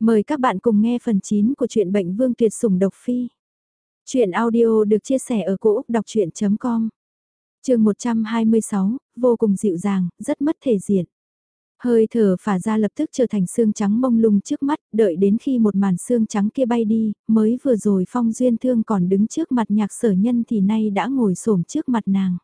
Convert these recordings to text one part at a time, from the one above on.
Mời các bạn cùng nghe phần 9 của truyện Bệnh Vương Tuyệt Sủng Độc Phi. Chuyện audio được chia sẻ ở cỗ đọc chuyện.com Trường 126, vô cùng dịu dàng, rất mất thể diện. Hơi thở phả ra lập tức trở thành xương trắng mông lung trước mắt, đợi đến khi một màn xương trắng kia bay đi, mới vừa rồi phong duyên thương còn đứng trước mặt nhạc sở nhân thì nay đã ngồi xổm trước mặt nàng.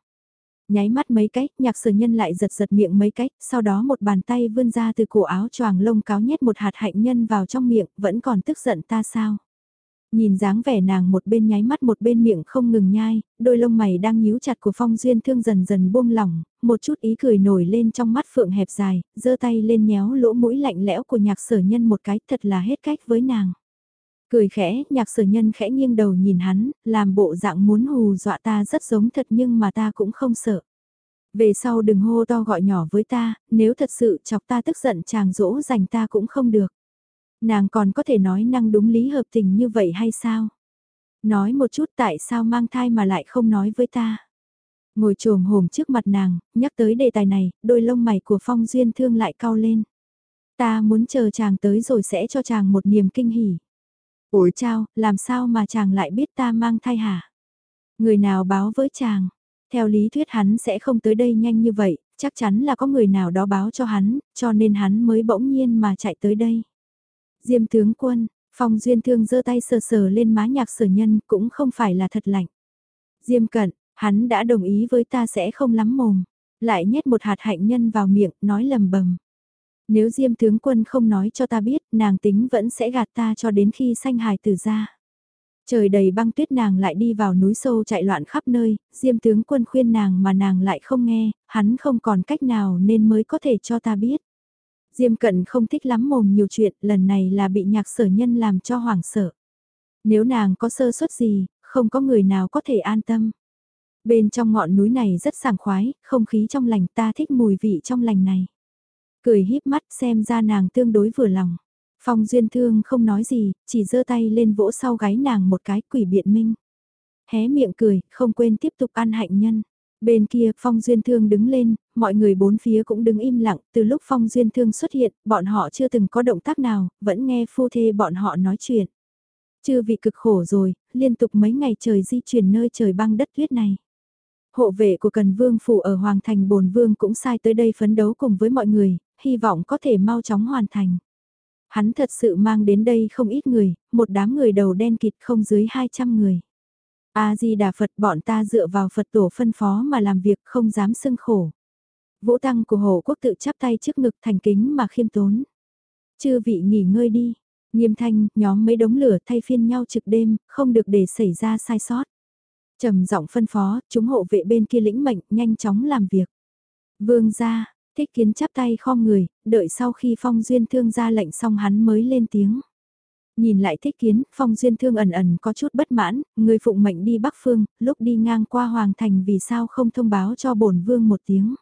Nháy mắt mấy cách, nhạc sở nhân lại giật giật miệng mấy cách, sau đó một bàn tay vươn ra từ cổ áo choàng lông cáo nhét một hạt hạnh nhân vào trong miệng, vẫn còn tức giận ta sao? Nhìn dáng vẻ nàng một bên nháy mắt một bên miệng không ngừng nhai, đôi lông mày đang nhíu chặt của phong duyên thương dần dần buông lỏng, một chút ý cười nổi lên trong mắt phượng hẹp dài, giơ tay lên nhéo lỗ mũi lạnh lẽo của nhạc sở nhân một cái thật là hết cách với nàng. Cười khẽ, nhạc sở nhân khẽ nghiêng đầu nhìn hắn, làm bộ dạng muốn hù dọa ta rất giống thật nhưng mà ta cũng không sợ. Về sau đừng hô to gọi nhỏ với ta, nếu thật sự chọc ta tức giận chàng dỗ dành ta cũng không được. Nàng còn có thể nói năng đúng lý hợp tình như vậy hay sao? Nói một chút tại sao mang thai mà lại không nói với ta? Ngồi trồm hổm trước mặt nàng, nhắc tới đề tài này, đôi lông mày của Phong Duyên Thương lại cao lên. Ta muốn chờ chàng tới rồi sẽ cho chàng một niềm kinh hỉ. Ủi chao, làm sao mà chàng lại biết ta mang thai hả? Người nào báo với chàng? Theo lý thuyết hắn sẽ không tới đây nhanh như vậy, chắc chắn là có người nào đó báo cho hắn, cho nên hắn mới bỗng nhiên mà chạy tới đây. Diêm tướng quân, Phong Duyên Thương giơ tay sờ sờ lên má nhạc sở nhân cũng không phải là thật lạnh. Diêm cận, hắn đã đồng ý với ta sẽ không lắm mồm. Lại nhét một hạt hạnh nhân vào miệng, nói lầm bầm. Nếu Diêm tướng quân không nói cho ta biết, nàng tính vẫn sẽ gạt ta cho đến khi sanh hài tử ra. Trời đầy băng tuyết nàng lại đi vào núi sâu chạy loạn khắp nơi, Diêm tướng quân khuyên nàng mà nàng lại không nghe, hắn không còn cách nào nên mới có thể cho ta biết. Diêm cận không thích lắm mồm nhiều chuyện, lần này là bị nhạc sở nhân làm cho hoảng sợ. Nếu nàng có sơ suất gì, không có người nào có thể an tâm. Bên trong ngọn núi này rất sảng khoái, không khí trong lành ta thích mùi vị trong lành này. Cười híp mắt xem ra nàng tương đối vừa lòng. Phong Duyên Thương không nói gì, chỉ giơ tay lên vỗ sau gáy nàng một cái quỷ biện minh. Hé miệng cười, không quên tiếp tục ăn hạnh nhân. Bên kia, Phong Duyên Thương đứng lên, mọi người bốn phía cũng đứng im lặng, từ lúc Phong Duyên Thương xuất hiện, bọn họ chưa từng có động tác nào, vẫn nghe phu thê bọn họ nói chuyện. Chư vị cực khổ rồi, liên tục mấy ngày trời di chuyển nơi trời băng đất tuyết này. Hộ vệ của Cần Vương Phủ ở Hoàng Thành Bồn Vương cũng sai tới đây phấn đấu cùng với mọi người, hy vọng có thể mau chóng hoàn thành. Hắn thật sự mang đến đây không ít người, một đám người đầu đen kịt không dưới 200 người. A-di-đà Phật bọn ta dựa vào Phật tổ phân phó mà làm việc không dám sưng khổ. Vũ tăng của Hồ Quốc tự chắp tay trước ngực thành kính mà khiêm tốn. Chư vị nghỉ ngơi đi. Nghiêm thanh, nhóm mấy đống lửa thay phiên nhau trực đêm, không được để xảy ra sai sót. trầm giọng phân phó, chúng hộ vệ bên kia lĩnh mệnh, nhanh chóng làm việc. Vương ra, thích kiến chắp tay khom người, đợi sau khi phong duyên thương ra lệnh xong hắn mới lên tiếng. Nhìn lại thích kiến, phong duyên thương ẩn ẩn có chút bất mãn, người phụng mệnh đi Bắc Phương, lúc đi ngang qua Hoàng Thành vì sao không thông báo cho bổn vương một tiếng.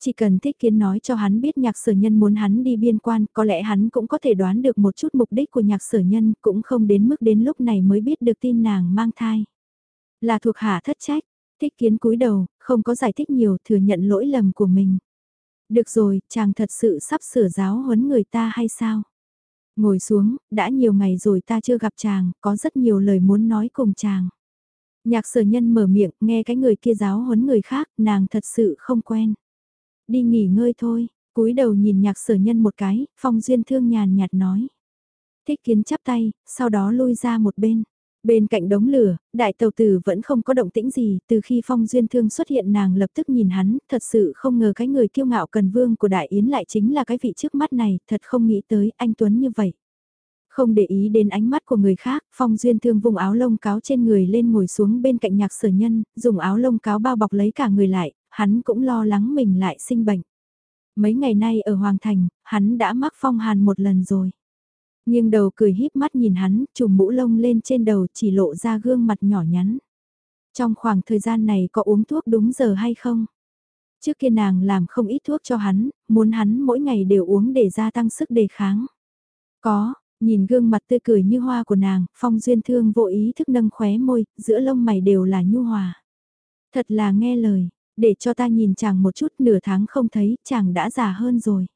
Chỉ cần thích kiến nói cho hắn biết nhạc sở nhân muốn hắn đi biên quan, có lẽ hắn cũng có thể đoán được một chút mục đích của nhạc sở nhân, cũng không đến mức đến lúc này mới biết được tin nàng mang thai. Là thuộc hạ thất trách, thích kiến cúi đầu, không có giải thích nhiều, thừa nhận lỗi lầm của mình. Được rồi, chàng thật sự sắp sửa giáo huấn người ta hay sao? Ngồi xuống, đã nhiều ngày rồi ta chưa gặp chàng, có rất nhiều lời muốn nói cùng chàng. Nhạc sở nhân mở miệng, nghe cái người kia giáo huấn người khác, nàng thật sự không quen. Đi nghỉ ngơi thôi, cúi đầu nhìn nhạc sở nhân một cái, phong duyên thương nhàn nhạt nói. Thích kiến chắp tay, sau đó lôi ra một bên. Bên cạnh đống lửa, đại tàu tử vẫn không có động tĩnh gì, từ khi phong duyên thương xuất hiện nàng lập tức nhìn hắn, thật sự không ngờ cái người kiêu ngạo cần vương của đại yến lại chính là cái vị trước mắt này, thật không nghĩ tới anh Tuấn như vậy. Không để ý đến ánh mắt của người khác, phong duyên thương vùng áo lông cáo trên người lên ngồi xuống bên cạnh nhạc sở nhân, dùng áo lông cáo bao bọc lấy cả người lại, hắn cũng lo lắng mình lại sinh bệnh. Mấy ngày nay ở Hoàng Thành, hắn đã mắc phong hàn một lần rồi nghiêng đầu cười híp mắt nhìn hắn, chùm mũ lông lên trên đầu chỉ lộ ra gương mặt nhỏ nhắn. Trong khoảng thời gian này có uống thuốc đúng giờ hay không? Trước kia nàng làm không ít thuốc cho hắn, muốn hắn mỗi ngày đều uống để gia tăng sức đề kháng. Có, nhìn gương mặt tươi cười như hoa của nàng, phong duyên thương vô ý thức nâng khóe môi, giữa lông mày đều là nhu hòa. Thật là nghe lời, để cho ta nhìn chàng một chút nửa tháng không thấy, chàng đã già hơn rồi.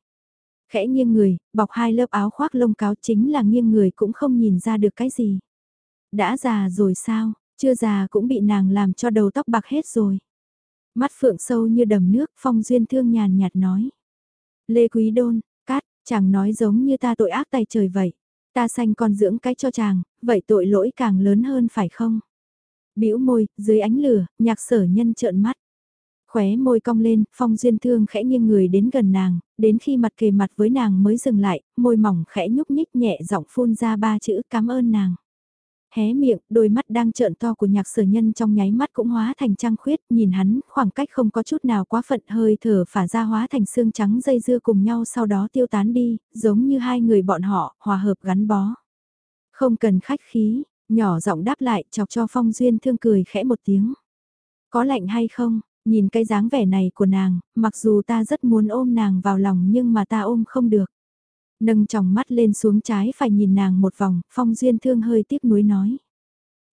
Khẽ nghiêng người, bọc hai lớp áo khoác lông cáo chính là nghiêng người cũng không nhìn ra được cái gì. Đã già rồi sao, chưa già cũng bị nàng làm cho đầu tóc bạc hết rồi. Mắt phượng sâu như đầm nước, phong duyên thương nhàn nhạt nói. Lê Quý Đôn, cát, chàng nói giống như ta tội ác tay trời vậy. Ta sanh con dưỡng cái cho chàng, vậy tội lỗi càng lớn hơn phải không? bĩu môi, dưới ánh lửa, nhạc sở nhân trợn mắt. Khóe môi cong lên, phong duyên thương khẽ nghiêng người đến gần nàng, đến khi mặt kề mặt với nàng mới dừng lại, môi mỏng khẽ nhúc nhích nhẹ giọng phun ra ba chữ cảm ơn nàng. Hé miệng, đôi mắt đang trợn to của nhạc sở nhân trong nháy mắt cũng hóa thành trăng khuyết, nhìn hắn, khoảng cách không có chút nào quá phận hơi thở phả ra hóa thành xương trắng dây dưa cùng nhau sau đó tiêu tán đi, giống như hai người bọn họ, hòa hợp gắn bó. Không cần khách khí, nhỏ giọng đáp lại chọc cho phong duyên thương cười khẽ một tiếng. Có lạnh hay không, nhìn cái dáng vẻ này của nàng, mặc dù ta rất muốn ôm nàng vào lòng nhưng mà ta ôm không được. Nâng tròng mắt lên xuống trái phải nhìn nàng một vòng, phong duyên thương hơi tiếc nuối nói.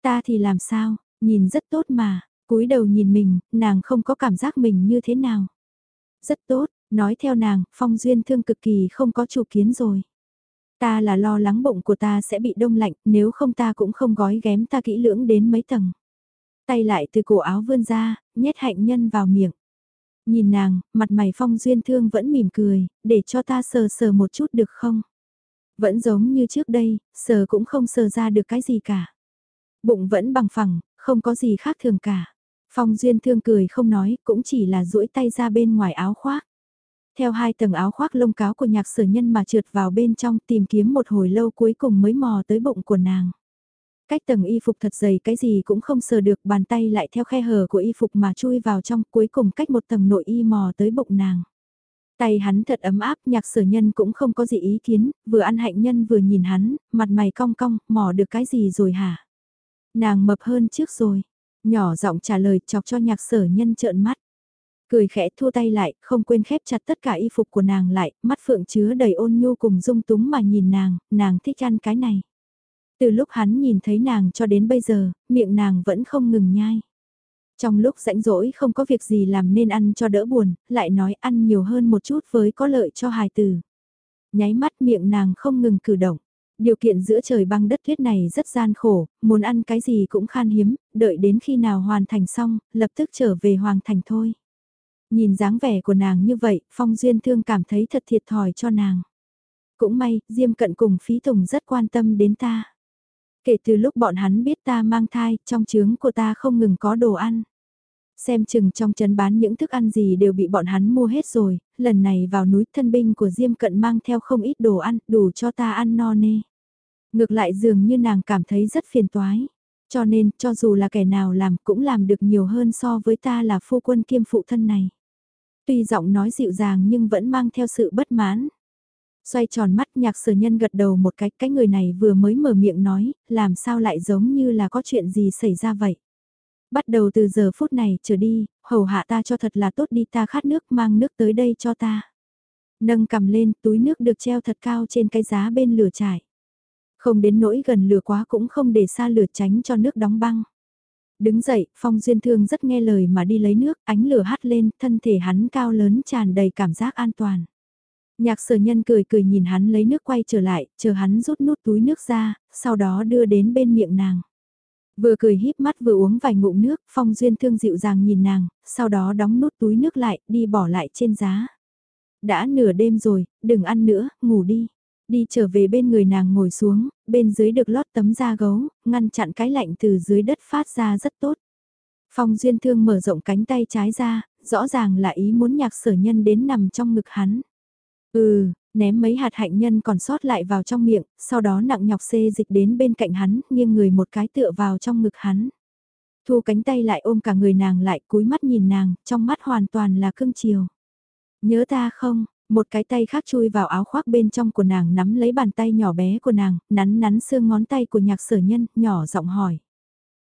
Ta thì làm sao, nhìn rất tốt mà, cúi đầu nhìn mình, nàng không có cảm giác mình như thế nào. Rất tốt, nói theo nàng, phong duyên thương cực kỳ không có chủ kiến rồi. Ta là lo lắng bụng của ta sẽ bị đông lạnh, nếu không ta cũng không gói ghém ta kỹ lưỡng đến mấy tầng. Tay lại từ cổ áo vươn ra, nhét hạnh nhân vào miệng. Nhìn nàng, mặt mày phong duyên thương vẫn mỉm cười, để cho ta sờ sờ một chút được không? Vẫn giống như trước đây, sờ cũng không sờ ra được cái gì cả. Bụng vẫn bằng phẳng, không có gì khác thường cả. Phong duyên thương cười không nói, cũng chỉ là duỗi tay ra bên ngoài áo khoác. Theo hai tầng áo khoác lông cáo của nhạc sở nhân mà trượt vào bên trong tìm kiếm một hồi lâu cuối cùng mới mò tới bụng của nàng. Cách tầng y phục thật dày cái gì cũng không sờ được bàn tay lại theo khe hở của y phục mà chui vào trong cuối cùng cách một tầng nội y mò tới bụng nàng. Tay hắn thật ấm áp nhạc sở nhân cũng không có gì ý kiến, vừa ăn hạnh nhân vừa nhìn hắn, mặt mày cong cong, mò được cái gì rồi hả? Nàng mập hơn trước rồi, nhỏ giọng trả lời chọc cho nhạc sở nhân trợn mắt. Cười khẽ thua tay lại, không quên khép chặt tất cả y phục của nàng lại, mắt phượng chứa đầy ôn nhu cùng dung túng mà nhìn nàng, nàng thích ăn cái này. Từ lúc hắn nhìn thấy nàng cho đến bây giờ, miệng nàng vẫn không ngừng nhai. Trong lúc rãnh rỗi không có việc gì làm nên ăn cho đỡ buồn, lại nói ăn nhiều hơn một chút với có lợi cho hài tử. Nháy mắt miệng nàng không ngừng cử động. Điều kiện giữa trời băng đất tuyết này rất gian khổ, muốn ăn cái gì cũng khan hiếm, đợi đến khi nào hoàn thành xong, lập tức trở về hoàng thành thôi. Nhìn dáng vẻ của nàng như vậy, Phong Duyên Thương cảm thấy thật thiệt thòi cho nàng. Cũng may, Diêm Cận cùng Phí Tùng rất quan tâm đến ta. Kể từ lúc bọn hắn biết ta mang thai, trong trướng của ta không ngừng có đồ ăn. Xem chừng trong trấn bán những thức ăn gì đều bị bọn hắn mua hết rồi, lần này vào núi thân binh của Diêm Cận mang theo không ít đồ ăn, đủ cho ta ăn no nê. Ngược lại dường như nàng cảm thấy rất phiền toái. Cho nên, cho dù là kẻ nào làm cũng làm được nhiều hơn so với ta là phu quân kiêm phụ thân này. Tuy giọng nói dịu dàng nhưng vẫn mang theo sự bất mãn. Xoay tròn mắt nhạc sở nhân gật đầu một cái, cái người này vừa mới mở miệng nói, làm sao lại giống như là có chuyện gì xảy ra vậy. Bắt đầu từ giờ phút này trở đi, hầu hạ ta cho thật là tốt đi ta khát nước mang nước tới đây cho ta. Nâng cầm lên, túi nước được treo thật cao trên cái giá bên lửa trải. Không đến nỗi gần lửa quá cũng không để xa lửa tránh cho nước đóng băng. Đứng dậy, Phong Duyên Thương rất nghe lời mà đi lấy nước, ánh lửa hắt lên, thân thể hắn cao lớn tràn đầy cảm giác an toàn. Nhạc sở nhân cười cười nhìn hắn lấy nước quay trở lại, chờ hắn rút nút túi nước ra, sau đó đưa đến bên miệng nàng. Vừa cười híp mắt vừa uống vài ngụm nước, Phong Duyên Thương dịu dàng nhìn nàng, sau đó đóng nút túi nước lại, đi bỏ lại trên giá. Đã nửa đêm rồi, đừng ăn nữa, ngủ đi. Đi trở về bên người nàng ngồi xuống, bên dưới được lót tấm da gấu, ngăn chặn cái lạnh từ dưới đất phát ra rất tốt. Phong Duyên Thương mở rộng cánh tay trái ra, rõ ràng là ý muốn nhạc sở nhân đến nằm trong ngực hắn. Ừ, ném mấy hạt hạnh nhân còn sót lại vào trong miệng, sau đó nặng nhọc xê dịch đến bên cạnh hắn, nghiêng người một cái tựa vào trong ngực hắn. Thu cánh tay lại ôm cả người nàng lại cúi mắt nhìn nàng, trong mắt hoàn toàn là cưng chiều. Nhớ ta không, một cái tay khác chui vào áo khoác bên trong của nàng nắm lấy bàn tay nhỏ bé của nàng, nắn nắn xương ngón tay của nhạc sở nhân, nhỏ giọng hỏi.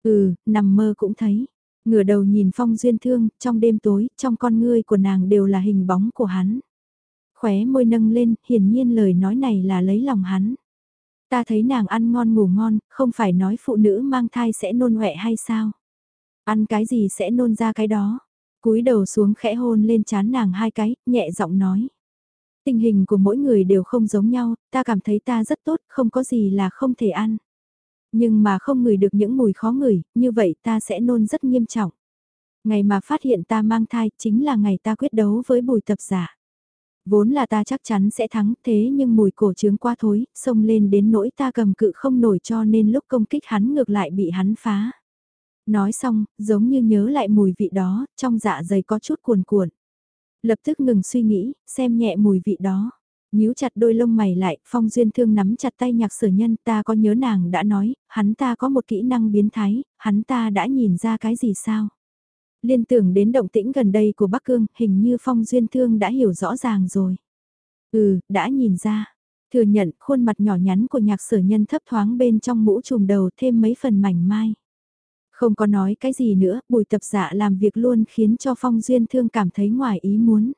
Ừ, nằm mơ cũng thấy. Ngửa đầu nhìn phong duyên thương, trong đêm tối, trong con ngươi của nàng đều là hình bóng của hắn. Khóe môi nâng lên, hiển nhiên lời nói này là lấy lòng hắn. Ta thấy nàng ăn ngon ngủ ngon, không phải nói phụ nữ mang thai sẽ nôn ọe hay sao? Ăn cái gì sẽ nôn ra cái đó? cúi đầu xuống khẽ hôn lên chán nàng hai cái, nhẹ giọng nói. Tình hình của mỗi người đều không giống nhau, ta cảm thấy ta rất tốt, không có gì là không thể ăn. Nhưng mà không ngửi được những mùi khó ngửi, như vậy ta sẽ nôn rất nghiêm trọng. Ngày mà phát hiện ta mang thai chính là ngày ta quyết đấu với bùi tập giả. Vốn là ta chắc chắn sẽ thắng thế nhưng mùi cổ trướng qua thối, xông lên đến nỗi ta cầm cự không nổi cho nên lúc công kích hắn ngược lại bị hắn phá. Nói xong, giống như nhớ lại mùi vị đó, trong dạ dày có chút cuồn cuộn. Lập tức ngừng suy nghĩ, xem nhẹ mùi vị đó. Nhíu chặt đôi lông mày lại, Phong Duyên Thương nắm chặt tay nhạc sở nhân ta có nhớ nàng đã nói, hắn ta có một kỹ năng biến thái, hắn ta đã nhìn ra cái gì sao? Liên tưởng đến động tĩnh gần đây của Bắc Cương, hình như Phong Duyên Thương đã hiểu rõ ràng rồi. Ừ, đã nhìn ra. Thừa nhận khuôn mặt nhỏ nhắn của nhạc sở nhân thấp thoáng bên trong mũ trùm đầu thêm mấy phần mảnh mai. Không có nói cái gì nữa, bùi tập dạ làm việc luôn khiến cho Phong Duyên Thương cảm thấy ngoài ý muốn.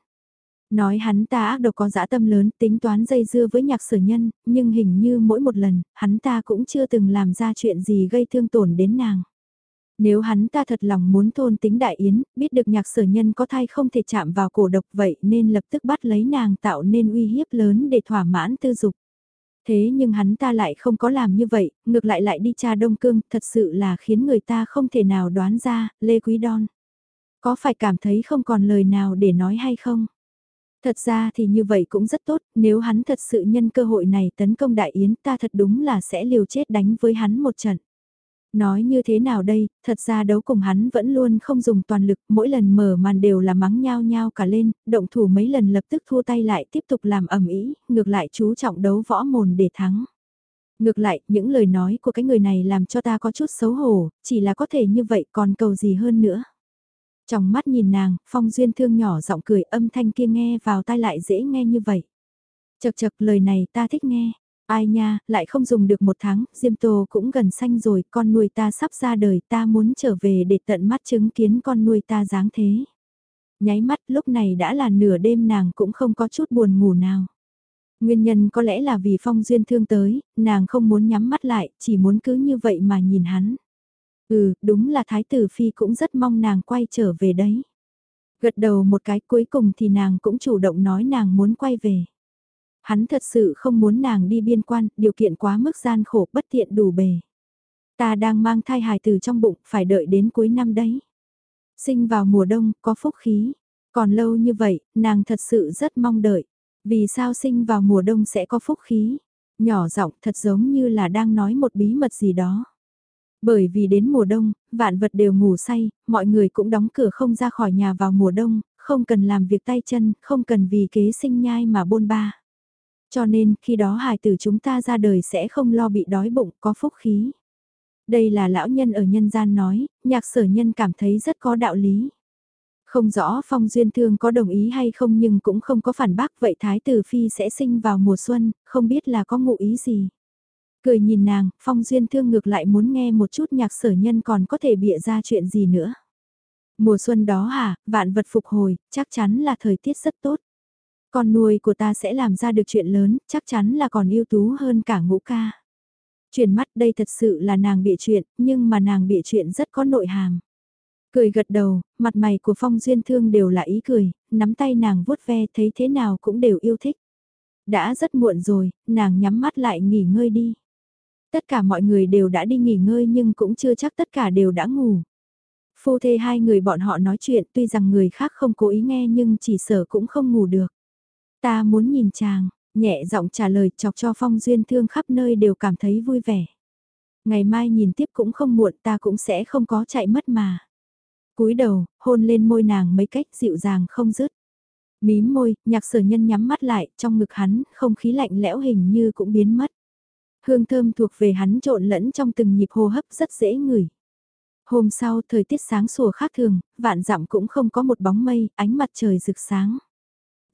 Nói hắn ta ác độc có dã tâm lớn tính toán dây dưa với nhạc sở nhân, nhưng hình như mỗi một lần, hắn ta cũng chưa từng làm ra chuyện gì gây thương tổn đến nàng. Nếu hắn ta thật lòng muốn thôn tính đại yến, biết được nhạc sở nhân có thai không thể chạm vào cổ độc vậy nên lập tức bắt lấy nàng tạo nên uy hiếp lớn để thỏa mãn tư dục. Thế nhưng hắn ta lại không có làm như vậy, ngược lại lại đi tra Đông Cương, thật sự là khiến người ta không thể nào đoán ra, Lê Quý Đon. Có phải cảm thấy không còn lời nào để nói hay không? Thật ra thì như vậy cũng rất tốt, nếu hắn thật sự nhân cơ hội này tấn công Đại Yến ta thật đúng là sẽ liều chết đánh với hắn một trận. Nói như thế nào đây, thật ra đấu cùng hắn vẫn luôn không dùng toàn lực, mỗi lần mở màn đều là mắng nhau nhau cả lên, động thủ mấy lần lập tức thua tay lại tiếp tục làm ẩm ý, ngược lại chú trọng đấu võ mồn để thắng. Ngược lại, những lời nói của cái người này làm cho ta có chút xấu hổ, chỉ là có thể như vậy còn cầu gì hơn nữa. Trong mắt nhìn nàng, phong duyên thương nhỏ giọng cười âm thanh kia nghe vào tai lại dễ nghe như vậy. Chật chật lời này ta thích nghe. Ai nha, lại không dùng được một tháng, Diêm Tô cũng gần xanh rồi, con nuôi ta sắp ra đời, ta muốn trở về để tận mắt chứng kiến con nuôi ta dáng thế. Nháy mắt lúc này đã là nửa đêm nàng cũng không có chút buồn ngủ nào. Nguyên nhân có lẽ là vì phong duyên thương tới, nàng không muốn nhắm mắt lại, chỉ muốn cứ như vậy mà nhìn hắn. Ừ, đúng là Thái tử Phi cũng rất mong nàng quay trở về đấy. Gật đầu một cái cuối cùng thì nàng cũng chủ động nói nàng muốn quay về. Hắn thật sự không muốn nàng đi biên quan, điều kiện quá mức gian khổ bất tiện đủ bề. Ta đang mang thai hài từ trong bụng, phải đợi đến cuối năm đấy. Sinh vào mùa đông, có phúc khí. Còn lâu như vậy, nàng thật sự rất mong đợi. Vì sao sinh vào mùa đông sẽ có phúc khí? Nhỏ giọng thật giống như là đang nói một bí mật gì đó. Bởi vì đến mùa đông, vạn vật đều ngủ say, mọi người cũng đóng cửa không ra khỏi nhà vào mùa đông, không cần làm việc tay chân, không cần vì kế sinh nhai mà bôn ba. Cho nên khi đó hài tử chúng ta ra đời sẽ không lo bị đói bụng, có phúc khí. Đây là lão nhân ở nhân gian nói, nhạc sở nhân cảm thấy rất có đạo lý. Không rõ Phong Duyên Thương có đồng ý hay không nhưng cũng không có phản bác vậy Thái Tử Phi sẽ sinh vào mùa xuân, không biết là có ngụ ý gì. Cười nhìn nàng, Phong Duyên Thương ngược lại muốn nghe một chút nhạc sở nhân còn có thể bịa ra chuyện gì nữa. Mùa xuân đó hả, vạn vật phục hồi, chắc chắn là thời tiết rất tốt. Con nuôi của ta sẽ làm ra được chuyện lớn, chắc chắn là còn ưu tú hơn cả ngũ ca. Chuyển mắt đây thật sự là nàng bịa chuyện, nhưng mà nàng bịa chuyện rất có nội hàm. Cười gật đầu, mặt mày của Phong Duyên Thương đều là ý cười, nắm tay nàng vuốt ve thấy thế nào cũng đều yêu thích. Đã rất muộn rồi, nàng nhắm mắt lại nghỉ ngơi đi. Tất cả mọi người đều đã đi nghỉ ngơi nhưng cũng chưa chắc tất cả đều đã ngủ. Phu thê hai người bọn họ nói chuyện tuy rằng người khác không cố ý nghe nhưng chỉ sở cũng không ngủ được. Ta muốn nhìn chàng, nhẹ giọng trả lời chọc cho phong duyên thương khắp nơi đều cảm thấy vui vẻ. Ngày mai nhìn tiếp cũng không muộn ta cũng sẽ không có chạy mất mà. cúi đầu, hôn lên môi nàng mấy cách dịu dàng không dứt. Mím môi, nhạc sở nhân nhắm mắt lại, trong ngực hắn, không khí lạnh lẽo hình như cũng biến mất. Hương thơm thuộc về hắn trộn lẫn trong từng nhịp hô hấp rất dễ ngửi. Hôm sau thời tiết sáng sủa khác thường, vạn dặm cũng không có một bóng mây, ánh mặt trời rực sáng.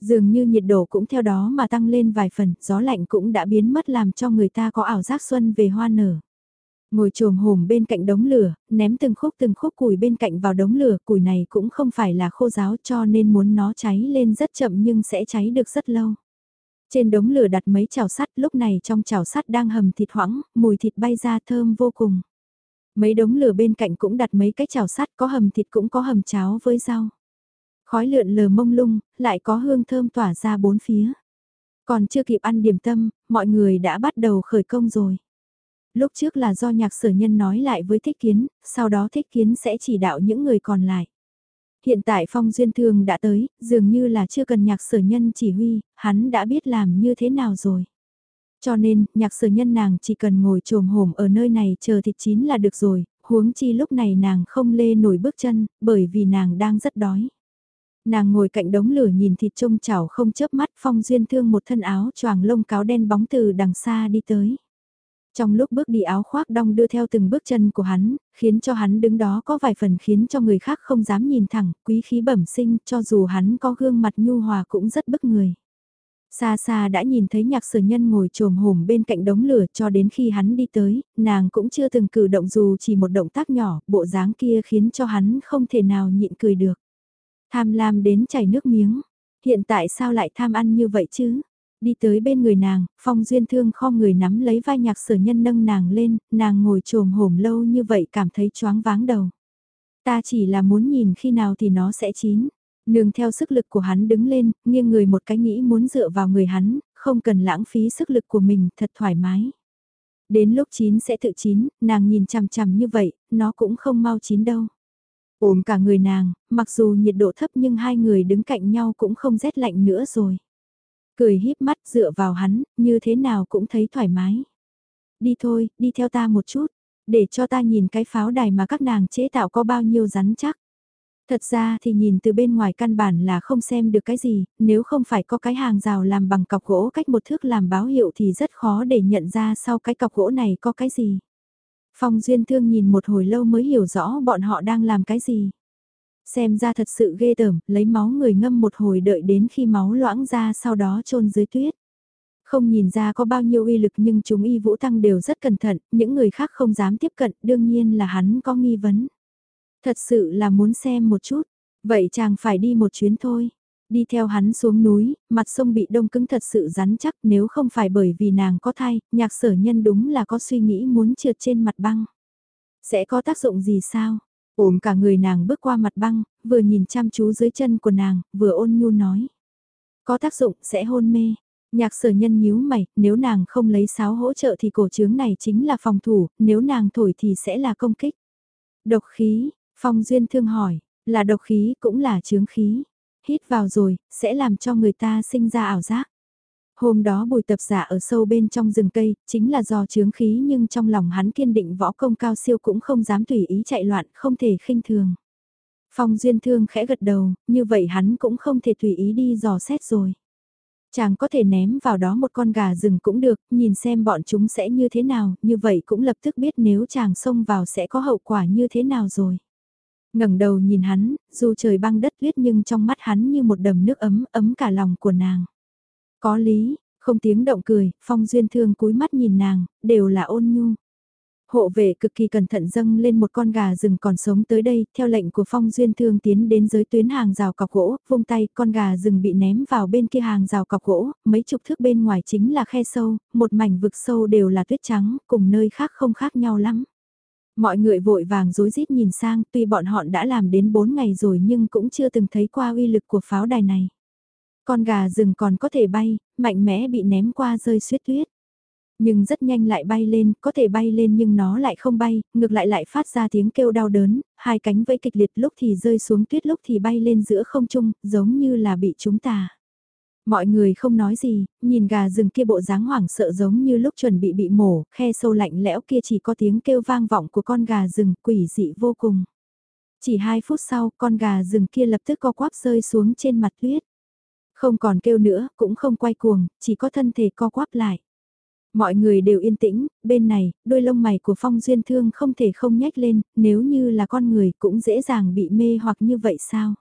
Dường như nhiệt độ cũng theo đó mà tăng lên vài phần, gió lạnh cũng đã biến mất làm cho người ta có ảo giác xuân về hoa nở. Ngồi trồm hổm bên cạnh đống lửa, ném từng khúc từng khúc củi bên cạnh vào đống lửa, củi này cũng không phải là khô giáo cho nên muốn nó cháy lên rất chậm nhưng sẽ cháy được rất lâu. Trên đống lửa đặt mấy chảo sắt, lúc này trong chảo sắt đang hầm thịt hoãng, mùi thịt bay ra thơm vô cùng. Mấy đống lửa bên cạnh cũng đặt mấy cái chảo sắt, có hầm thịt cũng có hầm cháo với rau. Khói lượn lờ mông lung, lại có hương thơm tỏa ra bốn phía. Còn chưa kịp ăn điểm tâm, mọi người đã bắt đầu khởi công rồi. Lúc trước là do nhạc sở nhân nói lại với thích kiến, sau đó thích kiến sẽ chỉ đạo những người còn lại. Hiện tại phong duyên thương đã tới, dường như là chưa cần nhạc sở nhân chỉ huy, hắn đã biết làm như thế nào rồi. Cho nên, nhạc sở nhân nàng chỉ cần ngồi trồm hổm ở nơi này chờ thịt chín là được rồi, huống chi lúc này nàng không lê nổi bước chân, bởi vì nàng đang rất đói. Nàng ngồi cạnh đống lửa nhìn thịt trông chảo không chớp mắt phong duyên thương một thân áo choàng lông cáo đen bóng từ đằng xa đi tới. Trong lúc bước đi áo khoác đong đưa theo từng bước chân của hắn, khiến cho hắn đứng đó có vài phần khiến cho người khác không dám nhìn thẳng, quý khí bẩm sinh cho dù hắn có gương mặt nhu hòa cũng rất bức người. Xa xa đã nhìn thấy nhạc sở nhân ngồi trồm hổm bên cạnh đống lửa cho đến khi hắn đi tới, nàng cũng chưa từng cử động dù chỉ một động tác nhỏ, bộ dáng kia khiến cho hắn không thể nào nhịn cười được. Tham lam đến chảy nước miếng, hiện tại sao lại tham ăn như vậy chứ? Đi tới bên người nàng, phong duyên thương kho người nắm lấy vai nhạc sở nhân nâng nàng lên, nàng ngồi trồm hổm lâu như vậy cảm thấy choáng váng đầu. Ta chỉ là muốn nhìn khi nào thì nó sẽ chín. Nương theo sức lực của hắn đứng lên, nghiêng người một cái nghĩ muốn dựa vào người hắn, không cần lãng phí sức lực của mình, thật thoải mái. Đến lúc chín sẽ tự chín, nàng nhìn chằm chằm như vậy, nó cũng không mau chín đâu. Ôm cả người nàng, mặc dù nhiệt độ thấp nhưng hai người đứng cạnh nhau cũng không rét lạnh nữa rồi. Cười híp mắt dựa vào hắn, như thế nào cũng thấy thoải mái. Đi thôi, đi theo ta một chút, để cho ta nhìn cái pháo đài mà các nàng chế tạo có bao nhiêu rắn chắc. Thật ra thì nhìn từ bên ngoài căn bản là không xem được cái gì, nếu không phải có cái hàng rào làm bằng cọc gỗ cách một thước làm báo hiệu thì rất khó để nhận ra sau cái cọc gỗ này có cái gì. Phong Duyên Thương nhìn một hồi lâu mới hiểu rõ bọn họ đang làm cái gì. Xem ra thật sự ghê tởm, lấy máu người ngâm một hồi đợi đến khi máu loãng ra sau đó trôn dưới tuyết. Không nhìn ra có bao nhiêu uy lực nhưng chúng y vũ tăng đều rất cẩn thận, những người khác không dám tiếp cận, đương nhiên là hắn có nghi vấn. Thật sự là muốn xem một chút, vậy chàng phải đi một chuyến thôi. Đi theo hắn xuống núi, mặt sông bị đông cứng thật sự rắn chắc nếu không phải bởi vì nàng có thai, nhạc sở nhân đúng là có suy nghĩ muốn trượt trên mặt băng. Sẽ có tác dụng gì sao? Ôm cả người nàng bước qua mặt băng, vừa nhìn chăm chú dưới chân của nàng, vừa ôn nhu nói. Có tác dụng sẽ hôn mê. Nhạc sở nhân nhíu mày, nếu nàng không lấy sáo hỗ trợ thì cổ trướng này chính là phòng thủ, nếu nàng thổi thì sẽ là công kích. Độc khí, Phong Duyên thương hỏi, là độc khí cũng là trướng khí. Hít vào rồi, sẽ làm cho người ta sinh ra ảo giác. Hôm đó bùi tập giả ở sâu bên trong rừng cây, chính là do chướng khí nhưng trong lòng hắn kiên định võ công cao siêu cũng không dám tùy ý chạy loạn, không thể khinh thường. Phong Duyên Thương khẽ gật đầu, như vậy hắn cũng không thể tùy ý đi dò xét rồi. Chàng có thể ném vào đó một con gà rừng cũng được, nhìn xem bọn chúng sẽ như thế nào, như vậy cũng lập tức biết nếu chàng xông vào sẽ có hậu quả như thế nào rồi ngẩng đầu nhìn hắn, dù trời băng đất tuyết nhưng trong mắt hắn như một đầm nước ấm, ấm cả lòng của nàng. Có lý, không tiếng động cười, phong duyên thương cúi mắt nhìn nàng, đều là ôn nhu. Hộ vệ cực kỳ cẩn thận dâng lên một con gà rừng còn sống tới đây, theo lệnh của phong duyên thương tiến đến giới tuyến hàng rào cọc gỗ, vung tay, con gà rừng bị ném vào bên kia hàng rào cọc gỗ, mấy chục thước bên ngoài chính là khe sâu, một mảnh vực sâu đều là tuyết trắng, cùng nơi khác không khác nhau lắm. Mọi người vội vàng rối rít nhìn sang, tuy bọn họ đã làm đến 4 ngày rồi nhưng cũng chưa từng thấy qua uy lực của pháo đài này. Con gà rừng còn có thể bay, mạnh mẽ bị ném qua rơi suyết tuyết. Nhưng rất nhanh lại bay lên, có thể bay lên nhưng nó lại không bay, ngược lại lại phát ra tiếng kêu đau đớn, hai cánh vẫy kịch liệt lúc thì rơi xuống tuyết lúc thì bay lên giữa không trung, giống như là bị chúng ta. Mọi người không nói gì, nhìn gà rừng kia bộ dáng hoảng sợ giống như lúc chuẩn bị bị mổ, khe sâu lạnh lẽo kia chỉ có tiếng kêu vang vọng của con gà rừng quỷ dị vô cùng. Chỉ hai phút sau, con gà rừng kia lập tức co quắp rơi xuống trên mặt tuyết. Không còn kêu nữa, cũng không quay cuồng, chỉ có thân thể co quắp lại. Mọi người đều yên tĩnh, bên này, đôi lông mày của Phong Duyên Thương không thể không nhếch lên, nếu như là con người cũng dễ dàng bị mê hoặc như vậy sao?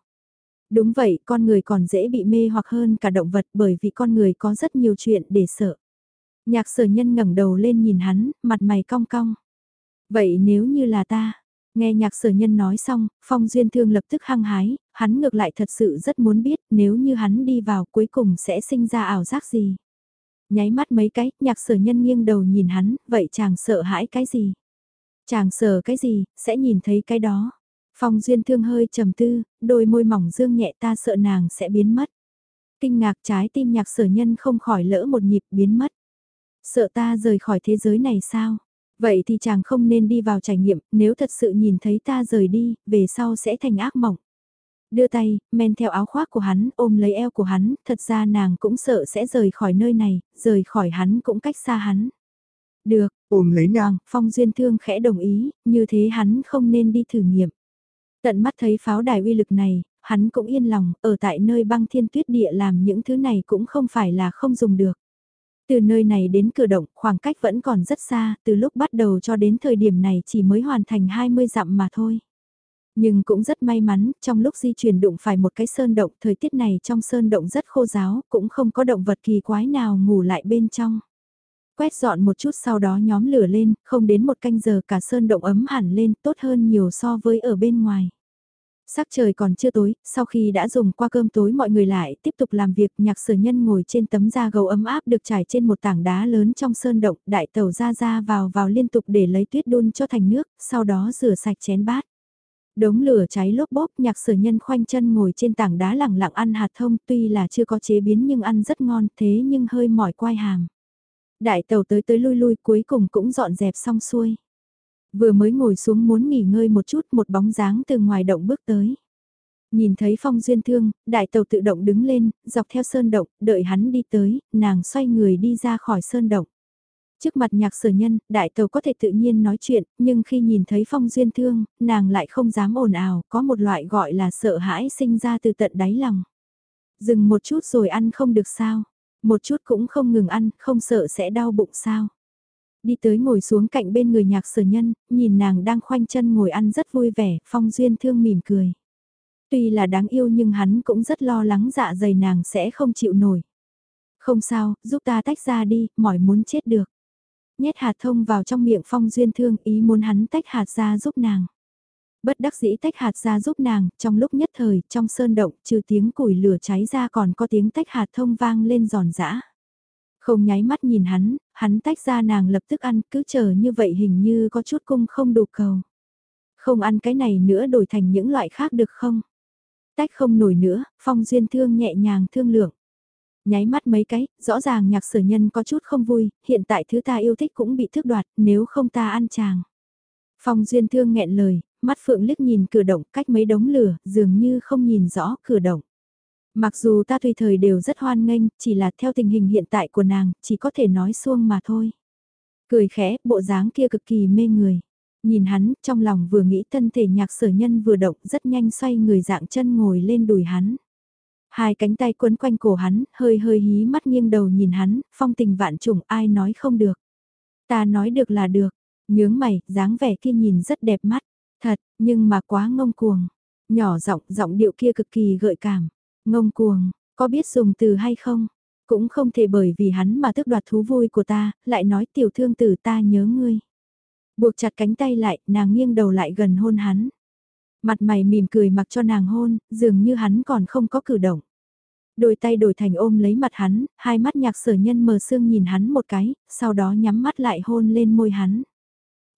Đúng vậy, con người còn dễ bị mê hoặc hơn cả động vật bởi vì con người có rất nhiều chuyện để sợ. Nhạc sở nhân ngẩng đầu lên nhìn hắn, mặt mày cong cong. Vậy nếu như là ta, nghe nhạc sở nhân nói xong, phong duyên thương lập tức hăng hái, hắn ngược lại thật sự rất muốn biết nếu như hắn đi vào cuối cùng sẽ sinh ra ảo giác gì. Nháy mắt mấy cái, nhạc sở nhân nghiêng đầu nhìn hắn, vậy chàng sợ hãi cái gì? Chàng sợ cái gì, sẽ nhìn thấy cái đó. Phong Duyên Thương hơi trầm tư, đôi môi mỏng dương nhẹ ta sợ nàng sẽ biến mất. Kinh ngạc trái tim nhạc sở nhân không khỏi lỡ một nhịp biến mất. Sợ ta rời khỏi thế giới này sao? Vậy thì chàng không nên đi vào trải nghiệm, nếu thật sự nhìn thấy ta rời đi, về sau sẽ thành ác mộng. Đưa tay, men theo áo khoác của hắn, ôm lấy eo của hắn, thật ra nàng cũng sợ sẽ rời khỏi nơi này, rời khỏi hắn cũng cách xa hắn. Được, ôm lấy nàng, Phong Duyên Thương khẽ đồng ý, như thế hắn không nên đi thử nghiệm. Tận mắt thấy pháo đài uy lực này, hắn cũng yên lòng, ở tại nơi băng thiên tuyết địa làm những thứ này cũng không phải là không dùng được. Từ nơi này đến cửa động, khoảng cách vẫn còn rất xa, từ lúc bắt đầu cho đến thời điểm này chỉ mới hoàn thành 20 dặm mà thôi. Nhưng cũng rất may mắn, trong lúc di chuyển đụng phải một cái sơn động, thời tiết này trong sơn động rất khô giáo, cũng không có động vật kỳ quái nào ngủ lại bên trong. Quét dọn một chút sau đó nhóm lửa lên, không đến một canh giờ cả sơn động ấm hẳn lên, tốt hơn nhiều so với ở bên ngoài. Sắc trời còn chưa tối, sau khi đã dùng qua cơm tối mọi người lại tiếp tục làm việc nhạc sở nhân ngồi trên tấm da gầu ấm áp được trải trên một tảng đá lớn trong sơn động, đại tàu ra ra vào vào liên tục để lấy tuyết đun cho thành nước, sau đó rửa sạch chén bát. Đống lửa cháy lốp bốp nhạc sở nhân khoanh chân ngồi trên tảng đá lẳng lặng ăn hạt thông tuy là chưa có chế biến nhưng ăn rất ngon thế nhưng hơi mỏi quai hàm. Đại tàu tới tới lui lui cuối cùng cũng dọn dẹp xong xuôi. Vừa mới ngồi xuống muốn nghỉ ngơi một chút một bóng dáng từ ngoài động bước tới. Nhìn thấy phong duyên thương, đại tàu tự động đứng lên, dọc theo sơn động, đợi hắn đi tới, nàng xoay người đi ra khỏi sơn động. Trước mặt nhạc sở nhân, đại tàu có thể tự nhiên nói chuyện, nhưng khi nhìn thấy phong duyên thương, nàng lại không dám ồn ào, có một loại gọi là sợ hãi sinh ra từ tận đáy lòng. Dừng một chút rồi ăn không được sao, một chút cũng không ngừng ăn, không sợ sẽ đau bụng sao đi tới ngồi xuống cạnh bên người nhạc sở nhân, nhìn nàng đang khoanh chân ngồi ăn rất vui vẻ, phong duyên thương mỉm cười. Tuy là đáng yêu nhưng hắn cũng rất lo lắng dạ dày nàng sẽ không chịu nổi. Không sao, giúp ta tách ra đi, mỏi muốn chết được. Nhét hạt thông vào trong miệng phong duyên thương ý muốn hắn tách hạt ra giúp nàng. Bất đắc dĩ tách hạt ra giúp nàng, trong lúc nhất thời, trong sơn động, trừ tiếng củi lửa cháy ra còn có tiếng tách hạt thông vang lên giòn giã. Không nháy mắt nhìn hắn, hắn tách ra nàng lập tức ăn, cứ chờ như vậy hình như có chút cung không đủ cầu. Không ăn cái này nữa đổi thành những loại khác được không? Tách không nổi nữa, phong duyên thương nhẹ nhàng thương lượng. Nháy mắt mấy cái, rõ ràng nhạc sở nhân có chút không vui, hiện tại thứ ta yêu thích cũng bị thước đoạt, nếu không ta ăn chàng. Phong duyên thương nghẹn lời, mắt phượng liếc nhìn cửa động cách mấy đống lửa, dường như không nhìn rõ cửa động. Mặc dù ta tùy thời đều rất hoan nghênh, chỉ là theo tình hình hiện tại của nàng, chỉ có thể nói xuông mà thôi. Cười khẽ, bộ dáng kia cực kỳ mê người. Nhìn hắn, trong lòng vừa nghĩ thân thể nhạc sở nhân vừa động rất nhanh xoay người dạng chân ngồi lên đùi hắn. Hai cánh tay quấn quanh cổ hắn, hơi hơi hí mắt nghiêng đầu nhìn hắn, phong tình vạn trùng ai nói không được. Ta nói được là được, nhướng mày, dáng vẻ kia nhìn rất đẹp mắt, thật, nhưng mà quá ngông cuồng. Nhỏ giọng, giọng điệu kia cực kỳ gợi cảm. Ngông cuồng, có biết dùng từ hay không? Cũng không thể bởi vì hắn mà tức đoạt thú vui của ta, lại nói tiểu thương tử ta nhớ ngươi. Buộc chặt cánh tay lại, nàng nghiêng đầu lại gần hôn hắn. Mặt mày mỉm cười mặc cho nàng hôn, dường như hắn còn không có cử động. Đôi tay đổi thành ôm lấy mặt hắn, hai mắt nhạc sở nhân mờ sương nhìn hắn một cái, sau đó nhắm mắt lại hôn lên môi hắn.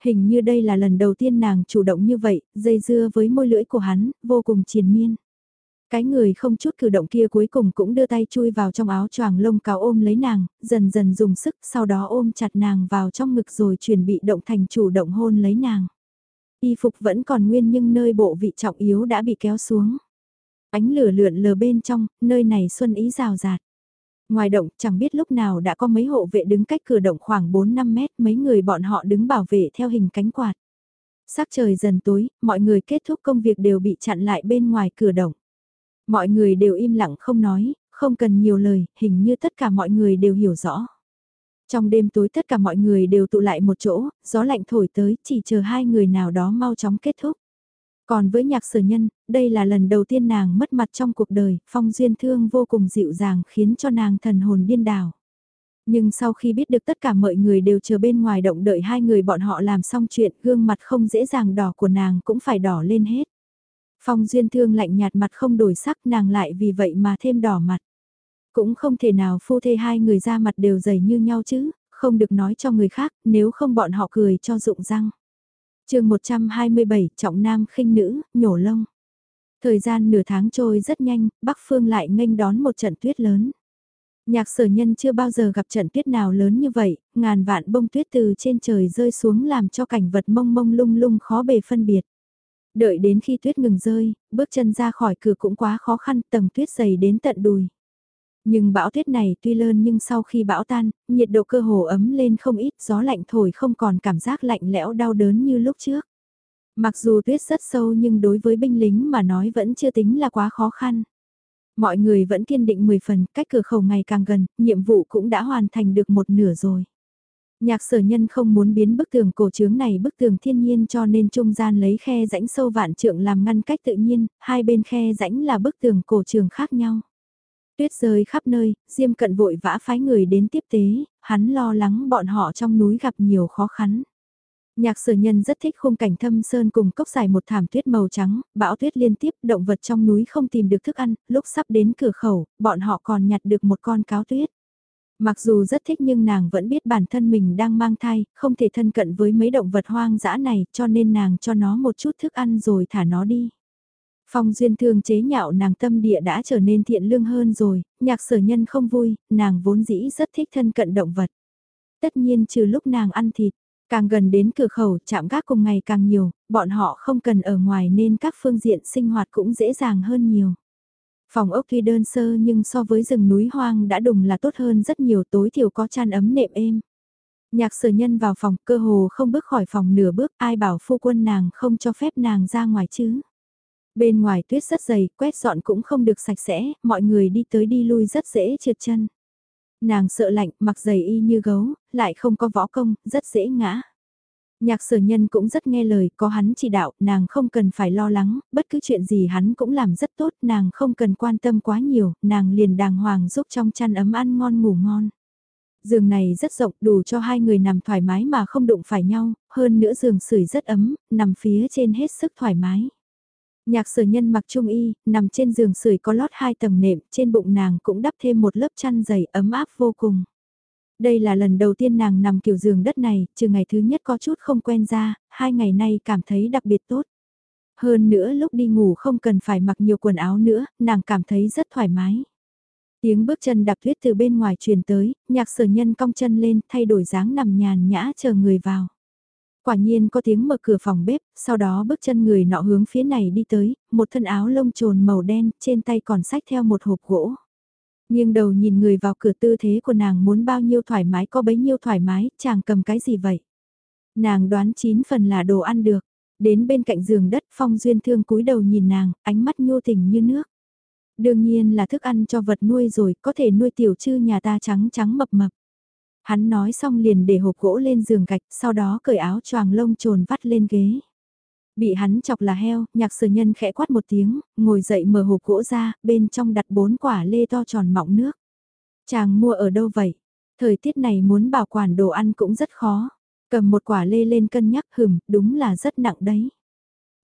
Hình như đây là lần đầu tiên nàng chủ động như vậy, dây dưa với môi lưỡi của hắn, vô cùng triền miên. Cái người không chút cử động kia cuối cùng cũng đưa tay chui vào trong áo choàng lông cáo ôm lấy nàng, dần dần dùng sức sau đó ôm chặt nàng vào trong ngực rồi chuyển bị động thành chủ động hôn lấy nàng. Y phục vẫn còn nguyên nhưng nơi bộ vị trọng yếu đã bị kéo xuống. Ánh lửa lượn lờ bên trong, nơi này xuân ý rào rạt. Ngoài động chẳng biết lúc nào đã có mấy hộ vệ đứng cách cửa động khoảng 4-5 mét, mấy người bọn họ đứng bảo vệ theo hình cánh quạt. Sắc trời dần tối, mọi người kết thúc công việc đều bị chặn lại bên ngoài cửa động. Mọi người đều im lặng không nói, không cần nhiều lời, hình như tất cả mọi người đều hiểu rõ. Trong đêm tối tất cả mọi người đều tụ lại một chỗ, gió lạnh thổi tới, chỉ chờ hai người nào đó mau chóng kết thúc. Còn với nhạc sở nhân, đây là lần đầu tiên nàng mất mặt trong cuộc đời, phong duyên thương vô cùng dịu dàng khiến cho nàng thần hồn điên đảo. Nhưng sau khi biết được tất cả mọi người đều chờ bên ngoài động đợi hai người bọn họ làm xong chuyện, gương mặt không dễ dàng đỏ của nàng cũng phải đỏ lên hết. Phong duyên thương lạnh nhạt mặt không đổi sắc nàng lại vì vậy mà thêm đỏ mặt. Cũng không thể nào phu thê hai người ra mặt đều dày như nhau chứ, không được nói cho người khác, nếu không bọn họ cười cho rụng răng chương 127, trọng nam khinh nữ, nhổ lông. Thời gian nửa tháng trôi rất nhanh, Bắc Phương lại nghênh đón một trận tuyết lớn. Nhạc sở nhân chưa bao giờ gặp trận tuyết nào lớn như vậy, ngàn vạn bông tuyết từ trên trời rơi xuống làm cho cảnh vật mông mông lung lung khó bề phân biệt. Đợi đến khi tuyết ngừng rơi, bước chân ra khỏi cửa cũng quá khó khăn, tầng tuyết dày đến tận đùi. Nhưng bão tuyết này tuy lớn nhưng sau khi bão tan, nhiệt độ cơ hồ ấm lên không ít, gió lạnh thổi không còn cảm giác lạnh lẽo đau đớn như lúc trước. Mặc dù tuyết rất sâu nhưng đối với binh lính mà nói vẫn chưa tính là quá khó khăn. Mọi người vẫn kiên định 10 phần, cách cửa khẩu ngày càng gần, nhiệm vụ cũng đã hoàn thành được một nửa rồi. Nhạc sở nhân không muốn biến bức tường cổ trướng này bức tường thiên nhiên cho nên trung gian lấy khe rãnh sâu vạn trượng làm ngăn cách tự nhiên, hai bên khe rãnh là bức tường cổ trường khác nhau. Tuyết rơi khắp nơi, Diêm cận vội vã phái người đến tiếp tế, hắn lo lắng bọn họ trong núi gặp nhiều khó khăn. Nhạc sở nhân rất thích khung cảnh thâm sơn cùng cốc dài một thảm tuyết màu trắng, bão tuyết liên tiếp, động vật trong núi không tìm được thức ăn, lúc sắp đến cửa khẩu, bọn họ còn nhặt được một con cáo tuyết. Mặc dù rất thích nhưng nàng vẫn biết bản thân mình đang mang thai, không thể thân cận với mấy động vật hoang dã này cho nên nàng cho nó một chút thức ăn rồi thả nó đi. Phong duyên thương chế nhạo nàng tâm địa đã trở nên thiện lương hơn rồi, nhạc sở nhân không vui, nàng vốn dĩ rất thích thân cận động vật. Tất nhiên trừ lúc nàng ăn thịt, càng gần đến cửa khẩu chạm gác cùng ngày càng nhiều, bọn họ không cần ở ngoài nên các phương diện sinh hoạt cũng dễ dàng hơn nhiều. Phòng ốc tuy đơn sơ nhưng so với rừng núi hoang đã đùng là tốt hơn rất nhiều tối thiểu có chăn ấm nệm êm. Nhạc sở nhân vào phòng cơ hồ không bước khỏi phòng nửa bước ai bảo phu quân nàng không cho phép nàng ra ngoài chứ. Bên ngoài tuyết rất dày, quét dọn cũng không được sạch sẽ, mọi người đi tới đi lui rất dễ trượt chân. Nàng sợ lạnh, mặc giày y như gấu, lại không có võ công, rất dễ ngã. Nhạc sở nhân cũng rất nghe lời, có hắn chỉ đạo, nàng không cần phải lo lắng, bất cứ chuyện gì hắn cũng làm rất tốt, nàng không cần quan tâm quá nhiều, nàng liền đàng hoàng giúp trong chăn ấm ăn ngon ngủ ngon. Giường này rất rộng đủ cho hai người nằm thoải mái mà không đụng phải nhau, hơn nữa giường sưởi rất ấm, nằm phía trên hết sức thoải mái. Nhạc sở nhân mặc trung y, nằm trên giường sưởi có lót hai tầng nệm, trên bụng nàng cũng đắp thêm một lớp chăn dày ấm áp vô cùng. Đây là lần đầu tiên nàng nằm kiểu giường đất này, trừ ngày thứ nhất có chút không quen ra, hai ngày nay cảm thấy đặc biệt tốt. Hơn nữa lúc đi ngủ không cần phải mặc nhiều quần áo nữa, nàng cảm thấy rất thoải mái. Tiếng bước chân đạp tuyết từ bên ngoài truyền tới, nhạc sở nhân cong chân lên thay đổi dáng nằm nhàn nhã chờ người vào. Quả nhiên có tiếng mở cửa phòng bếp, sau đó bước chân người nọ hướng phía này đi tới, một thân áo lông trồn màu đen, trên tay còn sách theo một hộp gỗ. Nhưng đầu nhìn người vào cửa tư thế của nàng muốn bao nhiêu thoải mái có bấy nhiêu thoải mái, chàng cầm cái gì vậy? Nàng đoán chín phần là đồ ăn được. Đến bên cạnh giường đất phong duyên thương cúi đầu nhìn nàng, ánh mắt nhô tình như nước. Đương nhiên là thức ăn cho vật nuôi rồi, có thể nuôi tiểu chư nhà ta trắng trắng mập mập. Hắn nói xong liền để hộp gỗ lên giường gạch, sau đó cởi áo choàng lông trồn vắt lên ghế. Bị hắn chọc là heo, nhạc sở nhân khẽ quát một tiếng, ngồi dậy mở hộp gỗ ra, bên trong đặt bốn quả lê to tròn mọng nước. Chàng mua ở đâu vậy? Thời tiết này muốn bảo quản đồ ăn cũng rất khó. Cầm một quả lê lên cân nhắc hửm, đúng là rất nặng đấy.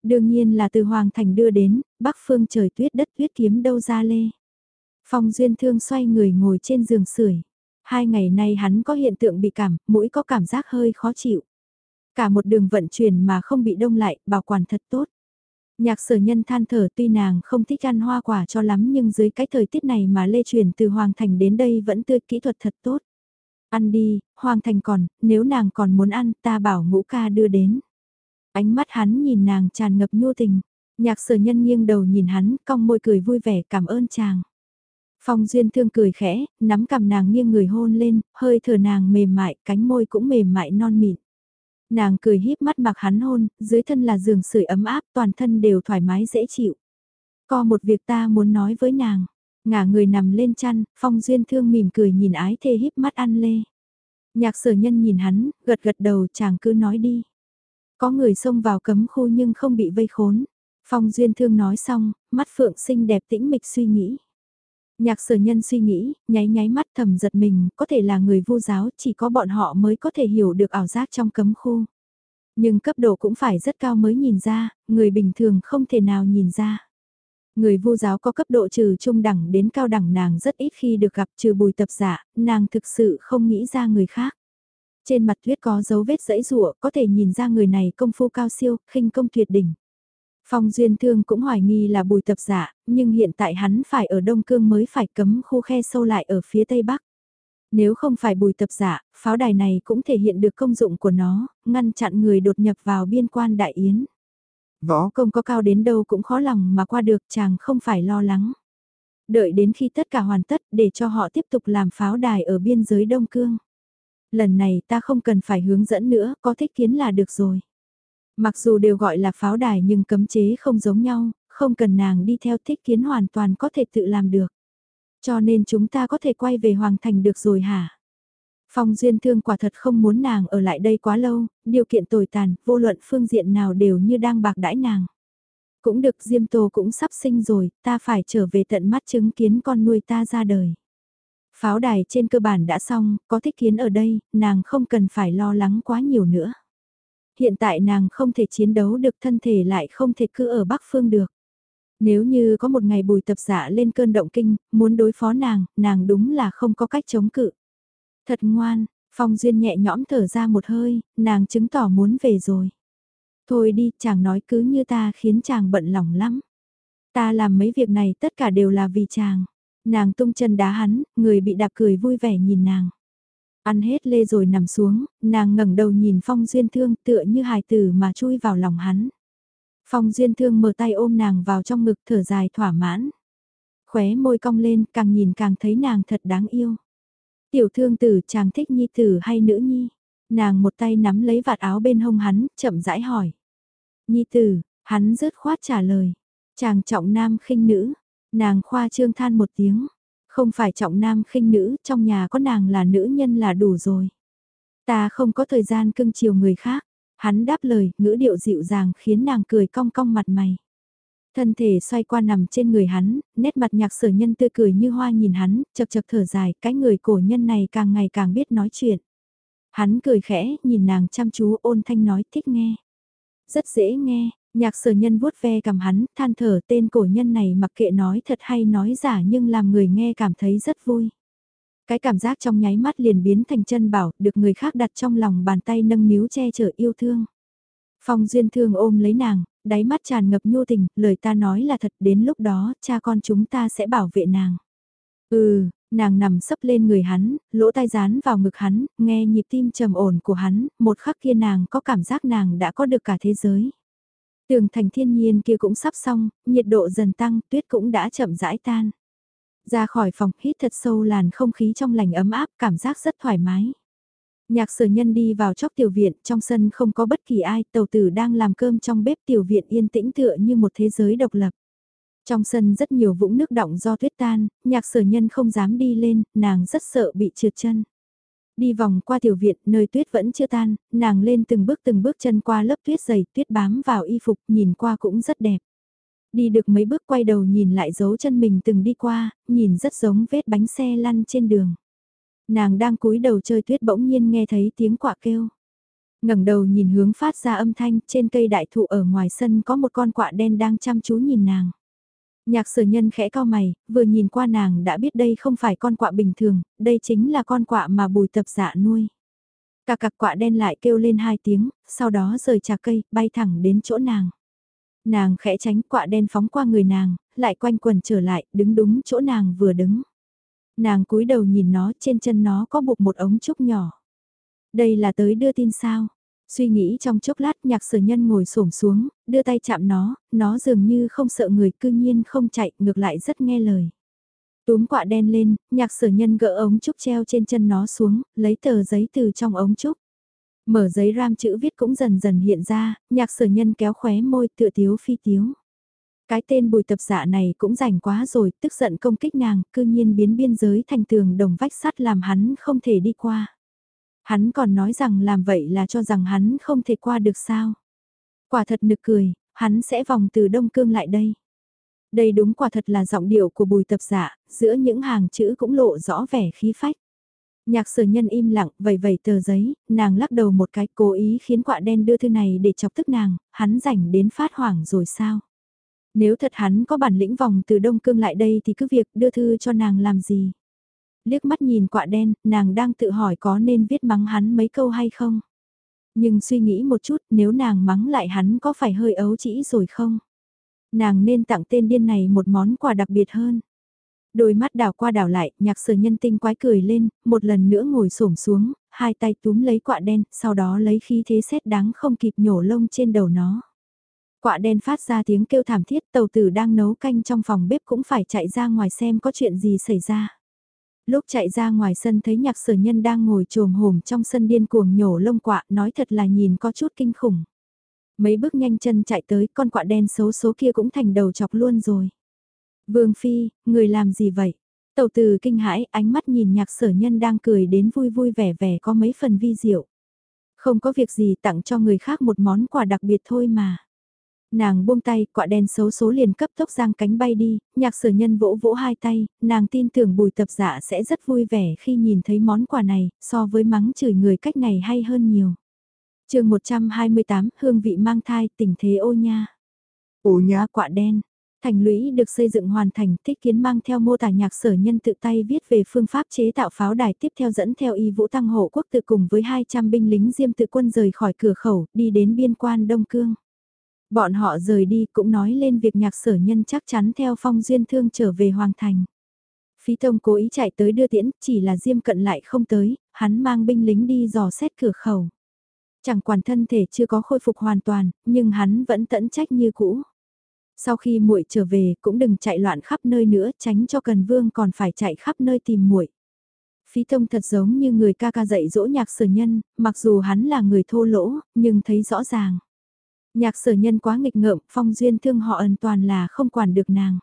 Đương nhiên là từ Hoàng Thành đưa đến, bắc phương trời tuyết đất tuyết kiếm đâu ra lê. Phong Duyên Thương xoay người ngồi trên giường sưởi. Hai ngày nay hắn có hiện tượng bị cảm, mũi có cảm giác hơi khó chịu. Cả một đường vận chuyển mà không bị đông lại, bảo quản thật tốt. Nhạc sở nhân than thở tuy nàng không thích ăn hoa quả cho lắm nhưng dưới cái thời tiết này mà lê truyền từ Hoàng Thành đến đây vẫn tươi kỹ thuật thật tốt. Ăn đi, Hoàng Thành còn, nếu nàng còn muốn ăn ta bảo ngũ ca đưa đến. Ánh mắt hắn nhìn nàng tràn ngập nhu tình. Nhạc sở nhân nghiêng đầu nhìn hắn, cong môi cười vui vẻ cảm ơn chàng. Phong Duyên Thương cười khẽ, nắm cầm nàng nghiêng người hôn lên, hơi thở nàng mềm mại, cánh môi cũng mềm mại non mịn. Nàng cười híp mắt mặc hắn hôn, dưới thân là giường sưởi ấm áp, toàn thân đều thoải mái dễ chịu. Có một việc ta muốn nói với nàng. Ngả người nằm lên chăn, Phong Duyên Thương mỉm cười nhìn ái thê híp mắt ăn lê. Nhạc sở nhân nhìn hắn, gật gật đầu chàng cứ nói đi. Có người xông vào cấm khu nhưng không bị vây khốn. Phong Duyên Thương nói xong, mắt phượng xinh đẹp tĩnh mịch suy nghĩ. Nhạc sở nhân suy nghĩ, nháy nháy mắt thầm giật mình, có thể là người vô giáo, chỉ có bọn họ mới có thể hiểu được ảo giác trong cấm khu. Nhưng cấp độ cũng phải rất cao mới nhìn ra, người bình thường không thể nào nhìn ra. Người vô giáo có cấp độ trừ trung đẳng đến cao đẳng nàng rất ít khi được gặp trừ bùi tập giả, nàng thực sự không nghĩ ra người khác. Trên mặt tuyết có dấu vết dẫy rụa, có thể nhìn ra người này công phu cao siêu, khinh công tuyệt đỉnh. Phong Duyên Thương cũng hoài nghi là bùi tập giả, nhưng hiện tại hắn phải ở Đông Cương mới phải cấm khu khe sâu lại ở phía Tây Bắc. Nếu không phải bùi tập giả, pháo đài này cũng thể hiện được công dụng của nó, ngăn chặn người đột nhập vào biên quan Đại Yến. Võ công có cao đến đâu cũng khó lòng mà qua được chàng không phải lo lắng. Đợi đến khi tất cả hoàn tất để cho họ tiếp tục làm pháo đài ở biên giới Đông Cương. Lần này ta không cần phải hướng dẫn nữa, có thích kiến là được rồi. Mặc dù đều gọi là pháo đài nhưng cấm chế không giống nhau, không cần nàng đi theo thích kiến hoàn toàn có thể tự làm được. Cho nên chúng ta có thể quay về Hoàng Thành được rồi hả? Phong Duyên Thương quả thật không muốn nàng ở lại đây quá lâu, điều kiện tồi tàn, vô luận phương diện nào đều như đang bạc đãi nàng. Cũng được Diêm Tô cũng sắp sinh rồi, ta phải trở về tận mắt chứng kiến con nuôi ta ra đời. Pháo đài trên cơ bản đã xong, có thích kiến ở đây, nàng không cần phải lo lắng quá nhiều nữa. Hiện tại nàng không thể chiến đấu được thân thể lại không thể cứ ở Bắc Phương được. Nếu như có một ngày bùi tập giả lên cơn động kinh, muốn đối phó nàng, nàng đúng là không có cách chống cự. Thật ngoan, Phong Duyên nhẹ nhõm thở ra một hơi, nàng chứng tỏ muốn về rồi. Thôi đi, chàng nói cứ như ta khiến chàng bận lòng lắm. Ta làm mấy việc này tất cả đều là vì chàng. Nàng tung chân đá hắn, người bị đạp cười vui vẻ nhìn nàng. Ăn hết lê rồi nằm xuống, nàng ngẩng đầu nhìn Phong Duyên Thương tựa như hài tử mà chui vào lòng hắn. Phong Duyên Thương mở tay ôm nàng vào trong ngực thở dài thỏa mãn. Khóe môi cong lên càng nhìn càng thấy nàng thật đáng yêu. Tiểu thương tử chàng thích nhi tử hay nữ nhi? Nàng một tay nắm lấy vạt áo bên hông hắn, chậm rãi hỏi. Nhi tử, hắn rớt khoát trả lời. Chàng trọng nam khinh nữ. Nàng khoa trương than một tiếng. Không phải trọng nam khinh nữ, trong nhà có nàng là nữ nhân là đủ rồi. Ta không có thời gian cưng chiều người khác. Hắn đáp lời, ngữ điệu dịu dàng khiến nàng cười cong cong mặt mày. Thân thể xoay qua nằm trên người hắn, nét mặt nhạc sở nhân tươi cười như hoa nhìn hắn, chật chật thở dài, cái người cổ nhân này càng ngày càng biết nói chuyện. Hắn cười khẽ, nhìn nàng chăm chú ôn thanh nói thích nghe. Rất dễ nghe, nhạc sở nhân vuốt ve cầm hắn, than thở tên cổ nhân này mặc kệ nói thật hay nói giả nhưng làm người nghe cảm thấy rất vui. Cái cảm giác trong nháy mắt liền biến thành chân bảo, được người khác đặt trong lòng bàn tay nâng níu che chở yêu thương. Phong duyên thương ôm lấy nàng, đáy mắt tràn ngập nhu tình, lời ta nói là thật đến lúc đó cha con chúng ta sẽ bảo vệ nàng. Ừ, nàng nằm sấp lên người hắn, lỗ tai dán vào ngực hắn, nghe nhịp tim trầm ổn của hắn, một khắc kia nàng có cảm giác nàng đã có được cả thế giới. Tường thành thiên nhiên kia cũng sắp xong, nhiệt độ dần tăng, tuyết cũng đã chậm rãi tan. Ra khỏi phòng hít thật sâu làn không khí trong lành ấm áp, cảm giác rất thoải mái. Nhạc sở nhân đi vào chóc tiểu viện, trong sân không có bất kỳ ai, tàu tử đang làm cơm trong bếp tiểu viện yên tĩnh tựa như một thế giới độc lập. Trong sân rất nhiều vũng nước đọng do tuyết tan, nhạc sở nhân không dám đi lên, nàng rất sợ bị trượt chân. Đi vòng qua tiểu viện, nơi tuyết vẫn chưa tan, nàng lên từng bước từng bước chân qua lớp tuyết dày, tuyết bám vào y phục, nhìn qua cũng rất đẹp. Đi được mấy bước quay đầu nhìn lại dấu chân mình từng đi qua, nhìn rất giống vết bánh xe lăn trên đường. Nàng đang cúi đầu chơi tuyết bỗng nhiên nghe thấy tiếng quạ kêu. ngẩng đầu nhìn hướng phát ra âm thanh, trên cây đại thụ ở ngoài sân có một con quạ đen đang chăm chú nhìn nàng. Nhạc sở nhân khẽ cao mày, vừa nhìn qua nàng đã biết đây không phải con quạ bình thường, đây chính là con quạ mà bùi tập dạ nuôi. Cả cạc quạ đen lại kêu lên hai tiếng, sau đó rời trà cây, bay thẳng đến chỗ nàng. Nàng khẽ tránh quạ đen phóng qua người nàng, lại quanh quần trở lại, đứng đúng chỗ nàng vừa đứng. Nàng cúi đầu nhìn nó, trên chân nó có buộc một ống trúc nhỏ. Đây là tới đưa tin sao? Suy nghĩ trong chốc lát nhạc sở nhân ngồi xổm xuống, đưa tay chạm nó, nó dường như không sợ người cư nhiên không chạy, ngược lại rất nghe lời. Túm quạ đen lên, nhạc sở nhân gỡ ống trúc treo trên chân nó xuống, lấy tờ giấy từ trong ống trúc. Mở giấy ram chữ viết cũng dần dần hiện ra, nhạc sở nhân kéo khóe môi tựa tiếu phi tiếu. Cái tên bùi tập dạ này cũng rảnh quá rồi, tức giận công kích nàng, cư nhiên biến biên giới thành tường đồng vách sắt làm hắn không thể đi qua. Hắn còn nói rằng làm vậy là cho rằng hắn không thể qua được sao. Quả thật nực cười, hắn sẽ vòng từ Đông Cương lại đây. Đây đúng quả thật là giọng điệu của bùi tập giả giữa những hàng chữ cũng lộ rõ vẻ khí phách. Nhạc sở nhân im lặng, vầy vầy tờ giấy, nàng lắc đầu một cái cố ý khiến quạ đen đưa thư này để chọc tức nàng, hắn rảnh đến phát hoảng rồi sao. Nếu thật hắn có bản lĩnh vòng từ Đông Cương lại đây thì cứ việc đưa thư cho nàng làm gì. Liếc mắt nhìn quạ đen, nàng đang tự hỏi có nên viết mắng hắn mấy câu hay không. Nhưng suy nghĩ một chút nếu nàng mắng lại hắn có phải hơi ấu chỉ rồi không? Nàng nên tặng tên điên này một món quà đặc biệt hơn. Đôi mắt đảo qua đảo lại, nhạc sở nhân tinh quái cười lên, một lần nữa ngồi xổm xuống, hai tay túm lấy quạ đen, sau đó lấy khí thế xét đáng không kịp nhổ lông trên đầu nó. Quạ đen phát ra tiếng kêu thảm thiết tàu tử đang nấu canh trong phòng bếp cũng phải chạy ra ngoài xem có chuyện gì xảy ra. Lúc chạy ra ngoài sân thấy nhạc sở nhân đang ngồi trồm hổm trong sân điên cuồng nhổ lông quạ nói thật là nhìn có chút kinh khủng. Mấy bước nhanh chân chạy tới con quạ đen xấu số kia cũng thành đầu chọc luôn rồi. Vương Phi, người làm gì vậy? Tầu từ kinh hãi ánh mắt nhìn nhạc sở nhân đang cười đến vui vui vẻ vẻ có mấy phần vi diệu. Không có việc gì tặng cho người khác một món quà đặc biệt thôi mà. Nàng buông tay, quạ đen xấu số liền cấp tốc giang cánh bay đi, nhạc sở nhân vỗ vỗ hai tay, nàng tin tưởng bùi tập dạ sẽ rất vui vẻ khi nhìn thấy món quà này, so với mắng chửi người cách này hay hơn nhiều. chương 128, hương vị mang thai, tình thế ô nha. Ô nha quạ đen. Thành lũy được xây dựng hoàn thành, thích kiến mang theo mô tả nhạc sở nhân tự tay viết về phương pháp chế tạo pháo đài tiếp theo dẫn theo y vũ tăng hộ quốc tự cùng với 200 binh lính diêm tự quân rời khỏi cửa khẩu, đi đến biên quan Đông Cương. Bọn họ rời đi cũng nói lên việc nhạc sở nhân chắc chắn theo phong duyên thương trở về Hoàng Thành. Phí Tông cố ý chạy tới đưa tiễn, chỉ là Diêm cận lại không tới, hắn mang binh lính đi dò xét cửa khẩu. Chẳng quản thân thể chưa có khôi phục hoàn toàn, nhưng hắn vẫn tẫn trách như cũ. Sau khi muội trở về cũng đừng chạy loạn khắp nơi nữa, tránh cho Cần Vương còn phải chạy khắp nơi tìm muội. Phí Tông thật giống như người ca ca dạy dỗ nhạc sở nhân, mặc dù hắn là người thô lỗ, nhưng thấy rõ ràng. Nhạc sở nhân quá nghịch ngợm, phong duyên thương họ ẩn toàn là không quản được nàng.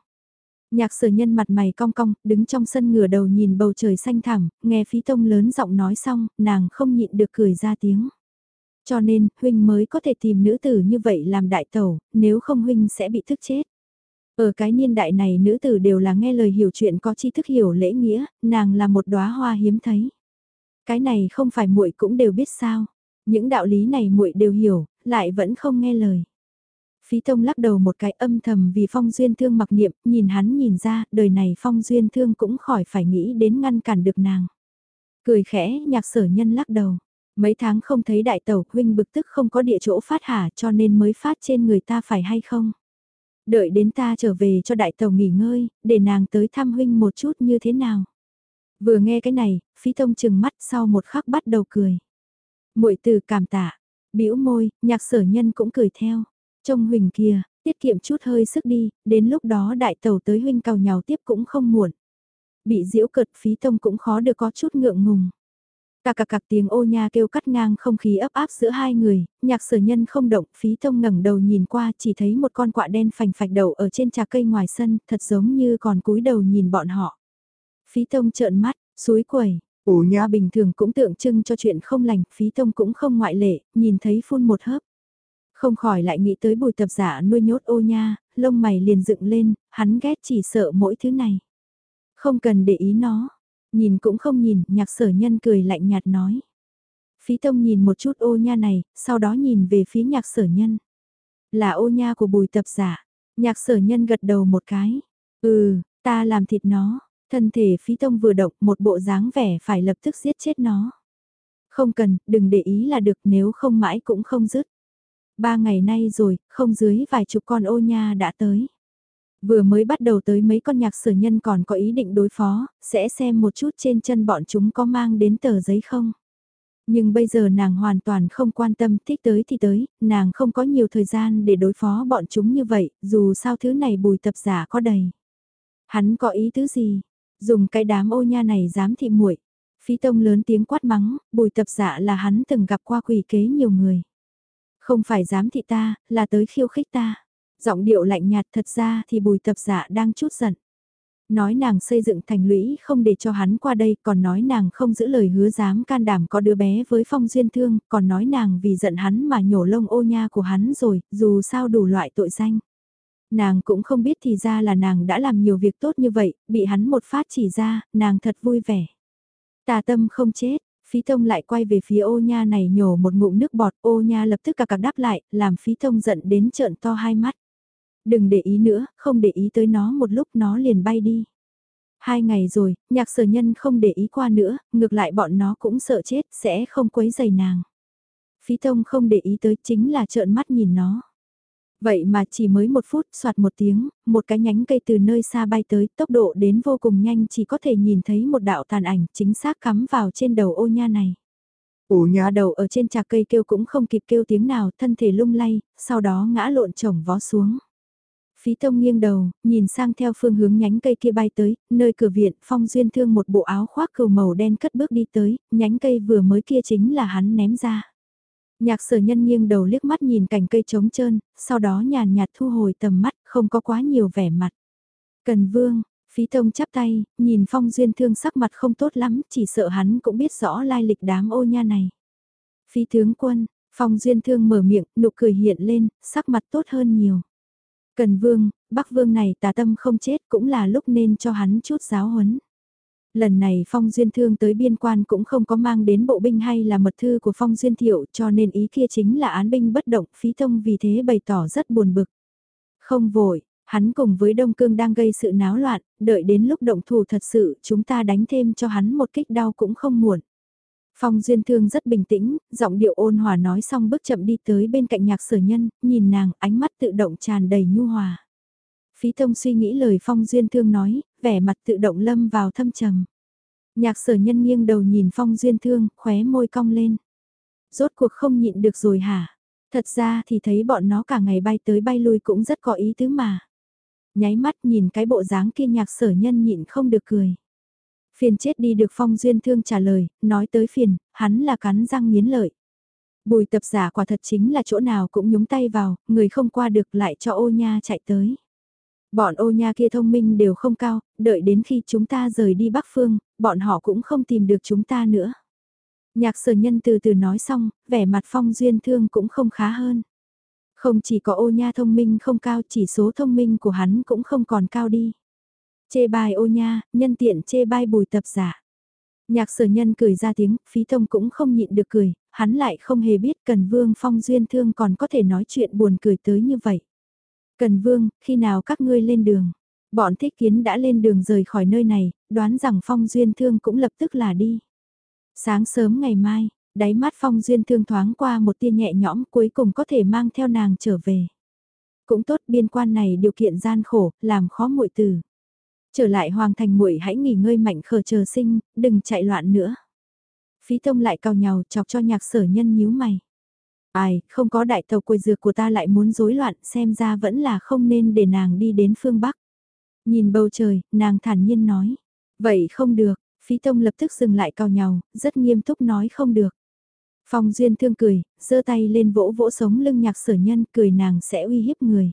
Nhạc sở nhân mặt mày cong cong, đứng trong sân ngửa đầu nhìn bầu trời xanh thẳm, nghe phí tông lớn giọng nói xong, nàng không nhịn được cười ra tiếng. Cho nên, huynh mới có thể tìm nữ tử như vậy làm đại tẩu, nếu không huynh sẽ bị thức chết. Ở cái niên đại này nữ tử đều là nghe lời hiểu chuyện có tri thức hiểu lễ nghĩa, nàng là một đóa hoa hiếm thấy. Cái này không phải muội cũng đều biết sao. Những đạo lý này muội đều hiểu, lại vẫn không nghe lời. Phí Tông lắc đầu một cái âm thầm vì Phong Duyên Thương mặc niệm, nhìn hắn nhìn ra, đời này Phong Duyên Thương cũng khỏi phải nghĩ đến ngăn cản được nàng. Cười khẽ, nhạc sở nhân lắc đầu. Mấy tháng không thấy đại tẩu huynh bực tức không có địa chỗ phát hả cho nên mới phát trên người ta phải hay không? Đợi đến ta trở về cho đại tẩu nghỉ ngơi, để nàng tới thăm huynh một chút như thế nào? Vừa nghe cái này, phí tông chừng mắt sau một khắc bắt đầu cười muội từ cảm tạ, bĩu môi, nhạc sở nhân cũng cười theo. Trông huỳnh kia, tiết kiệm chút hơi sức đi, đến lúc đó đại tàu tới huynh cào nhào tiếp cũng không muộn. Bị diễu cợt phí tông cũng khó được có chút ngượng ngùng. Cà cà cạc tiếng ô nha kêu cắt ngang không khí ấp áp giữa hai người, nhạc sở nhân không động, phí tông ngẩng đầu nhìn qua chỉ thấy một con quạ đen phành phạch đầu ở trên trà cây ngoài sân, thật giống như còn cúi đầu nhìn bọn họ. Phí tông trợn mắt, suối quẩy, Ủ nhã bình thường cũng tượng trưng cho chuyện không lành, phí tông cũng không ngoại lệ, nhìn thấy phun một hớp. Không khỏi lại nghĩ tới bùi tập giả nuôi nhốt ô nha, lông mày liền dựng lên, hắn ghét chỉ sợ mỗi thứ này. Không cần để ý nó, nhìn cũng không nhìn, nhạc sở nhân cười lạnh nhạt nói. Phí tông nhìn một chút ô nha này, sau đó nhìn về phía nhạc sở nhân. Là ô nha của bùi tập giả, nhạc sở nhân gật đầu một cái. Ừ, ta làm thịt nó, Thân thể phí tông vừa động một bộ dáng vẻ phải lập tức giết chết nó. Không cần, đừng để ý là được nếu không mãi cũng không dứt. Ba ngày nay rồi, không dưới vài chục con ô nha đã tới. Vừa mới bắt đầu tới mấy con nhạc sở nhân còn có ý định đối phó, sẽ xem một chút trên chân bọn chúng có mang đến tờ giấy không. Nhưng bây giờ nàng hoàn toàn không quan tâm thích tới thì tới, nàng không có nhiều thời gian để đối phó bọn chúng như vậy, dù sao thứ này bùi tập giả có đầy. Hắn có ý tứ gì? Dùng cái đám ô nha này dám thị muội Phí tông lớn tiếng quát mắng, bùi tập dạ là hắn từng gặp qua quỷ kế nhiều người. Không phải dám thị ta, là tới khiêu khích ta. Giọng điệu lạnh nhạt thật ra thì bùi tập dạ đang chút giận. Nói nàng xây dựng thành lũy không để cho hắn qua đây, còn nói nàng không giữ lời hứa dám can đảm có đứa bé với phong duyên thương, còn nói nàng vì giận hắn mà nhổ lông ô nha của hắn rồi, dù sao đủ loại tội danh. Nàng cũng không biết thì ra là nàng đã làm nhiều việc tốt như vậy, bị hắn một phát chỉ ra, nàng thật vui vẻ. Tà tâm không chết, phí tông lại quay về phía ô nha này nhổ một ngụm nước bọt, ô nha lập tức cả cặp đáp lại, làm phí tông giận đến trợn to hai mắt. Đừng để ý nữa, không để ý tới nó một lúc nó liền bay đi. Hai ngày rồi, nhạc sở nhân không để ý qua nữa, ngược lại bọn nó cũng sợ chết, sẽ không quấy dày nàng. Phí tông không để ý tới chính là trợn mắt nhìn nó. Vậy mà chỉ mới một phút, soạt một tiếng, một cái nhánh cây từ nơi xa bay tới, tốc độ đến vô cùng nhanh chỉ có thể nhìn thấy một đạo tàn ảnh chính xác cắm vào trên đầu ô nha này. ủ nha đầu ở trên trạc cây kêu cũng không kịp kêu tiếng nào, thân thể lung lay, sau đó ngã lộn chồng vó xuống. Phí tông nghiêng đầu, nhìn sang theo phương hướng nhánh cây kia bay tới, nơi cửa viện, phong duyên thương một bộ áo khoác cừu màu đen cất bước đi tới, nhánh cây vừa mới kia chính là hắn ném ra. Nhạc sở nhân nghiêng đầu liếc mắt nhìn cành cây trống trơn, sau đó nhàn nhạt thu hồi tầm mắt, không có quá nhiều vẻ mặt. Cần vương, phí tông chắp tay, nhìn phong duyên thương sắc mặt không tốt lắm, chỉ sợ hắn cũng biết rõ lai lịch đám ô nha này. Phí tướng quân, phong duyên thương mở miệng, nụ cười hiện lên, sắc mặt tốt hơn nhiều. Cần vương, bắc vương này tà tâm không chết cũng là lúc nên cho hắn chút giáo huấn. Lần này Phong Duyên Thương tới biên quan cũng không có mang đến bộ binh hay là mật thư của Phong Duyên Thiệu cho nên ý kia chính là án binh bất động phí thông vì thế bày tỏ rất buồn bực. Không vội, hắn cùng với Đông Cương đang gây sự náo loạn, đợi đến lúc động thủ thật sự chúng ta đánh thêm cho hắn một kích đau cũng không muộn. Phong Duyên Thương rất bình tĩnh, giọng điệu ôn hòa nói xong bước chậm đi tới bên cạnh nhạc sở nhân, nhìn nàng, ánh mắt tự động tràn đầy nhu hòa. Phí thông suy nghĩ lời Phong Duyên Thương nói, vẻ mặt tự động lâm vào thâm trầm. Nhạc sở nhân nghiêng đầu nhìn Phong Duyên Thương, khóe môi cong lên. Rốt cuộc không nhịn được rồi hả? Thật ra thì thấy bọn nó cả ngày bay tới bay lui cũng rất có ý tứ mà. Nháy mắt nhìn cái bộ dáng kia nhạc sở nhân nhịn không được cười. Phiền chết đi được Phong Duyên Thương trả lời, nói tới phiền, hắn là cắn răng nghiến lợi. Bùi tập giả quả thật chính là chỗ nào cũng nhúng tay vào, người không qua được lại cho ô nha chạy tới. Bọn ô nha kia thông minh đều không cao, đợi đến khi chúng ta rời đi Bắc Phương, bọn họ cũng không tìm được chúng ta nữa. Nhạc sở nhân từ từ nói xong, vẻ mặt phong duyên thương cũng không khá hơn. Không chỉ có ô nha thông minh không cao, chỉ số thông minh của hắn cũng không còn cao đi. Chê bai ô nha, nhân tiện chê bai bùi tập giả. Nhạc sở nhân cười ra tiếng, phí thông cũng không nhịn được cười, hắn lại không hề biết cần vương phong duyên thương còn có thể nói chuyện buồn cười tới như vậy. Cần vương, khi nào các ngươi lên đường? Bọn thích kiến đã lên đường rời khỏi nơi này, đoán rằng phong duyên thương cũng lập tức là đi. Sáng sớm ngày mai, đáy mắt phong duyên thương thoáng qua một tia nhẹ nhõm cuối cùng có thể mang theo nàng trở về. Cũng tốt biên quan này điều kiện gian khổ, làm khó muội tử. Trở lại hoàng thành muội hãy nghỉ ngơi mạnh khờ chờ sinh, đừng chạy loạn nữa. Phí tông lại cao nhào chọc cho nhạc sở nhân nhíu mày. Ai, không có đại tàu quầy dược của ta lại muốn rối loạn, xem ra vẫn là không nên để nàng đi đến phương Bắc. Nhìn bầu trời, nàng thản nhiên nói. Vậy không được, phí tông lập tức dừng lại cao nhau, rất nghiêm túc nói không được. Phong Duyên thương cười, giơ tay lên vỗ vỗ sống lưng nhạc sở nhân, cười nàng sẽ uy hiếp người.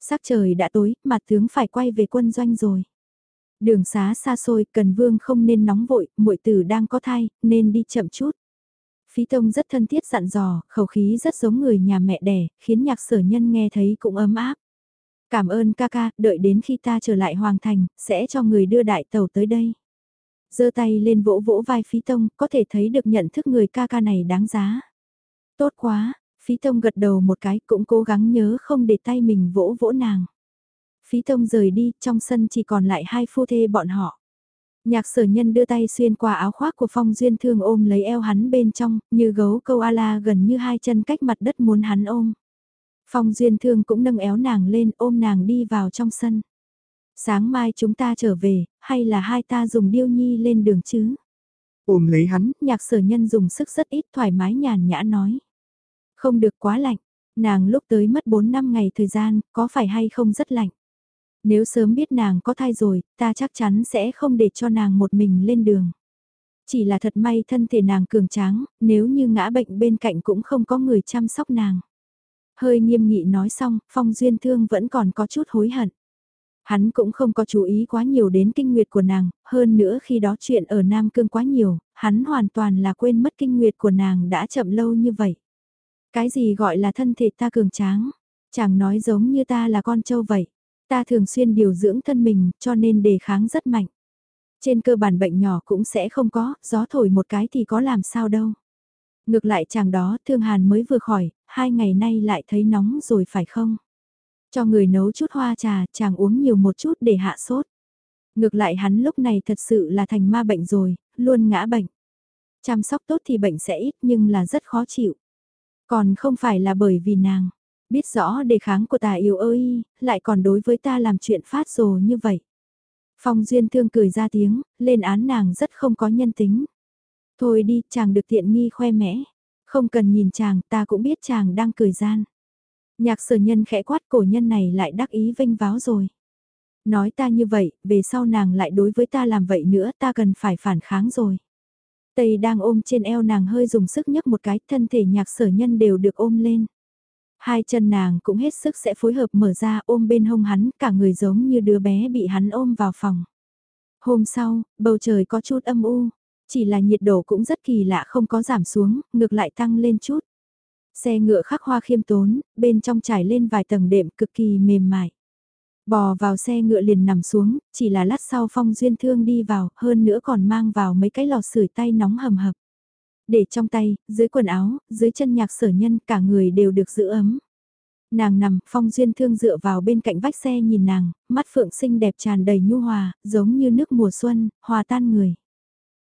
Sắc trời đã tối, mặt tướng phải quay về quân doanh rồi. Đường xá xa xôi, cần vương không nên nóng vội, muội tử đang có thai, nên đi chậm chút. Phí Tông rất thân thiết dặn dò, khẩu khí rất giống người nhà mẹ đẻ, khiến nhạc sở nhân nghe thấy cũng ấm áp. Cảm ơn ca ca, đợi đến khi ta trở lại Hoàng Thành, sẽ cho người đưa đại tàu tới đây. giơ tay lên vỗ vỗ vai Phí Tông, có thể thấy được nhận thức người ca ca này đáng giá. Tốt quá, Phí Tông gật đầu một cái cũng cố gắng nhớ không để tay mình vỗ vỗ nàng. Phí Tông rời đi, trong sân chỉ còn lại hai phu thê bọn họ. Nhạc sở nhân đưa tay xuyên qua áo khoác của phong duyên thương ôm lấy eo hắn bên trong, như gấu câu ala gần như hai chân cách mặt đất muốn hắn ôm. Phong duyên thương cũng nâng éo nàng lên ôm nàng đi vào trong sân. Sáng mai chúng ta trở về, hay là hai ta dùng điêu nhi lên đường chứ? Ôm lấy hắn, nhạc sở nhân dùng sức rất ít thoải mái nhàn nhã nói. Không được quá lạnh, nàng lúc tới mất 4 năm ngày thời gian, có phải hay không rất lạnh? Nếu sớm biết nàng có thai rồi, ta chắc chắn sẽ không để cho nàng một mình lên đường. Chỉ là thật may thân thể nàng cường tráng, nếu như ngã bệnh bên cạnh cũng không có người chăm sóc nàng. Hơi nghiêm nghị nói xong, Phong Duyên Thương vẫn còn có chút hối hận. Hắn cũng không có chú ý quá nhiều đến kinh nguyệt của nàng, hơn nữa khi đó chuyện ở Nam Cương quá nhiều, hắn hoàn toàn là quên mất kinh nguyệt của nàng đã chậm lâu như vậy. Cái gì gọi là thân thể ta cường tráng? Chẳng nói giống như ta là con trâu vậy. Ta thường xuyên điều dưỡng thân mình cho nên đề kháng rất mạnh. Trên cơ bản bệnh nhỏ cũng sẽ không có, gió thổi một cái thì có làm sao đâu. Ngược lại chàng đó thương hàn mới vừa khỏi, hai ngày nay lại thấy nóng rồi phải không? Cho người nấu chút hoa trà, chàng uống nhiều một chút để hạ sốt. Ngược lại hắn lúc này thật sự là thành ma bệnh rồi, luôn ngã bệnh. Chăm sóc tốt thì bệnh sẽ ít nhưng là rất khó chịu. Còn không phải là bởi vì nàng. Biết rõ đề kháng của tà yêu ơi, lại còn đối với ta làm chuyện phát rồ như vậy. Phong Duyên Thương cười ra tiếng, lên án nàng rất không có nhân tính. Thôi đi, chàng được tiện nghi khoe mẽ. Không cần nhìn chàng, ta cũng biết chàng đang cười gian. Nhạc sở nhân khẽ quát cổ nhân này lại đắc ý vinh váo rồi. Nói ta như vậy, về sau nàng lại đối với ta làm vậy nữa ta cần phải phản kháng rồi. Tây đang ôm trên eo nàng hơi dùng sức nhấc một cái, thân thể nhạc sở nhân đều được ôm lên. Hai chân nàng cũng hết sức sẽ phối hợp mở ra ôm bên hông hắn, cả người giống như đứa bé bị hắn ôm vào phòng. Hôm sau, bầu trời có chút âm u, chỉ là nhiệt độ cũng rất kỳ lạ không có giảm xuống, ngược lại tăng lên chút. Xe ngựa khắc hoa khiêm tốn, bên trong trải lên vài tầng đệm cực kỳ mềm mại. Bò vào xe ngựa liền nằm xuống, chỉ là lát sau phong duyên thương đi vào, hơn nữa còn mang vào mấy cái lò sưởi tay nóng hầm hập. Để trong tay, dưới quần áo, dưới chân nhạc sở nhân cả người đều được giữ ấm. Nàng nằm, phong duyên thương dựa vào bên cạnh vách xe nhìn nàng, mắt phượng xinh đẹp tràn đầy nhu hòa, giống như nước mùa xuân, hòa tan người.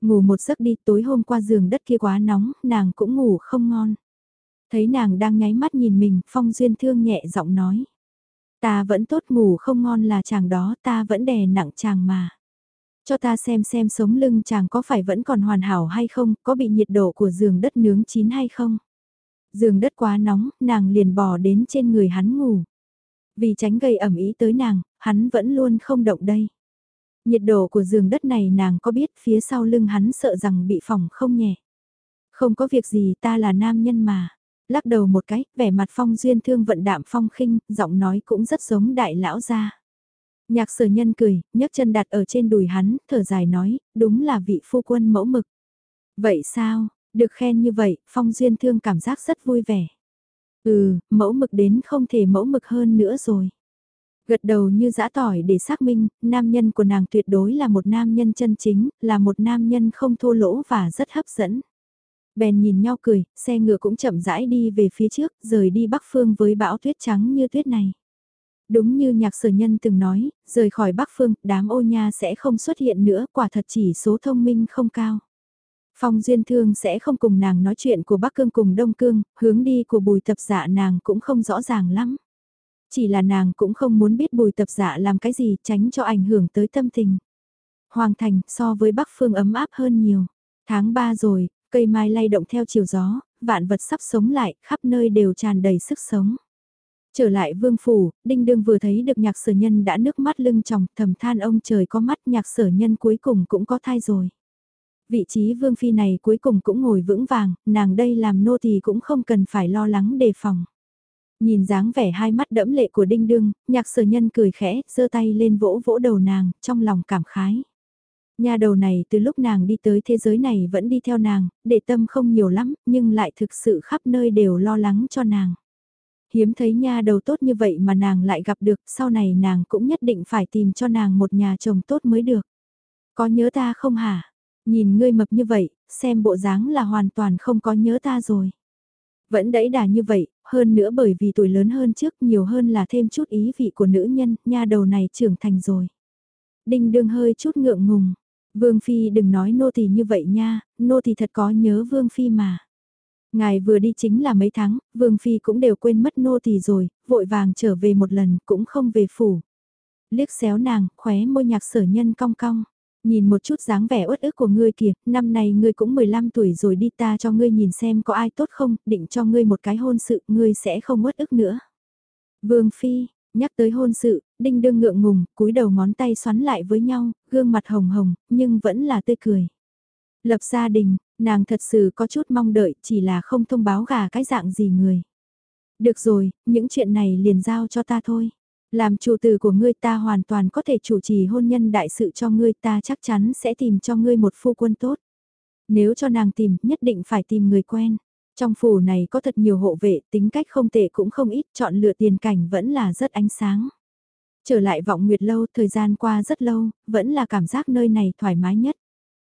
Ngủ một giấc đi tối hôm qua giường đất kia quá nóng, nàng cũng ngủ không ngon. Thấy nàng đang nháy mắt nhìn mình, phong duyên thương nhẹ giọng nói. Ta vẫn tốt ngủ không ngon là chàng đó, ta vẫn đè nặng chàng mà. Cho ta xem xem sống lưng chàng có phải vẫn còn hoàn hảo hay không, có bị nhiệt độ của giường đất nướng chín hay không. Giường đất quá nóng, nàng liền bò đến trên người hắn ngủ. Vì tránh gây ẩm ý tới nàng, hắn vẫn luôn không động đây. Nhiệt độ của giường đất này nàng có biết phía sau lưng hắn sợ rằng bị phỏng không nhẹ. Không có việc gì ta là nam nhân mà. Lắc đầu một cái, vẻ mặt phong duyên thương vận đạm phong khinh, giọng nói cũng rất giống đại lão gia. Nhạc sở nhân cười, nhấc chân đặt ở trên đùi hắn, thở dài nói, đúng là vị phu quân mẫu mực. Vậy sao, được khen như vậy, phong duyên thương cảm giác rất vui vẻ. Ừ, mẫu mực đến không thể mẫu mực hơn nữa rồi. Gật đầu như giã tỏi để xác minh, nam nhân của nàng tuyệt đối là một nam nhân chân chính, là một nam nhân không thô lỗ và rất hấp dẫn. Bèn nhìn nhau cười, xe ngựa cũng chậm rãi đi về phía trước, rời đi Bắc Phương với bão tuyết trắng như tuyết này. Đúng như nhạc sở nhân từng nói, rời khỏi Bắc Phương, đám ô nha sẽ không xuất hiện nữa, quả thật chỉ số thông minh không cao. Phong Duyên Thương sẽ không cùng nàng nói chuyện của Bắc Cương cùng Đông Cương, hướng đi của bùi tập dạ nàng cũng không rõ ràng lắm. Chỉ là nàng cũng không muốn biết bùi tập dạ làm cái gì tránh cho ảnh hưởng tới tâm tình. Hoàng thành so với Bắc Phương ấm áp hơn nhiều. Tháng 3 rồi, cây mai lay động theo chiều gió, vạn vật sắp sống lại, khắp nơi đều tràn đầy sức sống. Trở lại vương phủ, đinh đương vừa thấy được nhạc sở nhân đã nước mắt lưng tròng, thầm than ông trời có mắt nhạc sở nhân cuối cùng cũng có thai rồi. Vị trí vương phi này cuối cùng cũng ngồi vững vàng, nàng đây làm nô thì cũng không cần phải lo lắng đề phòng. Nhìn dáng vẻ hai mắt đẫm lệ của đinh đương, nhạc sở nhân cười khẽ, giơ tay lên vỗ vỗ đầu nàng, trong lòng cảm khái. Nhà đầu này từ lúc nàng đi tới thế giới này vẫn đi theo nàng, để tâm không nhiều lắm, nhưng lại thực sự khắp nơi đều lo lắng cho nàng. Hiếm thấy nha đầu tốt như vậy mà nàng lại gặp được, sau này nàng cũng nhất định phải tìm cho nàng một nhà chồng tốt mới được. Có nhớ ta không hả? Nhìn ngươi mập như vậy, xem bộ dáng là hoàn toàn không có nhớ ta rồi. Vẫn đẫy đà như vậy, hơn nữa bởi vì tuổi lớn hơn trước nhiều hơn là thêm chút ý vị của nữ nhân, nha đầu này trưởng thành rồi. Đinh đương hơi chút ngượng ngùng. Vương Phi đừng nói nô tỳ như vậy nha, nô tỳ thật có nhớ Vương Phi mà. Ngài vừa đi chính là mấy tháng, Vương Phi cũng đều quên mất nô tỳ rồi, vội vàng trở về một lần cũng không về phủ. Liếc xéo nàng, khóe môi nhạc sở nhân cong cong. Nhìn một chút dáng vẻ uất ức của ngươi kìa, năm nay ngươi cũng 15 tuổi rồi đi ta cho ngươi nhìn xem có ai tốt không, định cho ngươi một cái hôn sự, ngươi sẽ không uất ức nữa. Vương Phi, nhắc tới hôn sự, đinh đương ngượng ngùng, cúi đầu ngón tay xoắn lại với nhau, gương mặt hồng hồng, nhưng vẫn là tươi cười. Lập gia đình, nàng thật sự có chút mong đợi, chỉ là không thông báo gà cái dạng gì người. Được rồi, những chuyện này liền giao cho ta thôi. Làm chủ tử của ngươi ta hoàn toàn có thể chủ trì hôn nhân đại sự cho ngươi ta chắc chắn sẽ tìm cho ngươi một phu quân tốt. Nếu cho nàng tìm, nhất định phải tìm người quen. Trong phủ này có thật nhiều hộ vệ, tính cách không tệ cũng không ít, chọn lựa tiền cảnh vẫn là rất ánh sáng. Trở lại vọng nguyệt lâu, thời gian qua rất lâu, vẫn là cảm giác nơi này thoải mái nhất.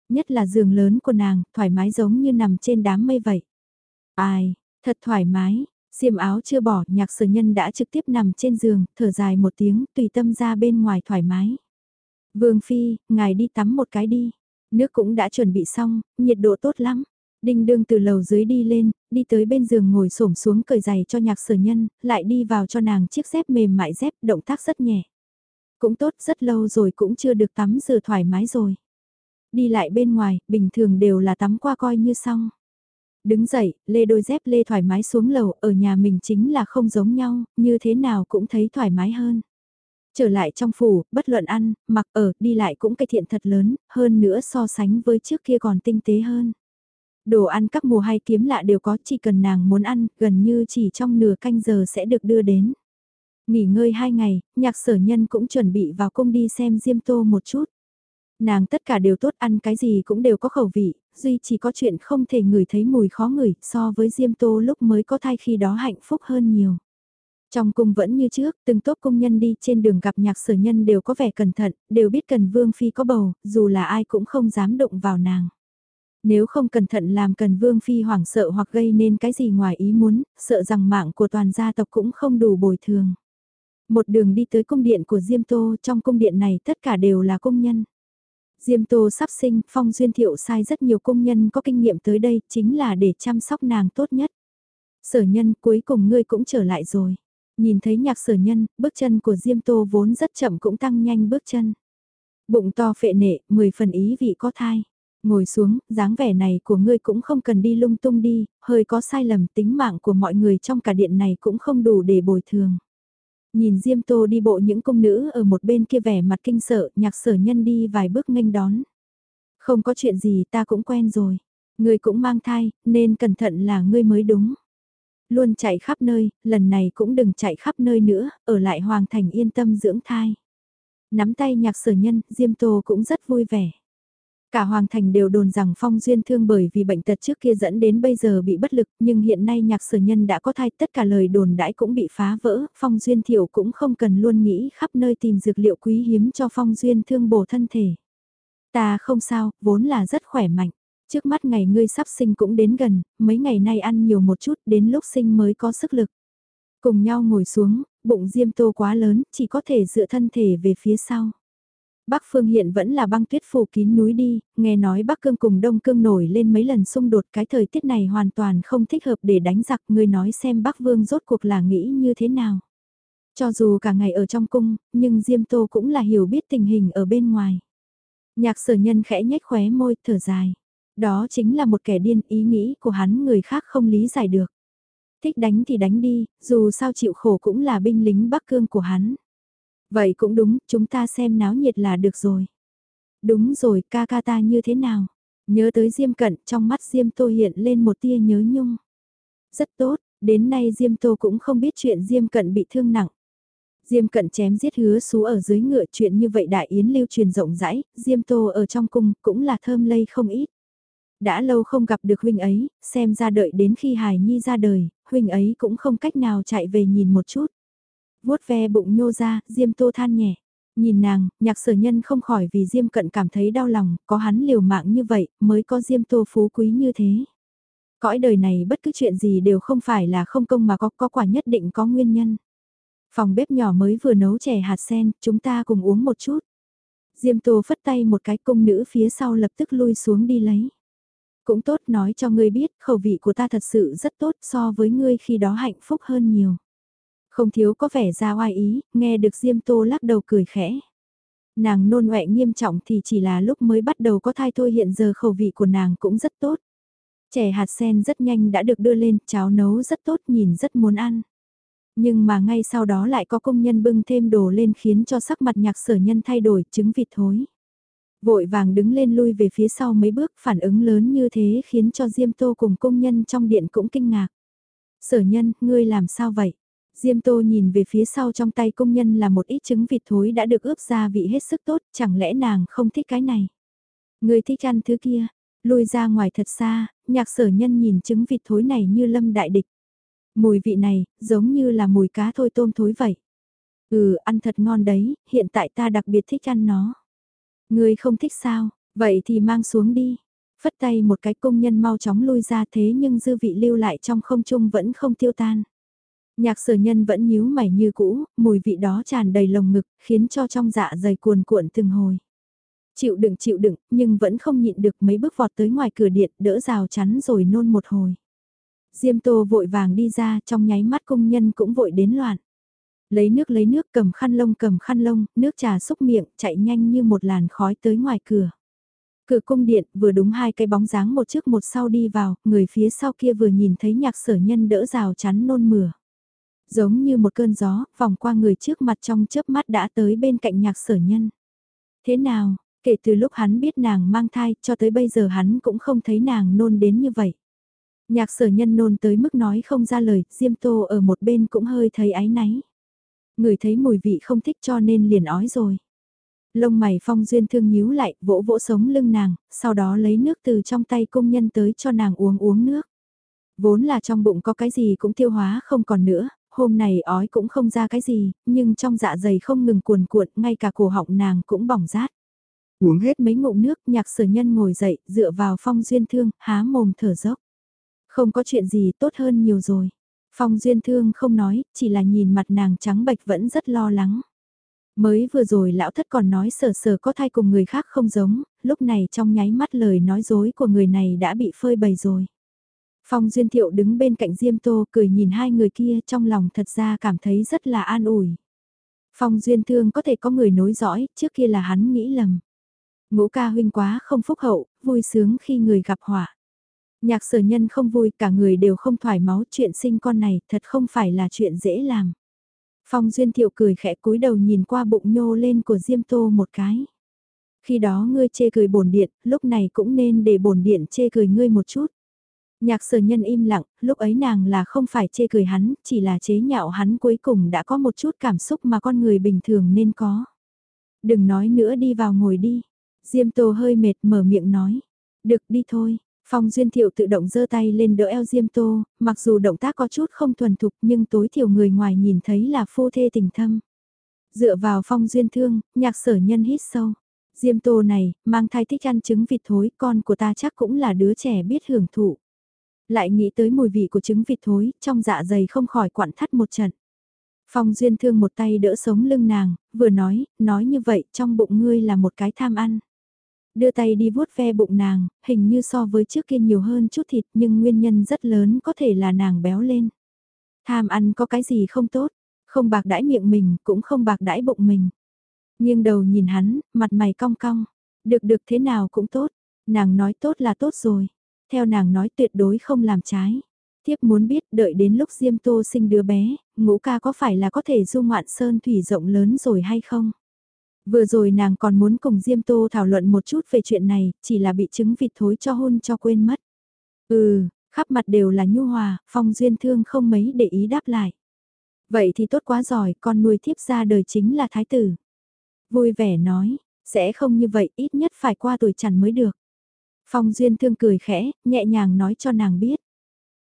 Nhất là giường lớn của nàng, thoải mái giống như nằm trên đám mây vậy. Ai, thật thoải mái, xiêm áo chưa bỏ, nhạc sở nhân đã trực tiếp nằm trên giường, thở dài một tiếng, tùy tâm ra bên ngoài thoải mái. Vương Phi, ngài đi tắm một cái đi. Nước cũng đã chuẩn bị xong, nhiệt độ tốt lắm. Đinh đương từ lầu dưới đi lên, đi tới bên giường ngồi xổm xuống cởi giày cho nhạc sở nhân, lại đi vào cho nàng chiếc dép mềm mại dép, động tác rất nhẹ. Cũng tốt, rất lâu rồi cũng chưa được tắm rửa thoải mái rồi. Đi lại bên ngoài, bình thường đều là tắm qua coi như xong. Đứng dậy, lê đôi dép lê thoải mái xuống lầu, ở nhà mình chính là không giống nhau, như thế nào cũng thấy thoải mái hơn. Trở lại trong phủ, bất luận ăn, mặc ở, đi lại cũng cải thiện thật lớn, hơn nữa so sánh với trước kia còn tinh tế hơn. Đồ ăn các mùa hay kiếm lạ đều có, chỉ cần nàng muốn ăn, gần như chỉ trong nửa canh giờ sẽ được đưa đến. Nghỉ ngơi hai ngày, nhạc sở nhân cũng chuẩn bị vào cung đi xem Diêm Tô một chút. Nàng tất cả đều tốt ăn cái gì cũng đều có khẩu vị, duy chỉ có chuyện không thể ngửi thấy mùi khó ngửi so với Diêm Tô lúc mới có thai khi đó hạnh phúc hơn nhiều. Trong cung vẫn như trước, từng tốt công nhân đi trên đường gặp nhạc sở nhân đều có vẻ cẩn thận, đều biết cần Vương Phi có bầu, dù là ai cũng không dám động vào nàng. Nếu không cẩn thận làm cần Vương Phi hoảng sợ hoặc gây nên cái gì ngoài ý muốn, sợ rằng mạng của toàn gia tộc cũng không đủ bồi thường. Một đường đi tới cung điện của Diêm Tô, trong cung điện này tất cả đều là công nhân. Diêm Tô sắp sinh, Phong Duyên Thiệu sai rất nhiều công nhân có kinh nghiệm tới đây, chính là để chăm sóc nàng tốt nhất. Sở nhân cuối cùng ngươi cũng trở lại rồi. Nhìn thấy nhạc sở nhân, bước chân của Diêm Tô vốn rất chậm cũng tăng nhanh bước chân. Bụng to phệ nệ, mười phần ý vị có thai. Ngồi xuống, dáng vẻ này của ngươi cũng không cần đi lung tung đi, hơi có sai lầm tính mạng của mọi người trong cả điện này cũng không đủ để bồi thường. Nhìn Diêm Tô đi bộ những công nữ ở một bên kia vẻ mặt kinh sợ, nhạc sở nhân đi vài bước nghênh đón. Không có chuyện gì ta cũng quen rồi. Ngươi cũng mang thai, nên cẩn thận là ngươi mới đúng. Luôn chạy khắp nơi, lần này cũng đừng chạy khắp nơi nữa, ở lại Hoàng Thành yên tâm dưỡng thai. Nắm tay nhạc sở nhân, Diêm Tô cũng rất vui vẻ. Cả Hoàng Thành đều đồn rằng Phong Duyên thương bởi vì bệnh tật trước kia dẫn đến bây giờ bị bất lực, nhưng hiện nay nhạc sở nhân đã có thai tất cả lời đồn đãi cũng bị phá vỡ, Phong Duyên thiểu cũng không cần luôn nghĩ khắp nơi tìm dược liệu quý hiếm cho Phong Duyên thương bổ thân thể. Ta không sao, vốn là rất khỏe mạnh. Trước mắt ngày ngươi sắp sinh cũng đến gần, mấy ngày nay ăn nhiều một chút đến lúc sinh mới có sức lực. Cùng nhau ngồi xuống, bụng diêm tô quá lớn, chỉ có thể dựa thân thể về phía sau. Bắc Phương hiện vẫn là băng tuyết phủ kín núi đi, nghe nói Bắc Cương cùng Đông Cương nổi lên mấy lần xung đột cái thời tiết này hoàn toàn không thích hợp để đánh giặc người nói xem Bắc Vương rốt cuộc là nghĩ như thế nào. Cho dù cả ngày ở trong cung, nhưng Diêm Tô cũng là hiểu biết tình hình ở bên ngoài. Nhạc sở nhân khẽ nhếch khóe môi, thở dài. Đó chính là một kẻ điên ý nghĩ của hắn người khác không lý giải được. Thích đánh thì đánh đi, dù sao chịu khổ cũng là binh lính Bắc Cương của hắn. Vậy cũng đúng, chúng ta xem náo nhiệt là được rồi. Đúng rồi, ca ca ta như thế nào? Nhớ tới Diêm Cận, trong mắt Diêm Tô hiện lên một tia nhớ nhung. Rất tốt, đến nay Diêm Tô cũng không biết chuyện Diêm Cận bị thương nặng. Diêm Cận chém giết hứa xú ở dưới ngựa chuyện như vậy đại yến lưu truyền rộng rãi, Diêm Tô ở trong cung cũng là thơm lây không ít. Đã lâu không gặp được huynh ấy, xem ra đợi đến khi Hải Nhi ra đời, huynh ấy cũng không cách nào chạy về nhìn một chút vuốt ve bụng nhô ra, Diêm Tô than nhẹ. Nhìn nàng, nhạc sở nhân không khỏi vì Diêm cận cảm thấy đau lòng, có hắn liều mạng như vậy, mới có Diêm Tô phú quý như thế. Cõi đời này bất cứ chuyện gì đều không phải là không công mà có, có quả nhất định có nguyên nhân. Phòng bếp nhỏ mới vừa nấu chè hạt sen, chúng ta cùng uống một chút. Diêm Tô phất tay một cái cung nữ phía sau lập tức lui xuống đi lấy. Cũng tốt nói cho ngươi biết, khẩu vị của ta thật sự rất tốt so với ngươi khi đó hạnh phúc hơn nhiều. Không thiếu có vẻ ra oai ý, nghe được Diêm Tô lắc đầu cười khẽ. Nàng nôn ọe nghiêm trọng thì chỉ là lúc mới bắt đầu có thai thôi hiện giờ khẩu vị của nàng cũng rất tốt. Chè hạt sen rất nhanh đã được đưa lên, cháo nấu rất tốt nhìn rất muốn ăn. Nhưng mà ngay sau đó lại có công nhân bưng thêm đồ lên khiến cho sắc mặt nhạc sở nhân thay đổi trứng vịt thối. Vội vàng đứng lên lui về phía sau mấy bước phản ứng lớn như thế khiến cho Diêm Tô cùng công nhân trong điện cũng kinh ngạc. Sở nhân, ngươi làm sao vậy? Diêm Tô nhìn về phía sau trong tay công nhân là một ít trứng vịt thối đã được ướp gia vị hết sức tốt, chẳng lẽ nàng không thích cái này? Người thích ăn thứ kia, lùi ra ngoài thật xa, nhạc sở nhân nhìn trứng vịt thối này như lâm đại địch. Mùi vị này, giống như là mùi cá thôi tôm thối vậy. Ừ, ăn thật ngon đấy, hiện tại ta đặc biệt thích ăn nó. Người không thích sao, vậy thì mang xuống đi. Phất tay một cái công nhân mau chóng lui ra thế nhưng dư vị lưu lại trong không trung vẫn không tiêu tan. Nhạc sở nhân vẫn nhíu mày như cũ, mùi vị đó tràn đầy lồng ngực, khiến cho trong dạ dày cuồn cuộn từng hồi. Chịu đựng chịu đựng, nhưng vẫn không nhịn được mấy bước vọt tới ngoài cửa điện, đỡ rào chắn rồi nôn một hồi. Diêm Tô vội vàng đi ra, trong nháy mắt công nhân cũng vội đến loạn. Lấy nước lấy nước cầm khăn lông cầm khăn lông, nước trà xúc miệng, chạy nhanh như một làn khói tới ngoài cửa. Cửa cung điện vừa đúng hai cái bóng dáng một trước một sau đi vào, người phía sau kia vừa nhìn thấy nhạc sở nhân đỡ rào chắn nôn mửa. Giống như một cơn gió, vòng qua người trước mặt trong chớp mắt đã tới bên cạnh nhạc sở nhân. Thế nào, kể từ lúc hắn biết nàng mang thai cho tới bây giờ hắn cũng không thấy nàng nôn đến như vậy. Nhạc sở nhân nôn tới mức nói không ra lời, Diêm Tô ở một bên cũng hơi thấy áy náy. Người thấy mùi vị không thích cho nên liền ói rồi. Lông mày phong duyên thương nhíu lại, vỗ vỗ sống lưng nàng, sau đó lấy nước từ trong tay công nhân tới cho nàng uống uống nước. Vốn là trong bụng có cái gì cũng tiêu hóa không còn nữa, hôm này ói cũng không ra cái gì, nhưng trong dạ dày không ngừng cuồn cuộn, ngay cả cổ họng nàng cũng bỏng rát. Uống hết mấy ngụm nước, nhạc sở nhân ngồi dậy, dựa vào phong duyên thương, há mồm thở dốc. Không có chuyện gì tốt hơn nhiều rồi. Phong duyên thương không nói, chỉ là nhìn mặt nàng trắng bệch vẫn rất lo lắng. Mới vừa rồi lão thất còn nói sờ sờ có thai cùng người khác không giống, lúc này trong nháy mắt lời nói dối của người này đã bị phơi bày rồi. Phong Duyên Thiệu đứng bên cạnh Diêm Tô cười nhìn hai người kia trong lòng thật ra cảm thấy rất là an ủi. Phong Duyên Thương có thể có người nối dõi, trước kia là hắn nghĩ lầm. Ngũ ca huynh quá không phúc hậu, vui sướng khi người gặp họa. Nhạc sở nhân không vui, cả người đều không thoải máu, chuyện sinh con này thật không phải là chuyện dễ làm. Phong Duyên Thiệu cười khẽ cúi đầu nhìn qua bụng nhô lên của Diêm Tô một cái. Khi đó ngươi chê cười bổn điện, lúc này cũng nên để bổn điện chê cười ngươi một chút. Nhạc sở nhân im lặng, lúc ấy nàng là không phải chê cười hắn, chỉ là chế nhạo hắn cuối cùng đã có một chút cảm xúc mà con người bình thường nên có. Đừng nói nữa đi vào ngồi đi. Diêm Tô hơi mệt mở miệng nói. Được đi thôi. Phong Duyên Thiệu tự động giơ tay lên đỡ eo Diêm Tô, mặc dù động tác có chút không thuần thục nhưng tối thiểu người ngoài nhìn thấy là phu thê tình thâm. Dựa vào Phong Duyên Thương, nhạc sở nhân hít sâu. Diêm Tô này, mang thai thích ăn trứng vịt thối, con của ta chắc cũng là đứa trẻ biết hưởng thụ. Lại nghĩ tới mùi vị của trứng vịt thối, trong dạ dày không khỏi quặn thắt một trận. Phong Duyên Thương một tay đỡ sống lưng nàng, vừa nói, nói như vậy trong bụng ngươi là một cái tham ăn. Đưa tay đi vuốt ve bụng nàng, hình như so với trước kia nhiều hơn chút thịt nhưng nguyên nhân rất lớn có thể là nàng béo lên. Tham ăn có cái gì không tốt, không bạc đãi miệng mình cũng không bạc đãi bụng mình. Nhưng đầu nhìn hắn, mặt mày cong cong, được được thế nào cũng tốt, nàng nói tốt là tốt rồi, theo nàng nói tuyệt đối không làm trái. Thiếp muốn biết đợi đến lúc Diêm Tô sinh đứa bé, ngũ ca có phải là có thể du ngoạn sơn thủy rộng lớn rồi hay không? Vừa rồi nàng còn muốn cùng Diêm Tô thảo luận một chút về chuyện này, chỉ là bị trứng vịt thối cho hôn cho quên mất. Ừ, khắp mặt đều là nhu hòa, phong duyên thương không mấy để ý đáp lại. Vậy thì tốt quá giỏi, con nuôi thiếp ra đời chính là thái tử. Vui vẻ nói, sẽ không như vậy, ít nhất phải qua tuổi chằn mới được. Phong duyên thương cười khẽ, nhẹ nhàng nói cho nàng biết.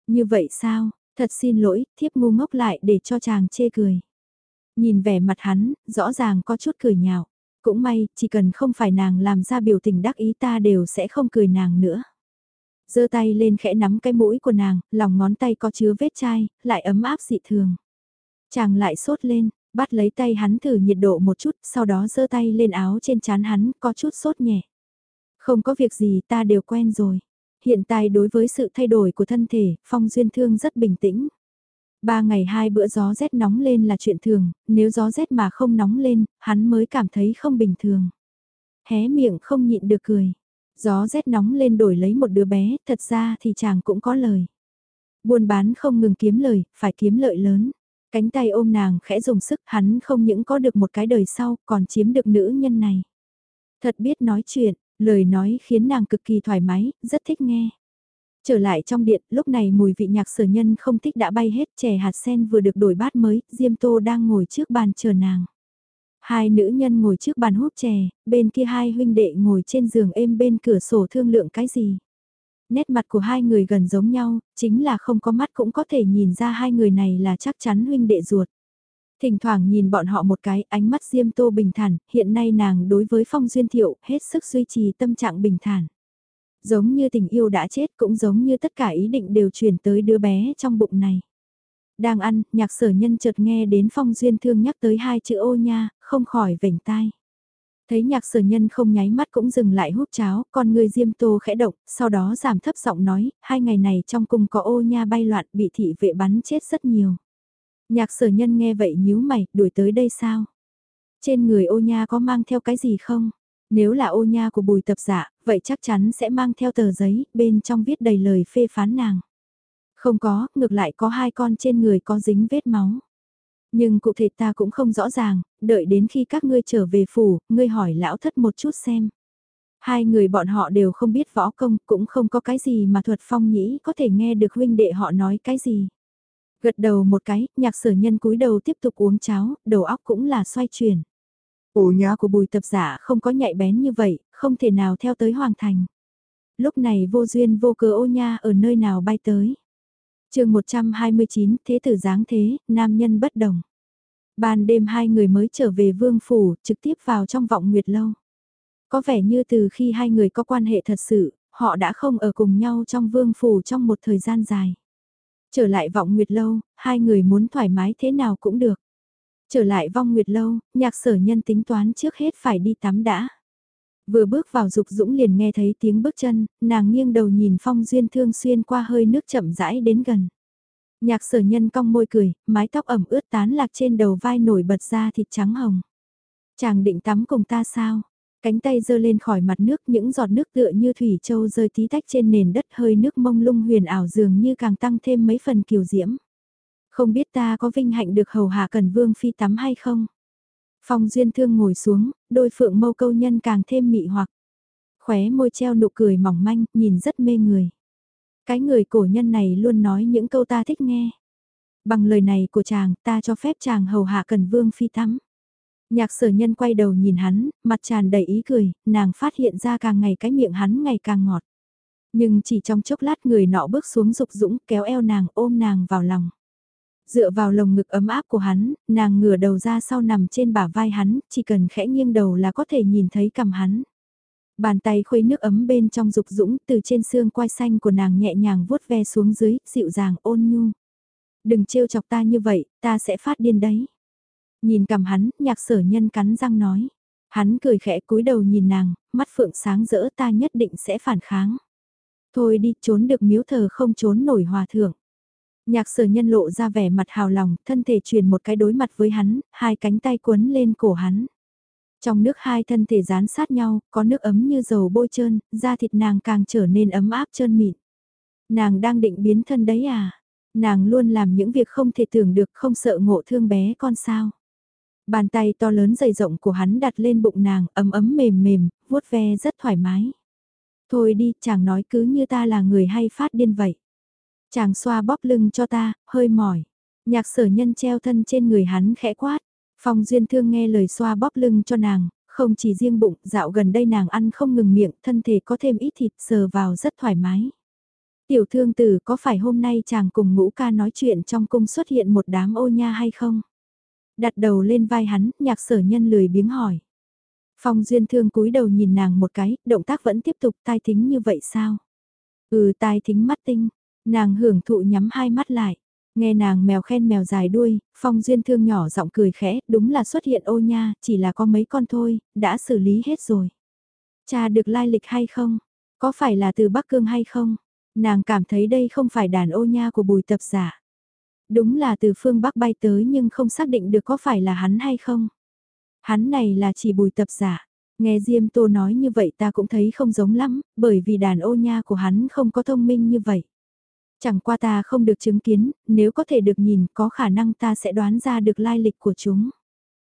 Như vậy sao, thật xin lỗi, thiếp ngu ngốc lại để cho chàng chê cười. Nhìn vẻ mặt hắn, rõ ràng có chút cười nhạo. Cũng may, chỉ cần không phải nàng làm ra biểu tình đắc ý ta đều sẽ không cười nàng nữa. giơ tay lên khẽ nắm cái mũi của nàng, lòng ngón tay có chứa vết chai, lại ấm áp dị thường. Chàng lại sốt lên, bắt lấy tay hắn thử nhiệt độ một chút, sau đó giơ tay lên áo trên chán hắn, có chút sốt nhẹ. Không có việc gì ta đều quen rồi. Hiện tại đối với sự thay đổi của thân thể, Phong Duyên Thương rất bình tĩnh. Ba ngày hai bữa gió rét nóng lên là chuyện thường, nếu gió rét mà không nóng lên, hắn mới cảm thấy không bình thường. Hé miệng không nhịn được cười. Gió rét nóng lên đổi lấy một đứa bé, thật ra thì chàng cũng có lời. Buôn bán không ngừng kiếm lời, phải kiếm lợi lớn. Cánh tay ôm nàng khẽ dùng sức hắn không những có được một cái đời sau, còn chiếm được nữ nhân này. Thật biết nói chuyện, lời nói khiến nàng cực kỳ thoải mái, rất thích nghe. Trở lại trong điện, lúc này mùi vị nhạc sở nhân không thích đã bay hết, chè hạt sen vừa được đổi bát mới, Diêm Tô đang ngồi trước bàn chờ nàng. Hai nữ nhân ngồi trước bàn hút chè, bên kia hai huynh đệ ngồi trên giường êm bên cửa sổ thương lượng cái gì. Nét mặt của hai người gần giống nhau, chính là không có mắt cũng có thể nhìn ra hai người này là chắc chắn huynh đệ ruột. Thỉnh thoảng nhìn bọn họ một cái, ánh mắt Diêm Tô bình thản, hiện nay nàng đối với Phong Duyên Thiệu hết sức duy trì tâm trạng bình thản. Giống như tình yêu đã chết cũng giống như tất cả ý định đều chuyển tới đứa bé trong bụng này. Đang ăn, nhạc sở nhân chợt nghe đến Phong Duyên Thương nhắc tới hai chữ ô nha, không khỏi vểnh tai. Thấy nhạc sở nhân không nháy mắt cũng dừng lại hút cháo, con người diêm tô khẽ động, sau đó giảm thấp giọng nói, hai ngày này trong cung có ô nha bay loạn bị thị vệ bắn chết rất nhiều. Nhạc sở nhân nghe vậy nhíu mày, đuổi tới đây sao? Trên người ô nha có mang theo cái gì không? Nếu là ô nha của bùi tập giả, vậy chắc chắn sẽ mang theo tờ giấy, bên trong viết đầy lời phê phán nàng. Không có, ngược lại có hai con trên người có dính vết máu. Nhưng cụ thể ta cũng không rõ ràng, đợi đến khi các ngươi trở về phủ, ngươi hỏi lão thất một chút xem. Hai người bọn họ đều không biết võ công, cũng không có cái gì mà thuật phong nhĩ có thể nghe được huynh đệ họ nói cái gì. Gật đầu một cái, nhạc sở nhân cúi đầu tiếp tục uống cháo, đầu óc cũng là xoay chuyển. Ổ nhá của bùi tập giả không có nhạy bén như vậy, không thể nào theo tới hoàng thành. Lúc này vô duyên vô cớ ô nha ở nơi nào bay tới. chương 129 Thế tử giáng thế, nam nhân bất đồng. Ban đêm hai người mới trở về vương phủ, trực tiếp vào trong vọng nguyệt lâu. Có vẻ như từ khi hai người có quan hệ thật sự, họ đã không ở cùng nhau trong vương phủ trong một thời gian dài. Trở lại vọng nguyệt lâu, hai người muốn thoải mái thế nào cũng được. Trở lại vong nguyệt lâu, nhạc sở nhân tính toán trước hết phải đi tắm đã. Vừa bước vào dục dũng liền nghe thấy tiếng bước chân, nàng nghiêng đầu nhìn phong duyên thương xuyên qua hơi nước chậm rãi đến gần. Nhạc sở nhân cong môi cười, mái tóc ẩm ướt tán lạc trên đầu vai nổi bật ra thịt trắng hồng. Chàng định tắm cùng ta sao? Cánh tay giơ lên khỏi mặt nước những giọt nước tựa như thủy châu rơi tí tách trên nền đất hơi nước mông lung huyền ảo dường như càng tăng thêm mấy phần kiều diễm. Không biết ta có vinh hạnh được hầu hạ cần vương phi tắm hay không? Phong duyên thương ngồi xuống, đôi phượng mâu câu nhân càng thêm mị hoặc. Khóe môi treo nụ cười mỏng manh, nhìn rất mê người. Cái người cổ nhân này luôn nói những câu ta thích nghe. Bằng lời này của chàng, ta cho phép chàng hầu hạ cần vương phi tắm. Nhạc sở nhân quay đầu nhìn hắn, mặt tràn đầy ý cười, nàng phát hiện ra càng ngày cái miệng hắn ngày càng ngọt. Nhưng chỉ trong chốc lát người nọ bước xuống dục dũng kéo eo nàng ôm nàng vào lòng. Dựa vào lồng ngực ấm áp của hắn, nàng ngửa đầu ra sau nằm trên bả vai hắn, chỉ cần khẽ nghiêng đầu là có thể nhìn thấy cầm hắn. Bàn tay khuấy nước ấm bên trong dục dũng từ trên xương quai xanh của nàng nhẹ nhàng vuốt ve xuống dưới, dịu dàng ôn nhu. Đừng trêu chọc ta như vậy, ta sẽ phát điên đấy. Nhìn cầm hắn, nhạc sở nhân cắn răng nói. Hắn cười khẽ cúi đầu nhìn nàng, mắt phượng sáng rỡ ta nhất định sẽ phản kháng. Thôi đi, trốn được miếu thờ không trốn nổi hòa thượng. Nhạc sở nhân lộ ra vẻ mặt hào lòng, thân thể truyền một cái đối mặt với hắn, hai cánh tay quấn lên cổ hắn. Trong nước hai thân thể dán sát nhau, có nước ấm như dầu bôi trơn, da thịt nàng càng trở nên ấm áp trơn mịn. Nàng đang định biến thân đấy à? Nàng luôn làm những việc không thể tưởng được không sợ ngộ thương bé con sao. Bàn tay to lớn dày rộng của hắn đặt lên bụng nàng, ấm ấm mềm mềm, vuốt ve rất thoải mái. Thôi đi, chàng nói cứ như ta là người hay phát điên vậy. Chàng xoa bóp lưng cho ta, hơi mỏi. Nhạc sở nhân treo thân trên người hắn khẽ quát. Phong duyên thương nghe lời xoa bóp lưng cho nàng, không chỉ riêng bụng, dạo gần đây nàng ăn không ngừng miệng, thân thể có thêm ít thịt sờ vào rất thoải mái. Tiểu thương tử có phải hôm nay chàng cùng ngũ ca nói chuyện trong cung xuất hiện một đám ô nha hay không? Đặt đầu lên vai hắn, nhạc sở nhân lười biếng hỏi. Phong duyên thương cúi đầu nhìn nàng một cái, động tác vẫn tiếp tục tai thính như vậy sao? Ừ tai thính mắt tinh, nàng hưởng thụ nhắm hai mắt lại. Nghe nàng mèo khen mèo dài đuôi, phong duyên thương nhỏ giọng cười khẽ, đúng là xuất hiện ô nha, chỉ là có mấy con thôi, đã xử lý hết rồi. Cha được lai lịch hay không? Có phải là từ Bắc Cương hay không? Nàng cảm thấy đây không phải đàn ô nha của bùi tập giả. Đúng là từ phương Bắc bay tới nhưng không xác định được có phải là hắn hay không. Hắn này là chỉ bùi tập giả. Nghe Diêm Tô nói như vậy ta cũng thấy không giống lắm, bởi vì đàn ô nha của hắn không có thông minh như vậy. Chẳng qua ta không được chứng kiến, nếu có thể được nhìn có khả năng ta sẽ đoán ra được lai lịch của chúng.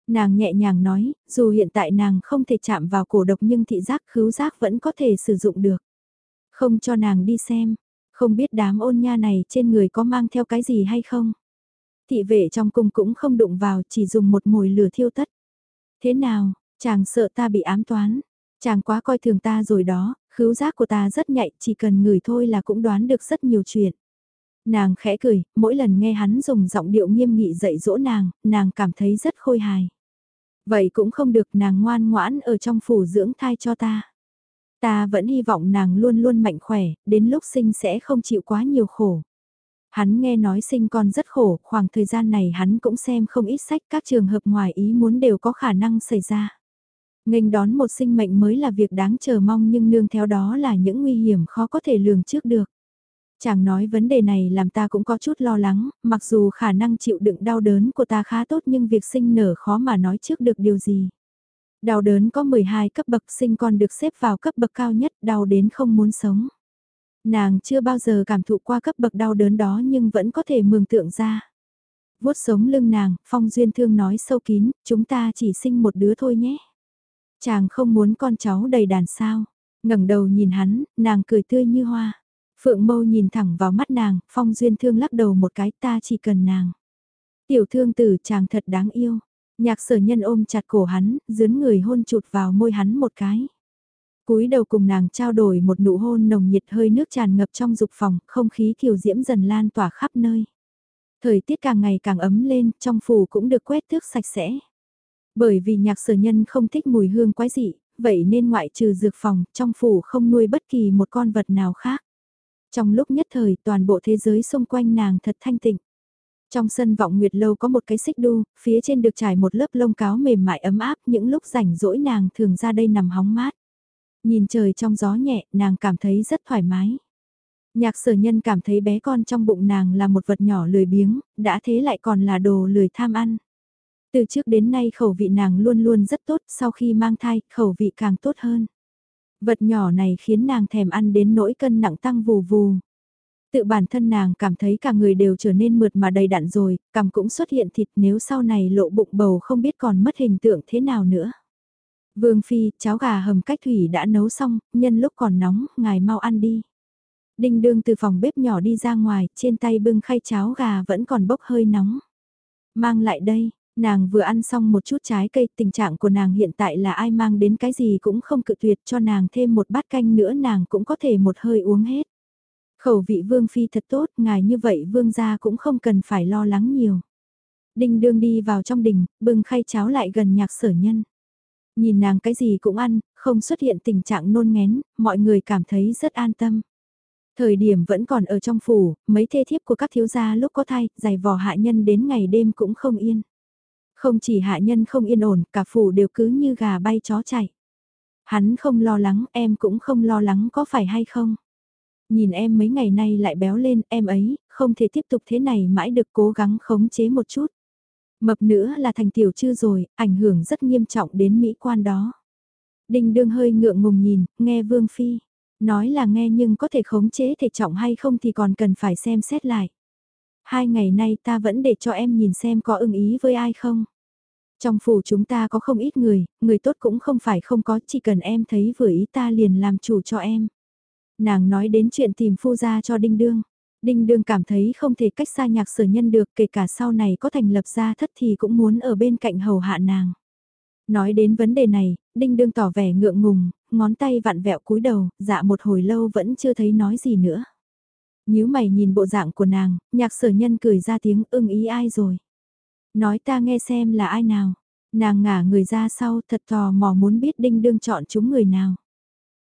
Nàng nhẹ nhàng nói, dù hiện tại nàng không thể chạm vào cổ độc nhưng thị giác khứu giác vẫn có thể sử dụng được. Không cho nàng đi xem, không biết đám ôn nha này trên người có mang theo cái gì hay không. Thị vệ trong cung cũng không đụng vào chỉ dùng một mồi lửa thiêu tất. Thế nào, chàng sợ ta bị ám toán, chàng quá coi thường ta rồi đó, khứu giác của ta rất nhạy, chỉ cần ngửi thôi là cũng đoán được rất nhiều chuyện. Nàng khẽ cười, mỗi lần nghe hắn dùng giọng điệu nghiêm nghị dạy dỗ nàng, nàng cảm thấy rất khôi hài. Vậy cũng không được nàng ngoan ngoãn ở trong phủ dưỡng thai cho ta. Ta vẫn hy vọng nàng luôn luôn mạnh khỏe, đến lúc sinh sẽ không chịu quá nhiều khổ. Hắn nghe nói sinh con rất khổ, khoảng thời gian này hắn cũng xem không ít sách các trường hợp ngoài ý muốn đều có khả năng xảy ra. Nghênh đón một sinh mệnh mới là việc đáng chờ mong nhưng nương theo đó là những nguy hiểm khó có thể lường trước được. Chàng nói vấn đề này làm ta cũng có chút lo lắng, mặc dù khả năng chịu đựng đau đớn của ta khá tốt nhưng việc sinh nở khó mà nói trước được điều gì. Đau đớn có 12 cấp bậc sinh con được xếp vào cấp bậc cao nhất, đau đến không muốn sống. Nàng chưa bao giờ cảm thụ qua cấp bậc đau đớn đó nhưng vẫn có thể mường tượng ra. vuốt sống lưng nàng, Phong Duyên Thương nói sâu kín, chúng ta chỉ sinh một đứa thôi nhé. Chàng không muốn con cháu đầy đàn sao. ngẩng đầu nhìn hắn, nàng cười tươi như hoa. Phượng mâu nhìn thẳng vào mắt nàng, Phong Duyên Thương lắc đầu một cái ta chỉ cần nàng. Tiểu thương tử chàng thật đáng yêu. Nhạc sở nhân ôm chặt cổ hắn, dướn người hôn chụt vào môi hắn một cái. cúi đầu cùng nàng trao đổi một nụ hôn nồng nhiệt hơi nước tràn ngập trong dục phòng, không khí kiều diễm dần lan tỏa khắp nơi. Thời tiết càng ngày càng ấm lên, trong phủ cũng được quét tước sạch sẽ. Bởi vì nhạc sở nhân không thích mùi hương quái dị, vậy nên ngoại trừ dược phòng, trong phủ không nuôi bất kỳ một con vật nào khác. Trong lúc nhất thời toàn bộ thế giới xung quanh nàng thật thanh tịnh. Trong sân vọng nguyệt lâu có một cái xích đu, phía trên được trải một lớp lông cáo mềm mại ấm áp những lúc rảnh rỗi nàng thường ra đây nằm hóng mát. Nhìn trời trong gió nhẹ, nàng cảm thấy rất thoải mái. Nhạc sở nhân cảm thấy bé con trong bụng nàng là một vật nhỏ lười biếng, đã thế lại còn là đồ lười tham ăn. Từ trước đến nay khẩu vị nàng luôn luôn rất tốt, sau khi mang thai, khẩu vị càng tốt hơn. Vật nhỏ này khiến nàng thèm ăn đến nỗi cân nặng tăng vù vù. Tự bản thân nàng cảm thấy cả người đều trở nên mượt mà đầy đặn rồi, cằm cũng xuất hiện thịt nếu sau này lộ bụng bầu không biết còn mất hình tượng thế nào nữa. Vương Phi, cháo gà hầm cách thủy đã nấu xong, nhân lúc còn nóng, ngài mau ăn đi. Đinh đương từ phòng bếp nhỏ đi ra ngoài, trên tay bưng khay cháo gà vẫn còn bốc hơi nóng. Mang lại đây, Nàng vừa ăn xong một chút trái cây, tình trạng của nàng hiện tại là ai mang đến cái gì cũng không cự tuyệt cho nàng thêm một bát canh nữa nàng cũng có thể một hơi uống hết. Khẩu vị vương phi thật tốt, ngài như vậy vương gia cũng không cần phải lo lắng nhiều. Đinh đương đi vào trong đình, bưng khay cháo lại gần nhạc sở nhân. Nhìn nàng cái gì cũng ăn, không xuất hiện tình trạng nôn ngén, mọi người cảm thấy rất an tâm. Thời điểm vẫn còn ở trong phủ, mấy thê thiếp của các thiếu gia lúc có thai, giày vò hạ nhân đến ngày đêm cũng không yên. Không chỉ hạ nhân không yên ổn, cả phủ đều cứ như gà bay chó chạy. Hắn không lo lắng, em cũng không lo lắng có phải hay không. Nhìn em mấy ngày nay lại béo lên, em ấy, không thể tiếp tục thế này mãi được cố gắng khống chế một chút. Mập nữa là thành tiểu chưa rồi, ảnh hưởng rất nghiêm trọng đến mỹ quan đó. đình đương hơi ngượng ngùng nhìn, nghe Vương Phi. Nói là nghe nhưng có thể khống chế thể trọng hay không thì còn cần phải xem xét lại. Hai ngày nay ta vẫn để cho em nhìn xem có ưng ý với ai không. Trong phủ chúng ta có không ít người, người tốt cũng không phải không có, chỉ cần em thấy vừa ý ta liền làm chủ cho em. Nàng nói đến chuyện tìm phu gia cho Đinh Đương. Đinh Đương cảm thấy không thể cách xa nhạc sở nhân được kể cả sau này có thành lập gia thất thì cũng muốn ở bên cạnh hầu hạ nàng. Nói đến vấn đề này, Đinh Đương tỏ vẻ ngượng ngùng, ngón tay vặn vẹo cúi đầu, dạ một hồi lâu vẫn chưa thấy nói gì nữa. nếu mày nhìn bộ dạng của nàng, nhạc sở nhân cười ra tiếng ưng ý ai rồi. Nói ta nghe xem là ai nào. Nàng ngả người ra sau thật tò mò muốn biết đinh đương chọn chúng người nào.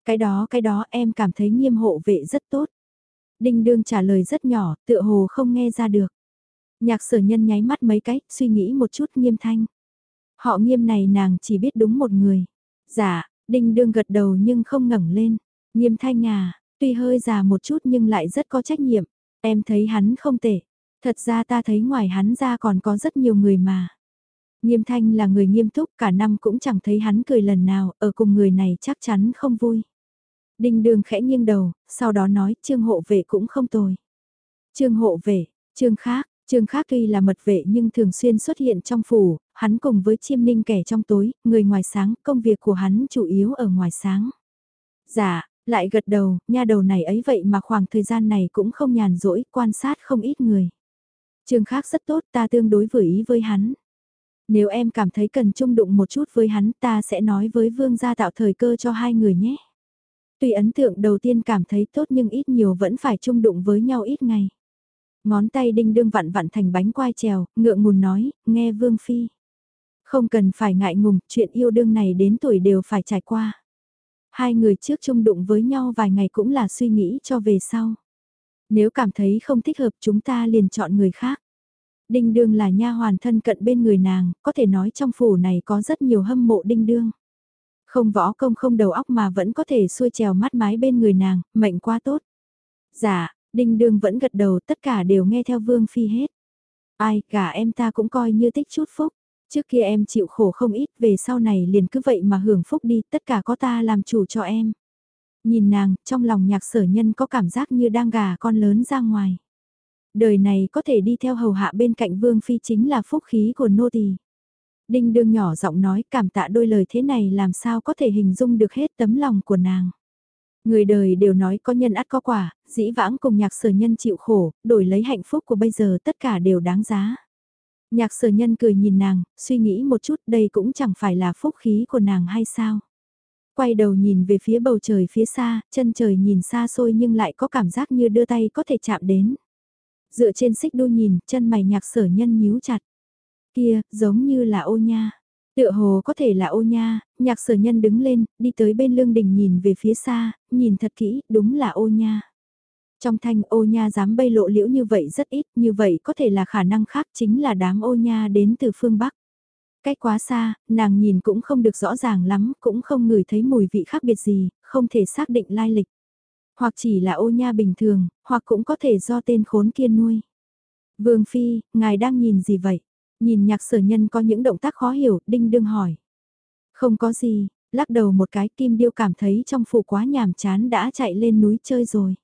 Cái đó cái đó em cảm thấy nghiêm hộ vệ rất tốt. Đinh đương trả lời rất nhỏ, tựa hồ không nghe ra được. Nhạc sở nhân nháy mắt mấy cái, suy nghĩ một chút nghiêm thanh. Họ nghiêm này nàng chỉ biết đúng một người. Dạ, đinh đương gật đầu nhưng không ngẩng lên. Nghiêm thanh à, tuy hơi già một chút nhưng lại rất có trách nhiệm. Em thấy hắn không tệ. Thật ra ta thấy ngoài hắn ra còn có rất nhiều người mà. Nghiêm thanh là người nghiêm túc cả năm cũng chẳng thấy hắn cười lần nào, ở cùng người này chắc chắn không vui. Đinh đường khẽ nghiêng đầu, sau đó nói trương hộ vệ cũng không tồi. Trương hộ vệ, trương khác, trương khác tuy là mật vệ nhưng thường xuyên xuất hiện trong phủ, hắn cùng với chiêm ninh kẻ trong tối, người ngoài sáng, công việc của hắn chủ yếu ở ngoài sáng. Dạ, lại gật đầu, nha đầu này ấy vậy mà khoảng thời gian này cũng không nhàn rỗi, quan sát không ít người. Trương khác rất tốt ta tương đối vừa ý với hắn. Nếu em cảm thấy cần chung đụng một chút với hắn ta sẽ nói với vương gia tạo thời cơ cho hai người nhé. Tuy ấn tượng đầu tiên cảm thấy tốt nhưng ít nhiều vẫn phải chung đụng với nhau ít ngày. Ngón tay đinh đương vặn vặn thành bánh quai trèo, ngượng ngùng nói, nghe vương phi. Không cần phải ngại ngùng, chuyện yêu đương này đến tuổi đều phải trải qua. Hai người trước chung đụng với nhau vài ngày cũng là suy nghĩ cho về sau. Nếu cảm thấy không thích hợp chúng ta liền chọn người khác. Đinh đương là nha hoàn thân cận bên người nàng, có thể nói trong phủ này có rất nhiều hâm mộ đinh đương. Không võ công không đầu óc mà vẫn có thể xuôi trèo mắt mái bên người nàng, mệnh quá tốt. Dạ, đinh đương vẫn gật đầu tất cả đều nghe theo vương phi hết. Ai, cả em ta cũng coi như tích chút phúc. Trước kia em chịu khổ không ít, về sau này liền cứ vậy mà hưởng phúc đi, tất cả có ta làm chủ cho em. Nhìn nàng, trong lòng nhạc sở nhân có cảm giác như đang gà con lớn ra ngoài. Đời này có thể đi theo hầu hạ bên cạnh vương phi chính là phúc khí của nô tỳ. Đinh đương nhỏ giọng nói cảm tạ đôi lời thế này làm sao có thể hình dung được hết tấm lòng của nàng. Người đời đều nói có nhân ắt có quả, dĩ vãng cùng nhạc sở nhân chịu khổ, đổi lấy hạnh phúc của bây giờ tất cả đều đáng giá. Nhạc sở nhân cười nhìn nàng, suy nghĩ một chút đây cũng chẳng phải là phúc khí của nàng hay sao. Quay đầu nhìn về phía bầu trời phía xa, chân trời nhìn xa xôi nhưng lại có cảm giác như đưa tay có thể chạm đến. Dựa trên xích đu nhìn, chân mày nhạc sở nhân nhíu chặt. Kia, giống như là ô nha. Tựa hồ có thể là ô nha, nhạc sở nhân đứng lên, đi tới bên lương đình nhìn về phía xa, nhìn thật kỹ, đúng là ô nha. Trong thanh ô nha dám bay lộ liễu như vậy rất ít, như vậy có thể là khả năng khác chính là đám ô nha đến từ phương Bắc. Cách quá xa, nàng nhìn cũng không được rõ ràng lắm, cũng không ngửi thấy mùi vị khác biệt gì, không thể xác định lai lịch. Hoặc chỉ là ô nha bình thường, hoặc cũng có thể do tên khốn kia nuôi. Vương Phi, ngài đang nhìn gì vậy? Nhìn nhạc sở nhân có những động tác khó hiểu, đinh đương hỏi. Không có gì, lắc đầu một cái kim điêu cảm thấy trong phủ quá nhàm chán đã chạy lên núi chơi rồi.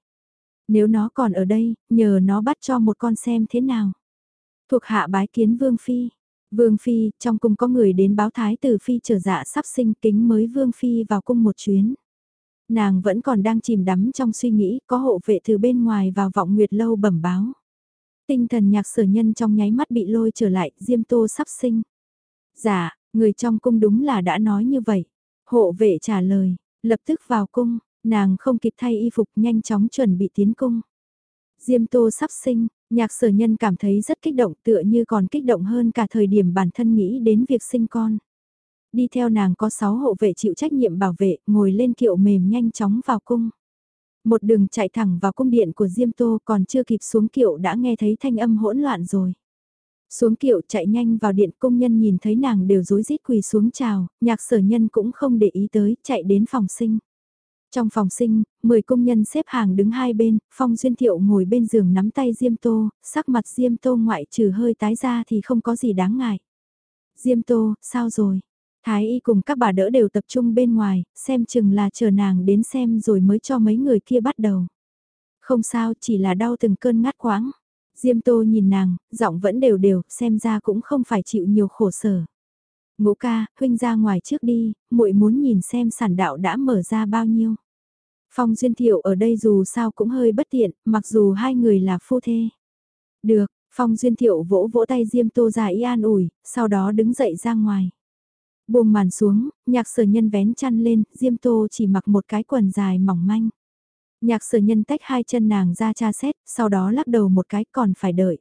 Nếu nó còn ở đây, nhờ nó bắt cho một con xem thế nào. Thuộc hạ bái kiến Vương Phi. Vương Phi, trong cung có người đến báo thái tử Phi trở dạ sắp sinh kính mới Vương Phi vào cung một chuyến. Nàng vẫn còn đang chìm đắm trong suy nghĩ có hộ vệ từ bên ngoài vào vọng nguyệt lâu bẩm báo. Tinh thần nhạc sở nhân trong nháy mắt bị lôi trở lại, Diêm Tô sắp sinh. Dạ, người trong cung đúng là đã nói như vậy. Hộ vệ trả lời, lập tức vào cung, nàng không kịp thay y phục nhanh chóng chuẩn bị tiến cung. Diêm Tô sắp sinh, nhạc sở nhân cảm thấy rất kích động tựa như còn kích động hơn cả thời điểm bản thân nghĩ đến việc sinh con. Đi theo nàng có 6 hộ vệ chịu trách nhiệm bảo vệ, ngồi lên kiệu mềm nhanh chóng vào cung. Một đường chạy thẳng vào cung điện của Diêm Tô còn chưa kịp xuống kiệu đã nghe thấy thanh âm hỗn loạn rồi. Xuống kiệu chạy nhanh vào điện công nhân nhìn thấy nàng đều rối rít quỳ xuống chào, nhạc sở nhân cũng không để ý tới, chạy đến phòng sinh. Trong phòng sinh, 10 công nhân xếp hàng đứng hai bên, Phong Duyên Thiệu ngồi bên giường nắm tay Diêm Tô, sắc mặt Diêm Tô ngoại trừ hơi tái ra thì không có gì đáng ngại. Diêm Tô, sao rồi? Thái y cùng các bà đỡ đều tập trung bên ngoài, xem chừng là chờ nàng đến xem rồi mới cho mấy người kia bắt đầu. Không sao, chỉ là đau từng cơn ngắt quãng. Diêm Tô nhìn nàng, giọng vẫn đều đều, xem ra cũng không phải chịu nhiều khổ sở. Ngũ ca, huynh ra ngoài trước đi, muội muốn nhìn xem sản đạo đã mở ra bao nhiêu. Phong Duyên Thiệu ở đây dù sao cũng hơi bất tiện, mặc dù hai người là phu thê. Được, Phong Duyên Thiệu vỗ vỗ tay Diêm Tô ra y an ủi, sau đó đứng dậy ra ngoài. Buông màn xuống, nhạc sở nhân vén chăn lên, Diêm Tô chỉ mặc một cái quần dài mỏng manh. Nhạc sở nhân tách hai chân nàng ra tra xét, sau đó lắc đầu một cái còn phải đợi.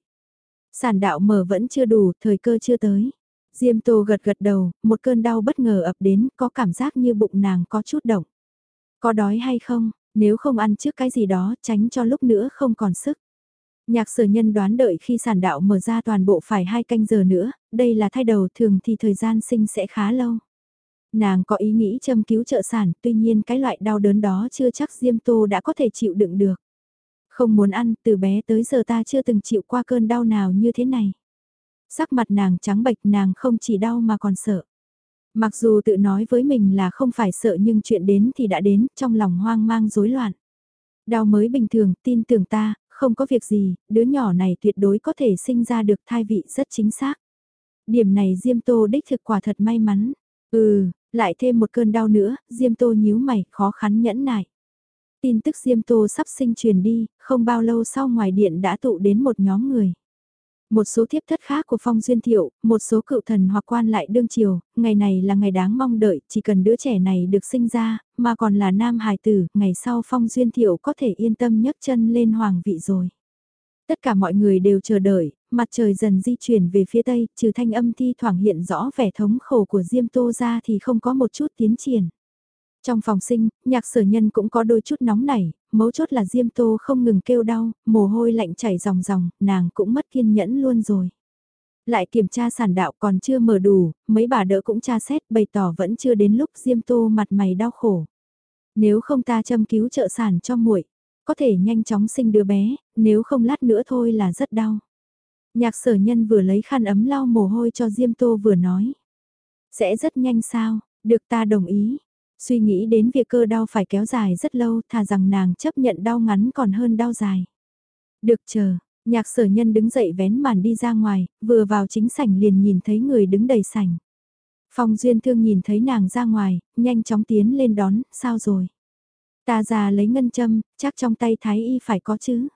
Sản đạo mở vẫn chưa đủ, thời cơ chưa tới. Diêm Tô gật gật đầu, một cơn đau bất ngờ ập đến, có cảm giác như bụng nàng có chút động. Có đói hay không, nếu không ăn trước cái gì đó, tránh cho lúc nữa không còn sức. Nhạc sở nhân đoán đợi khi sản đạo mở ra toàn bộ phải hai canh giờ nữa, đây là thai đầu thường thì thời gian sinh sẽ khá lâu. Nàng có ý nghĩ châm cứu trợ sản, tuy nhiên cái loại đau đớn đó chưa chắc Diêm Tô đã có thể chịu đựng được. Không muốn ăn, từ bé tới giờ ta chưa từng chịu qua cơn đau nào như thế này. Sắc mặt nàng trắng bệch nàng không chỉ đau mà còn sợ. Mặc dù tự nói với mình là không phải sợ nhưng chuyện đến thì đã đến, trong lòng hoang mang rối loạn. Đau mới bình thường, tin tưởng ta, không có việc gì, đứa nhỏ này tuyệt đối có thể sinh ra được thai vị rất chính xác. Điểm này Diêm Tô đích thực quả thật may mắn. Ừ, lại thêm một cơn đau nữa, Diêm Tô nhíu mày, khó khăn nhẫn nại. Tin tức Diêm Tô sắp sinh truyền đi, không bao lâu sau ngoài điện đã tụ đến một nhóm người. Một số thiếp thất khác của Phong Duyên Thiệu, một số cựu thần hoặc quan lại đương triều, ngày này là ngày đáng mong đợi, chỉ cần đứa trẻ này được sinh ra, mà còn là nam hài tử, ngày sau Phong Duyên Thiệu có thể yên tâm nhấc chân lên hoàng vị rồi. Tất cả mọi người đều chờ đợi, mặt trời dần di chuyển về phía tây, trừ thanh âm thi thoảng hiện rõ vẻ thống khổ của Diêm Tô ra thì không có một chút tiến triển. Trong phòng sinh, nhạc sở nhân cũng có đôi chút nóng nảy, mấu chốt là Diêm Tô không ngừng kêu đau, mồ hôi lạnh chảy ròng ròng, nàng cũng mất kiên nhẫn luôn rồi. Lại kiểm tra sản đạo còn chưa mở đủ, mấy bà đỡ cũng tra xét bày tỏ vẫn chưa đến lúc Diêm Tô mặt mày đau khổ. Nếu không ta châm cứu trợ sản cho muội, có thể nhanh chóng sinh đứa bé, nếu không lát nữa thôi là rất đau. Nhạc sở nhân vừa lấy khăn ấm lau mồ hôi cho Diêm Tô vừa nói. Sẽ rất nhanh sao, được ta đồng ý. Suy nghĩ đến việc cơ đau phải kéo dài rất lâu thà rằng nàng chấp nhận đau ngắn còn hơn đau dài. Được chờ, nhạc sở nhân đứng dậy vén màn đi ra ngoài, vừa vào chính sảnh liền nhìn thấy người đứng đầy sảnh. Phong Duyên Thương nhìn thấy nàng ra ngoài, nhanh chóng tiến lên đón, sao rồi? Ta già lấy ngân châm, chắc trong tay Thái Y phải có chứ.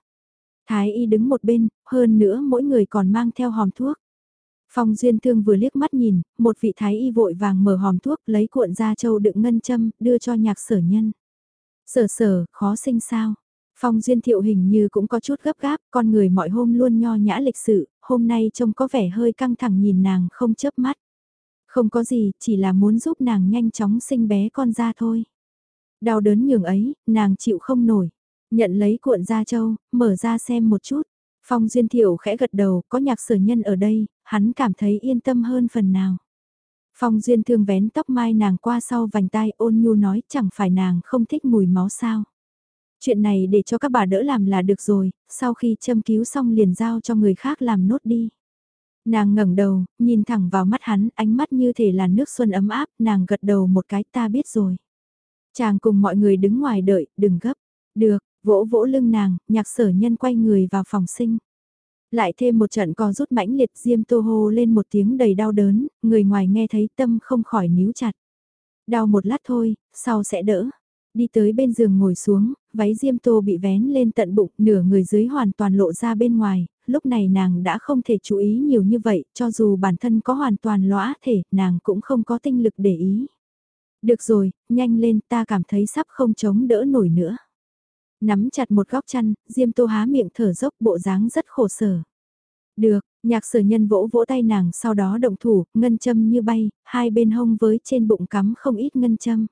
Thái Y đứng một bên, hơn nữa mỗi người còn mang theo hòm thuốc. Phong Duyên Thương vừa liếc mắt nhìn, một vị Thái Y vội vàng mở hòm thuốc lấy cuộn da châu đựng ngân châm, đưa cho nhạc sở nhân. Sở sở, khó sinh sao? Phong Duyên Thiệu hình như cũng có chút gấp gáp, con người mọi hôm luôn nho nhã lịch sự, hôm nay trông có vẻ hơi căng thẳng nhìn nàng không chớp mắt. Không có gì, chỉ là muốn giúp nàng nhanh chóng sinh bé con ra thôi. Đau đớn nhường ấy, nàng chịu không nổi. Nhận lấy cuộn da châu, mở ra xem một chút. Phong Duyên Thiệu khẽ gật đầu, có nhạc sở nhân ở đây, hắn cảm thấy yên tâm hơn phần nào. Phong Duyên thương vén tóc mai nàng qua sau vành tai ôn nhu nói chẳng phải nàng không thích mùi máu sao. Chuyện này để cho các bà đỡ làm là được rồi, sau khi châm cứu xong liền giao cho người khác làm nốt đi. Nàng ngẩng đầu, nhìn thẳng vào mắt hắn, ánh mắt như thể là nước xuân ấm áp, nàng gật đầu một cái ta biết rồi. Chàng cùng mọi người đứng ngoài đợi, đừng gấp. Được, vỗ vỗ lưng nàng, nhạc sở nhân quay người vào phòng sinh. Lại thêm một trận co rút mãnh liệt diêm tô hô lên một tiếng đầy đau đớn, người ngoài nghe thấy tâm không khỏi níu chặt. Đau một lát thôi, sau sẽ đỡ. Đi tới bên giường ngồi xuống, váy diêm tô bị vén lên tận bụng, nửa người dưới hoàn toàn lộ ra bên ngoài, lúc này nàng đã không thể chú ý nhiều như vậy, cho dù bản thân có hoàn toàn lõa thể, nàng cũng không có tinh lực để ý. Được rồi, nhanh lên ta cảm thấy sắp không chống đỡ nổi nữa. Nắm chặt một góc chăn, Diêm Tô há miệng thở dốc bộ dáng rất khổ sở. Được, nhạc sở nhân vỗ vỗ tay nàng sau đó động thủ, ngân châm như bay, hai bên hông với trên bụng cắm không ít ngân châm.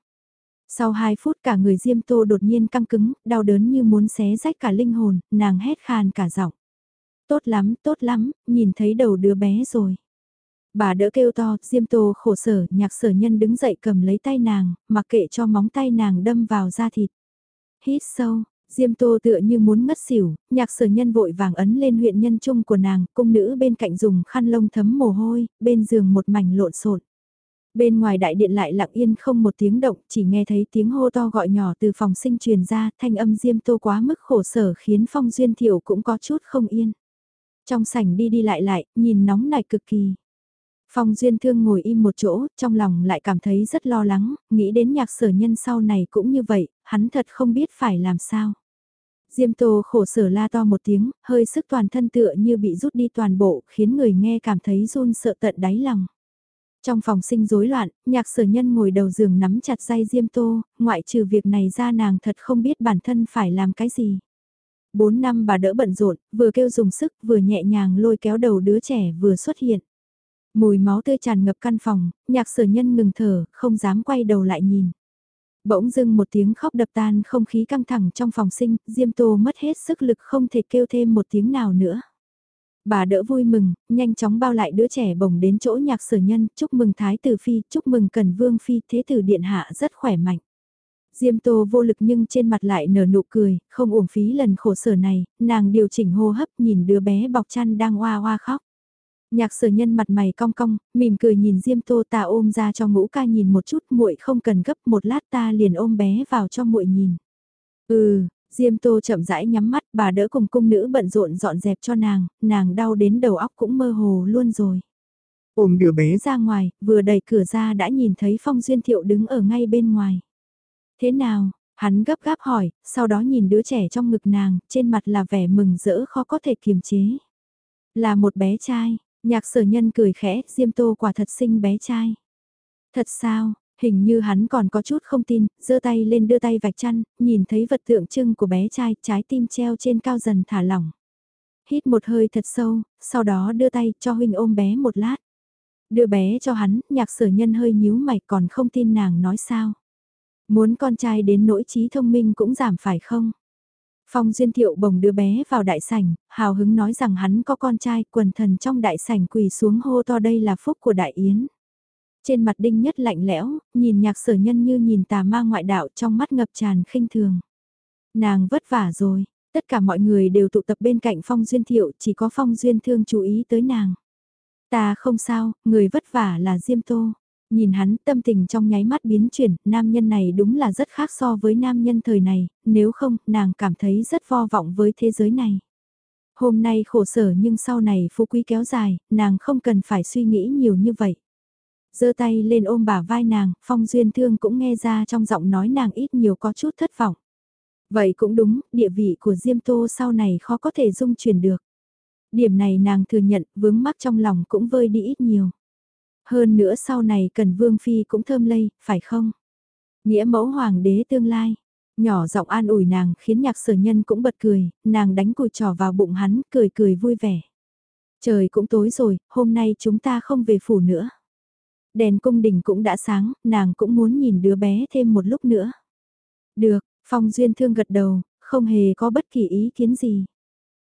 Sau hai phút cả người Diêm Tô đột nhiên căng cứng, đau đớn như muốn xé rách cả linh hồn, nàng hét khan cả giọng. Tốt lắm, tốt lắm, nhìn thấy đầu đứa bé rồi. Bà đỡ kêu to, Diêm Tô khổ sở, nhạc sở nhân đứng dậy cầm lấy tay nàng, mặc kệ cho móng tay nàng đâm vào da thịt. Hít sâu, Diêm Tô tựa như muốn ngất xỉu, nhạc sở nhân vội vàng ấn lên huyện nhân trung của nàng, cung nữ bên cạnh dùng khăn lông thấm mồ hôi, bên giường một mảnh lộn xộn. Bên ngoài đại điện lại lặng yên không một tiếng động, chỉ nghe thấy tiếng hô to gọi nhỏ từ phòng sinh truyền ra, thanh âm Diêm Tô quá mức khổ sở khiến Phong Duyên Thiểu cũng có chút không yên. Trong sảnh đi đi lại lại, nhìn nóng nảy cực kỳ. Phong Duyên Thương ngồi im một chỗ, trong lòng lại cảm thấy rất lo lắng, nghĩ đến nhạc sở nhân sau này cũng như vậy, hắn thật không biết phải làm sao. Diêm Tô khổ sở la to một tiếng, hơi sức toàn thân tựa như bị rút đi toàn bộ, khiến người nghe cảm thấy run sợ tận đáy lòng. Trong phòng sinh rối loạn, nhạc sở nhân ngồi đầu giường nắm chặt dây Diêm Tô, ngoại trừ việc này ra nàng thật không biết bản thân phải làm cái gì. Bốn năm bà đỡ bận rộn, vừa kêu dùng sức vừa nhẹ nhàng lôi kéo đầu đứa trẻ vừa xuất hiện. Mùi máu tươi tràn ngập căn phòng, nhạc sở nhân ngừng thở, không dám quay đầu lại nhìn. Bỗng dưng một tiếng khóc đập tan không khí căng thẳng trong phòng sinh, Diêm Tô mất hết sức lực không thể kêu thêm một tiếng nào nữa. Bà đỡ vui mừng, nhanh chóng bao lại đứa trẻ bồng đến chỗ nhạc sở nhân, chúc mừng Thái Tử Phi, chúc mừng Cần Vương Phi, Thế Tử Điện Hạ rất khỏe mạnh. Diêm Tô vô lực nhưng trên mặt lại nở nụ cười, không uổng phí lần khổ sở này, nàng điều chỉnh hô hấp nhìn đứa bé bọc chăn đang oa oa khóc. Nhạc sở nhân mặt mày cong cong, mỉm cười nhìn Diêm Tô ta ôm ra cho ngũ ca nhìn một chút muội không cần gấp một lát ta liền ôm bé vào cho muội nhìn. Ừ, Diêm Tô chậm rãi nhắm mắt bà đỡ cùng cung nữ bận rộn dọn dẹp cho nàng, nàng đau đến đầu óc cũng mơ hồ luôn rồi. Ôm đứa bé ra ngoài, vừa đẩy cửa ra đã nhìn thấy Phong Duyên Thiệu đứng ở ngay bên ngoài. Thế nào, hắn gấp gáp hỏi, sau đó nhìn đứa trẻ trong ngực nàng, trên mặt là vẻ mừng rỡ khó có thể kiềm chế. Là một bé trai, Nhạc sở nhân cười khẽ, Diêm Tô quả thật sinh bé trai. Thật sao, hình như hắn còn có chút không tin, giơ tay lên đưa tay vạch chăn, nhìn thấy vật tượng trưng của bé trai, trái tim treo trên cao dần thả lỏng. Hít một hơi thật sâu, sau đó đưa tay cho huynh ôm bé một lát. Đưa bé cho hắn, nhạc sở nhân hơi nhíu mày còn không tin nàng nói sao. Muốn con trai đến nỗi trí thông minh cũng giảm phải không? Phong Duyên Thiệu bồng đứa bé vào đại sảnh, hào hứng nói rằng hắn có con trai, quần thần trong đại sảnh quỳ xuống hô to đây là phúc của đại yến. Trên mặt đinh nhất lạnh lẽo, nhìn nhạc sở nhân như nhìn tà ma ngoại đạo trong mắt ngập tràn khinh thường. Nàng vất vả rồi, tất cả mọi người đều tụ tập bên cạnh Phong Duyên Thiệu, chỉ có Phong Duyên Thương chú ý tới nàng. Ta không sao, người vất vả là Diêm Tô. Nhìn hắn tâm tình trong nháy mắt biến chuyển, nam nhân này đúng là rất khác so với nam nhân thời này, nếu không, nàng cảm thấy rất vo vọng với thế giới này. Hôm nay khổ sở nhưng sau này phú quý kéo dài, nàng không cần phải suy nghĩ nhiều như vậy. giơ tay lên ôm bả vai nàng, phong duyên thương cũng nghe ra trong giọng nói nàng ít nhiều có chút thất vọng. Vậy cũng đúng, địa vị của Diêm Tô sau này khó có thể dung chuyển được. Điểm này nàng thừa nhận, vướng mắc trong lòng cũng vơi đi ít nhiều. Hơn nữa sau này cần Vương Phi cũng thơm lây, phải không? Nghĩa mẫu hoàng đế tương lai. Nhỏ giọng an ủi nàng khiến nhạc sở nhân cũng bật cười, nàng đánh cùi trò vào bụng hắn, cười cười vui vẻ. Trời cũng tối rồi, hôm nay chúng ta không về phủ nữa. Đèn cung đình cũng đã sáng, nàng cũng muốn nhìn đứa bé thêm một lúc nữa. Được, Phong Duyên Thương gật đầu, không hề có bất kỳ ý kiến gì.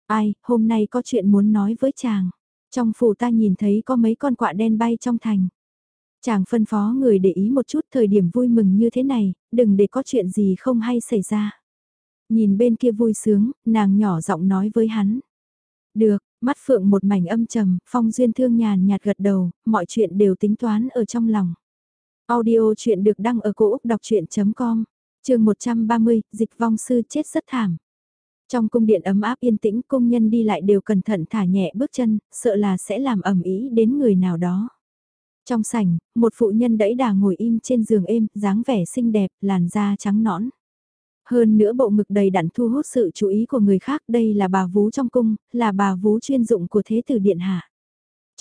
Ai, hôm nay có chuyện muốn nói với chàng. Trong phủ ta nhìn thấy có mấy con quạ đen bay trong thành. Chàng phân phó người để ý một chút thời điểm vui mừng như thế này, đừng để có chuyện gì không hay xảy ra. Nhìn bên kia vui sướng, nàng nhỏ giọng nói với hắn. Được, mắt phượng một mảnh âm trầm, phong duyên thương nhàn nhạt gật đầu, mọi chuyện đều tính toán ở trong lòng. Audio chuyện được đăng ở cổ Úc đọc chuyện.com, trường 130, dịch vong sư chết rất thảm. Trong cung điện ấm áp yên tĩnh công nhân đi lại đều cẩn thận thả nhẹ bước chân, sợ là sẽ làm ẩm ý đến người nào đó. Trong sảnh, một phụ nhân đẫy đà ngồi im trên giường êm, dáng vẻ xinh đẹp, làn da trắng nõn. Hơn nữa bộ ngực đầy đặn thu hút sự chú ý của người khác, đây là bà vú trong cung, là bà vú chuyên dụng của thế tử điện hạ.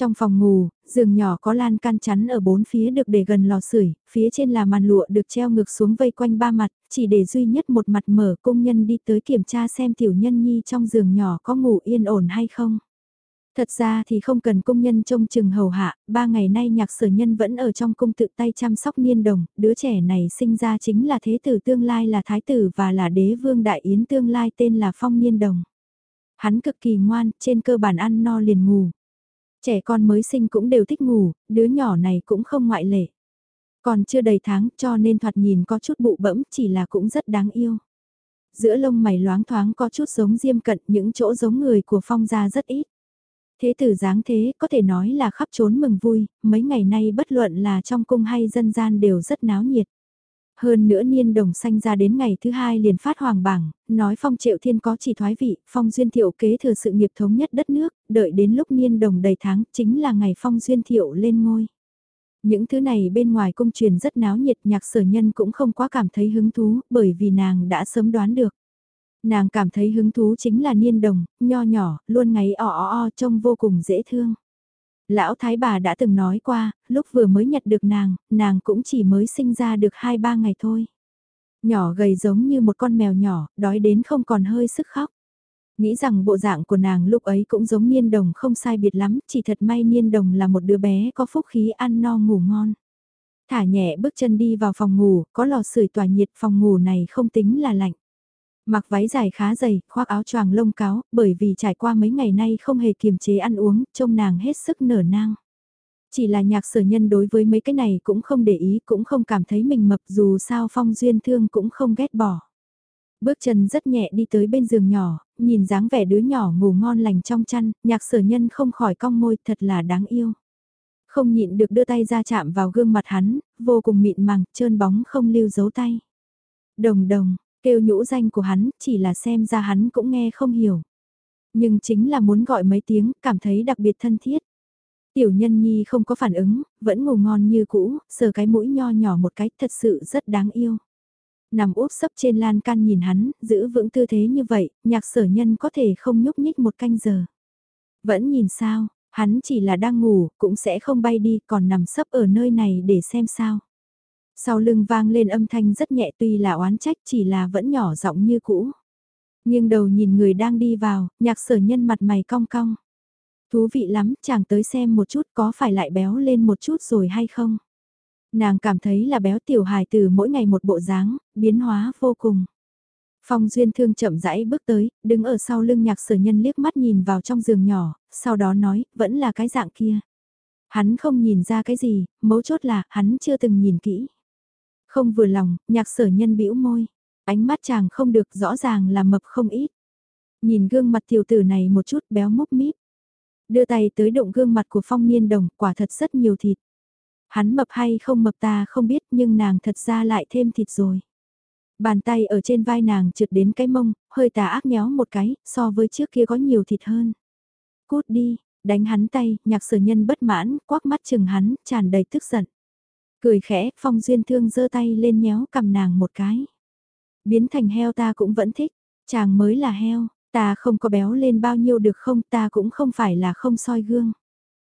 Trong phòng ngủ, giường nhỏ có lan can chắn ở bốn phía được để gần lò sưởi, phía trên là màn lụa được treo ngược xuống vây quanh ba mặt, chỉ để duy nhất một mặt mở công nhân đi tới kiểm tra xem tiểu nhân nhi trong giường nhỏ có ngủ yên ổn hay không. Thật ra thì không cần công nhân trông chừng hầu hạ, ba ngày nay nhạc sở nhân vẫn ở trong cung tự tay chăm sóc niên đồng, đứa trẻ này sinh ra chính là thế tử tương lai là thái tử và là đế vương đại yến tương lai tên là phong niên đồng. Hắn cực kỳ ngoan, trên cơ bản ăn no liền ngủ. Trẻ con mới sinh cũng đều thích ngủ, đứa nhỏ này cũng không ngoại lệ. Còn chưa đầy tháng cho nên thoạt nhìn có chút bụ bẫm chỉ là cũng rất đáng yêu. Giữa lông mày loáng thoáng có chút giống diêm cận những chỗ giống người của phong gia rất ít. Thế tử dáng thế có thể nói là khắp trốn mừng vui, mấy ngày nay bất luận là trong cung hay dân gian đều rất náo nhiệt. Hơn nữa niên đồng sanh ra đến ngày thứ hai liền phát hoàng bảng, nói phong triệu thiên có chỉ thoái vị, phong duyên thiệu kế thừa sự nghiệp thống nhất đất nước, đợi đến lúc niên đồng đầy tháng chính là ngày phong duyên thiệu lên ngôi. Những thứ này bên ngoài cung truyền rất náo nhiệt nhạc sở nhân cũng không quá cảm thấy hứng thú bởi vì nàng đã sớm đoán được. Nàng cảm thấy hứng thú chính là niên đồng, nho nhỏ, luôn ngáy o o o trông vô cùng dễ thương. Lão thái bà đã từng nói qua, lúc vừa mới nhặt được nàng, nàng cũng chỉ mới sinh ra được 2-3 ngày thôi. Nhỏ gầy giống như một con mèo nhỏ, đói đến không còn hơi sức khóc. Nghĩ rằng bộ dạng của nàng lúc ấy cũng giống niên đồng không sai biệt lắm, chỉ thật may niên đồng là một đứa bé có phúc khí ăn no ngủ ngon. Thả nhẹ bước chân đi vào phòng ngủ, có lò sưởi tỏa nhiệt phòng ngủ này không tính là lạnh. Mặc váy dài khá dày, khoác áo choàng lông cáo, bởi vì trải qua mấy ngày nay không hề kiềm chế ăn uống, trông nàng hết sức nở nang. Chỉ là nhạc sở nhân đối với mấy cái này cũng không để ý, cũng không cảm thấy mình mập dù sao phong duyên thương cũng không ghét bỏ. Bước chân rất nhẹ đi tới bên giường nhỏ, nhìn dáng vẻ đứa nhỏ ngủ ngon lành trong chăn, nhạc sở nhân không khỏi cong môi thật là đáng yêu. Không nhịn được đưa tay ra chạm vào gương mặt hắn, vô cùng mịn màng, trơn bóng không lưu dấu tay. Đồng đồng, Kêu nhũ danh của hắn, chỉ là xem ra hắn cũng nghe không hiểu. Nhưng chính là muốn gọi mấy tiếng, cảm thấy đặc biệt thân thiết. Tiểu nhân nhi không có phản ứng, vẫn ngủ ngon như cũ, sờ cái mũi nho nhỏ một cái thật sự rất đáng yêu. Nằm úp sấp trên lan can nhìn hắn, giữ vững tư thế như vậy, nhạc sở nhân có thể không nhúc nhích một canh giờ. Vẫn nhìn sao, hắn chỉ là đang ngủ, cũng sẽ không bay đi, còn nằm sấp ở nơi này để xem sao. Sau lưng vang lên âm thanh rất nhẹ tuy là oán trách chỉ là vẫn nhỏ giọng như cũ. Nhưng đầu nhìn người đang đi vào, nhạc sở nhân mặt mày cong cong. Thú vị lắm, chàng tới xem một chút có phải lại béo lên một chút rồi hay không? Nàng cảm thấy là béo tiểu hài từ mỗi ngày một bộ dáng, biến hóa vô cùng. Phong Duyên Thương chậm rãi bước tới, đứng ở sau lưng nhạc sở nhân liếc mắt nhìn vào trong giường nhỏ, sau đó nói, vẫn là cái dạng kia. Hắn không nhìn ra cái gì, mấu chốt là, hắn chưa từng nhìn kỹ. Không vừa lòng, nhạc sở nhân bĩu môi. Ánh mắt chàng không được rõ ràng là mập không ít. Nhìn gương mặt tiểu tử này một chút béo múc mít. Đưa tay tới động gương mặt của phong niên đồng, quả thật rất nhiều thịt. Hắn mập hay không mập ta không biết nhưng nàng thật ra lại thêm thịt rồi. Bàn tay ở trên vai nàng trượt đến cái mông, hơi tà ác nhéo một cái, so với trước kia có nhiều thịt hơn. Cút đi, đánh hắn tay, nhạc sở nhân bất mãn, quắc mắt chừng hắn, tràn đầy tức giận. Cười khẽ, phong duyên thương giơ tay lên nhéo cầm nàng một cái. Biến thành heo ta cũng vẫn thích, chàng mới là heo, ta không có béo lên bao nhiêu được không, ta cũng không phải là không soi gương.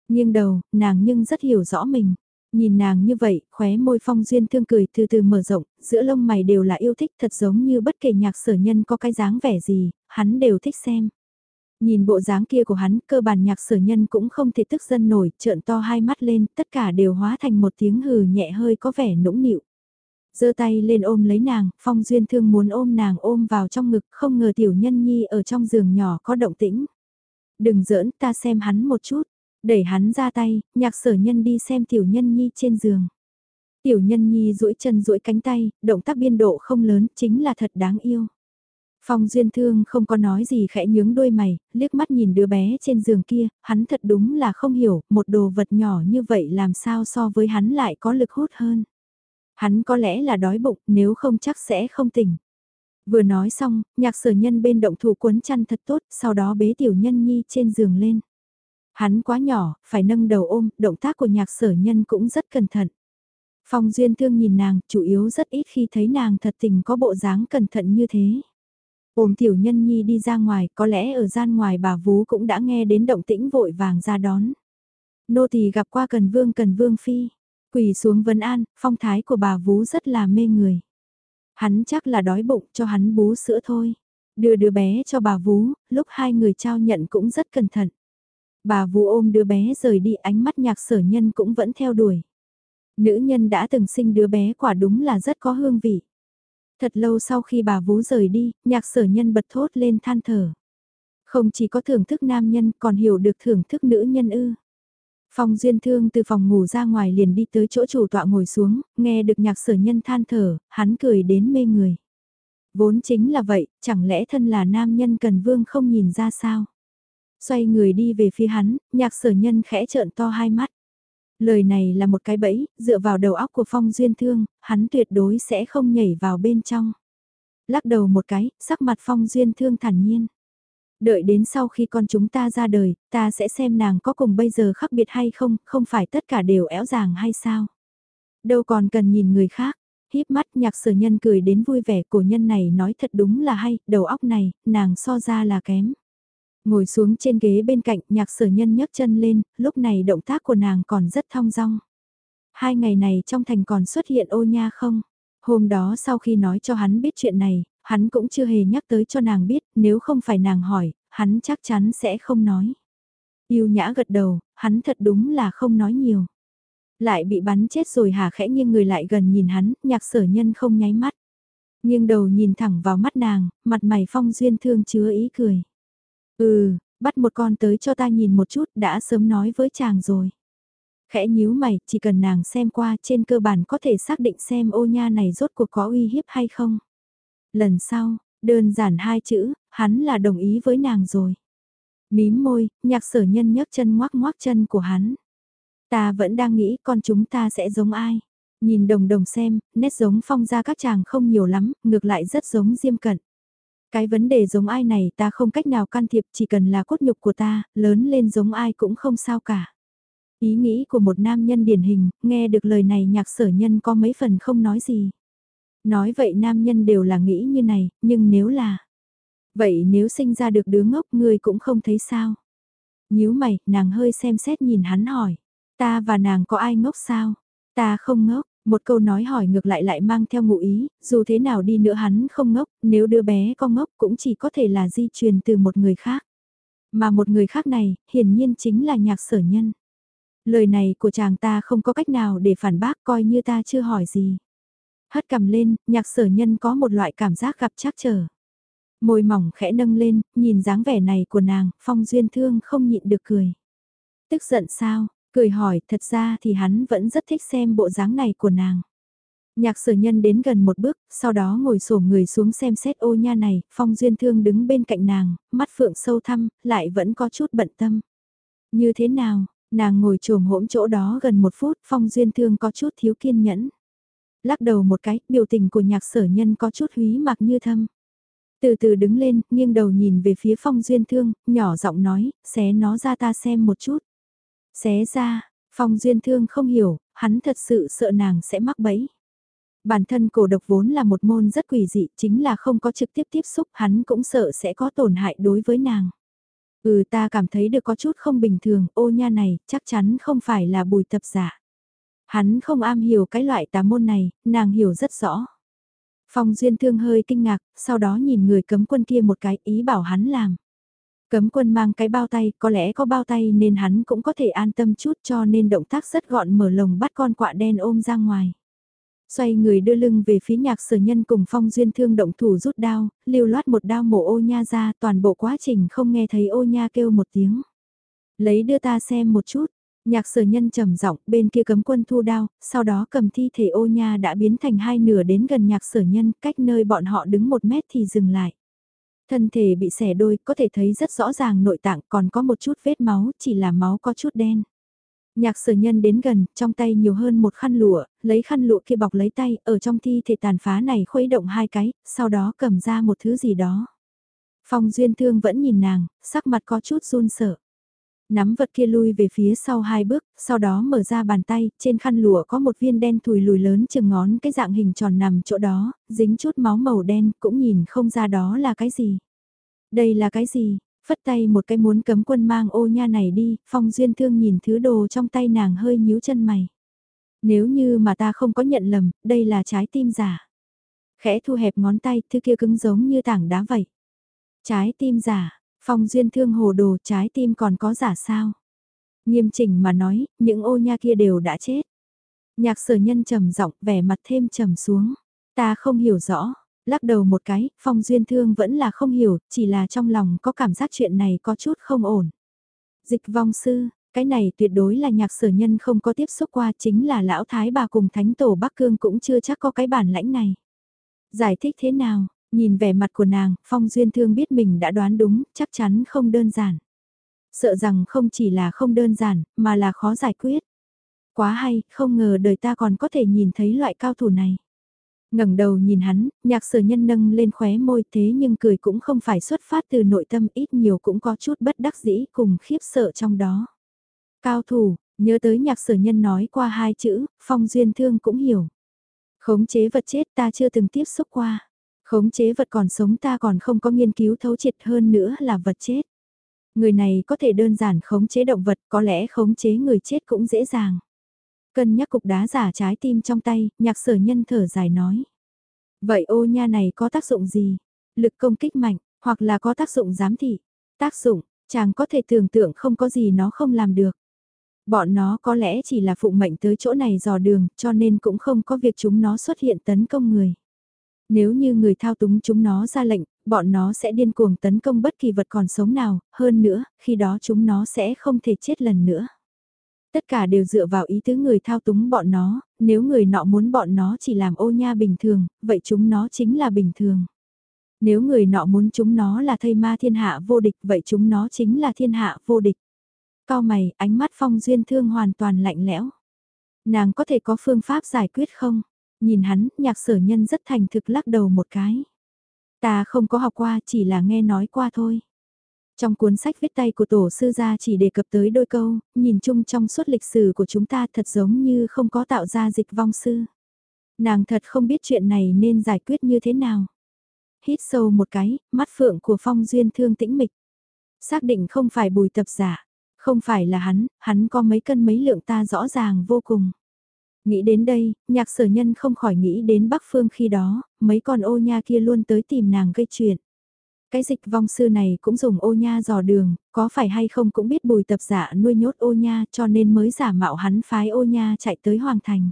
Nhưng đầu, nàng nhưng rất hiểu rõ mình. Nhìn nàng như vậy, khóe môi phong duyên thương cười từ từ mở rộng, giữa lông mày đều là yêu thích thật giống như bất kể nhạc sở nhân có cái dáng vẻ gì, hắn đều thích xem. Nhìn bộ dáng kia của hắn, cơ bản nhạc sở nhân cũng không thể tức dân nổi, trợn to hai mắt lên, tất cả đều hóa thành một tiếng hừ nhẹ hơi có vẻ nũng nịu. giơ tay lên ôm lấy nàng, phong duyên thương muốn ôm nàng ôm vào trong ngực, không ngờ tiểu nhân nhi ở trong giường nhỏ có động tĩnh. Đừng giỡn, ta xem hắn một chút, đẩy hắn ra tay, nhạc sở nhân đi xem tiểu nhân nhi trên giường. Tiểu nhân nhi duỗi chân duỗi cánh tay, động tác biên độ không lớn, chính là thật đáng yêu. Phong Duyên Thương không có nói gì khẽ nhướng đôi mày, liếc mắt nhìn đứa bé trên giường kia, hắn thật đúng là không hiểu, một đồ vật nhỏ như vậy làm sao so với hắn lại có lực hút hơn. Hắn có lẽ là đói bụng, nếu không chắc sẽ không tỉnh. Vừa nói xong, nhạc sở nhân bên động thủ quấn chăn thật tốt, sau đó bế tiểu nhân nhi trên giường lên. Hắn quá nhỏ, phải nâng đầu ôm, động tác của nhạc sở nhân cũng rất cẩn thận. Phong Duyên Thương nhìn nàng, chủ yếu rất ít khi thấy nàng thật tình có bộ dáng cẩn thận như thế. Ôm tiểu nhân nhi đi ra ngoài, có lẽ ở gian ngoài bà vú cũng đã nghe đến động tĩnh vội vàng ra đón. Nô tỳ gặp qua cần vương cần vương phi, quỳ xuống vấn an, phong thái của bà vú rất là mê người. Hắn chắc là đói bụng cho hắn bú sữa thôi. Đưa đứa bé cho bà vú, lúc hai người trao nhận cũng rất cẩn thận. Bà vú ôm đứa bé rời đi ánh mắt nhạc sở nhân cũng vẫn theo đuổi. Nữ nhân đã từng sinh đứa bé quả đúng là rất có hương vị. Thật lâu sau khi bà vú rời đi, nhạc sở nhân bật thốt lên than thở. Không chỉ có thưởng thức nam nhân còn hiểu được thưởng thức nữ nhân ư. Phong duyên thương từ phòng ngủ ra ngoài liền đi tới chỗ chủ tọa ngồi xuống, nghe được nhạc sở nhân than thở, hắn cười đến mê người. Vốn chính là vậy, chẳng lẽ thân là nam nhân cần vương không nhìn ra sao? Xoay người đi về phía hắn, nhạc sở nhân khẽ trợn to hai mắt. Lời này là một cái bẫy, dựa vào đầu óc của Phong Duyên Thương, hắn tuyệt đối sẽ không nhảy vào bên trong. Lắc đầu một cái, sắc mặt Phong Duyên Thương thản nhiên. Đợi đến sau khi con chúng ta ra đời, ta sẽ xem nàng có cùng bây giờ khác biệt hay không, không phải tất cả đều éo ràng hay sao. Đâu còn cần nhìn người khác, híp mắt nhạc sở nhân cười đến vui vẻ cổ nhân này nói thật đúng là hay, đầu óc này, nàng so ra là kém. Ngồi xuống trên ghế bên cạnh nhạc sở nhân nhấc chân lên, lúc này động tác của nàng còn rất thong dong. Hai ngày này trong thành còn xuất hiện ô nha không? Hôm đó sau khi nói cho hắn biết chuyện này, hắn cũng chưa hề nhắc tới cho nàng biết, nếu không phải nàng hỏi, hắn chắc chắn sẽ không nói. Yêu nhã gật đầu, hắn thật đúng là không nói nhiều. Lại bị bắn chết rồi hả khẽ nghiêng người lại gần nhìn hắn, nhạc sở nhân không nháy mắt. Nhưng đầu nhìn thẳng vào mắt nàng, mặt mày phong duyên thương chứa ý cười. Ừ, bắt một con tới cho ta nhìn một chút đã sớm nói với chàng rồi. Khẽ nhíu mày, chỉ cần nàng xem qua trên cơ bản có thể xác định xem ô nha này rốt cuộc có uy hiếp hay không. Lần sau, đơn giản hai chữ, hắn là đồng ý với nàng rồi. Mím môi, nhạc sở nhân nhấc chân ngoác ngoác chân của hắn. Ta vẫn đang nghĩ con chúng ta sẽ giống ai. Nhìn đồng đồng xem, nét giống phong ra các chàng không nhiều lắm, ngược lại rất giống diêm cận. Cái vấn đề giống ai này ta không cách nào can thiệp chỉ cần là cốt nhục của ta, lớn lên giống ai cũng không sao cả. Ý nghĩ của một nam nhân điển hình, nghe được lời này nhạc sở nhân có mấy phần không nói gì. Nói vậy nam nhân đều là nghĩ như này, nhưng nếu là... Vậy nếu sinh ra được đứa ngốc người cũng không thấy sao? nhíu mày, nàng hơi xem xét nhìn hắn hỏi. Ta và nàng có ai ngốc sao? Ta không ngốc, một câu nói hỏi ngược lại lại mang theo ngụ ý, dù thế nào đi nữa hắn không ngốc, nếu đứa bé có ngốc cũng chỉ có thể là di truyền từ một người khác. Mà một người khác này, hiển nhiên chính là nhạc sở nhân. Lời này của chàng ta không có cách nào để phản bác coi như ta chưa hỏi gì. Hất cầm lên, nhạc sở nhân có một loại cảm giác gặp chắc trở. Môi mỏng khẽ nâng lên, nhìn dáng vẻ này của nàng, Phong Duyên Thương không nhịn được cười. Tức giận sao, cười hỏi, thật ra thì hắn vẫn rất thích xem bộ dáng này của nàng. Nhạc sở nhân đến gần một bước, sau đó ngồi sổ người xuống xem xét ô nha này, Phong Duyên Thương đứng bên cạnh nàng, mắt phượng sâu thăm, lại vẫn có chút bận tâm. Như thế nào, nàng ngồi trồm hỗn chỗ đó gần một phút, Phong Duyên Thương có chút thiếu kiên nhẫn. Lắc đầu một cái, biểu tình của nhạc sở nhân có chút húy mặc như thâm. Từ từ đứng lên, nghiêng đầu nhìn về phía Phong Duyên Thương, nhỏ giọng nói, xé nó ra ta xem một chút. Xé ra, Phong Duyên Thương không hiểu, hắn thật sự sợ nàng sẽ mắc bẫy. Bản thân cổ độc vốn là một môn rất quỷ dị, chính là không có trực tiếp tiếp xúc, hắn cũng sợ sẽ có tổn hại đối với nàng. Ừ ta cảm thấy được có chút không bình thường, ô nha này, chắc chắn không phải là bùi tập giả. Hắn không am hiểu cái loại tà môn này, nàng hiểu rất rõ. Phong Duyên Thương hơi kinh ngạc, sau đó nhìn người cấm quân kia một cái ý bảo hắn làm. Cấm quân mang cái bao tay, có lẽ có bao tay nên hắn cũng có thể an tâm chút cho nên động tác rất gọn mở lồng bắt con quạ đen ôm ra ngoài. Xoay người đưa lưng về phía nhạc sở nhân cùng phong duyên thương động thủ rút đao, lưu loát một đao mổ ô nha ra toàn bộ quá trình không nghe thấy ô nha kêu một tiếng. Lấy đưa ta xem một chút, nhạc sở nhân trầm giọng bên kia cấm quân thu đao, sau đó cầm thi thể ô nha đã biến thành hai nửa đến gần nhạc sở nhân cách nơi bọn họ đứng một mét thì dừng lại. Thân thể bị xẻ đôi có thể thấy rất rõ ràng nội tạng còn có một chút vết máu chỉ là máu có chút đen. Nhạc sở nhân đến gần, trong tay nhiều hơn một khăn lụa, lấy khăn lụa kia bọc lấy tay, ở trong thi thể tàn phá này khuấy động hai cái, sau đó cầm ra một thứ gì đó. Phong duyên thương vẫn nhìn nàng, sắc mặt có chút run sợ. Nắm vật kia lui về phía sau hai bước, sau đó mở ra bàn tay, trên khăn lụa có một viên đen thùi lùi lớn chừng ngón cái dạng hình tròn nằm chỗ đó, dính chút máu màu đen, cũng nhìn không ra đó là cái gì. Đây là cái gì? Phất tay một cái muốn cấm quân mang ô nha này đi, phong duyên thương nhìn thứ đồ trong tay nàng hơi nhíu chân mày. Nếu như mà ta không có nhận lầm, đây là trái tim giả. Khẽ thu hẹp ngón tay, thứ kia cứng giống như tảng đá vậy. Trái tim giả, phong duyên thương hồ đồ trái tim còn có giả sao? Nghiêm chỉnh mà nói, những ô nha kia đều đã chết. Nhạc sở nhân trầm giọng vẻ mặt thêm trầm xuống. Ta không hiểu rõ, Lắc đầu một cái, Phong Duyên Thương vẫn là không hiểu, chỉ là trong lòng có cảm giác chuyện này có chút không ổn. Dịch vong sư, cái này tuyệt đối là nhạc sở nhân không có tiếp xúc qua chính là lão thái bà cùng thánh tổ Bắc Cương cũng chưa chắc có cái bản lãnh này. Giải thích thế nào, nhìn vẻ mặt của nàng, Phong Duyên Thương biết mình đã đoán đúng, chắc chắn không đơn giản. Sợ rằng không chỉ là không đơn giản, mà là khó giải quyết. Quá hay, không ngờ đời ta còn có thể nhìn thấy loại cao thủ này ngẩng đầu nhìn hắn, nhạc sở nhân nâng lên khóe môi thế nhưng cười cũng không phải xuất phát từ nội tâm ít nhiều cũng có chút bất đắc dĩ cùng khiếp sợ trong đó. Cao thủ, nhớ tới nhạc sở nhân nói qua hai chữ, phong duyên thương cũng hiểu. Khống chế vật chết ta chưa từng tiếp xúc qua. Khống chế vật còn sống ta còn không có nghiên cứu thấu triệt hơn nữa là vật chết. Người này có thể đơn giản khống chế động vật, có lẽ khống chế người chết cũng dễ dàng. Cân nhắc cục đá giả trái tim trong tay, nhạc sở nhân thở dài nói. Vậy ô nha này có tác dụng gì? Lực công kích mạnh, hoặc là có tác dụng giám thị? Tác dụng, chàng có thể tưởng tượng không có gì nó không làm được. Bọn nó có lẽ chỉ là phụ mệnh tới chỗ này dò đường, cho nên cũng không có việc chúng nó xuất hiện tấn công người. Nếu như người thao túng chúng nó ra lệnh, bọn nó sẽ điên cuồng tấn công bất kỳ vật còn sống nào, hơn nữa, khi đó chúng nó sẽ không thể chết lần nữa. Tất cả đều dựa vào ý tứ người thao túng bọn nó, nếu người nọ muốn bọn nó chỉ làm ô nha bình thường, vậy chúng nó chính là bình thường. Nếu người nọ muốn chúng nó là thây ma thiên hạ vô địch, vậy chúng nó chính là thiên hạ vô địch. Cao mày, ánh mắt phong duyên thương hoàn toàn lạnh lẽo. Nàng có thể có phương pháp giải quyết không? Nhìn hắn, nhạc sở nhân rất thành thực lắc đầu một cái. Ta không có học qua, chỉ là nghe nói qua thôi. Trong cuốn sách viết tay của tổ sư gia chỉ đề cập tới đôi câu, nhìn chung trong suốt lịch sử của chúng ta thật giống như không có tạo ra dịch vong sư. Nàng thật không biết chuyện này nên giải quyết như thế nào. Hít sâu một cái, mắt phượng của phong duyên thương tĩnh mịch. Xác định không phải bùi tập giả, không phải là hắn, hắn có mấy cân mấy lượng ta rõ ràng vô cùng. Nghĩ đến đây, nhạc sở nhân không khỏi nghĩ đến Bắc Phương khi đó, mấy con ô nha kia luôn tới tìm nàng gây chuyện. Cái dịch vong sư này cũng dùng ô nha dò đường, có phải hay không cũng biết bùi tập giả nuôi nhốt ô nha cho nên mới giả mạo hắn phái ô nha chạy tới Hoàng Thành.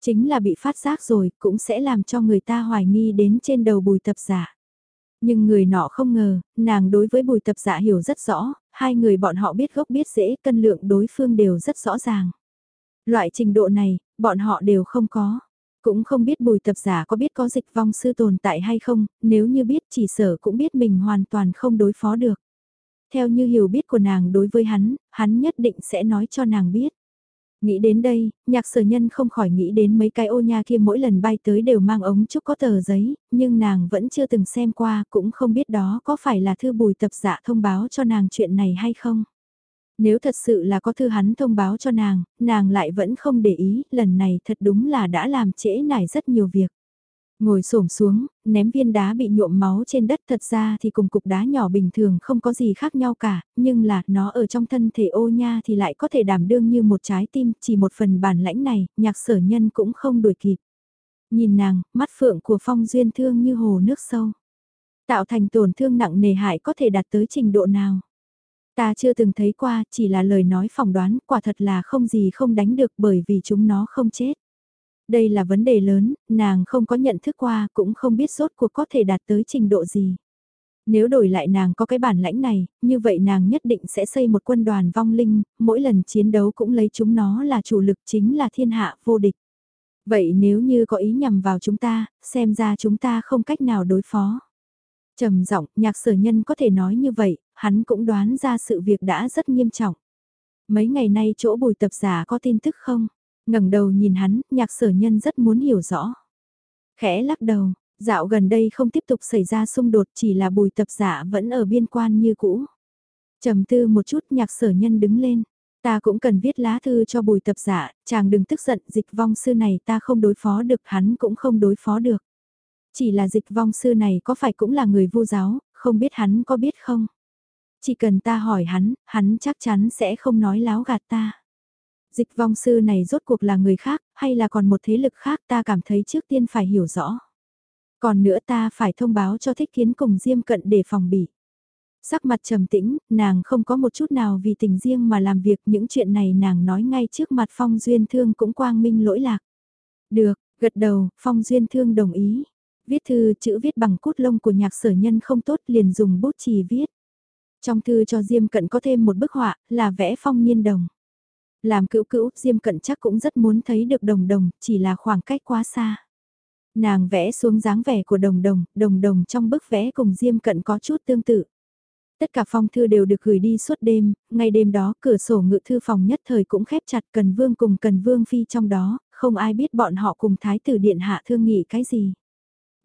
Chính là bị phát giác rồi cũng sẽ làm cho người ta hoài nghi đến trên đầu bùi tập giả. Nhưng người nọ không ngờ, nàng đối với bùi tập giả hiểu rất rõ, hai người bọn họ biết gốc biết dễ cân lượng đối phương đều rất rõ ràng. Loại trình độ này, bọn họ đều không có. Cũng không biết bùi tập giả có biết có dịch vong sư tồn tại hay không, nếu như biết chỉ sở cũng biết mình hoàn toàn không đối phó được. Theo như hiểu biết của nàng đối với hắn, hắn nhất định sẽ nói cho nàng biết. Nghĩ đến đây, nhạc sở nhân không khỏi nghĩ đến mấy cái ô nha kia mỗi lần bay tới đều mang ống chúc có tờ giấy, nhưng nàng vẫn chưa từng xem qua cũng không biết đó có phải là thư bùi tập giả thông báo cho nàng chuyện này hay không. Nếu thật sự là có thư hắn thông báo cho nàng, nàng lại vẫn không để ý, lần này thật đúng là đã làm trễ nải rất nhiều việc. Ngồi xổm xuống, ném viên đá bị nhuộm máu trên đất thật ra thì cùng cục đá nhỏ bình thường không có gì khác nhau cả, nhưng là nó ở trong thân thể ô nha thì lại có thể đảm đương như một trái tim, chỉ một phần bản lãnh này, nhạc sở nhân cũng không đuổi kịp. Nhìn nàng, mắt phượng của phong duyên thương như hồ nước sâu. Tạo thành tổn thương nặng nề hại có thể đạt tới trình độ nào. Ta chưa từng thấy qua, chỉ là lời nói phỏng đoán, quả thật là không gì không đánh được bởi vì chúng nó không chết. Đây là vấn đề lớn, nàng không có nhận thức qua, cũng không biết rốt cuộc có thể đạt tới trình độ gì. Nếu đổi lại nàng có cái bản lãnh này, như vậy nàng nhất định sẽ xây một quân đoàn vong linh, mỗi lần chiến đấu cũng lấy chúng nó là chủ lực chính là thiên hạ vô địch. Vậy nếu như có ý nhằm vào chúng ta, xem ra chúng ta không cách nào đối phó. trầm giọng nhạc sở nhân có thể nói như vậy, hắn cũng đoán ra sự việc đã rất nghiêm trọng. Mấy ngày nay chỗ bùi tập giả có tin tức không? ngẩng đầu nhìn hắn, nhạc sở nhân rất muốn hiểu rõ. Khẽ lắc đầu, dạo gần đây không tiếp tục xảy ra xung đột chỉ là bùi tập giả vẫn ở biên quan như cũ. trầm tư một chút nhạc sở nhân đứng lên. Ta cũng cần viết lá thư cho bùi tập giả, chàng đừng tức giận dịch vong sư này ta không đối phó được hắn cũng không đối phó được. Chỉ là dịch vong sư này có phải cũng là người vô giáo, không biết hắn có biết không? Chỉ cần ta hỏi hắn, hắn chắc chắn sẽ không nói láo gạt ta. Dịch vong sư này rốt cuộc là người khác, hay là còn một thế lực khác ta cảm thấy trước tiên phải hiểu rõ. Còn nữa ta phải thông báo cho thích kiến cùng Diêm Cận để phòng bị. Sắc mặt trầm tĩnh, nàng không có một chút nào vì tình riêng mà làm việc những chuyện này nàng nói ngay trước mặt Phong Duyên Thương cũng quang minh lỗi lạc. Được, gật đầu, Phong Duyên Thương đồng ý. Viết thư chữ viết bằng cút lông của nhạc sở nhân không tốt liền dùng bút chì viết. Trong thư cho Diêm Cận có thêm một bức họa, là vẽ phong niên đồng. Làm cữu cữu, Diêm Cận chắc cũng rất muốn thấy được đồng đồng, chỉ là khoảng cách quá xa. Nàng vẽ xuống dáng vẻ của đồng đồng, đồng đồng trong bức vẽ cùng Diêm Cận có chút tương tự. Tất cả phong thư đều được gửi đi suốt đêm, ngay đêm đó cửa sổ ngự thư phòng nhất thời cũng khép chặt Cần Vương cùng Cần Vương Phi trong đó, không ai biết bọn họ cùng Thái tử Điện Hạ thương nghị cái gì.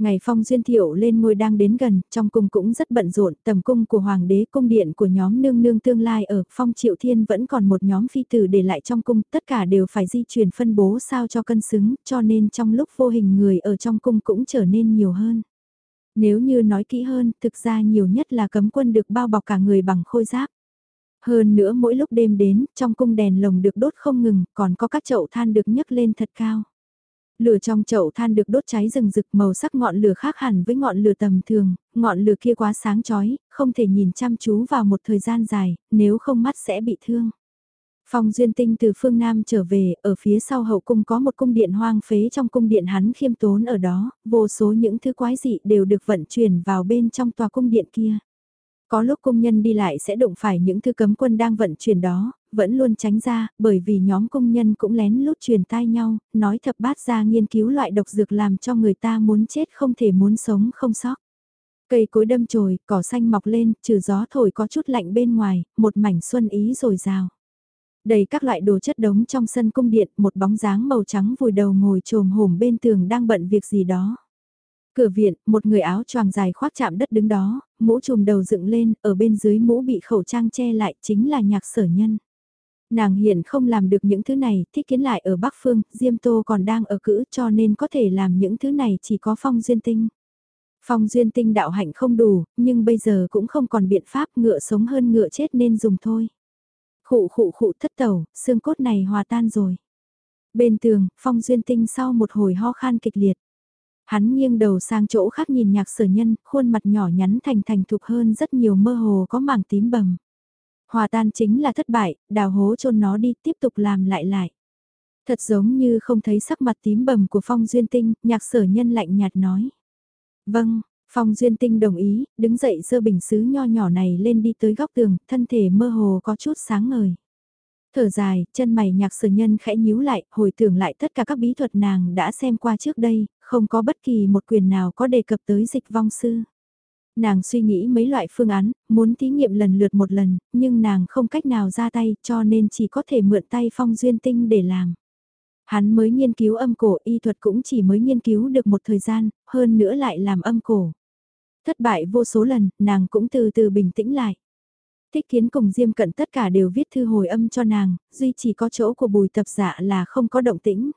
Ngày phong duyên thiệu lên ngôi đang đến gần, trong cung cũng rất bận rộn, tầm cung của hoàng đế cung điện của nhóm nương nương tương lai ở phong triệu thiên vẫn còn một nhóm phi tử để lại trong cung, tất cả đều phải di chuyển phân bố sao cho cân xứng, cho nên trong lúc vô hình người ở trong cung cũng trở nên nhiều hơn. Nếu như nói kỹ hơn, thực ra nhiều nhất là cấm quân được bao bọc cả người bằng khôi giáp. Hơn nữa mỗi lúc đêm đến, trong cung đèn lồng được đốt không ngừng, còn có các chậu than được nhấc lên thật cao. Lửa trong chậu than được đốt cháy rừng rực màu sắc ngọn lửa khác hẳn với ngọn lửa tầm thường, ngọn lửa kia quá sáng chói, không thể nhìn chăm chú vào một thời gian dài, nếu không mắt sẽ bị thương. Phong Duyên Tinh từ phương Nam trở về, ở phía sau hậu cung có một cung điện hoang phế trong cung điện hắn khiêm tốn ở đó, vô số những thứ quái dị đều được vận chuyển vào bên trong tòa cung điện kia. Có lúc công nhân đi lại sẽ đụng phải những thứ cấm quân đang vận chuyển đó, vẫn luôn tránh ra, bởi vì nhóm công nhân cũng lén lút truyền tai nhau, nói thập bát ra nghiên cứu loại độc dược làm cho người ta muốn chết không thể muốn sống không sót. Cây cối đâm chồi, cỏ xanh mọc lên, trừ gió thổi có chút lạnh bên ngoài, một mảnh xuân ý rồi rào. Đầy các loại đồ chất đống trong sân cung điện, một bóng dáng màu trắng vùi đầu ngồi trồm hổm bên tường đang bận việc gì đó. Cửa viện, một người áo choàng dài khoác chạm đất đứng đó, mũ trùm đầu dựng lên, ở bên dưới mũ bị khẩu trang che lại chính là nhạc sở nhân. Nàng hiện không làm được những thứ này, thích kiến lại ở Bắc Phương, Diêm Tô còn đang ở cữ cho nên có thể làm những thứ này chỉ có phong duyên tinh. Phong duyên tinh đạo hạnh không đủ, nhưng bây giờ cũng không còn biện pháp ngựa sống hơn ngựa chết nên dùng thôi. Khụ khụ khụ thất tẩu, xương cốt này hòa tan rồi. Bên tường, phong duyên tinh sau một hồi ho khan kịch liệt. Hắn nghiêng đầu sang chỗ khác nhìn nhạc sở nhân, khuôn mặt nhỏ nhắn thành thành thục hơn rất nhiều mơ hồ có mảng tím bầm. Hòa tan chính là thất bại, đào hố chôn nó đi tiếp tục làm lại lại. Thật giống như không thấy sắc mặt tím bầm của phong duyên tinh, nhạc sở nhân lạnh nhạt nói. Vâng, Phong Duyên Tinh đồng ý, đứng dậy dơ bình xứ nho nhỏ này lên đi tới góc tường, thân thể mơ hồ có chút sáng ngời. Thở dài, chân mày nhạc sở nhân khẽ nhíu lại, hồi tưởng lại tất cả các bí thuật nàng đã xem qua trước đây, không có bất kỳ một quyền nào có đề cập tới dịch vong sư. Nàng suy nghĩ mấy loại phương án, muốn thí nghiệm lần lượt một lần, nhưng nàng không cách nào ra tay cho nên chỉ có thể mượn tay phong duyên tinh để làm. Hắn mới nghiên cứu âm cổ y thuật cũng chỉ mới nghiên cứu được một thời gian, hơn nữa lại làm âm cổ. Thất bại vô số lần, nàng cũng từ từ bình tĩnh lại. Thích kiến cùng Diêm Cận tất cả đều viết thư hồi âm cho nàng, duy chỉ có chỗ của bùi tập dạ là không có động tĩnh.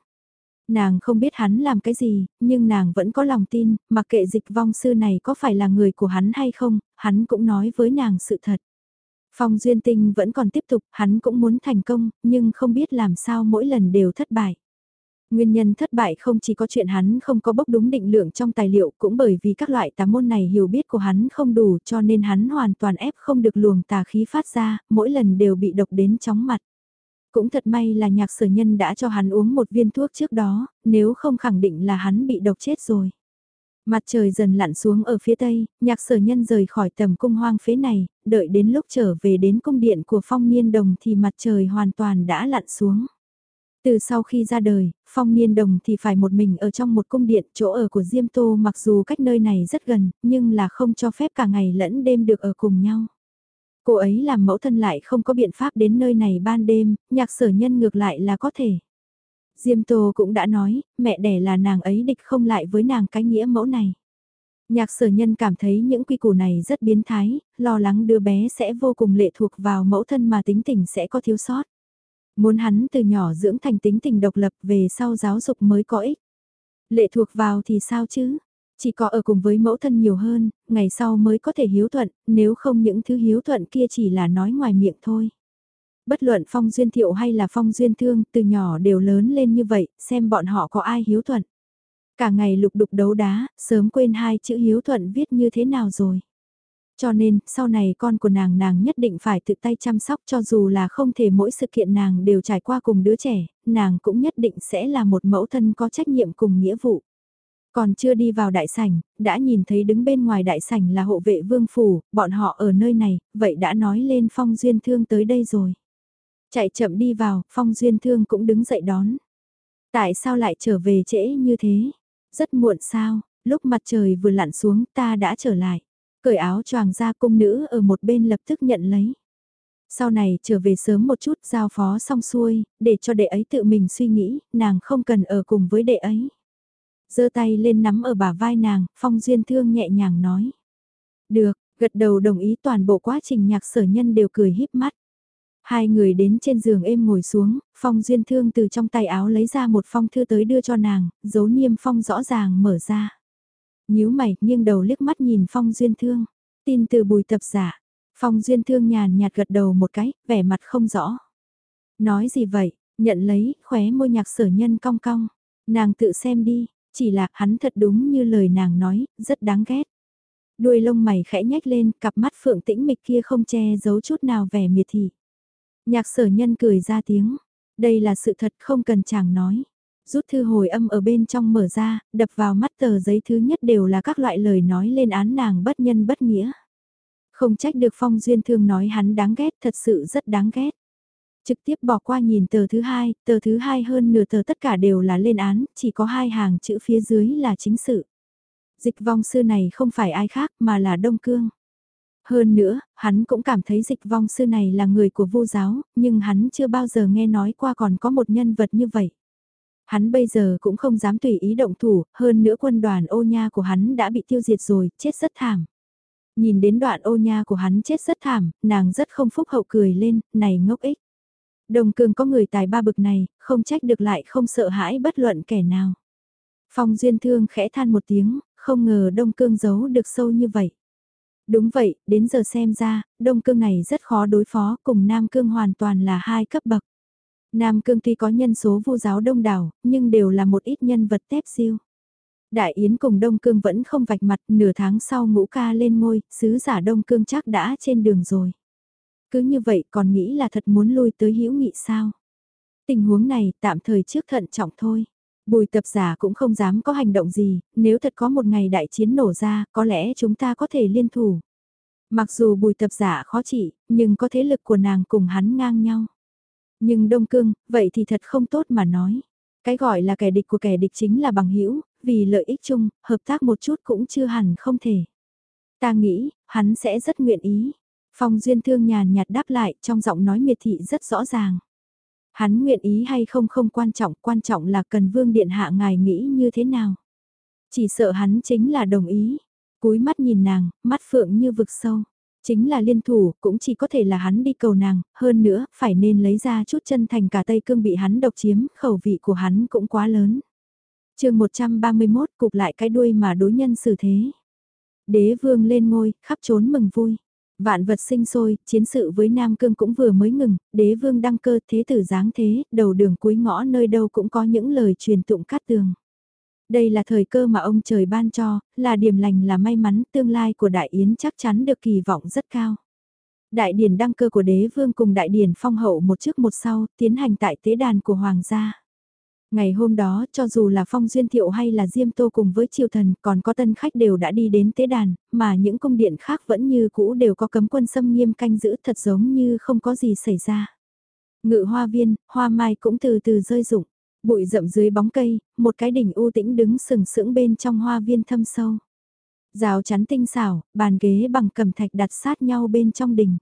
Nàng không biết hắn làm cái gì, nhưng nàng vẫn có lòng tin, mặc kệ dịch vong sư này có phải là người của hắn hay không, hắn cũng nói với nàng sự thật. Phong duyên tinh vẫn còn tiếp tục, hắn cũng muốn thành công, nhưng không biết làm sao mỗi lần đều thất bại. Nguyên nhân thất bại không chỉ có chuyện hắn không có bốc đúng định lượng trong tài liệu cũng bởi vì các loại tà môn này hiểu biết của hắn không đủ cho nên hắn hoàn toàn ép không được luồng tà khí phát ra, mỗi lần đều bị độc đến chóng mặt. Cũng thật may là nhạc sở nhân đã cho hắn uống một viên thuốc trước đó, nếu không khẳng định là hắn bị độc chết rồi. Mặt trời dần lặn xuống ở phía tây, nhạc sở nhân rời khỏi tầm cung hoang phế này, đợi đến lúc trở về đến cung điện của phong niên đồng thì mặt trời hoàn toàn đã lặn xuống. Từ sau khi ra đời, phong niên đồng thì phải một mình ở trong một cung điện chỗ ở của Diêm Tô mặc dù cách nơi này rất gần, nhưng là không cho phép cả ngày lẫn đêm được ở cùng nhau. Cô ấy làm mẫu thân lại không có biện pháp đến nơi này ban đêm, nhạc sở nhân ngược lại là có thể. Diêm Tô cũng đã nói, mẹ đẻ là nàng ấy địch không lại với nàng cái nghĩa mẫu này. Nhạc sở nhân cảm thấy những quy củ này rất biến thái, lo lắng đứa bé sẽ vô cùng lệ thuộc vào mẫu thân mà tính tình sẽ có thiếu sót. Muốn hắn từ nhỏ dưỡng thành tính tình độc lập về sau giáo dục mới có ích. Lệ thuộc vào thì sao chứ? Chỉ có ở cùng với mẫu thân nhiều hơn, ngày sau mới có thể hiếu thuận, nếu không những thứ hiếu thuận kia chỉ là nói ngoài miệng thôi. Bất luận phong duyên thiệu hay là phong duyên thương, từ nhỏ đều lớn lên như vậy, xem bọn họ có ai hiếu thuận. Cả ngày lục đục đấu đá, sớm quên hai chữ hiếu thuận viết như thế nào rồi. Cho nên, sau này con của nàng nàng nhất định phải tự tay chăm sóc cho dù là không thể mỗi sự kiện nàng đều trải qua cùng đứa trẻ, nàng cũng nhất định sẽ là một mẫu thân có trách nhiệm cùng nghĩa vụ. Còn chưa đi vào đại sảnh, đã nhìn thấy đứng bên ngoài đại sảnh là hộ vệ vương phủ, bọn họ ở nơi này, vậy đã nói lên phong duyên thương tới đây rồi. Chạy chậm đi vào, phong duyên thương cũng đứng dậy đón. Tại sao lại trở về trễ như thế? Rất muộn sao, lúc mặt trời vừa lặn xuống ta đã trở lại. Cởi áo choàng ra cung nữ ở một bên lập tức nhận lấy. Sau này trở về sớm một chút giao phó xong xuôi, để cho đệ ấy tự mình suy nghĩ, nàng không cần ở cùng với đệ ấy giơ tay lên nắm ở bả vai nàng, phong duyên thương nhẹ nhàng nói. Được, gật đầu đồng ý toàn bộ quá trình nhạc sở nhân đều cười híp mắt. Hai người đến trên giường êm ngồi xuống, phong duyên thương từ trong tay áo lấy ra một phong thư tới đưa cho nàng, dấu niêm phong rõ ràng mở ra nhíu mày, nghiêng đầu liếc mắt nhìn Phong Duyên Thương. Tin từ bùi tập giả. Phong Duyên Thương nhàn nhạt gật đầu một cái, vẻ mặt không rõ. Nói gì vậy, nhận lấy, khóe môi nhạc sở nhân cong cong. Nàng tự xem đi, chỉ là hắn thật đúng như lời nàng nói, rất đáng ghét. Đuôi lông mày khẽ nhếch lên, cặp mắt phượng tĩnh mịch kia không che giấu chút nào vẻ miệt thị. Nhạc sở nhân cười ra tiếng, đây là sự thật không cần chàng nói rút thư hồi âm ở bên trong mở ra, đập vào mắt tờ giấy thứ nhất đều là các loại lời nói lên án nàng bất nhân bất nghĩa. Không trách được Phong Duyên Thương nói hắn đáng ghét, thật sự rất đáng ghét. Trực tiếp bỏ qua nhìn tờ thứ hai, tờ thứ hai hơn nửa tờ tất cả đều là lên án, chỉ có hai hàng chữ phía dưới là chính sự. Dịch vong sư này không phải ai khác mà là Đông Cương. Hơn nữa, hắn cũng cảm thấy dịch vong sư này là người của vô giáo, nhưng hắn chưa bao giờ nghe nói qua còn có một nhân vật như vậy. Hắn bây giờ cũng không dám tùy ý động thủ, hơn nữa quân đoàn ô nha của hắn đã bị tiêu diệt rồi, chết rất thảm. Nhìn đến đoạn ô nha của hắn chết rất thảm, nàng rất không phúc hậu cười lên, này ngốc ích. Đồng cường có người tài ba bực này, không trách được lại không sợ hãi bất luận kẻ nào. Phong duyên thương khẽ than một tiếng, không ngờ đông cương giấu được sâu như vậy. Đúng vậy, đến giờ xem ra, đông cương này rất khó đối phó cùng nam cương hoàn toàn là hai cấp bậc. Nam Cương tuy có nhân số vu giáo đông đảo, nhưng đều là một ít nhân vật tép siêu. Đại Yến cùng Đông Cương vẫn không vạch mặt, nửa tháng sau ngũ ca lên ngôi, sứ giả Đông Cương chắc đã trên đường rồi. Cứ như vậy còn nghĩ là thật muốn lui tới hữu nghị sao? Tình huống này tạm thời trước thận trọng thôi. Bùi tập giả cũng không dám có hành động gì, nếu thật có một ngày đại chiến nổ ra, có lẽ chúng ta có thể liên thủ. Mặc dù bùi tập giả khó trị, nhưng có thế lực của nàng cùng hắn ngang nhau. Nhưng Đông Cương, vậy thì thật không tốt mà nói. Cái gọi là kẻ địch của kẻ địch chính là bằng hữu vì lợi ích chung, hợp tác một chút cũng chưa hẳn không thể. Ta nghĩ, hắn sẽ rất nguyện ý. Phong Duyên Thương nhàn nhạt đáp lại trong giọng nói miệt thị rất rõ ràng. Hắn nguyện ý hay không không quan trọng, quan trọng là cần vương điện hạ ngài nghĩ như thế nào. Chỉ sợ hắn chính là đồng ý. Cúi mắt nhìn nàng, mắt phượng như vực sâu. Chính là liên thủ, cũng chỉ có thể là hắn đi cầu nàng, hơn nữa, phải nên lấy ra chút chân thành cả Tây Cương bị hắn độc chiếm, khẩu vị của hắn cũng quá lớn. chương 131 cục lại cái đuôi mà đối nhân xử thế. Đế vương lên ngôi, khắp trốn mừng vui. Vạn vật sinh sôi, chiến sự với Nam Cương cũng vừa mới ngừng, đế vương đăng cơ thế tử giáng thế, đầu đường cuối ngõ nơi đâu cũng có những lời truyền tụng cát tường. Đây là thời cơ mà ông trời ban cho, là điểm lành là may mắn tương lai của Đại Yến chắc chắn được kỳ vọng rất cao. Đại điển đăng cơ của đế vương cùng đại điển phong hậu một trước một sau, tiến hành tại tế đàn của hoàng gia. Ngày hôm đó, cho dù là Phong Duyên Thiệu hay là Diêm Tô cùng với triều thần, còn có tân khách đều đã đi đến tế đàn, mà những cung điện khác vẫn như cũ đều có cấm quân xâm nghiêm canh giữ thật giống như không có gì xảy ra. Ngự hoa viên, hoa mai cũng từ từ rơi rụng. Bụi rậm dưới bóng cây, một cái đỉnh u tĩnh đứng sừng sững bên trong hoa viên thâm sâu. Rào chắn tinh xảo, bàn ghế bằng cẩm thạch đặt sát nhau bên trong đỉnh.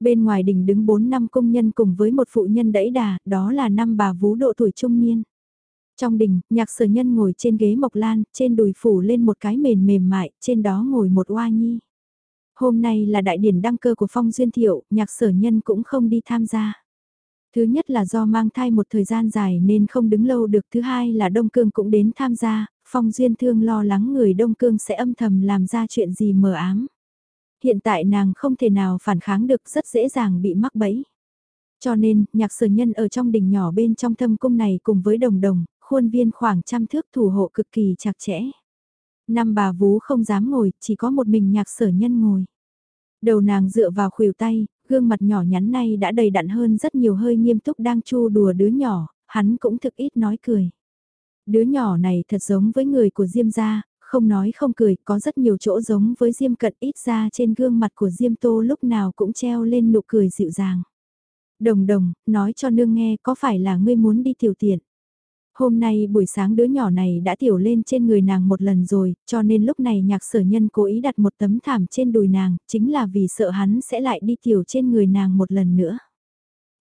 Bên ngoài đỉnh đứng 4 năm công nhân cùng với một phụ nhân đẫy đà, đó là năm bà vú độ tuổi trung niên. Trong đình, nhạc sở nhân ngồi trên ghế mộc lan, trên đùi phủ lên một cái mền mềm mại, trên đó ngồi một oa nhi. Hôm nay là đại điển đăng cơ của Phong Duyên Thiệu, nhạc sở nhân cũng không đi tham gia. Thứ nhất là do mang thai một thời gian dài nên không đứng lâu được. Thứ hai là Đông Cương cũng đến tham gia, Phong Duyên Thương lo lắng người Đông Cương sẽ âm thầm làm ra chuyện gì mờ ám. Hiện tại nàng không thể nào phản kháng được rất dễ dàng bị mắc bẫy. Cho nên, nhạc sở nhân ở trong đình nhỏ bên trong thâm cung này cùng với đồng đồng, khuôn viên khoảng trăm thước thủ hộ cực kỳ chặt chẽ. Năm bà vú không dám ngồi, chỉ có một mình nhạc sở nhân ngồi. Đầu nàng dựa vào khuỷu tay, gương mặt nhỏ nhắn này đã đầy đặn hơn rất nhiều hơi nghiêm túc đang chu đùa đứa nhỏ, hắn cũng thực ít nói cười. Đứa nhỏ này thật giống với người của Diêm gia, không nói không cười, có rất nhiều chỗ giống với Diêm cận ít ra trên gương mặt của Diêm tô lúc nào cũng treo lên nụ cười dịu dàng. Đồng đồng, nói cho nương nghe có phải là ngươi muốn đi tiểu tiện. Hôm nay buổi sáng đứa nhỏ này đã tiểu lên trên người nàng một lần rồi, cho nên lúc này nhạc sở nhân cố ý đặt một tấm thảm trên đùi nàng, chính là vì sợ hắn sẽ lại đi tiểu trên người nàng một lần nữa.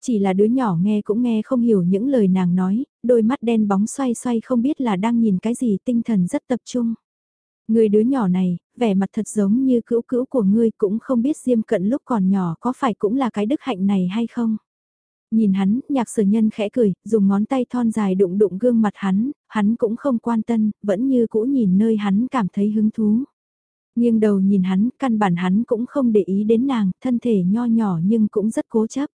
Chỉ là đứa nhỏ nghe cũng nghe không hiểu những lời nàng nói, đôi mắt đen bóng xoay xoay không biết là đang nhìn cái gì tinh thần rất tập trung. Người đứa nhỏ này, vẻ mặt thật giống như cữu cữu của ngươi cũng không biết Diêm Cận lúc còn nhỏ có phải cũng là cái đức hạnh này hay không. Nhìn hắn, nhạc sở nhân khẽ cười, dùng ngón tay thon dài đụng đụng gương mặt hắn, hắn cũng không quan tâm, vẫn như cũ nhìn nơi hắn cảm thấy hứng thú. Nhưng đầu nhìn hắn, căn bản hắn cũng không để ý đến nàng, thân thể nho nhỏ nhưng cũng rất cố chấp.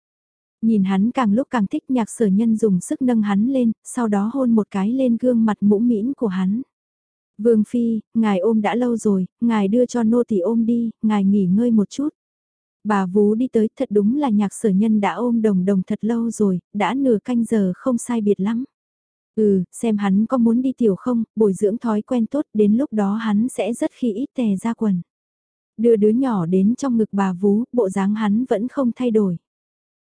Nhìn hắn càng lúc càng thích nhạc sở nhân dùng sức nâng hắn lên, sau đó hôn một cái lên gương mặt mũ mĩn của hắn. Vương Phi, ngài ôm đã lâu rồi, ngài đưa cho nô tỳ ôm đi, ngài nghỉ ngơi một chút. Bà Vú đi tới thật đúng là nhạc sở nhân đã ôm đồng đồng thật lâu rồi, đã nửa canh giờ không sai biệt lắm. Ừ, xem hắn có muốn đi tiểu không, bồi dưỡng thói quen tốt đến lúc đó hắn sẽ rất khi ít tè ra quần. Đưa đứa nhỏ đến trong ngực bà Vú, bộ dáng hắn vẫn không thay đổi.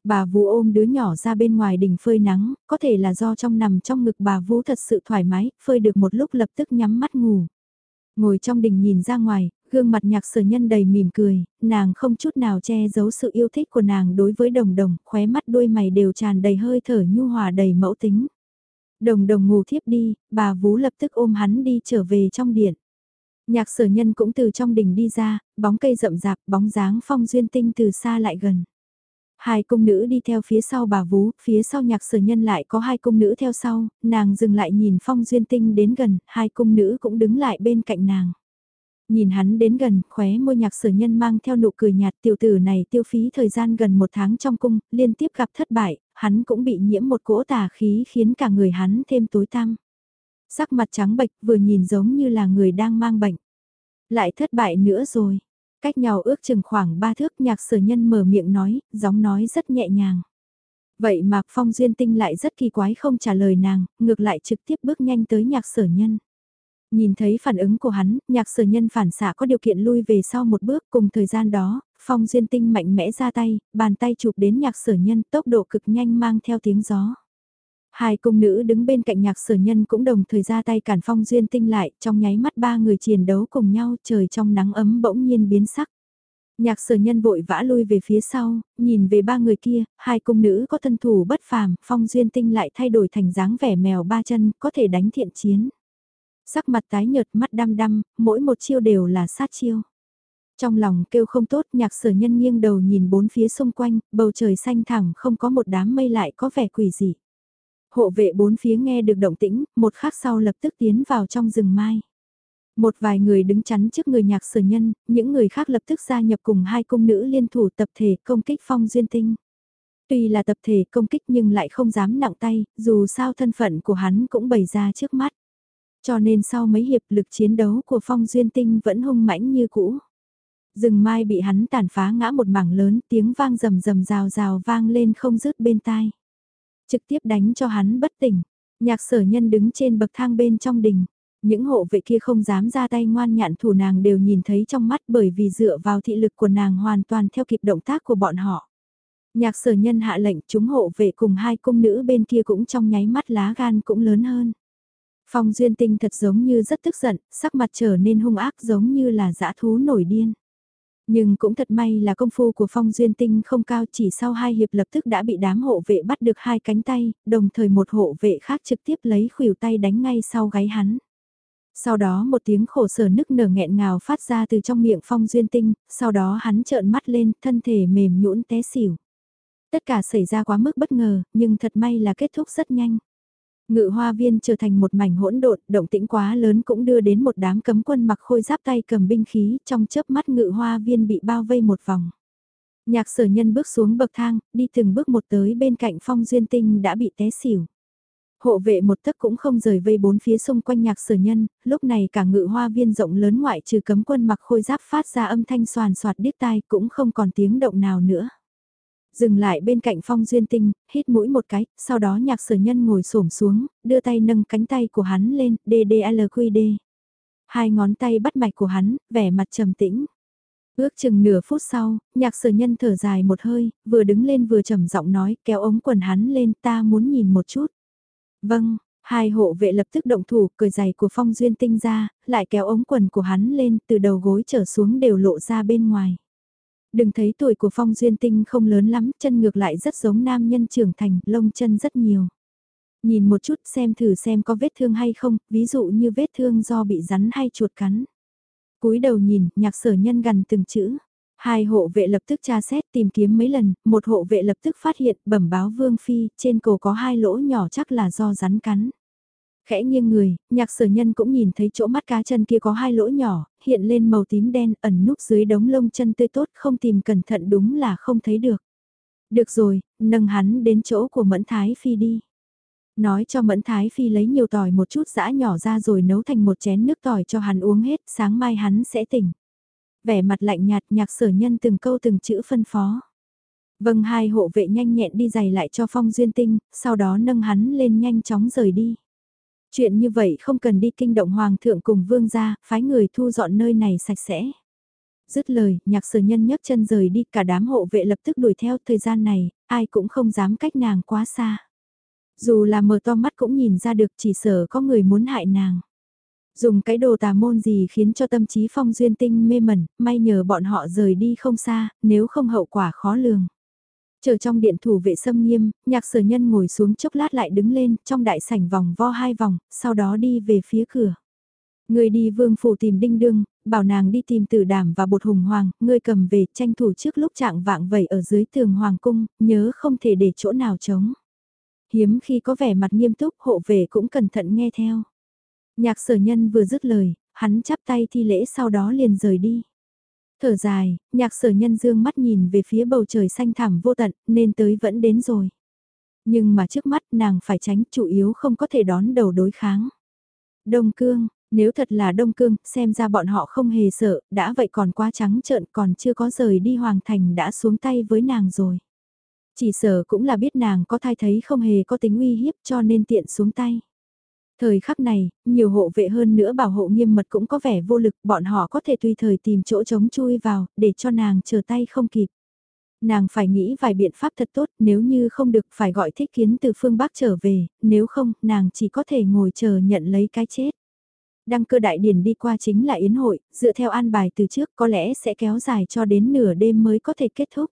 Bà Vú ôm đứa nhỏ ra bên ngoài đỉnh phơi nắng, có thể là do trong nằm trong ngực bà Vú thật sự thoải mái, phơi được một lúc lập tức nhắm mắt ngủ. Ngồi trong đình nhìn ra ngoài, gương mặt nhạc sở nhân đầy mỉm cười, nàng không chút nào che giấu sự yêu thích của nàng đối với đồng đồng, khóe mắt đôi mày đều tràn đầy hơi thở nhu hòa đầy mẫu tính. Đồng đồng ngủ thiếp đi, bà vú lập tức ôm hắn đi trở về trong điện. Nhạc sở nhân cũng từ trong đình đi ra, bóng cây rậm rạp, bóng dáng phong duyên tinh từ xa lại gần. Hai cung nữ đi theo phía sau bà vú, phía sau nhạc sở nhân lại có hai cung nữ theo sau, nàng dừng lại nhìn phong duyên tinh đến gần, hai cung nữ cũng đứng lại bên cạnh nàng. Nhìn hắn đến gần, khóe môi nhạc sở nhân mang theo nụ cười nhạt tiểu tử này tiêu phí thời gian gần một tháng trong cung, liên tiếp gặp thất bại, hắn cũng bị nhiễm một cỗ tà khí khiến cả người hắn thêm tối tăm. Sắc mặt trắng bệch vừa nhìn giống như là người đang mang bệnh. Lại thất bại nữa rồi. Cách nhau ước chừng khoảng ba thước nhạc sở nhân mở miệng nói, gióng nói rất nhẹ nhàng. Vậy mà Phong Duyên Tinh lại rất kỳ quái không trả lời nàng, ngược lại trực tiếp bước nhanh tới nhạc sở nhân. Nhìn thấy phản ứng của hắn, nhạc sở nhân phản xạ có điều kiện lui về sau một bước cùng thời gian đó, Phong Duyên Tinh mạnh mẽ ra tay, bàn tay chụp đến nhạc sở nhân tốc độ cực nhanh mang theo tiếng gió. Hai cung nữ đứng bên cạnh nhạc sở nhân cũng đồng thời ra tay cản Phong Duyên Tinh lại, trong nháy mắt ba người chiến đấu cùng nhau trời trong nắng ấm bỗng nhiên biến sắc. Nhạc sở nhân vội vã lui về phía sau, nhìn về ba người kia, hai cung nữ có thân thủ bất phàm, Phong Duyên Tinh lại thay đổi thành dáng vẻ mèo ba chân, có thể đánh thiện chiến. Sắc mặt tái nhợt mắt đăm đăm, mỗi một chiêu đều là sát chiêu. Trong lòng kêu không tốt nhạc sở nhân nghiêng đầu nhìn bốn phía xung quanh, bầu trời xanh thẳng không có một đám mây lại có vẻ quỷ dị. Hộ vệ bốn phía nghe được động tĩnh, một khắc sau lập tức tiến vào trong rừng mai. Một vài người đứng chắn trước người nhạc sở nhân, những người khác lập tức gia nhập cùng hai cung nữ liên thủ tập thể công kích phong duyên tinh. Tuy là tập thể công kích nhưng lại không dám nặng tay, dù sao thân phận của hắn cũng bày ra trước mắt. Cho nên sau mấy hiệp lực chiến đấu của phong duyên tinh vẫn hung mãnh như cũ. Rừng mai bị hắn tàn phá ngã một mảng lớn tiếng vang rầm rầm rào rào vang lên không dứt bên tai. Trực tiếp đánh cho hắn bất tỉnh. Nhạc sở nhân đứng trên bậc thang bên trong đình. Những hộ vệ kia không dám ra tay ngoan nhạn thủ nàng đều nhìn thấy trong mắt bởi vì dựa vào thị lực của nàng hoàn toàn theo kịp động tác của bọn họ. Nhạc sở nhân hạ lệnh chúng hộ vệ cùng hai cung nữ bên kia cũng trong nháy mắt lá gan cũng lớn hơn. Phong duyên tinh thật giống như rất tức giận, sắc mặt trở nên hung ác giống như là dã thú nổi điên. Nhưng cũng thật may là công phu của Phong Duyên Tinh không cao chỉ sau hai hiệp lập tức đã bị đám hộ vệ bắt được hai cánh tay, đồng thời một hộ vệ khác trực tiếp lấy khuỷu tay đánh ngay sau gáy hắn. Sau đó một tiếng khổ sở nức nở nghẹn ngào phát ra từ trong miệng Phong Duyên Tinh, sau đó hắn trợn mắt lên, thân thể mềm nhũn té xỉu. Tất cả xảy ra quá mức bất ngờ, nhưng thật may là kết thúc rất nhanh. Ngự hoa viên trở thành một mảnh hỗn độn, động tĩnh quá lớn cũng đưa đến một đám cấm quân mặc khôi giáp tay cầm binh khí, trong chớp mắt ngự hoa viên bị bao vây một vòng. Nhạc sở nhân bước xuống bậc thang, đi từng bước một tới bên cạnh phong duyên tinh đã bị té xỉu. Hộ vệ một tấc cũng không rời vây bốn phía xung quanh nhạc sở nhân, lúc này cả ngự hoa viên rộng lớn ngoại trừ cấm quân mặc khôi giáp phát ra âm thanh soàn soạt điếc tai cũng không còn tiếng động nào nữa dừng lại bên cạnh phong duyên tinh, hít mũi một cái, sau đó nhạc sở nhân ngồi xổm xuống, đưa tay nâng cánh tay của hắn lên, DDLQD. Hai ngón tay bắt mạch của hắn, vẻ mặt trầm tĩnh. Ước chừng nửa phút sau, nhạc sở nhân thở dài một hơi, vừa đứng lên vừa trầm giọng nói, kéo ống quần hắn lên ta muốn nhìn một chút. Vâng, hai hộ vệ lập tức động thủ, cười giày của phong duyên tinh ra, lại kéo ống quần của hắn lên, từ đầu gối trở xuống đều lộ ra bên ngoài. Đừng thấy tuổi của Phong Duyên Tinh không lớn lắm, chân ngược lại rất giống nam nhân trưởng thành, lông chân rất nhiều. Nhìn một chút xem thử xem có vết thương hay không, ví dụ như vết thương do bị rắn hay chuột cắn. cúi đầu nhìn, nhạc sở nhân gần từng chữ. Hai hộ vệ lập tức tra xét tìm kiếm mấy lần, một hộ vệ lập tức phát hiện bẩm báo Vương Phi, trên cổ có hai lỗ nhỏ chắc là do rắn cắn. Khẽ nghiêng người, nhạc sở nhân cũng nhìn thấy chỗ mắt cá chân kia có hai lỗ nhỏ, hiện lên màu tím đen ẩn núp dưới đống lông chân tươi tốt không tìm cẩn thận đúng là không thấy được. Được rồi, nâng hắn đến chỗ của Mẫn Thái Phi đi. Nói cho Mẫn Thái Phi lấy nhiều tỏi một chút dã nhỏ ra rồi nấu thành một chén nước tỏi cho hắn uống hết, sáng mai hắn sẽ tỉnh. Vẻ mặt lạnh nhạt nhạc sở nhân từng câu từng chữ phân phó. Vâng hai hộ vệ nhanh nhẹn đi giày lại cho Phong Duyên Tinh, sau đó nâng hắn lên nhanh chóng rời đi. Chuyện như vậy không cần đi kinh động hoàng thượng cùng vương gia, phái người thu dọn nơi này sạch sẽ. Dứt lời, nhạc sở nhân nhấc chân rời đi, cả đám hộ vệ lập tức đuổi theo thời gian này, ai cũng không dám cách nàng quá xa. Dù là mở to mắt cũng nhìn ra được chỉ sở có người muốn hại nàng. Dùng cái đồ tà môn gì khiến cho tâm trí phong duyên tinh mê mẩn, may nhờ bọn họ rời đi không xa, nếu không hậu quả khó lường. Chờ trong điện thủ vệ xâm nghiêm, nhạc sở nhân ngồi xuống chốc lát lại đứng lên trong đại sảnh vòng vo hai vòng, sau đó đi về phía cửa. Người đi vương phủ tìm đinh đương, bảo nàng đi tìm tử đảm và bột hùng hoàng, ngươi cầm về tranh thủ trước lúc trạng vạng vẩy ở dưới tường hoàng cung, nhớ không thể để chỗ nào trống. Hiếm khi có vẻ mặt nghiêm túc hộ vệ cũng cẩn thận nghe theo. Nhạc sở nhân vừa dứt lời, hắn chắp tay thi lễ sau đó liền rời đi. Thở dài, nhạc sở nhân dương mắt nhìn về phía bầu trời xanh thẳm vô tận, nên tới vẫn đến rồi. Nhưng mà trước mắt nàng phải tránh chủ yếu không có thể đón đầu đối kháng. Đông Cương, nếu thật là Đông Cương, xem ra bọn họ không hề sợ, đã vậy còn quá trắng trợn còn chưa có rời đi Hoàng Thành đã xuống tay với nàng rồi. Chỉ sợ cũng là biết nàng có thai thấy không hề có tính uy hiếp cho nên tiện xuống tay. Thời khắc này, nhiều hộ vệ hơn nữa bảo hộ nghiêm mật cũng có vẻ vô lực, bọn họ có thể tùy thời tìm chỗ chống chui vào, để cho nàng chờ tay không kịp. Nàng phải nghĩ vài biện pháp thật tốt, nếu như không được phải gọi thích kiến từ phương Bắc trở về, nếu không, nàng chỉ có thể ngồi chờ nhận lấy cái chết. Đăng cơ đại điển đi qua chính là yến hội, dựa theo an bài từ trước có lẽ sẽ kéo dài cho đến nửa đêm mới có thể kết thúc.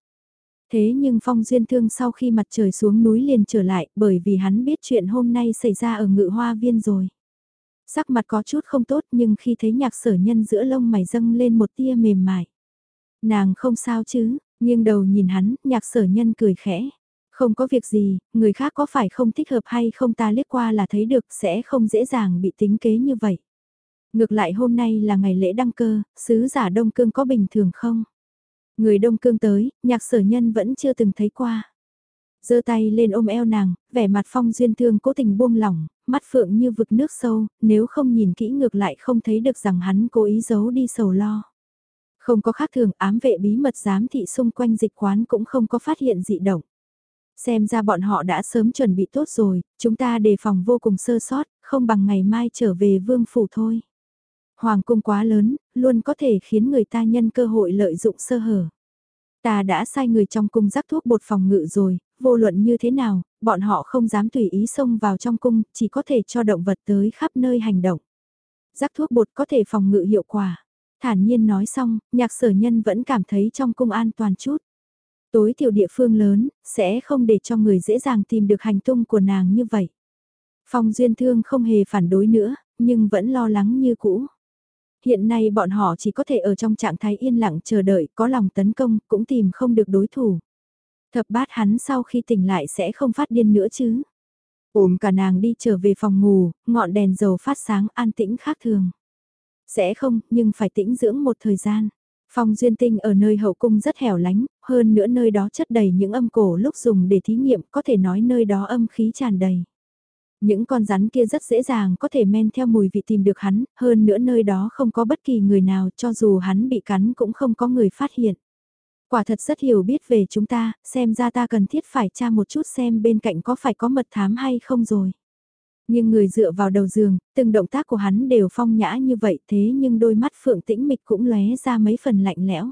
Thế nhưng Phong Duyên Thương sau khi mặt trời xuống núi liền trở lại bởi vì hắn biết chuyện hôm nay xảy ra ở ngự hoa viên rồi. Sắc mặt có chút không tốt nhưng khi thấy nhạc sở nhân giữa lông mày dâng lên một tia mềm mại. Nàng không sao chứ, nghiêng đầu nhìn hắn, nhạc sở nhân cười khẽ. Không có việc gì, người khác có phải không thích hợp hay không ta liếc qua là thấy được sẽ không dễ dàng bị tính kế như vậy. Ngược lại hôm nay là ngày lễ đăng cơ, sứ giả Đông Cương có bình thường không? Người Đông Cương tới, nhạc sở nhân vẫn chưa từng thấy qua. giơ tay lên ôm eo nàng, vẻ mặt phong duyên thương cố tình buông lỏng, mắt phượng như vực nước sâu, nếu không nhìn kỹ ngược lại không thấy được rằng hắn cố ý giấu đi sầu lo. Không có khác thường ám vệ bí mật giám thị xung quanh dịch quán cũng không có phát hiện dị động. Xem ra bọn họ đã sớm chuẩn bị tốt rồi, chúng ta đề phòng vô cùng sơ sót, không bằng ngày mai trở về vương phủ thôi. Hoàng cung quá lớn, luôn có thể khiến người ta nhân cơ hội lợi dụng sơ hở. Ta đã sai người trong cung rắc thuốc bột phòng ngự rồi, vô luận như thế nào, bọn họ không dám tùy ý xông vào trong cung, chỉ có thể cho động vật tới khắp nơi hành động. Rắc thuốc bột có thể phòng ngự hiệu quả. Thản nhiên nói xong, nhạc sở nhân vẫn cảm thấy trong cung an toàn chút. Tối thiểu địa phương lớn, sẽ không để cho người dễ dàng tìm được hành tung của nàng như vậy. Phong Duyên Thương không hề phản đối nữa, nhưng vẫn lo lắng như cũ. Hiện nay bọn họ chỉ có thể ở trong trạng thái yên lặng chờ đợi, có lòng tấn công, cũng tìm không được đối thủ. Thập bát hắn sau khi tỉnh lại sẽ không phát điên nữa chứ. Ôm cả nàng đi trở về phòng ngủ, ngọn đèn dầu phát sáng an tĩnh khác thường. Sẽ không, nhưng phải tĩnh dưỡng một thời gian. phòng duyên tinh ở nơi hậu cung rất hẻo lánh, hơn nữa nơi đó chất đầy những âm cổ lúc dùng để thí nghiệm, có thể nói nơi đó âm khí tràn đầy. Những con rắn kia rất dễ dàng có thể men theo mùi vị tìm được hắn, hơn nữa nơi đó không có bất kỳ người nào cho dù hắn bị cắn cũng không có người phát hiện. Quả thật rất hiểu biết về chúng ta, xem ra ta cần thiết phải tra một chút xem bên cạnh có phải có mật thám hay không rồi. Nhưng người dựa vào đầu giường, từng động tác của hắn đều phong nhã như vậy thế nhưng đôi mắt phượng tĩnh mịch cũng lóe ra mấy phần lạnh lẽo.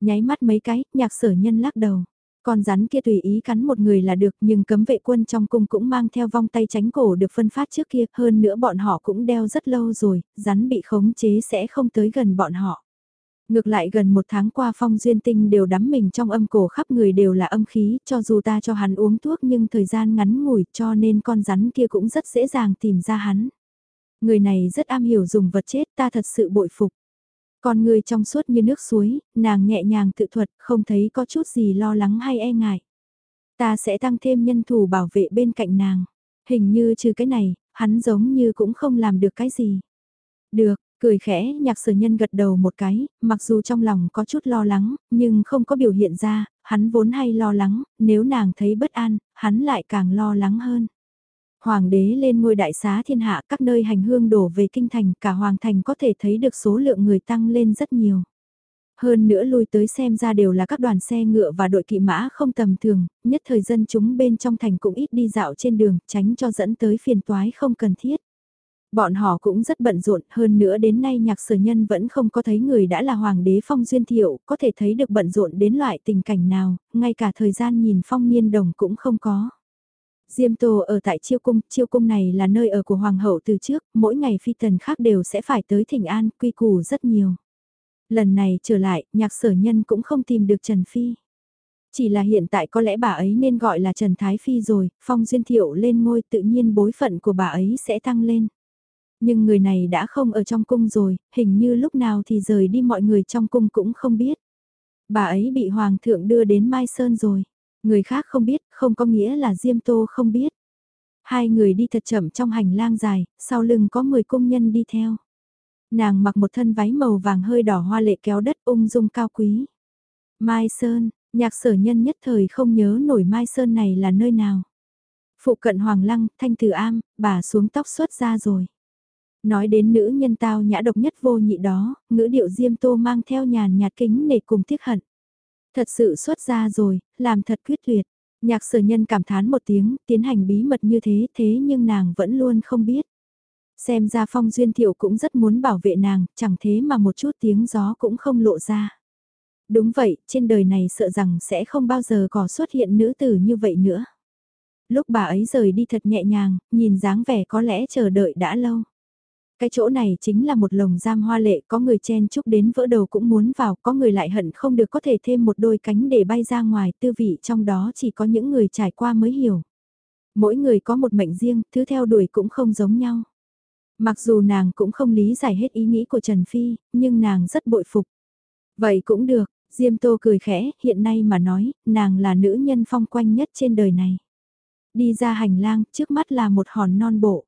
Nháy mắt mấy cái, nhạc sở nhân lắc đầu. Con rắn kia tùy ý cắn một người là được nhưng cấm vệ quân trong cung cũng mang theo vong tay tránh cổ được phân phát trước kia. Hơn nữa bọn họ cũng đeo rất lâu rồi, rắn bị khống chế sẽ không tới gần bọn họ. Ngược lại gần một tháng qua phong duyên tinh đều đắm mình trong âm cổ khắp người đều là âm khí, cho dù ta cho hắn uống thuốc nhưng thời gian ngắn ngủi cho nên con rắn kia cũng rất dễ dàng tìm ra hắn. Người này rất am hiểu dùng vật chết ta thật sự bội phục. Con người trong suốt như nước suối, nàng nhẹ nhàng tự thuật, không thấy có chút gì lo lắng hay e ngại. Ta sẽ tăng thêm nhân thủ bảo vệ bên cạnh nàng. Hình như trừ cái này, hắn giống như cũng không làm được cái gì. Được, cười khẽ, nhạc sở nhân gật đầu một cái, mặc dù trong lòng có chút lo lắng, nhưng không có biểu hiện ra, hắn vốn hay lo lắng, nếu nàng thấy bất an, hắn lại càng lo lắng hơn. Hoàng đế lên ngôi đại xá thiên hạ các nơi hành hương đổ về kinh thành cả hoàng thành có thể thấy được số lượng người tăng lên rất nhiều. Hơn nữa lui tới xem ra đều là các đoàn xe ngựa và đội kỵ mã không tầm thường, nhất thời dân chúng bên trong thành cũng ít đi dạo trên đường, tránh cho dẫn tới phiền toái không cần thiết. Bọn họ cũng rất bận rộn, hơn nữa đến nay nhạc sở nhân vẫn không có thấy người đã là hoàng đế phong duyên thiệu, có thể thấy được bận rộn đến loại tình cảnh nào, ngay cả thời gian nhìn phong niên đồng cũng không có. Diêm Tô ở tại Chiêu Cung, Chiêu Cung này là nơi ở của Hoàng hậu từ trước, mỗi ngày phi tần khác đều sẽ phải tới thỉnh an, quy củ rất nhiều. Lần này trở lại, nhạc sở nhân cũng không tìm được Trần Phi. Chỉ là hiện tại có lẽ bà ấy nên gọi là Trần Thái Phi rồi, phong duyên thiệu lên ngôi tự nhiên bối phận của bà ấy sẽ tăng lên. Nhưng người này đã không ở trong cung rồi, hình như lúc nào thì rời đi mọi người trong cung cũng không biết. Bà ấy bị Hoàng thượng đưa đến Mai Sơn rồi. Người khác không biết, không có nghĩa là Diêm Tô không biết. Hai người đi thật chậm trong hành lang dài, sau lưng có 10 công nhân đi theo. Nàng mặc một thân váy màu vàng hơi đỏ hoa lệ kéo đất ung dung cao quý. Mai Sơn, nhạc sở nhân nhất thời không nhớ nổi Mai Sơn này là nơi nào. Phụ cận Hoàng Lăng, Thanh Từ Am, bà xuống tóc xuất ra rồi. Nói đến nữ nhân tao nhã độc nhất vô nhị đó, ngữ điệu diêm tô mang theo nhàn nhạt kính nể cùng tiếc hận. Thật sự xuất ra rồi, làm thật quyết tuyệt. Nhạc sở nhân cảm thán một tiếng, tiến hành bí mật như thế, thế nhưng nàng vẫn luôn không biết. Xem ra phong duyên thiệu cũng rất muốn bảo vệ nàng, chẳng thế mà một chút tiếng gió cũng không lộ ra. Đúng vậy, trên đời này sợ rằng sẽ không bao giờ có xuất hiện nữ tử như vậy nữa. Lúc bà ấy rời đi thật nhẹ nhàng, nhìn dáng vẻ có lẽ chờ đợi đã lâu. Cái chỗ này chính là một lồng giam hoa lệ, có người chen chúc đến vỡ đầu cũng muốn vào, có người lại hận không được có thể thêm một đôi cánh để bay ra ngoài, tư vị trong đó chỉ có những người trải qua mới hiểu. Mỗi người có một mệnh riêng, thứ theo đuổi cũng không giống nhau. Mặc dù nàng cũng không lý giải hết ý nghĩ của Trần Phi, nhưng nàng rất bội phục. Vậy cũng được, Diêm Tô cười khẽ, hiện nay mà nói, nàng là nữ nhân phong quanh nhất trên đời này. Đi ra hành lang, trước mắt là một hòn non bộ.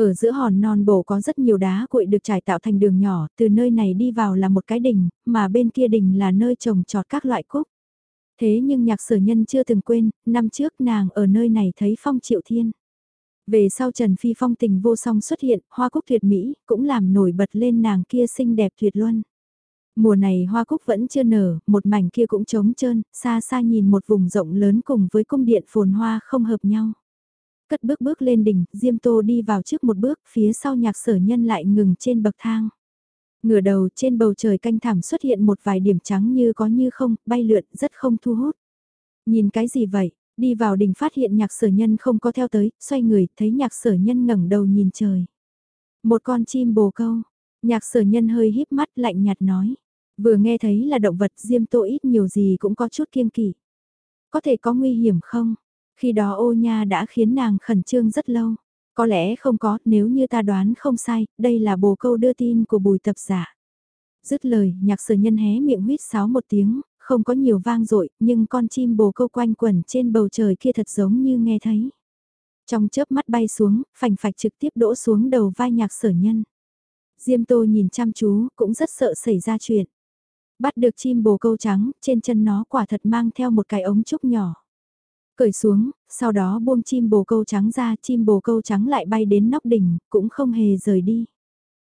Ở giữa hòn non bổ có rất nhiều đá cuội được trải tạo thành đường nhỏ, từ nơi này đi vào là một cái đình, mà bên kia đình là nơi trồng trọt các loại cúc. Thế nhưng nhạc sở nhân chưa từng quên, năm trước nàng ở nơi này thấy phong triệu thiên. Về sau Trần Phi phong tình vô song xuất hiện, hoa cúc tuyệt mỹ, cũng làm nổi bật lên nàng kia xinh đẹp tuyệt luân. Mùa này hoa cúc vẫn chưa nở, một mảnh kia cũng trống trơn, xa xa nhìn một vùng rộng lớn cùng với cung điện phồn hoa không hợp nhau. Cất bước bước lên đỉnh, Diêm Tô đi vào trước một bước, phía sau nhạc sở nhân lại ngừng trên bậc thang. Ngửa đầu trên bầu trời canh thảm xuất hiện một vài điểm trắng như có như không, bay lượn, rất không thu hút. Nhìn cái gì vậy? Đi vào đỉnh phát hiện nhạc sở nhân không có theo tới, xoay người, thấy nhạc sở nhân ngẩng đầu nhìn trời. Một con chim bồ câu, nhạc sở nhân hơi híp mắt lạnh nhạt nói. Vừa nghe thấy là động vật diêm tô ít nhiều gì cũng có chút kiêng kỵ. Có thể có nguy hiểm không? Khi đó ô nha đã khiến nàng khẩn trương rất lâu. Có lẽ không có, nếu như ta đoán không sai, đây là bồ câu đưa tin của bùi tập giả. Dứt lời, nhạc sở nhân hé miệng huyết sáo một tiếng, không có nhiều vang dội nhưng con chim bồ câu quanh quẩn trên bầu trời kia thật giống như nghe thấy. Trong chớp mắt bay xuống, phành phạch trực tiếp đỗ xuống đầu vai nhạc sở nhân. Diêm tô nhìn chăm chú, cũng rất sợ xảy ra chuyện. Bắt được chim bồ câu trắng, trên chân nó quả thật mang theo một cái ống trúc nhỏ cởi xuống, sau đó buông chim bồ câu trắng ra, chim bồ câu trắng lại bay đến nóc đỉnh, cũng không hề rời đi.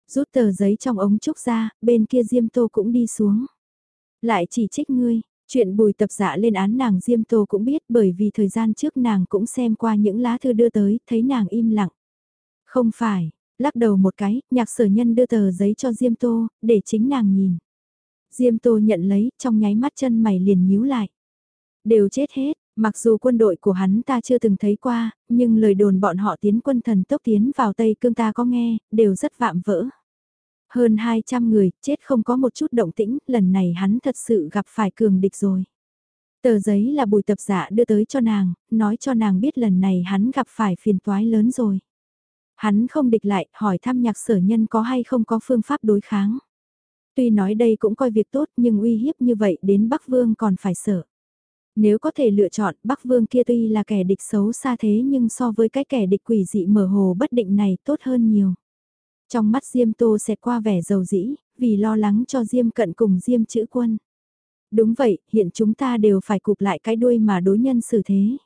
Rút tờ giấy trong ống trúc ra, bên kia Diêm Tô cũng đi xuống. Lại chỉ trích ngươi, chuyện bùi tập dạ lên án nàng Diêm Tô cũng biết bởi vì thời gian trước nàng cũng xem qua những lá thư đưa tới, thấy nàng im lặng. Không phải, lắc đầu một cái, nhạc sở nhân đưa tờ giấy cho Diêm Tô, để chính nàng nhìn. Diêm Tô nhận lấy, trong nháy mắt chân mày liền nhíu lại. Đều chết hết, Mặc dù quân đội của hắn ta chưa từng thấy qua, nhưng lời đồn bọn họ tiến quân thần tốc tiến vào Tây Cương ta có nghe, đều rất vạm vỡ. Hơn 200 người, chết không có một chút động tĩnh, lần này hắn thật sự gặp phải cường địch rồi. Tờ giấy là bùi tập giả đưa tới cho nàng, nói cho nàng biết lần này hắn gặp phải phiền toái lớn rồi. Hắn không địch lại, hỏi thăm nhạc sở nhân có hay không có phương pháp đối kháng. Tuy nói đây cũng coi việc tốt nhưng uy hiếp như vậy đến Bắc Vương còn phải sợ. Nếu có thể lựa chọn, Bắc Vương kia tuy là kẻ địch xấu xa thế nhưng so với cái kẻ địch quỷ dị mở hồ bất định này tốt hơn nhiều. Trong mắt Diêm Tô xẹt qua vẻ dầu dĩ, vì lo lắng cho Diêm cận cùng Diêm chữ quân. Đúng vậy, hiện chúng ta đều phải cụp lại cái đuôi mà đối nhân xử thế.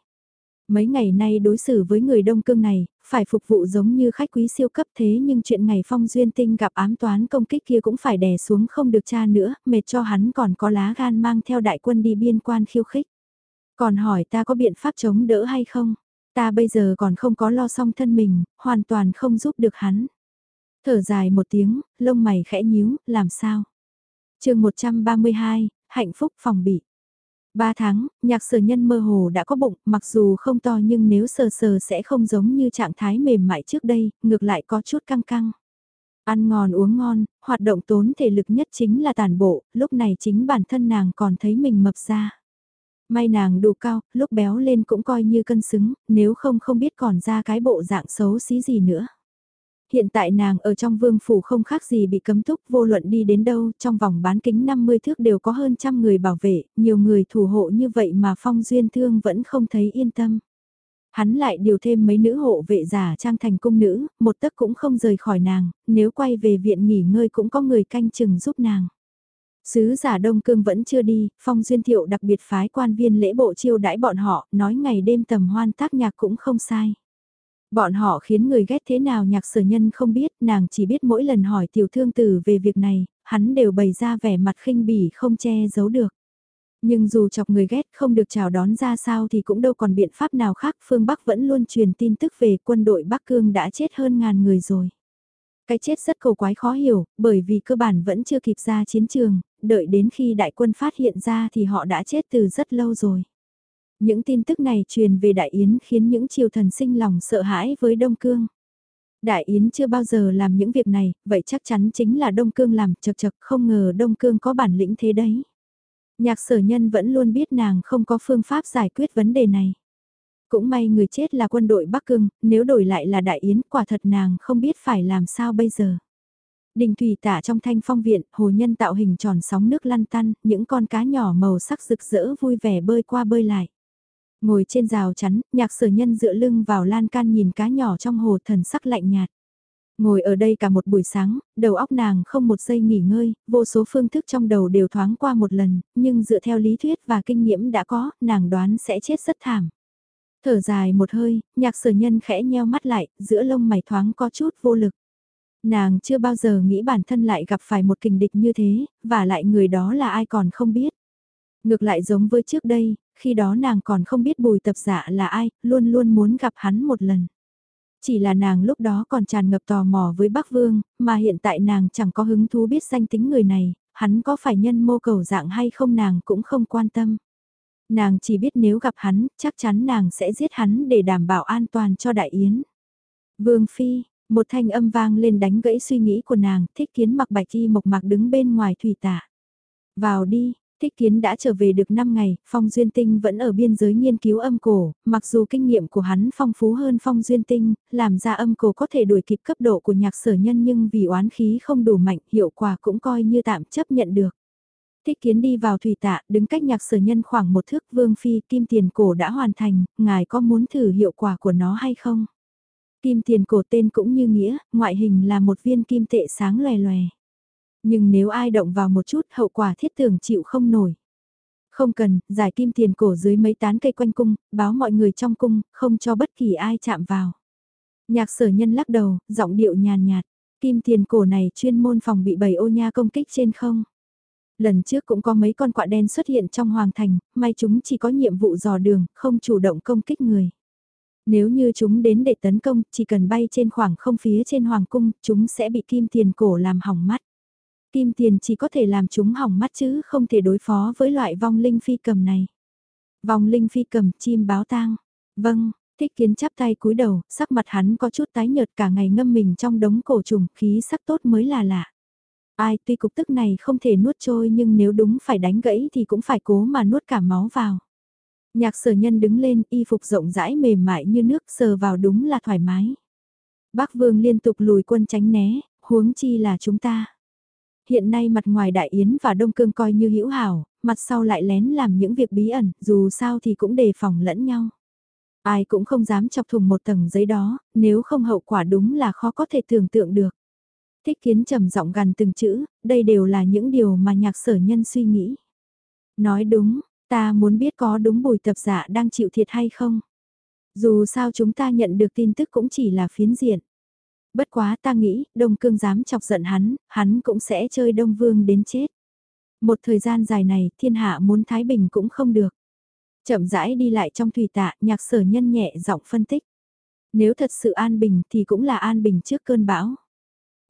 Mấy ngày nay đối xử với người đông cương này, phải phục vụ giống như khách quý siêu cấp thế nhưng chuyện ngày phong duyên tinh gặp ám toán công kích kia cũng phải đè xuống không được cha nữa, mệt cho hắn còn có lá gan mang theo đại quân đi biên quan khiêu khích. Còn hỏi ta có biện pháp chống đỡ hay không? Ta bây giờ còn không có lo xong thân mình, hoàn toàn không giúp được hắn. Thở dài một tiếng, lông mày khẽ nhíu, làm sao? chương 132, hạnh phúc phòng bị. Ba tháng, nhạc sở nhân mơ hồ đã có bụng, mặc dù không to nhưng nếu sờ sờ sẽ không giống như trạng thái mềm mại trước đây, ngược lại có chút căng căng. Ăn ngon uống ngon, hoạt động tốn thể lực nhất chính là tàn bộ, lúc này chính bản thân nàng còn thấy mình mập ra. May nàng đủ cao, lúc béo lên cũng coi như cân xứng, nếu không không biết còn ra cái bộ dạng xấu xí gì nữa. Hiện tại nàng ở trong vương phủ không khác gì bị cấm túc vô luận đi đến đâu, trong vòng bán kính 50 thước đều có hơn trăm người bảo vệ, nhiều người thủ hộ như vậy mà phong duyên thương vẫn không thấy yên tâm. Hắn lại điều thêm mấy nữ hộ vệ giả trang thành cung nữ, một tấc cũng không rời khỏi nàng, nếu quay về viện nghỉ ngơi cũng có người canh chừng giúp nàng. Sứ giả Đông Cương vẫn chưa đi, Phong Duyên Thiệu đặc biệt phái quan viên lễ bộ chiêu đãi bọn họ, nói ngày đêm tầm hoan tác nhạc cũng không sai. Bọn họ khiến người ghét thế nào nhạc sở nhân không biết, nàng chỉ biết mỗi lần hỏi tiểu thương tử về việc này, hắn đều bày ra vẻ mặt khinh bỉ không che giấu được. Nhưng dù chọc người ghét không được chào đón ra sao thì cũng đâu còn biện pháp nào khác, phương Bắc vẫn luôn truyền tin tức về quân đội Bắc Cương đã chết hơn ngàn người rồi. Cái chết rất cầu quái khó hiểu, bởi vì cơ bản vẫn chưa kịp ra chiến trường, đợi đến khi đại quân phát hiện ra thì họ đã chết từ rất lâu rồi. Những tin tức này truyền về Đại Yến khiến những triều thần sinh lòng sợ hãi với Đông Cương. Đại Yến chưa bao giờ làm những việc này, vậy chắc chắn chính là Đông Cương làm chật chật không ngờ Đông Cương có bản lĩnh thế đấy. Nhạc sở nhân vẫn luôn biết nàng không có phương pháp giải quyết vấn đề này. Cũng may người chết là quân đội Bắc Cương, nếu đổi lại là Đại Yến quả thật nàng không biết phải làm sao bây giờ. Đình thủy tả trong thanh phong viện, hồ nhân tạo hình tròn sóng nước lăn tăn, những con cá nhỏ màu sắc rực rỡ vui vẻ bơi qua bơi lại. Ngồi trên rào chắn, nhạc sở nhân dựa lưng vào lan can nhìn cá nhỏ trong hồ thần sắc lạnh nhạt. Ngồi ở đây cả một buổi sáng, đầu óc nàng không một giây nghỉ ngơi, vô số phương thức trong đầu đều thoáng qua một lần, nhưng dựa theo lý thuyết và kinh nghiệm đã có, nàng đoán sẽ chết rất thảm. Thở dài một hơi, nhạc sở nhân khẽ nheo mắt lại, giữa lông mày thoáng có chút vô lực. Nàng chưa bao giờ nghĩ bản thân lại gặp phải một kình địch như thế, và lại người đó là ai còn không biết. Ngược lại giống với trước đây, khi đó nàng còn không biết bùi tập giả là ai, luôn luôn muốn gặp hắn một lần. Chỉ là nàng lúc đó còn tràn ngập tò mò với Bắc Vương, mà hiện tại nàng chẳng có hứng thú biết danh tính người này, hắn có phải nhân mô cầu dạng hay không nàng cũng không quan tâm. Nàng chỉ biết nếu gặp hắn, chắc chắn nàng sẽ giết hắn để đảm bảo an toàn cho đại yến. Vương Phi, một thanh âm vang lên đánh gãy suy nghĩ của nàng, thích kiến mặc bạch y mộc mạc đứng bên ngoài thủy tả. Vào đi, Thích Kiến đã trở về được 5 ngày, Phong Duyên Tinh vẫn ở biên giới nghiên cứu âm cổ, mặc dù kinh nghiệm của hắn phong phú hơn Phong Duyên Tinh, làm ra âm cổ có thể đuổi kịp cấp độ của nhạc sở nhân nhưng vì oán khí không đủ mạnh, hiệu quả cũng coi như tạm chấp nhận được. Thích Kiến đi vào thủy tạ, đứng cách nhạc sở nhân khoảng một thước vương phi kim tiền cổ đã hoàn thành, ngài có muốn thử hiệu quả của nó hay không? Kim tiền cổ tên cũng như nghĩa, ngoại hình là một viên kim tệ sáng lòe lòe. Nhưng nếu ai động vào một chút hậu quả thiết tưởng chịu không nổi. Không cần, giải kim tiền cổ dưới mấy tán cây quanh cung, báo mọi người trong cung, không cho bất kỳ ai chạm vào. Nhạc sở nhân lắc đầu, giọng điệu nhàn nhạt, kim tiền cổ này chuyên môn phòng bị bầy ô nha công kích trên không. Lần trước cũng có mấy con quạ đen xuất hiện trong hoàng thành, may chúng chỉ có nhiệm vụ dò đường, không chủ động công kích người. Nếu như chúng đến để tấn công, chỉ cần bay trên khoảng không phía trên hoàng cung, chúng sẽ bị kim tiền cổ làm hỏng mắt. Kim tiền chỉ có thể làm chúng hỏng mắt chứ không thể đối phó với loại vong linh phi cầm này. Vong linh phi cầm chim báo tang. Vâng, thích kiến chắp tay cúi đầu, sắc mặt hắn có chút tái nhợt cả ngày ngâm mình trong đống cổ trùng, khí sắc tốt mới là lạ. Ai tuy cục tức này không thể nuốt trôi nhưng nếu đúng phải đánh gãy thì cũng phải cố mà nuốt cả máu vào. Nhạc sở nhân đứng lên y phục rộng rãi mềm mại như nước sờ vào đúng là thoải mái. Bác vương liên tục lùi quân tránh né, huống chi là chúng ta. Hiện nay mặt ngoài Đại Yến và Đông Cương coi như hữu hảo, mặt sau lại lén làm những việc bí ẩn, dù sao thì cũng đề phòng lẫn nhau. Ai cũng không dám chọc thùng một tầng giấy đó, nếu không hậu quả đúng là khó có thể tưởng tượng được. Thích kiến trầm giọng gần từng chữ, đây đều là những điều mà nhạc sở nhân suy nghĩ. Nói đúng, ta muốn biết có đúng bùi tập giả đang chịu thiệt hay không. Dù sao chúng ta nhận được tin tức cũng chỉ là phiến diện. Bất quá ta nghĩ, Đông Cương dám chọc giận hắn, hắn cũng sẽ chơi Đông Vương đến chết. Một thời gian dài này, thiên hạ muốn Thái Bình cũng không được. Chậm rãi đi lại trong thủy tạ, nhạc sở nhân nhẹ giọng phân tích. Nếu thật sự an bình thì cũng là an bình trước cơn bão.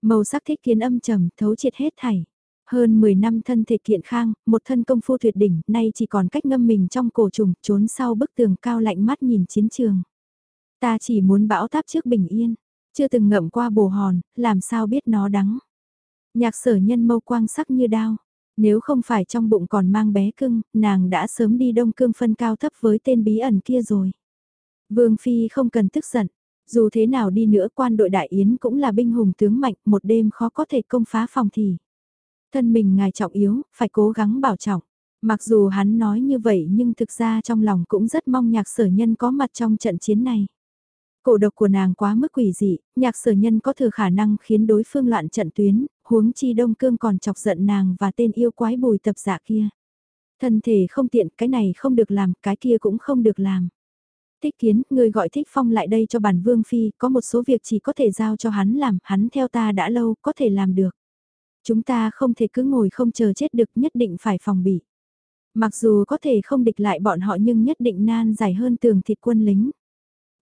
Màu sắc thích kiến âm trầm, thấu triệt hết thảy. Hơn 10 năm thân thể kiện khang, một thân công phu tuyệt đỉnh, nay chỉ còn cách ngâm mình trong cổ trùng, trốn sau bức tường cao lạnh mắt nhìn chiến trường. Ta chỉ muốn bão táp trước bình yên. Chưa từng ngậm qua bồ hòn, làm sao biết nó đắng. Nhạc sở nhân mâu quang sắc như đao. Nếu không phải trong bụng còn mang bé cưng, nàng đã sớm đi đông cương phân cao thấp với tên bí ẩn kia rồi. Vương Phi không cần tức giận. Dù thế nào đi nữa quan đội đại yến cũng là binh hùng tướng mạnh, một đêm khó có thể công phá phòng thì. Thân mình ngài trọng yếu, phải cố gắng bảo trọng. Mặc dù hắn nói như vậy nhưng thực ra trong lòng cũng rất mong nhạc sở nhân có mặt trong trận chiến này. Cổ độc của nàng quá mức quỷ dị, nhạc sở nhân có thừa khả năng khiến đối phương loạn trận tuyến, huống chi đông cương còn chọc giận nàng và tên yêu quái bùi tập giả kia. Thân thể không tiện, cái này không được làm, cái kia cũng không được làm. Thích kiến, người gọi thích phong lại đây cho bản vương phi, có một số việc chỉ có thể giao cho hắn làm, hắn theo ta đã lâu, có thể làm được. Chúng ta không thể cứ ngồi không chờ chết được, nhất định phải phòng bị. Mặc dù có thể không địch lại bọn họ nhưng nhất định nan giải hơn tường thịt quân lính.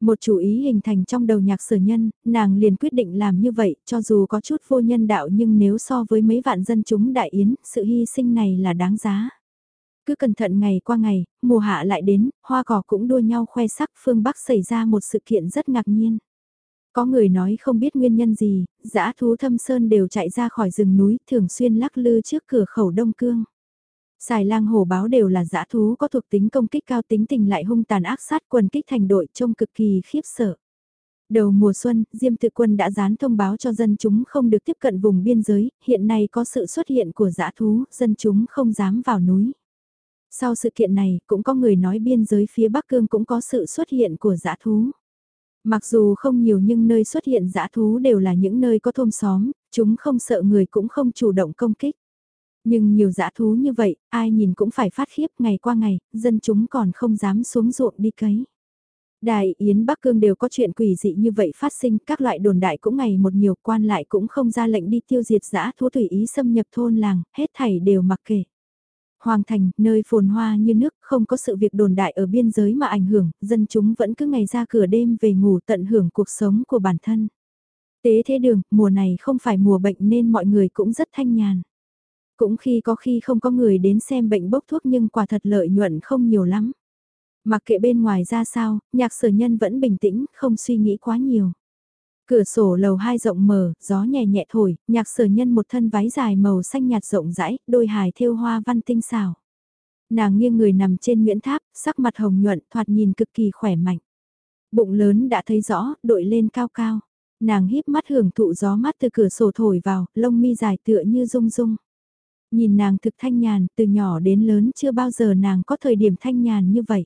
Một chủ ý hình thành trong đầu nhạc sở nhân, nàng liền quyết định làm như vậy, cho dù có chút vô nhân đạo nhưng nếu so với mấy vạn dân chúng đại yến, sự hy sinh này là đáng giá. Cứ cẩn thận ngày qua ngày, mùa hạ lại đến, hoa cỏ cũng đua nhau khoe sắc phương Bắc xảy ra một sự kiện rất ngạc nhiên. Có người nói không biết nguyên nhân gì, dã thú thâm sơn đều chạy ra khỏi rừng núi thường xuyên lắc lư trước cửa khẩu Đông Cương. Xài lang hổ báo đều là dã thú có thuộc tính công kích cao tính tình lại hung tàn ác sát quần kích thành đội trông cực kỳ khiếp sợ. Đầu mùa xuân, Diêm tự quân đã dán thông báo cho dân chúng không được tiếp cận vùng biên giới, hiện nay có sự xuất hiện của dã thú, dân chúng không dám vào núi. Sau sự kiện này, cũng có người nói biên giới phía Bắc Cương cũng có sự xuất hiện của dã thú. Mặc dù không nhiều nhưng nơi xuất hiện dã thú đều là những nơi có thôn xóm, chúng không sợ người cũng không chủ động công kích. Nhưng nhiều dã thú như vậy, ai nhìn cũng phải phát khiếp ngày qua ngày, dân chúng còn không dám xuống ruộng đi cấy. Đại Yến Bắc Cương đều có chuyện quỷ dị như vậy phát sinh, các loại đồn đại cũng ngày một nhiều quan lại cũng không ra lệnh đi tiêu diệt dã thú tùy ý xâm nhập thôn làng, hết thảy đều mặc kệ. Hoàng thành, nơi phồn hoa như nước, không có sự việc đồn đại ở biên giới mà ảnh hưởng, dân chúng vẫn cứ ngày ra cửa đêm về ngủ tận hưởng cuộc sống của bản thân. Tế thế đường, mùa này không phải mùa bệnh nên mọi người cũng rất thanh nhàn. Cũng khi có khi không có người đến xem bệnh bốc thuốc nhưng quả thật lợi nhuận không nhiều lắm. Mặc kệ bên ngoài ra sao, nhạc sở nhân vẫn bình tĩnh, không suy nghĩ quá nhiều. Cửa sổ lầu hai rộng mở, gió nhẹ nhẹ thổi, nhạc sở nhân một thân váy dài màu xanh nhạt rộng rãi, đôi hài thêu hoa văn tinh xảo. Nàng nghiêng người nằm trên nguyễn tháp, sắc mặt hồng nhuận, thoạt nhìn cực kỳ khỏe mạnh. Bụng lớn đã thấy rõ, đội lên cao cao. Nàng híp mắt hưởng thụ gió mát từ cửa sổ thổi vào, lông mi dài tựa như rung rung. Nhìn nàng thực thanh nhàn, từ nhỏ đến lớn chưa bao giờ nàng có thời điểm thanh nhàn như vậy.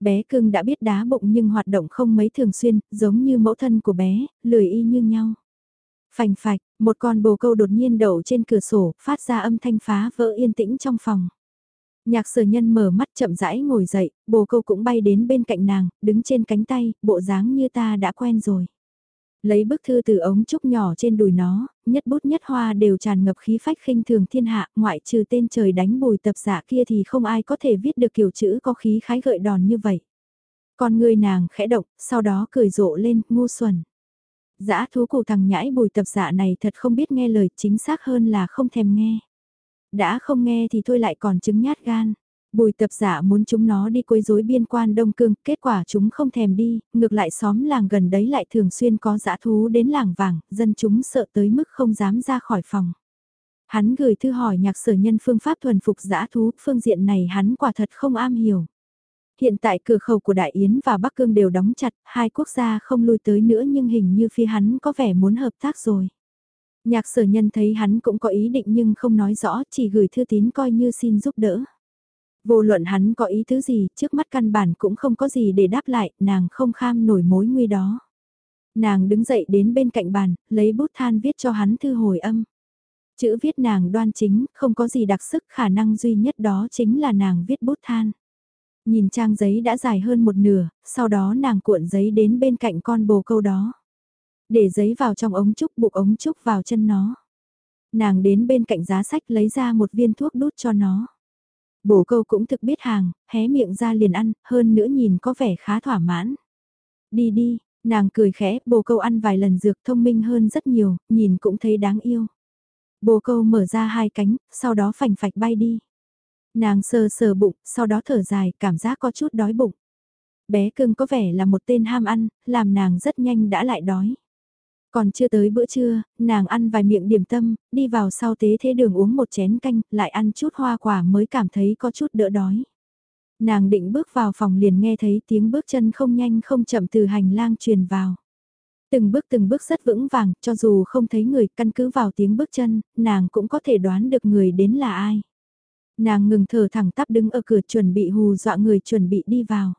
Bé cưng đã biết đá bụng nhưng hoạt động không mấy thường xuyên, giống như mẫu thân của bé, lười y như nhau. Phành phạch, một con bồ câu đột nhiên đậu trên cửa sổ, phát ra âm thanh phá vỡ yên tĩnh trong phòng. Nhạc sở nhân mở mắt chậm rãi ngồi dậy, bồ câu cũng bay đến bên cạnh nàng, đứng trên cánh tay, bộ dáng như ta đã quen rồi. Lấy bức thư từ ống trúc nhỏ trên đùi nó, nhất bút nhất hoa đều tràn ngập khí phách khinh thường thiên hạ, ngoại trừ tên trời đánh bùi tập giả kia thì không ai có thể viết được kiểu chữ có khí khái gợi đòn như vậy. Con người nàng khẽ động, sau đó cười rộ lên, ngu xuẩn. Dã thú cụ thằng nhãi bùi tập giả này thật không biết nghe lời chính xác hơn là không thèm nghe. Đã không nghe thì thôi lại còn chứng nhát gan. Bùi tập giả muốn chúng nó đi quấy rối biên quan Đông Cương, kết quả chúng không thèm đi, ngược lại xóm làng gần đấy lại thường xuyên có dã thú đến làng vàng, dân chúng sợ tới mức không dám ra khỏi phòng. Hắn gửi thư hỏi nhạc sở nhân phương pháp thuần phục dã thú, phương diện này hắn quả thật không am hiểu. Hiện tại cửa khẩu của Đại Yến và Bắc Cương đều đóng chặt, hai quốc gia không lui tới nữa nhưng hình như phía hắn có vẻ muốn hợp tác rồi. Nhạc sở nhân thấy hắn cũng có ý định nhưng không nói rõ, chỉ gửi thư tín coi như xin giúp đỡ. Vô luận hắn có ý thứ gì, trước mắt căn bản cũng không có gì để đáp lại, nàng không kham nổi mối nguy đó. Nàng đứng dậy đến bên cạnh bàn, lấy bút than viết cho hắn thư hồi âm. Chữ viết nàng đoan chính, không có gì đặc sức khả năng duy nhất đó chính là nàng viết bút than. Nhìn trang giấy đã dài hơn một nửa, sau đó nàng cuộn giấy đến bên cạnh con bồ câu đó. Để giấy vào trong ống trúc buộc ống trúc vào chân nó. Nàng đến bên cạnh giá sách lấy ra một viên thuốc đút cho nó. Bồ câu cũng thực biết hàng, hé miệng ra liền ăn, hơn nữa nhìn có vẻ khá thỏa mãn. Đi đi, nàng cười khẽ, bồ câu ăn vài lần dược thông minh hơn rất nhiều, nhìn cũng thấy đáng yêu. Bồ câu mở ra hai cánh, sau đó phành phạch bay đi. Nàng sờ sờ bụng, sau đó thở dài, cảm giác có chút đói bụng. Bé cưng có vẻ là một tên ham ăn, làm nàng rất nhanh đã lại đói. Còn chưa tới bữa trưa, nàng ăn vài miệng điểm tâm, đi vào sau tế thế đường uống một chén canh, lại ăn chút hoa quả mới cảm thấy có chút đỡ đói. Nàng định bước vào phòng liền nghe thấy tiếng bước chân không nhanh không chậm từ hành lang truyền vào. Từng bước từng bước rất vững vàng, cho dù không thấy người căn cứ vào tiếng bước chân, nàng cũng có thể đoán được người đến là ai. Nàng ngừng thở thẳng tắp đứng ở cửa chuẩn bị hù dọa người chuẩn bị đi vào.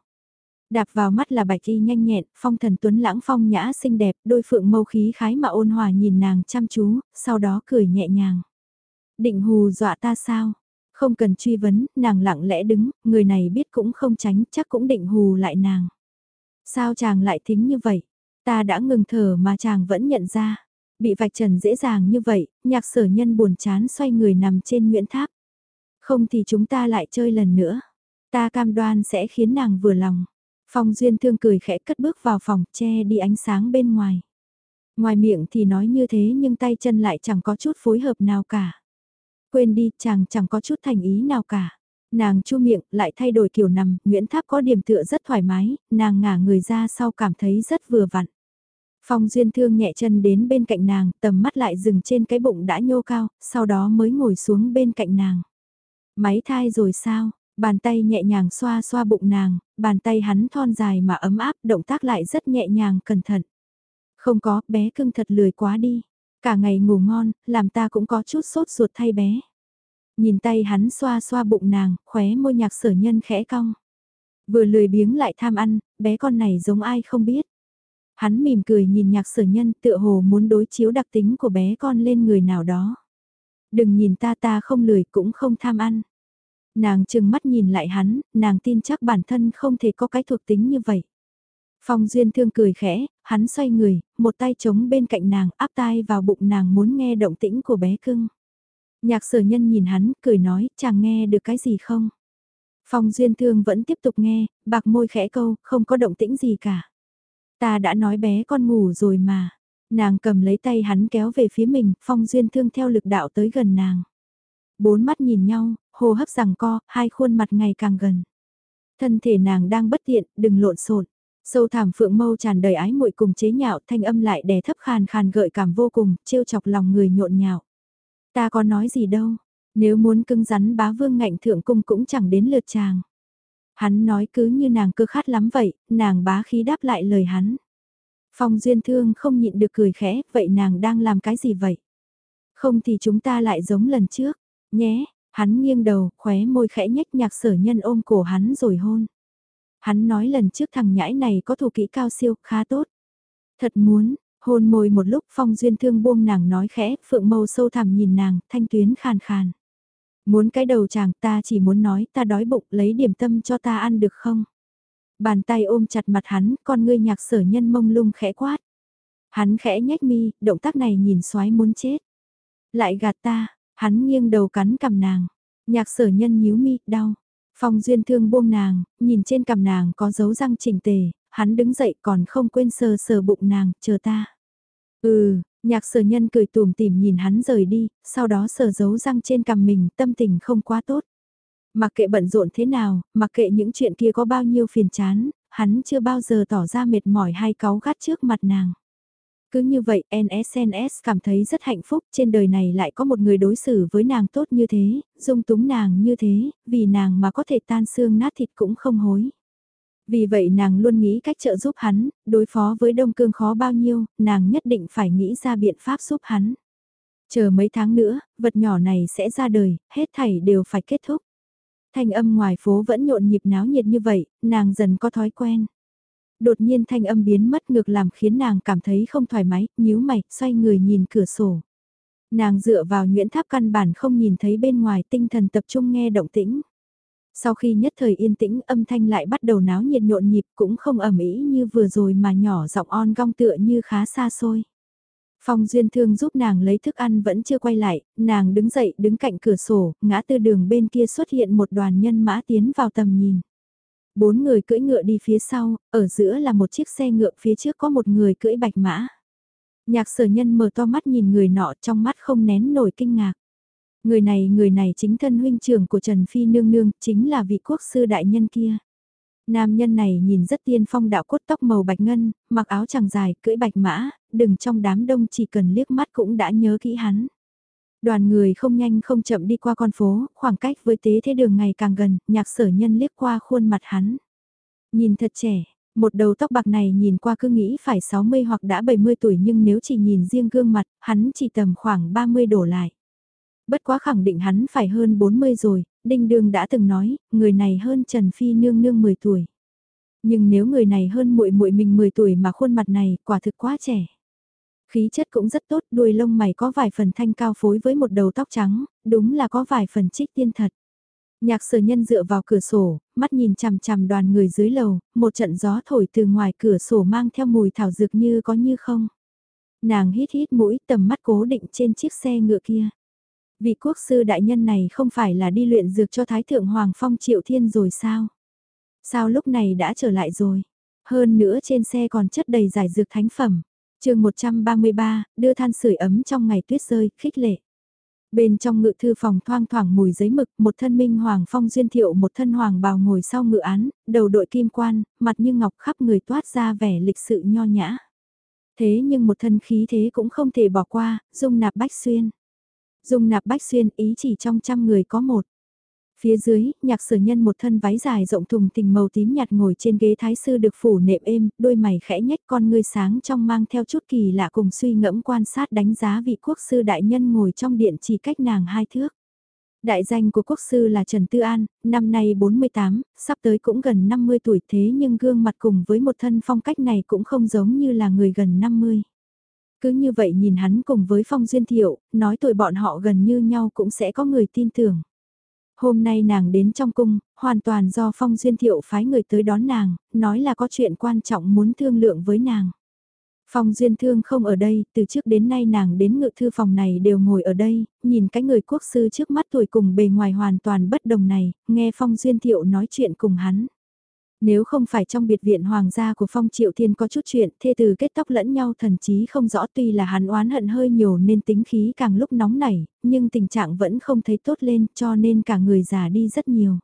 Đạp vào mắt là bạch y nhanh nhẹn, phong thần tuấn lãng phong nhã xinh đẹp, đôi phượng mâu khí khái mà ôn hòa nhìn nàng chăm chú, sau đó cười nhẹ nhàng. Định hù dọa ta sao? Không cần truy vấn, nàng lặng lẽ đứng, người này biết cũng không tránh, chắc cũng định hù lại nàng. Sao chàng lại thính như vậy? Ta đã ngừng thở mà chàng vẫn nhận ra. Bị vạch trần dễ dàng như vậy, nhạc sở nhân buồn chán xoay người nằm trên nguyễn tháp. Không thì chúng ta lại chơi lần nữa. Ta cam đoan sẽ khiến nàng vừa lòng. Phong Duyên Thương cười khẽ cất bước vào phòng che đi ánh sáng bên ngoài. Ngoài miệng thì nói như thế nhưng tay chân lại chẳng có chút phối hợp nào cả. Quên đi, chàng chẳng có chút thành ý nào cả. Nàng chu miệng lại thay đổi kiểu nằm, Nguyễn Tháp có điểm tựa rất thoải mái, nàng ngả người ra sau cảm thấy rất vừa vặn. Phong Duyên Thương nhẹ chân đến bên cạnh nàng, tầm mắt lại dừng trên cái bụng đã nhô cao, sau đó mới ngồi xuống bên cạnh nàng. Máy thai rồi sao? Bàn tay nhẹ nhàng xoa xoa bụng nàng, bàn tay hắn thon dài mà ấm áp, động tác lại rất nhẹ nhàng cẩn thận. Không có, bé cưng thật lười quá đi. Cả ngày ngủ ngon, làm ta cũng có chút sốt ruột thay bé. Nhìn tay hắn xoa xoa bụng nàng, khóe môi nhạc sở nhân khẽ cong. Vừa lười biếng lại tham ăn, bé con này giống ai không biết. Hắn mỉm cười nhìn nhạc sở nhân tựa hồ muốn đối chiếu đặc tính của bé con lên người nào đó. Đừng nhìn ta ta không lười cũng không tham ăn. Nàng chừng mắt nhìn lại hắn, nàng tin chắc bản thân không thể có cái thuộc tính như vậy. Phong Duyên Thương cười khẽ, hắn xoay người, một tay chống bên cạnh nàng, áp tai vào bụng nàng muốn nghe động tĩnh của bé cưng. Nhạc sở nhân nhìn hắn, cười nói, chàng nghe được cái gì không? Phong Duyên Thương vẫn tiếp tục nghe, bạc môi khẽ câu, không có động tĩnh gì cả. Ta đã nói bé con ngủ rồi mà. Nàng cầm lấy tay hắn kéo về phía mình, Phong Duyên Thương theo lực đạo tới gần nàng. Bốn mắt nhìn nhau, hô hấp rằng co, hai khuôn mặt ngày càng gần. Thân thể nàng đang bất tiện, đừng lộn xộn. Sâu thảm phượng mâu tràn đầy ái muội cùng chế nhạo thanh âm lại đè thấp khàn khàn gợi cảm vô cùng, trêu chọc lòng người nhộn nhạo. Ta có nói gì đâu, nếu muốn cưng rắn bá vương ngạnh thượng cung cũng chẳng đến lượt chàng. Hắn nói cứ như nàng cơ khát lắm vậy, nàng bá khí đáp lại lời hắn. Phong duyên thương không nhịn được cười khẽ, vậy nàng đang làm cái gì vậy? Không thì chúng ta lại giống lần trước, nhé, hắn nghiêng đầu, khóe môi khẽ nhếch nhạc sở nhân ôm cổ hắn rồi hôn. Hắn nói lần trước thằng nhãi này có thủ kỹ cao siêu, khá tốt. Thật muốn, hôn môi một lúc phong duyên thương buông nàng nói khẽ, phượng mâu sâu thẳm nhìn nàng, thanh tuyến khàn khàn. Muốn cái đầu chàng ta chỉ muốn nói ta đói bụng lấy điểm tâm cho ta ăn được không? Bàn tay ôm chặt mặt hắn, con ngươi nhạc sở nhân mông lung khẽ quát. Hắn khẽ nhếch mi, động tác này nhìn xoái muốn chết. Lại gạt ta, hắn nghiêng đầu cắn cầm nàng. Nhạc sở nhân nhíu mi, đau. Phong duyên thương buông nàng, nhìn trên cằm nàng có dấu răng chỉnh tề, hắn đứng dậy còn không quên sờ sờ bụng nàng, chờ ta. Ừ, nhạc sở nhân cười tùm tìm nhìn hắn rời đi, sau đó sờ dấu răng trên cằm mình, tâm tình không quá tốt. Mặc kệ bận rộn thế nào, mặc kệ những chuyện kia có bao nhiêu phiền chán, hắn chưa bao giờ tỏ ra mệt mỏi hay cáu gắt trước mặt nàng. Cứ như vậy NSNS cảm thấy rất hạnh phúc trên đời này lại có một người đối xử với nàng tốt như thế, dung túng nàng như thế, vì nàng mà có thể tan xương nát thịt cũng không hối. Vì vậy nàng luôn nghĩ cách trợ giúp hắn, đối phó với Đông Cương khó bao nhiêu, nàng nhất định phải nghĩ ra biện pháp giúp hắn. Chờ mấy tháng nữa, vật nhỏ này sẽ ra đời, hết thảy đều phải kết thúc. Thanh âm ngoài phố vẫn nhộn nhịp náo nhiệt như vậy, nàng dần có thói quen. Đột nhiên thanh âm biến mất ngược làm khiến nàng cảm thấy không thoải mái, nhíu mày, xoay người nhìn cửa sổ. Nàng dựa vào Nguyễn Tháp căn bản không nhìn thấy bên ngoài tinh thần tập trung nghe động tĩnh. Sau khi nhất thời yên tĩnh âm thanh lại bắt đầu náo nhiệt nhộn nhịp cũng không ẩm ý như vừa rồi mà nhỏ giọng on gong tựa như khá xa xôi. Phong Duyên Thương giúp nàng lấy thức ăn vẫn chưa quay lại, nàng đứng dậy đứng cạnh cửa sổ, ngã tư đường bên kia xuất hiện một đoàn nhân mã tiến vào tầm nhìn. Bốn người cưỡi ngựa đi phía sau, ở giữa là một chiếc xe ngựa phía trước có một người cưỡi bạch mã. Nhạc sở nhân mở to mắt nhìn người nọ trong mắt không nén nổi kinh ngạc. Người này người này chính thân huynh trưởng của Trần Phi Nương Nương, chính là vị quốc sư đại nhân kia. Nam nhân này nhìn rất tiên phong đạo cốt tóc màu bạch ngân, mặc áo chẳng dài, cưỡi bạch mã, đừng trong đám đông chỉ cần liếc mắt cũng đã nhớ kỹ hắn. Đoàn người không nhanh không chậm đi qua con phố, khoảng cách với tế thế đường ngày càng gần, nhạc sở nhân liếc qua khuôn mặt hắn. Nhìn thật trẻ, một đầu tóc bạc này nhìn qua cứ nghĩ phải 60 hoặc đã 70 tuổi nhưng nếu chỉ nhìn riêng gương mặt, hắn chỉ tầm khoảng 30 đổ lại. Bất quá khẳng định hắn phải hơn 40 rồi, Đinh Đường đã từng nói, người này hơn Trần Phi nương nương 10 tuổi. Nhưng nếu người này hơn muội muội mình 10 tuổi mà khuôn mặt này quả thực quá trẻ. Khí chất cũng rất tốt, đuôi lông mày có vài phần thanh cao phối với một đầu tóc trắng, đúng là có vài phần trích tiên thật. Nhạc sở nhân dựa vào cửa sổ, mắt nhìn chằm chằm đoàn người dưới lầu, một trận gió thổi từ ngoài cửa sổ mang theo mùi thảo dược như có như không. Nàng hít hít mũi tầm mắt cố định trên chiếc xe ngựa kia. Vị quốc sư đại nhân này không phải là đi luyện dược cho Thái Thượng Hoàng Phong Triệu Thiên rồi sao? Sao lúc này đã trở lại rồi? Hơn nữa trên xe còn chất đầy giải dược thánh phẩm chương 133, đưa than sưởi ấm trong ngày tuyết rơi, khích lệ. Bên trong ngự thư phòng thoang thoảng mùi giấy mực, một thân minh hoàng phong duyên thiệu một thân hoàng bào ngồi sau ngự án, đầu đội kim quan, mặt như ngọc khắp người toát ra vẻ lịch sự nho nhã. Thế nhưng một thân khí thế cũng không thể bỏ qua, dung nạp bách xuyên. Dung nạp bách xuyên ý chỉ trong trăm người có một. Phía dưới, nhạc sở nhân một thân váy dài rộng thùng tình màu tím nhạt ngồi trên ghế thái sư được phủ nệm êm, đôi mày khẽ nhách con ngươi sáng trong mang theo chút kỳ lạ cùng suy ngẫm quan sát đánh giá vị quốc sư đại nhân ngồi trong điện chỉ cách nàng hai thước. Đại danh của quốc sư là Trần Tư An, năm nay 48, sắp tới cũng gần 50 tuổi thế nhưng gương mặt cùng với một thân phong cách này cũng không giống như là người gần 50. Cứ như vậy nhìn hắn cùng với Phong Duyên Thiệu, nói tuổi bọn họ gần như nhau cũng sẽ có người tin tưởng. Hôm nay nàng đến trong cung, hoàn toàn do Phong Duyên Thiệu phái người tới đón nàng, nói là có chuyện quan trọng muốn thương lượng với nàng. Phong Duyên Thương không ở đây, từ trước đến nay nàng đến ngự thư phòng này đều ngồi ở đây, nhìn cái người quốc sư trước mắt tuổi cùng bề ngoài hoàn toàn bất đồng này, nghe Phong Duyên Thiệu nói chuyện cùng hắn. Nếu không phải trong biệt viện hoàng gia của Phong Triệu Thiên có chút chuyện, thê từ kết tóc lẫn nhau thần chí không rõ tuy là hắn oán hận hơi nhiều nên tính khí càng lúc nóng nảy, nhưng tình trạng vẫn không thấy tốt lên cho nên cả người già đi rất nhiều.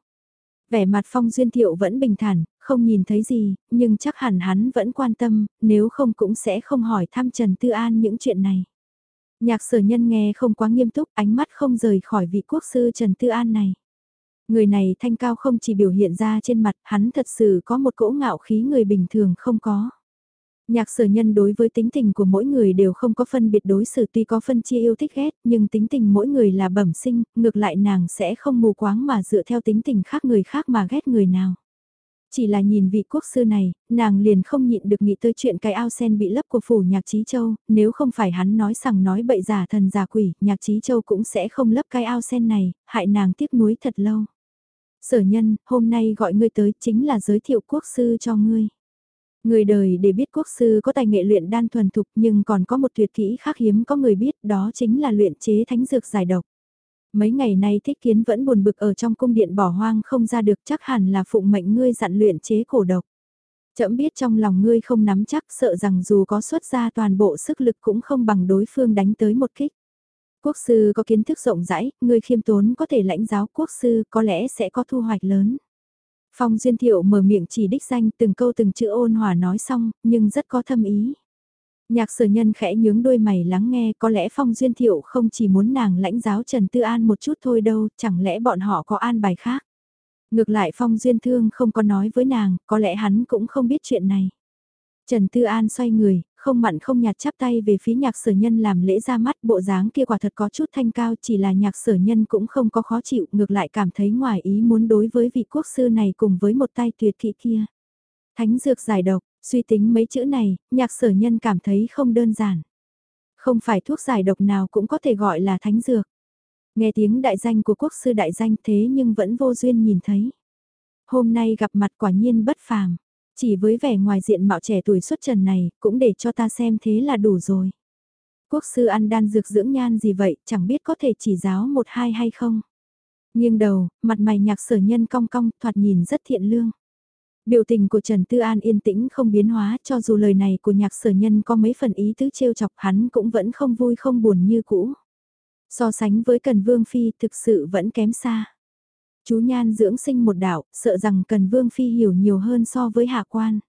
Vẻ mặt Phong Duyên Thiệu vẫn bình thản, không nhìn thấy gì, nhưng chắc hẳn hắn vẫn quan tâm, nếu không cũng sẽ không hỏi thăm Trần Tư An những chuyện này. Nhạc sở nhân nghe không quá nghiêm túc, ánh mắt không rời khỏi vị quốc sư Trần Tư An này. Người này thanh cao không chỉ biểu hiện ra trên mặt, hắn thật sự có một cỗ ngạo khí người bình thường không có. Nhạc sở nhân đối với tính tình của mỗi người đều không có phân biệt đối xử tuy có phân chia yêu thích ghét, nhưng tính tình mỗi người là bẩm sinh, ngược lại nàng sẽ không mù quáng mà dựa theo tính tình khác người khác mà ghét người nào. Chỉ là nhìn vị quốc sư này, nàng liền không nhịn được nghĩ tới chuyện cái ao sen bị lấp của phủ nhạc trí châu, nếu không phải hắn nói rằng nói bậy giả thần giả quỷ, nhạc trí châu cũng sẽ không lấp cái ao sen này, hại nàng tiếc nuối thật lâu. Sở nhân, hôm nay gọi ngươi tới chính là giới thiệu quốc sư cho ngươi. Người đời để biết quốc sư có tài nghệ luyện đan thuần thục nhưng còn có một tuyệt kỹ khác hiếm có người biết đó chính là luyện chế thánh dược giải độc. Mấy ngày nay thích kiến vẫn buồn bực ở trong cung điện bỏ hoang không ra được chắc hẳn là phụng mệnh ngươi dặn luyện chế cổ độc. Chậm biết trong lòng ngươi không nắm chắc sợ rằng dù có xuất ra toàn bộ sức lực cũng không bằng đối phương đánh tới một kích. Quốc sư có kiến thức rộng rãi, người khiêm tốn có thể lãnh giáo quốc sư có lẽ sẽ có thu hoạch lớn. Phong Duyên Thiệu mở miệng chỉ đích danh từng câu từng chữ ôn hòa nói xong, nhưng rất có thâm ý. Nhạc sở nhân khẽ nhướng đôi mày lắng nghe có lẽ Phong Duyên Thiệu không chỉ muốn nàng lãnh giáo Trần Tư An một chút thôi đâu, chẳng lẽ bọn họ có an bài khác. Ngược lại Phong Duyên Thương không có nói với nàng, có lẽ hắn cũng không biết chuyện này. Trần Tư An xoay người, không mặn không nhạt chắp tay về phía nhạc sở nhân làm lễ ra mắt bộ dáng kia quả thật có chút thanh cao chỉ là nhạc sở nhân cũng không có khó chịu ngược lại cảm thấy ngoài ý muốn đối với vị quốc sư này cùng với một tay tuyệt kỹ kia. Thánh dược giải độc, suy tính mấy chữ này, nhạc sở nhân cảm thấy không đơn giản. Không phải thuốc giải độc nào cũng có thể gọi là thánh dược. Nghe tiếng đại danh của quốc sư đại danh thế nhưng vẫn vô duyên nhìn thấy. Hôm nay gặp mặt quả nhiên bất phàm chỉ với vẻ ngoài diện mạo trẻ tuổi xuất trần này, cũng để cho ta xem thế là đủ rồi. Quốc sư ăn đan dược dưỡng nhan gì vậy, chẳng biết có thể chỉ giáo một hai hay không. Nghiêng đầu, mặt mày nhạc sở nhân cong cong, thoạt nhìn rất thiện lương. Biểu tình của Trần Tư An yên tĩnh không biến hóa cho dù lời này của nhạc sở nhân có mấy phần ý tứ trêu chọc hắn cũng vẫn không vui không buồn như cũ. So sánh với Cần Vương Phi thực sự vẫn kém xa. Chú Nhan dưỡng sinh một đạo, sợ rằng Cần Vương Phi hiểu nhiều hơn so với hạ quan.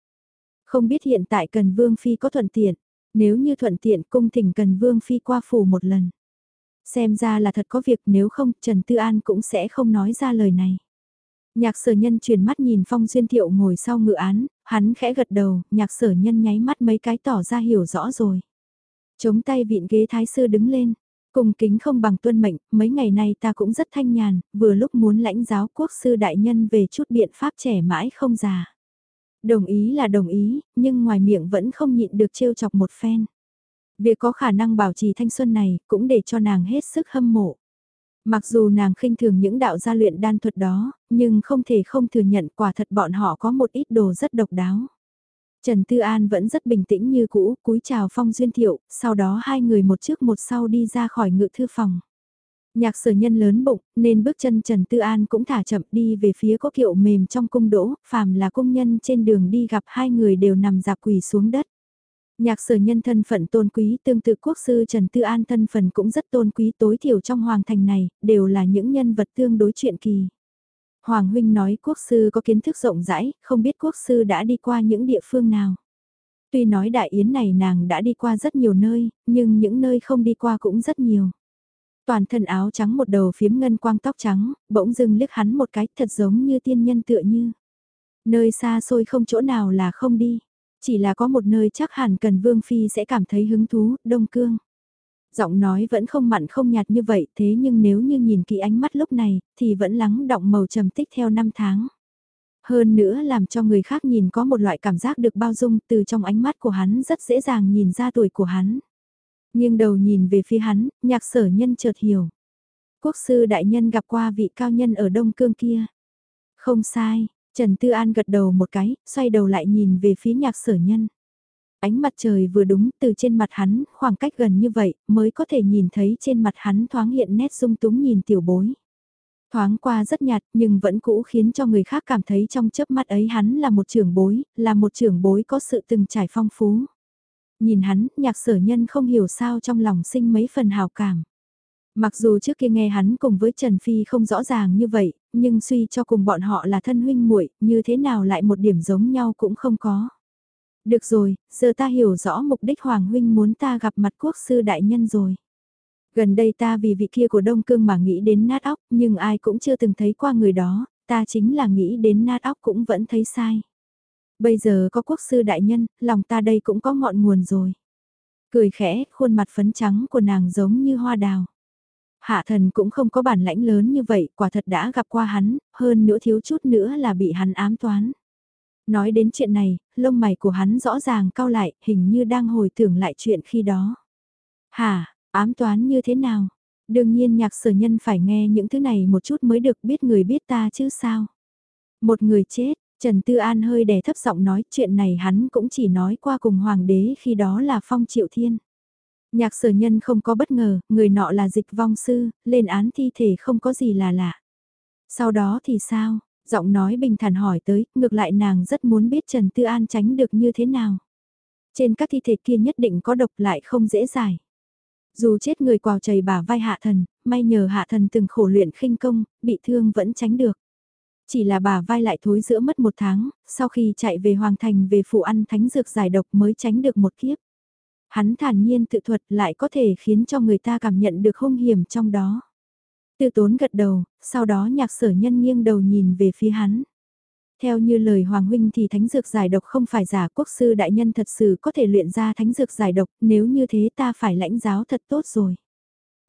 Không biết hiện tại Cần Vương Phi có thuận tiện, nếu như thuận tiện cung thỉnh Cần Vương Phi qua phủ một lần. Xem ra là thật có việc nếu không Trần Tư An cũng sẽ không nói ra lời này. Nhạc sở nhân chuyển mắt nhìn Phong Duyên Thiệu ngồi sau ngự án, hắn khẽ gật đầu, nhạc sở nhân nháy mắt mấy cái tỏ ra hiểu rõ rồi. Chống tay vịn ghế thái sư đứng lên, Cùng kính không bằng tuân mệnh, mấy ngày nay ta cũng rất thanh nhàn, vừa lúc muốn lãnh giáo quốc sư đại nhân về chút biện pháp trẻ mãi không già. Đồng ý là đồng ý, nhưng ngoài miệng vẫn không nhịn được trêu chọc một phen. Việc có khả năng bảo trì thanh xuân này cũng để cho nàng hết sức hâm mộ. Mặc dù nàng khinh thường những đạo gia luyện đan thuật đó, nhưng không thể không thừa nhận quả thật bọn họ có một ít đồ rất độc đáo. Trần Tư An vẫn rất bình tĩnh như cũ, cúi chào Phong Duyên Thiệu, sau đó hai người một trước một sau đi ra khỏi ngự thư phòng. Nhạc sở nhân lớn bụng, nên bước chân Trần Tư An cũng thả chậm đi về phía có kiệu mềm trong cung đỗ, phàm là cung nhân trên đường đi gặp hai người đều nằm dạp quỳ xuống đất. Nhạc sở nhân thân phận tôn quý tương tự quốc sư Trần Tư An thân phận cũng rất tôn quý tối thiểu trong hoàng thành này, đều là những nhân vật tương đối chuyện kỳ. Hoàng huynh nói quốc sư có kiến thức rộng rãi, không biết quốc sư đã đi qua những địa phương nào. Tuy nói đại yến này nàng đã đi qua rất nhiều nơi, nhưng những nơi không đi qua cũng rất nhiều. Toàn thân áo trắng một đầu phiếm ngân quang tóc trắng, bỗng dưng liếc hắn một cái thật giống như tiên nhân tựa như. Nơi xa xôi không chỗ nào là không đi. Chỉ là có một nơi chắc hẳn cần Vương Phi sẽ cảm thấy hứng thú, Đông Cương. Giọng nói vẫn không mặn không nhạt như vậy thế nhưng nếu như nhìn kỹ ánh mắt lúc này thì vẫn lắng động màu trầm tích theo năm tháng. Hơn nữa làm cho người khác nhìn có một loại cảm giác được bao dung từ trong ánh mắt của hắn rất dễ dàng nhìn ra tuổi của hắn. Nhưng đầu nhìn về phía hắn, nhạc sở nhân chợt hiểu. Quốc sư đại nhân gặp qua vị cao nhân ở Đông Cương kia. Không sai, Trần Tư An gật đầu một cái, xoay đầu lại nhìn về phía nhạc sở nhân. Ánh mặt trời vừa đúng từ trên mặt hắn, khoảng cách gần như vậy, mới có thể nhìn thấy trên mặt hắn thoáng hiện nét sung túng nhìn tiểu bối. Thoáng qua rất nhạt nhưng vẫn cũ khiến cho người khác cảm thấy trong chớp mắt ấy hắn là một trưởng bối, là một trưởng bối có sự từng trải phong phú. Nhìn hắn, nhạc sở nhân không hiểu sao trong lòng sinh mấy phần hào cảm. Mặc dù trước kia nghe hắn cùng với Trần Phi không rõ ràng như vậy, nhưng suy cho cùng bọn họ là thân huynh muội, như thế nào lại một điểm giống nhau cũng không có. Được rồi, giờ ta hiểu rõ mục đích Hoàng huynh muốn ta gặp mặt quốc sư đại nhân rồi. Gần đây ta vì vị kia của Đông Cương mà nghĩ đến nát óc, nhưng ai cũng chưa từng thấy qua người đó, ta chính là nghĩ đến nát óc cũng vẫn thấy sai. Bây giờ có quốc sư đại nhân, lòng ta đây cũng có ngọn nguồn rồi. Cười khẽ, khuôn mặt phấn trắng của nàng giống như hoa đào. Hạ thần cũng không có bản lãnh lớn như vậy, quả thật đã gặp qua hắn, hơn nữa thiếu chút nữa là bị hắn ám toán. Nói đến chuyện này, lông mày của hắn rõ ràng cao lại, hình như đang hồi tưởng lại chuyện khi đó. Hả, ám toán như thế nào? Đương nhiên nhạc sở nhân phải nghe những thứ này một chút mới được biết người biết ta chứ sao. Một người chết, Trần Tư An hơi đè thấp giọng nói chuyện này hắn cũng chỉ nói qua cùng hoàng đế khi đó là phong triệu thiên. Nhạc sở nhân không có bất ngờ, người nọ là dịch vong sư, lên án thi thể không có gì là lạ. Sau đó thì sao? Giọng nói bình thản hỏi tới, ngược lại nàng rất muốn biết Trần Tư An tránh được như thế nào. Trên các thi thể kia nhất định có độc lại không dễ giải. Dù chết người quào chầy bả vai hạ thần, may nhờ hạ thần từng khổ luyện khinh công, bị thương vẫn tránh được. Chỉ là bà vai lại thối giữa mất một tháng, sau khi chạy về Hoàng Thành về phụ ăn thánh dược giải độc mới tránh được một kiếp. Hắn thản nhiên tự thuật lại có thể khiến cho người ta cảm nhận được hung hiểm trong đó. Tư tốn gật đầu, sau đó nhạc sở nhân nghiêng đầu nhìn về phía hắn. Theo như lời Hoàng Huynh thì thánh dược giải độc không phải giả quốc sư đại nhân thật sự có thể luyện ra thánh dược giải độc, nếu như thế ta phải lãnh giáo thật tốt rồi.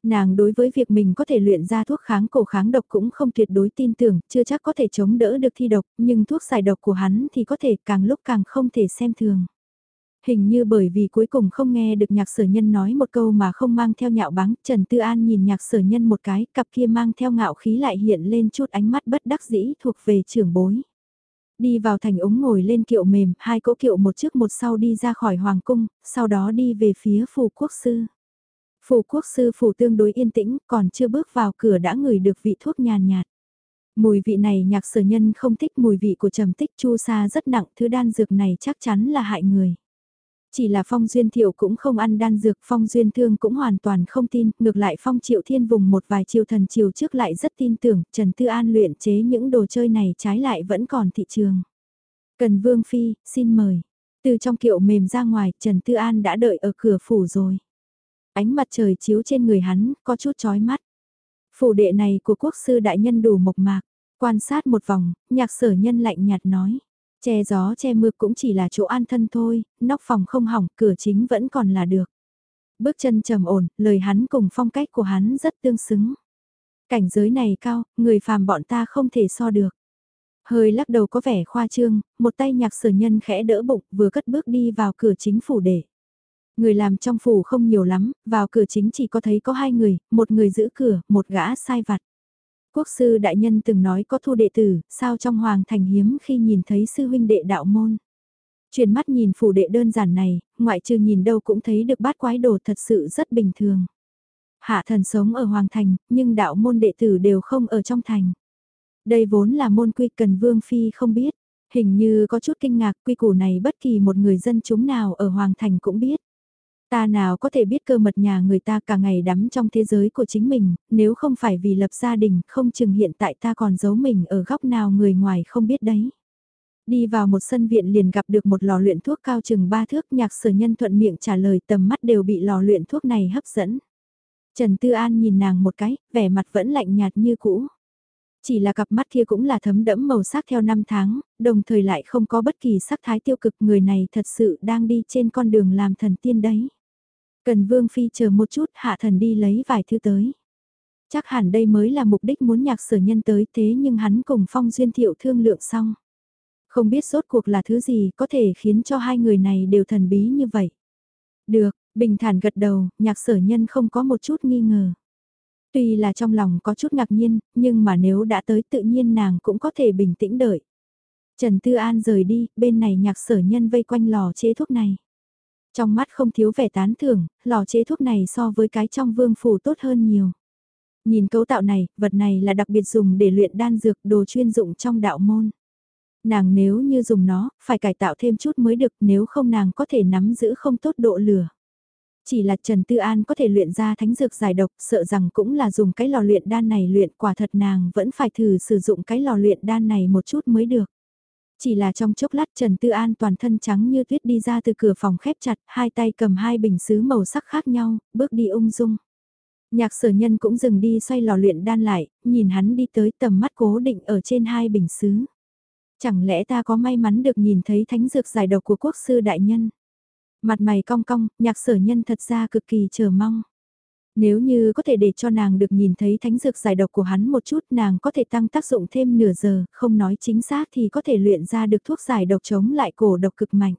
Nàng đối với việc mình có thể luyện ra thuốc kháng cổ kháng độc cũng không tuyệt đối tin tưởng, chưa chắc có thể chống đỡ được thi độc, nhưng thuốc giải độc của hắn thì có thể càng lúc càng không thể xem thường. Hình như bởi vì cuối cùng không nghe được nhạc sở nhân nói một câu mà không mang theo nhạo báng, Trần Tư An nhìn nhạc sở nhân một cái, cặp kia mang theo ngạo khí lại hiện lên chút ánh mắt bất đắc dĩ thuộc về trưởng bối. Đi vào thành ống ngồi lên kiệu mềm, hai cỗ kiệu một trước một sau đi ra khỏi hoàng cung, sau đó đi về phía phù quốc sư. phù quốc sư phủ tương đối yên tĩnh, còn chưa bước vào cửa đã ngửi được vị thuốc nhàn nhạt. Mùi vị này nhạc sở nhân không thích mùi vị của trầm tích chu sa rất nặng, thứ đan dược này chắc chắn là hại người. Chỉ là Phong Duyên Thiệu cũng không ăn đan dược, Phong Duyên Thương cũng hoàn toàn không tin, ngược lại Phong Triệu Thiên vùng một vài triều thần chiều trước lại rất tin tưởng, Trần Tư An luyện chế những đồ chơi này trái lại vẫn còn thị trường. Cần Vương Phi, xin mời. Từ trong kiệu mềm ra ngoài, Trần Tư An đã đợi ở cửa phủ rồi. Ánh mặt trời chiếu trên người hắn, có chút chói mắt. Phủ đệ này của quốc sư đại nhân đủ mộc mạc, quan sát một vòng, nhạc sở nhân lạnh nhạt nói. Che gió che mưa cũng chỉ là chỗ an thân thôi, nóc phòng không hỏng, cửa chính vẫn còn là được. Bước chân trầm ổn, lời hắn cùng phong cách của hắn rất tương xứng. Cảnh giới này cao, người phàm bọn ta không thể so được. Hơi lắc đầu có vẻ khoa trương, một tay nhạc sở nhân khẽ đỡ bụng vừa cất bước đi vào cửa chính phủ để. Người làm trong phủ không nhiều lắm, vào cửa chính chỉ có thấy có hai người, một người giữ cửa, một gã sai vặt. Quốc sư đại nhân từng nói có thu đệ tử, sao trong hoàng thành hiếm khi nhìn thấy sư huynh đệ đạo môn. Chuyển mắt nhìn phủ đệ đơn giản này, ngoại trừ nhìn đâu cũng thấy được bát quái đồ thật sự rất bình thường. Hạ thần sống ở Hoàng Thành, nhưng đạo môn đệ tử đều không ở trong thành. Đây vốn là môn quy cần Vương Phi không biết. Hình như có chút kinh ngạc quy củ này bất kỳ một người dân chúng nào ở Hoàng Thành cũng biết. Ta nào có thể biết cơ mật nhà người ta cả ngày đắm trong thế giới của chính mình, nếu không phải vì lập gia đình, không chừng hiện tại ta còn giấu mình ở góc nào người ngoài không biết đấy. Đi vào một sân viện liền gặp được một lò luyện thuốc cao chừng ba thước nhạc sở nhân thuận miệng trả lời tầm mắt đều bị lò luyện thuốc này hấp dẫn. Trần Tư An nhìn nàng một cái, vẻ mặt vẫn lạnh nhạt như cũ. Chỉ là cặp mắt kia cũng là thấm đẫm màu sắc theo năm tháng, đồng thời lại không có bất kỳ sắc thái tiêu cực người này thật sự đang đi trên con đường làm thần tiên đấy. Cần Vương Phi chờ một chút hạ thần đi lấy vài thứ tới. Chắc hẳn đây mới là mục đích muốn nhạc sở nhân tới thế nhưng hắn cùng Phong Duyên Thiệu thương lượng xong. Không biết rốt cuộc là thứ gì có thể khiến cho hai người này đều thần bí như vậy. Được, bình thản gật đầu, nhạc sở nhân không có một chút nghi ngờ. Tuy là trong lòng có chút ngạc nhiên, nhưng mà nếu đã tới tự nhiên nàng cũng có thể bình tĩnh đợi. Trần Tư An rời đi, bên này nhạc sở nhân vây quanh lò chế thuốc này. Trong mắt không thiếu vẻ tán thưởng, lò chế thuốc này so với cái trong vương phủ tốt hơn nhiều. Nhìn cấu tạo này, vật này là đặc biệt dùng để luyện đan dược đồ chuyên dụng trong đạo môn. Nàng nếu như dùng nó, phải cải tạo thêm chút mới được nếu không nàng có thể nắm giữ không tốt độ lửa. Chỉ là Trần Tư An có thể luyện ra thánh dược giải độc, sợ rằng cũng là dùng cái lò luyện đan này luyện quả thật nàng vẫn phải thử sử dụng cái lò luyện đan này một chút mới được. Chỉ là trong chốc lát Trần Tư An toàn thân trắng như tuyết đi ra từ cửa phòng khép chặt, hai tay cầm hai bình sứ màu sắc khác nhau, bước đi ung dung. Nhạc sở nhân cũng dừng đi xoay lò luyện đan lại, nhìn hắn đi tới tầm mắt cố định ở trên hai bình sứ. Chẳng lẽ ta có may mắn được nhìn thấy thánh dược giải độc của quốc sư đại nhân? Mặt mày cong cong, nhạc sở nhân thật ra cực kỳ chờ mong. Nếu như có thể để cho nàng được nhìn thấy thánh dược giải độc của hắn một chút nàng có thể tăng tác dụng thêm nửa giờ, không nói chính xác thì có thể luyện ra được thuốc giải độc chống lại cổ độc cực mạnh.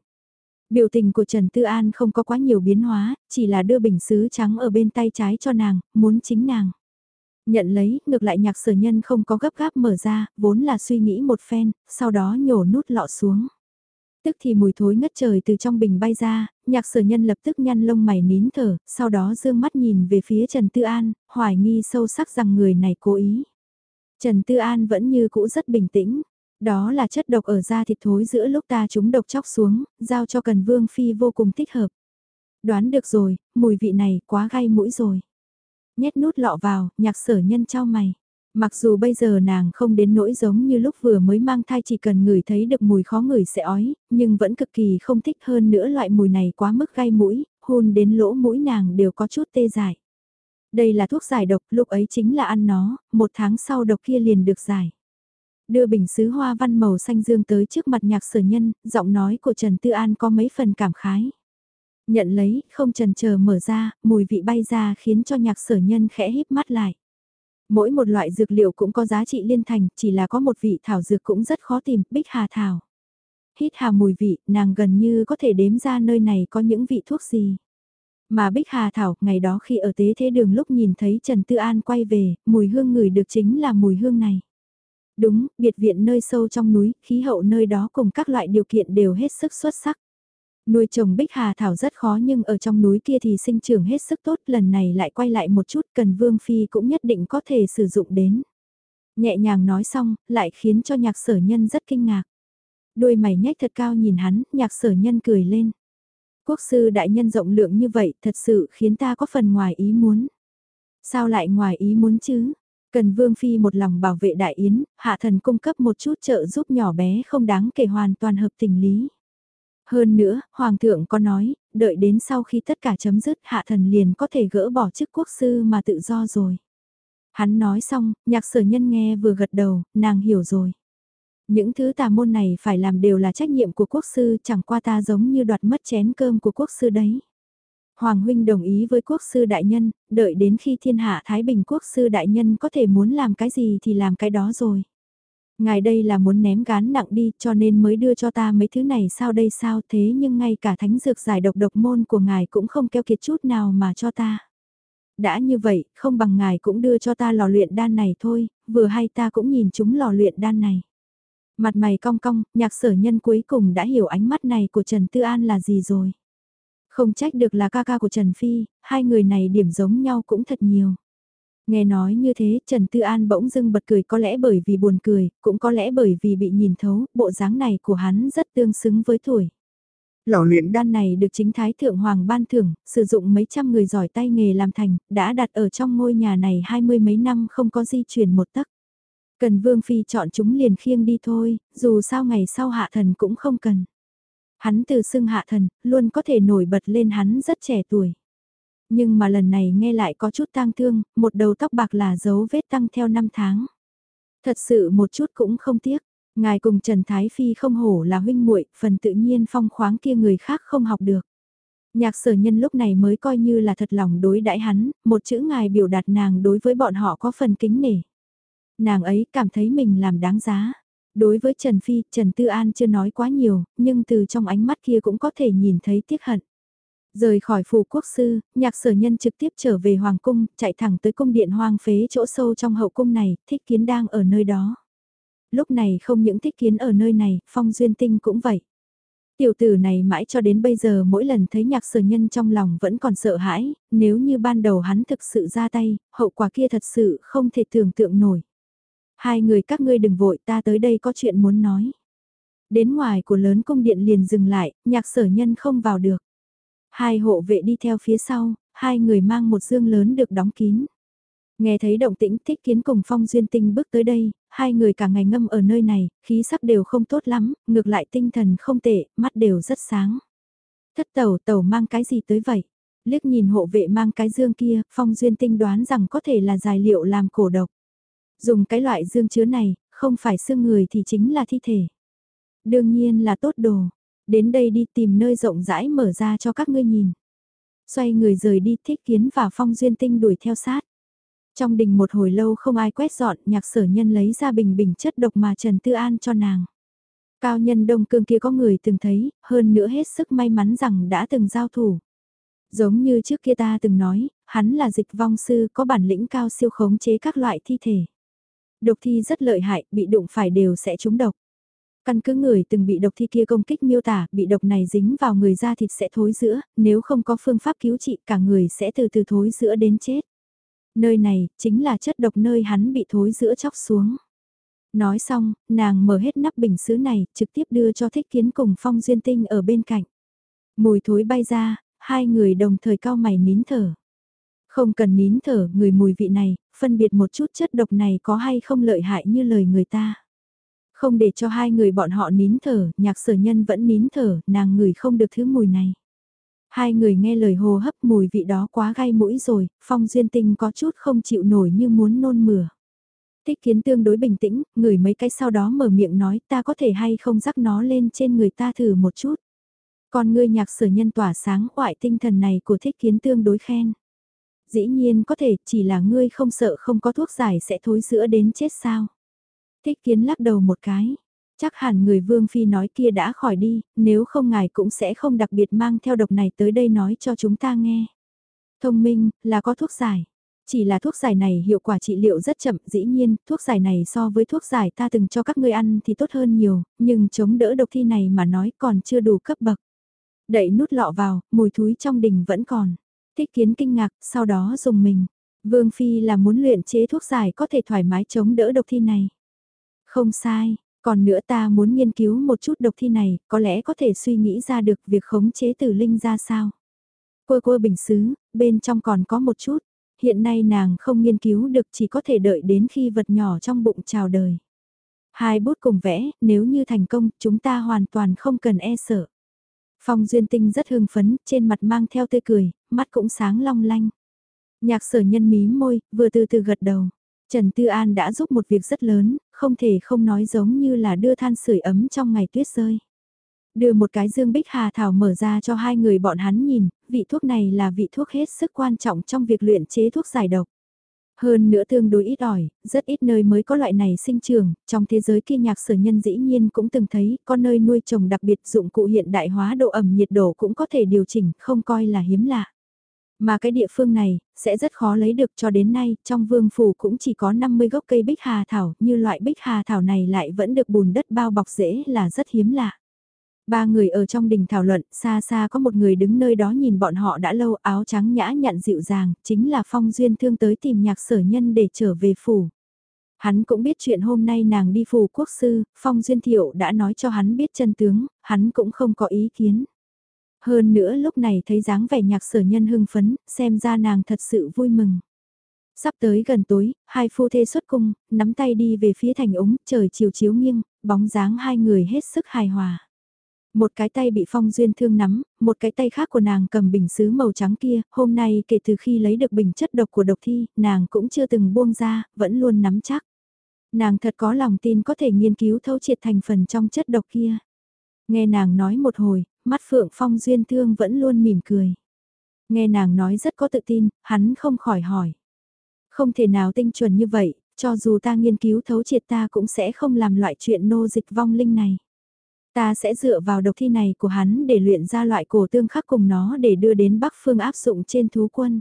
Biểu tình của Trần Tư An không có quá nhiều biến hóa, chỉ là đưa bình sứ trắng ở bên tay trái cho nàng, muốn chính nàng. Nhận lấy, ngược lại nhạc sở nhân không có gấp gáp mở ra, vốn là suy nghĩ một phen, sau đó nhổ nút lọ xuống. Tức thì mùi thối ngất trời từ trong bình bay ra, nhạc sở nhân lập tức nhăn lông mày nín thở, sau đó dương mắt nhìn về phía Trần Tư An, hoài nghi sâu sắc rằng người này cố ý. Trần Tư An vẫn như cũ rất bình tĩnh, đó là chất độc ở da thịt thối giữa lúc ta chúng độc chóc xuống, giao cho Cần Vương Phi vô cùng thích hợp. Đoán được rồi, mùi vị này quá gai mũi rồi. Nhét nút lọ vào, nhạc sở nhân trao mày. Mặc dù bây giờ nàng không đến nỗi giống như lúc vừa mới mang thai chỉ cần ngửi thấy được mùi khó ngửi sẽ ói, nhưng vẫn cực kỳ không thích hơn nữa loại mùi này quá mức gai mũi, hôn đến lỗ mũi nàng đều có chút tê dại. Đây là thuốc giải độc, lúc ấy chính là ăn nó, một tháng sau độc kia liền được giải. Đưa bình sứ hoa văn màu xanh dương tới trước mặt nhạc sở nhân, giọng nói của Trần Tư An có mấy phần cảm khái. Nhận lấy, không trần chờ mở ra, mùi vị bay ra khiến cho nhạc sở nhân khẽ híp mắt lại. Mỗi một loại dược liệu cũng có giá trị liên thành, chỉ là có một vị thảo dược cũng rất khó tìm, bích hà thảo. Hít hà mùi vị, nàng gần như có thể đếm ra nơi này có những vị thuốc gì. Mà Bích Hà Thảo, ngày đó khi ở tế thế đường lúc nhìn thấy Trần Tư An quay về, mùi hương ngửi được chính là mùi hương này. Đúng, biệt viện nơi sâu trong núi, khí hậu nơi đó cùng các loại điều kiện đều hết sức xuất sắc. Nuôi trồng bích hà thảo rất khó nhưng ở trong núi kia thì sinh trưởng hết sức tốt lần này lại quay lại một chút cần vương phi cũng nhất định có thể sử dụng đến. Nhẹ nhàng nói xong, lại khiến cho nhạc sở nhân rất kinh ngạc. Đôi mày nhếch thật cao nhìn hắn, nhạc sở nhân cười lên. Quốc sư đại nhân rộng lượng như vậy thật sự khiến ta có phần ngoài ý muốn. Sao lại ngoài ý muốn chứ? Cần Vương Phi một lòng bảo vệ đại yến, hạ thần cung cấp một chút trợ giúp nhỏ bé không đáng kể hoàn toàn hợp tình lý. Hơn nữa, Hoàng thượng có nói, đợi đến sau khi tất cả chấm dứt hạ thần liền có thể gỡ bỏ chức quốc sư mà tự do rồi. Hắn nói xong, nhạc sở nhân nghe vừa gật đầu, nàng hiểu rồi. Những thứ tà môn này phải làm đều là trách nhiệm của quốc sư chẳng qua ta giống như đoạt mất chén cơm của quốc sư đấy. Hoàng huynh đồng ý với quốc sư đại nhân, đợi đến khi thiên hạ Thái Bình quốc sư đại nhân có thể muốn làm cái gì thì làm cái đó rồi. Ngài đây là muốn ném gán nặng đi cho nên mới đưa cho ta mấy thứ này sao đây sao thế nhưng ngay cả thánh dược giải độc độc môn của ngài cũng không keo kiệt chút nào mà cho ta. Đã như vậy, không bằng ngài cũng đưa cho ta lò luyện đan này thôi, vừa hay ta cũng nhìn chúng lò luyện đan này. Mặt mày cong cong, nhạc sở nhân cuối cùng đã hiểu ánh mắt này của Trần Tư An là gì rồi. Không trách được là ca ca của Trần Phi, hai người này điểm giống nhau cũng thật nhiều. Nghe nói như thế, Trần Tư An bỗng dưng bật cười có lẽ bởi vì buồn cười, cũng có lẽ bởi vì bị nhìn thấu, bộ dáng này của hắn rất tương xứng với tuổi. Lò luyện đan này được chính Thái Thượng Hoàng ban thưởng, sử dụng mấy trăm người giỏi tay nghề làm thành, đã đặt ở trong ngôi nhà này hai mươi mấy năm không có di chuyển một tấc. Cần Vương Phi chọn chúng liền khiêng đi thôi, dù sao ngày sau hạ thần cũng không cần. Hắn từ xưng hạ thần, luôn có thể nổi bật lên hắn rất trẻ tuổi. Nhưng mà lần này nghe lại có chút tang thương, một đầu tóc bạc là dấu vết tăng theo năm tháng. Thật sự một chút cũng không tiếc. Ngài cùng Trần Thái Phi không hổ là huynh muội, phần tự nhiên phong khoáng kia người khác không học được. Nhạc sở nhân lúc này mới coi như là thật lòng đối đãi hắn, một chữ ngài biểu đạt nàng đối với bọn họ có phần kính nể. Nàng ấy cảm thấy mình làm đáng giá. Đối với Trần Phi, Trần Tư An chưa nói quá nhiều, nhưng từ trong ánh mắt kia cũng có thể nhìn thấy tiếc hận. Rời khỏi phủ quốc sư, nhạc sở nhân trực tiếp trở về Hoàng cung, chạy thẳng tới cung điện hoang phế chỗ sâu trong hậu cung này, thích kiến đang ở nơi đó. Lúc này không những thích kiến ở nơi này, phong duyên tinh cũng vậy. Tiểu tử này mãi cho đến bây giờ mỗi lần thấy nhạc sở nhân trong lòng vẫn còn sợ hãi, nếu như ban đầu hắn thực sự ra tay, hậu quả kia thật sự không thể tưởng tượng nổi. Hai người các ngươi đừng vội ta tới đây có chuyện muốn nói. Đến ngoài của lớn cung điện liền dừng lại, nhạc sở nhân không vào được. Hai hộ vệ đi theo phía sau, hai người mang một dương lớn được đóng kín. Nghe thấy động tĩnh thích kiến cùng phong duyên tinh bước tới đây, hai người cả ngày ngâm ở nơi này, khí sắc đều không tốt lắm, ngược lại tinh thần không tệ, mắt đều rất sáng. Thất tẩu tẩu mang cái gì tới vậy? Liếc nhìn hộ vệ mang cái dương kia, phong duyên tinh đoán rằng có thể là tài liệu làm cổ độc. Dùng cái loại dương chứa này, không phải xương người thì chính là thi thể. Đương nhiên là tốt đồ. Đến đây đi tìm nơi rộng rãi mở ra cho các ngươi nhìn. Xoay người rời đi thích kiến và phong duyên tinh đuổi theo sát. Trong đình một hồi lâu không ai quét dọn, nhạc sở nhân lấy ra bình bình chất độc mà Trần Tư An cho nàng. Cao nhân đông cương kia có người từng thấy, hơn nữa hết sức may mắn rằng đã từng giao thủ. Giống như trước kia ta từng nói, hắn là dịch vong sư có bản lĩnh cao siêu khống chế các loại thi thể. Độc thi rất lợi hại, bị đụng phải đều sẽ trúng độc. Căn cứ người từng bị độc thi kia công kích miêu tả, bị độc này dính vào người da thịt sẽ thối giữa, nếu không có phương pháp cứu trị cả người sẽ từ từ thối giữa đến chết. Nơi này, chính là chất độc nơi hắn bị thối giữa chóc xuống. Nói xong, nàng mở hết nắp bình sứ này, trực tiếp đưa cho thích kiến cùng phong duyên tinh ở bên cạnh. Mùi thối bay ra, hai người đồng thời cao mày nín thở. Không cần nín thở, người mùi vị này, phân biệt một chút chất độc này có hay không lợi hại như lời người ta. Không để cho hai người bọn họ nín thở, nhạc sở nhân vẫn nín thở, nàng ngửi không được thứ mùi này. Hai người nghe lời hô hấp mùi vị đó quá gai mũi rồi, phong duyên tinh có chút không chịu nổi như muốn nôn mửa. Thích kiến tương đối bình tĩnh, ngửi mấy cái sau đó mở miệng nói ta có thể hay không rắc nó lên trên người ta thử một chút. Còn ngươi nhạc sở nhân tỏa sáng hoại tinh thần này của thích kiến tương đối khen. Dĩ nhiên có thể chỉ là ngươi không sợ không có thuốc giải sẽ thối giữa đến chết sao. Thích kiến lắc đầu một cái. Chắc hẳn người Vương Phi nói kia đã khỏi đi, nếu không ngài cũng sẽ không đặc biệt mang theo độc này tới đây nói cho chúng ta nghe. Thông minh, là có thuốc giải. Chỉ là thuốc giải này hiệu quả trị liệu rất chậm, dĩ nhiên, thuốc giải này so với thuốc giải ta từng cho các ngươi ăn thì tốt hơn nhiều, nhưng chống đỡ độc thi này mà nói còn chưa đủ cấp bậc. Đậy nút lọ vào, mùi thúi trong đình vẫn còn. Thích kiến kinh ngạc, sau đó dùng mình. Vương Phi là muốn luyện chế thuốc giải có thể thoải mái chống đỡ độc thi này. Không sai, còn nữa ta muốn nghiên cứu một chút độc thi này, có lẽ có thể suy nghĩ ra được việc khống chế tử linh ra sao. Quơ quơ bình xứ, bên trong còn có một chút, hiện nay nàng không nghiên cứu được chỉ có thể đợi đến khi vật nhỏ trong bụng chào đời. Hai bút cùng vẽ, nếu như thành công, chúng ta hoàn toàn không cần e sợ. Phong Duyên Tinh rất hưng phấn, trên mặt mang theo tươi cười, mắt cũng sáng long lanh. Nhạc sở nhân mí môi, vừa từ từ gật đầu. Trần Tư An đã giúp một việc rất lớn, không thể không nói giống như là đưa than sưởi ấm trong ngày tuyết rơi. Đưa một cái dương bích hà thảo mở ra cho hai người bọn hắn nhìn, vị thuốc này là vị thuốc hết sức quan trọng trong việc luyện chế thuốc giải độc. Hơn nữa tương đối ít ỏi, rất ít nơi mới có loại này sinh trường, trong thế giới kia nhạc sở nhân dĩ nhiên cũng từng thấy, có nơi nuôi trồng đặc biệt dụng cụ hiện đại hóa độ ẩm nhiệt độ cũng có thể điều chỉnh, không coi là hiếm lạ. Mà cái địa phương này, sẽ rất khó lấy được cho đến nay, trong vương phủ cũng chỉ có 50 gốc cây bích hà thảo, như loại bích hà thảo này lại vẫn được bùn đất bao bọc dễ là rất hiếm lạ. Ba người ở trong đình thảo luận, xa xa có một người đứng nơi đó nhìn bọn họ đã lâu áo trắng nhã nhặn dịu dàng, chính là Phong Duyên Thương tới tìm nhạc sở nhân để trở về phủ. Hắn cũng biết chuyện hôm nay nàng đi phủ quốc sư, Phong Duyên Thiệu đã nói cho hắn biết chân tướng, hắn cũng không có ý kiến. Hơn nữa lúc này thấy dáng vẻ nhạc sở nhân hưng phấn, xem ra nàng thật sự vui mừng. Sắp tới gần tối, hai phu thê xuất cung, nắm tay đi về phía thành ống, trời chiều chiếu nghiêng, bóng dáng hai người hết sức hài hòa. Một cái tay bị phong duyên thương nắm, một cái tay khác của nàng cầm bình sứ màu trắng kia, hôm nay kể từ khi lấy được bình chất độc của độc thi, nàng cũng chưa từng buông ra, vẫn luôn nắm chắc. Nàng thật có lòng tin có thể nghiên cứu thấu triệt thành phần trong chất độc kia. Nghe nàng nói một hồi, mắt phượng phong duyên thương vẫn luôn mỉm cười. Nghe nàng nói rất có tự tin, hắn không khỏi hỏi. Không thể nào tinh chuẩn như vậy, cho dù ta nghiên cứu thấu triệt ta cũng sẽ không làm loại chuyện nô dịch vong linh này. Ta sẽ dựa vào độc thi này của hắn để luyện ra loại cổ tương khắc cùng nó để đưa đến Bắc Phương áp dụng trên thú quân.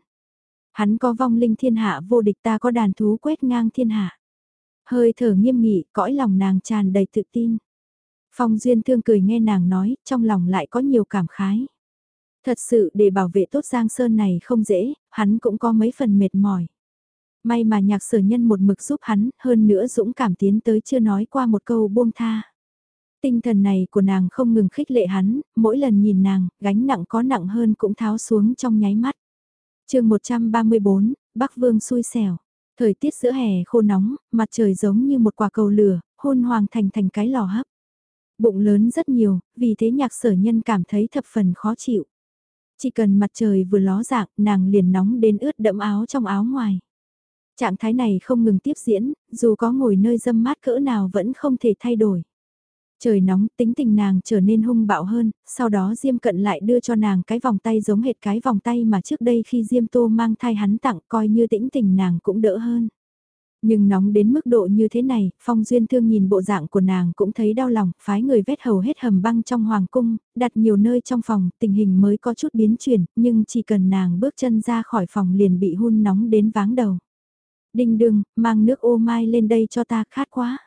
Hắn có vong linh thiên hạ vô địch ta có đàn thú quét ngang thiên hạ. Hơi thở nghiêm nghị, cõi lòng nàng tràn đầy tự tin. Phong Duyên Thương cười nghe nàng nói, trong lòng lại có nhiều cảm khái. Thật sự để bảo vệ tốt Giang Sơn này không dễ, hắn cũng có mấy phần mệt mỏi. May mà nhạc sở nhân một mực giúp hắn, hơn nữa dũng cảm tiến tới chưa nói qua một câu buông tha. Tinh thần này của nàng không ngừng khích lệ hắn, mỗi lần nhìn nàng, gánh nặng có nặng hơn cũng tháo xuống trong nháy mắt. chương 134, Bắc Vương xui xẻo. Thời tiết giữa hè khô nóng, mặt trời giống như một quả cầu lửa, hôn hoàng thành thành cái lò hấp. Bụng lớn rất nhiều, vì thế nhạc sở nhân cảm thấy thập phần khó chịu. Chỉ cần mặt trời vừa ló dạng, nàng liền nóng đến ướt đẫm áo trong áo ngoài. Trạng thái này không ngừng tiếp diễn, dù có ngồi nơi dâm mát cỡ nào vẫn không thể thay đổi. Trời nóng, tính tình nàng trở nên hung bạo hơn, sau đó Diêm Cận lại đưa cho nàng cái vòng tay giống hệt cái vòng tay mà trước đây khi Diêm Tô mang thai hắn tặng coi như tĩnh tình nàng cũng đỡ hơn. Nhưng nóng đến mức độ như thế này, Phong Duyên Thương nhìn bộ dạng của nàng cũng thấy đau lòng, phái người vét hầu hết hầm băng trong hoàng cung, đặt nhiều nơi trong phòng, tình hình mới có chút biến chuyển, nhưng chỉ cần nàng bước chân ra khỏi phòng liền bị hun nóng đến váng đầu. Đinh đừng, mang nước ô mai lên đây cho ta khát quá.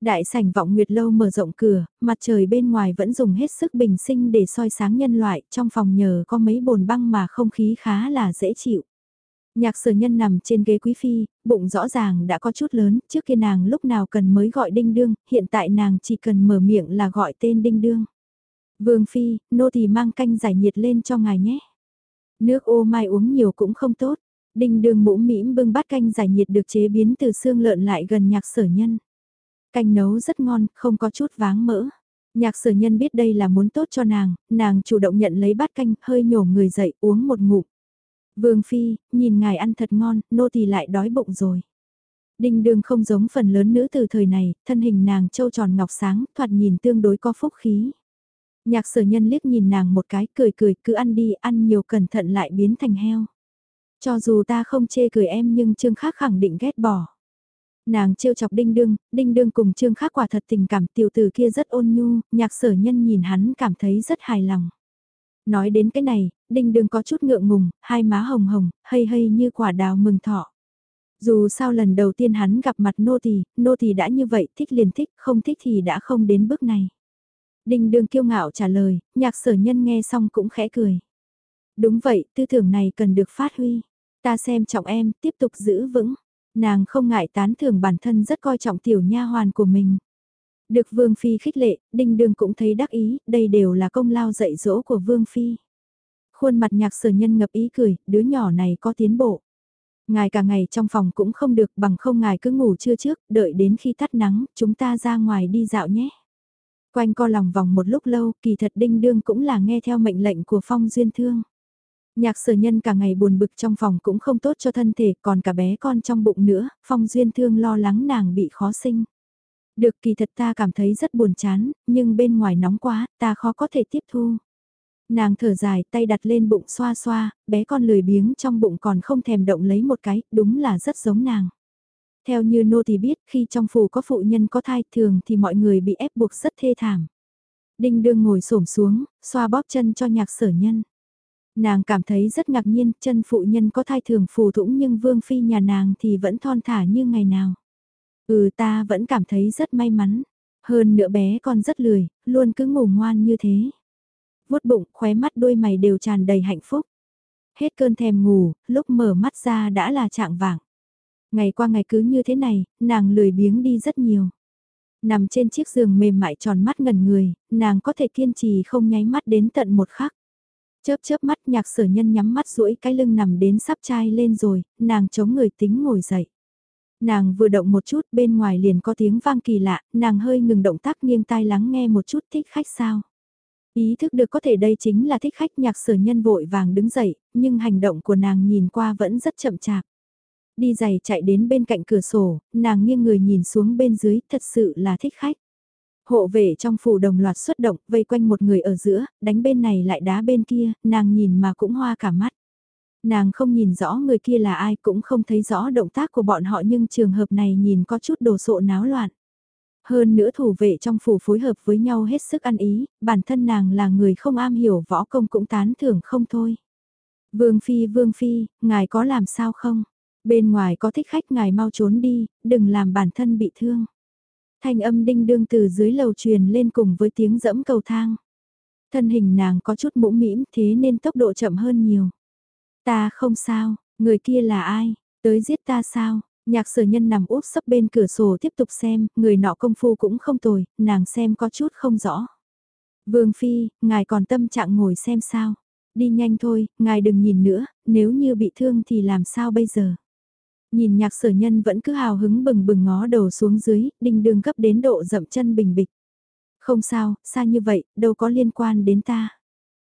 Đại sảnh vọng nguyệt lâu mở rộng cửa, mặt trời bên ngoài vẫn dùng hết sức bình sinh để soi sáng nhân loại, trong phòng nhờ có mấy bồn băng mà không khí khá là dễ chịu. Nhạc sở nhân nằm trên ghế quý phi, bụng rõ ràng đã có chút lớn, trước kia nàng lúc nào cần mới gọi đinh đương, hiện tại nàng chỉ cần mở miệng là gọi tên đinh đương. Vương phi, nô thì mang canh giải nhiệt lên cho ngài nhé. Nước ô mai uống nhiều cũng không tốt. Đinh đương mũ mĩm bưng bát canh giải nhiệt được chế biến từ xương lợn lại gần nhạc sở nhân. Canh nấu rất ngon, không có chút váng mỡ. Nhạc sở nhân biết đây là muốn tốt cho nàng, nàng chủ động nhận lấy bát canh, hơi nhổ người dậy uống một ngụm. Vương Phi, nhìn ngài ăn thật ngon, nô tỳ lại đói bụng rồi. Đinh đường không giống phần lớn nữ từ thời này, thân hình nàng trâu tròn ngọc sáng, thoạt nhìn tương đối có phúc khí. Nhạc sở nhân liếc nhìn nàng một cái, cười cười, cứ ăn đi, ăn nhiều cẩn thận lại biến thành heo. Cho dù ta không chê cười em nhưng Trương Khác khẳng định ghét bỏ. Nàng trêu chọc đinh đương, đinh đương cùng Trương Khác quả thật tình cảm tiểu tử kia rất ôn nhu, nhạc sở nhân nhìn hắn cảm thấy rất hài lòng. Nói đến cái này, đinh đương có chút ngượng ngùng, hai má hồng hồng, hây hây như quả đào mừng thọ. Dù sao lần đầu tiên hắn gặp mặt nô tỳ, nô tỳ đã như vậy, thích liền thích, không thích thì đã không đến bước này. Đinh đương kiêu ngạo trả lời, nhạc sở nhân nghe xong cũng khẽ cười. Đúng vậy, tư tưởng này cần được phát huy. Ta xem trọng em, tiếp tục giữ vững. Nàng không ngại tán thưởng bản thân rất coi trọng tiểu nha hoàn của mình. Được Vương Phi khích lệ, Đinh Đương cũng thấy đắc ý, đây đều là công lao dạy dỗ của Vương Phi. Khuôn mặt nhạc sở nhân ngập ý cười, đứa nhỏ này có tiến bộ. Ngài cả ngày trong phòng cũng không được bằng không ngài cứ ngủ trưa trước, đợi đến khi tắt nắng, chúng ta ra ngoài đi dạo nhé. Quanh co lòng vòng một lúc lâu, kỳ thật đinh đương cũng là nghe theo mệnh lệnh của phong duyên thương. Nhạc sở nhân cả ngày buồn bực trong phòng cũng không tốt cho thân thể, còn cả bé con trong bụng nữa, phong duyên thương lo lắng nàng bị khó sinh. Được kỳ thật ta cảm thấy rất buồn chán, nhưng bên ngoài nóng quá, ta khó có thể tiếp thu. Nàng thở dài, tay đặt lên bụng xoa xoa, bé con lười biếng trong bụng còn không thèm động lấy một cái, đúng là rất giống nàng. Theo như nô thì biết, khi trong phủ có phụ nhân có thai thường thì mọi người bị ép buộc rất thê thảm. Đinh đương ngồi xổm xuống, xoa bóp chân cho nhạc sở nhân. Nàng cảm thấy rất ngạc nhiên, chân phụ nhân có thai thường phù thủng nhưng vương phi nhà nàng thì vẫn thon thả như ngày nào. Ừ ta vẫn cảm thấy rất may mắn. Hơn nữa bé con rất lười, luôn cứ ngủ ngoan như thế. vuốt bụng, khóe mắt đôi mày đều tràn đầy hạnh phúc. Hết cơn thèm ngủ, lúc mở mắt ra đã là trạng vạng. Ngày qua ngày cứ như thế này, nàng lười biếng đi rất nhiều. Nằm trên chiếc giường mềm mại tròn mắt ngẩn người, nàng có thể kiên trì không nháy mắt đến tận một khắc. Chớp chớp mắt nhạc sở nhân nhắm mắt duỗi cái lưng nằm đến sắp chai lên rồi, nàng chống người tính ngồi dậy. Nàng vừa động một chút bên ngoài liền có tiếng vang kỳ lạ, nàng hơi ngừng động tác nghiêng tai lắng nghe một chút thích khách sao. Ý thức được có thể đây chính là thích khách nhạc sở nhân vội vàng đứng dậy, nhưng hành động của nàng nhìn qua vẫn rất chậm chạp. Đi giày chạy đến bên cạnh cửa sổ, nàng nghiêng người nhìn xuống bên dưới, thật sự là thích khách. Hộ vệ trong phủ đồng loạt xuất động, vây quanh một người ở giữa, đánh bên này lại đá bên kia, nàng nhìn mà cũng hoa cả mắt. Nàng không nhìn rõ người kia là ai cũng không thấy rõ động tác của bọn họ nhưng trường hợp này nhìn có chút đồ sộ náo loạn. Hơn nữa thủ vệ trong phủ phối hợp với nhau hết sức ăn ý, bản thân nàng là người không am hiểu võ công cũng tán thưởng không thôi. Vương Phi Vương Phi, ngài có làm sao không? Bên ngoài có thích khách ngài mau trốn đi, đừng làm bản thân bị thương. Thanh âm đinh đương từ dưới lầu truyền lên cùng với tiếng dẫm cầu thang. Thân hình nàng có chút mũm mĩm thế nên tốc độ chậm hơn nhiều. Ta không sao, người kia là ai, tới giết ta sao? Nhạc sở nhân nằm úp sấp bên cửa sổ tiếp tục xem, người nọ công phu cũng không tồi, nàng xem có chút không rõ. Vương Phi, ngài còn tâm trạng ngồi xem sao? Đi nhanh thôi, ngài đừng nhìn nữa, nếu như bị thương thì làm sao bây giờ? Nhìn nhạc sở nhân vẫn cứ hào hứng bừng bừng ngó đầu xuống dưới, đinh đường cấp đến độ dậm chân bình bịch. Không sao, xa như vậy, đâu có liên quan đến ta.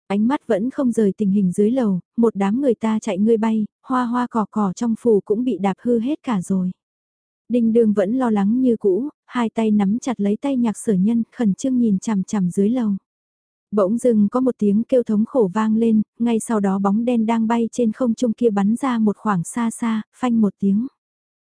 Ánh mắt vẫn không rời tình hình dưới lầu, một đám người ta chạy ngươi bay, hoa hoa cỏ cỏ trong phủ cũng bị đạp hư hết cả rồi. Đinh đường vẫn lo lắng như cũ, hai tay nắm chặt lấy tay nhạc sở nhân, khẩn trương nhìn chằm chằm dưới lầu. Bỗng dưng có một tiếng kêu thống khổ vang lên, ngay sau đó bóng đen đang bay trên không trung kia bắn ra một khoảng xa xa, phanh một tiếng.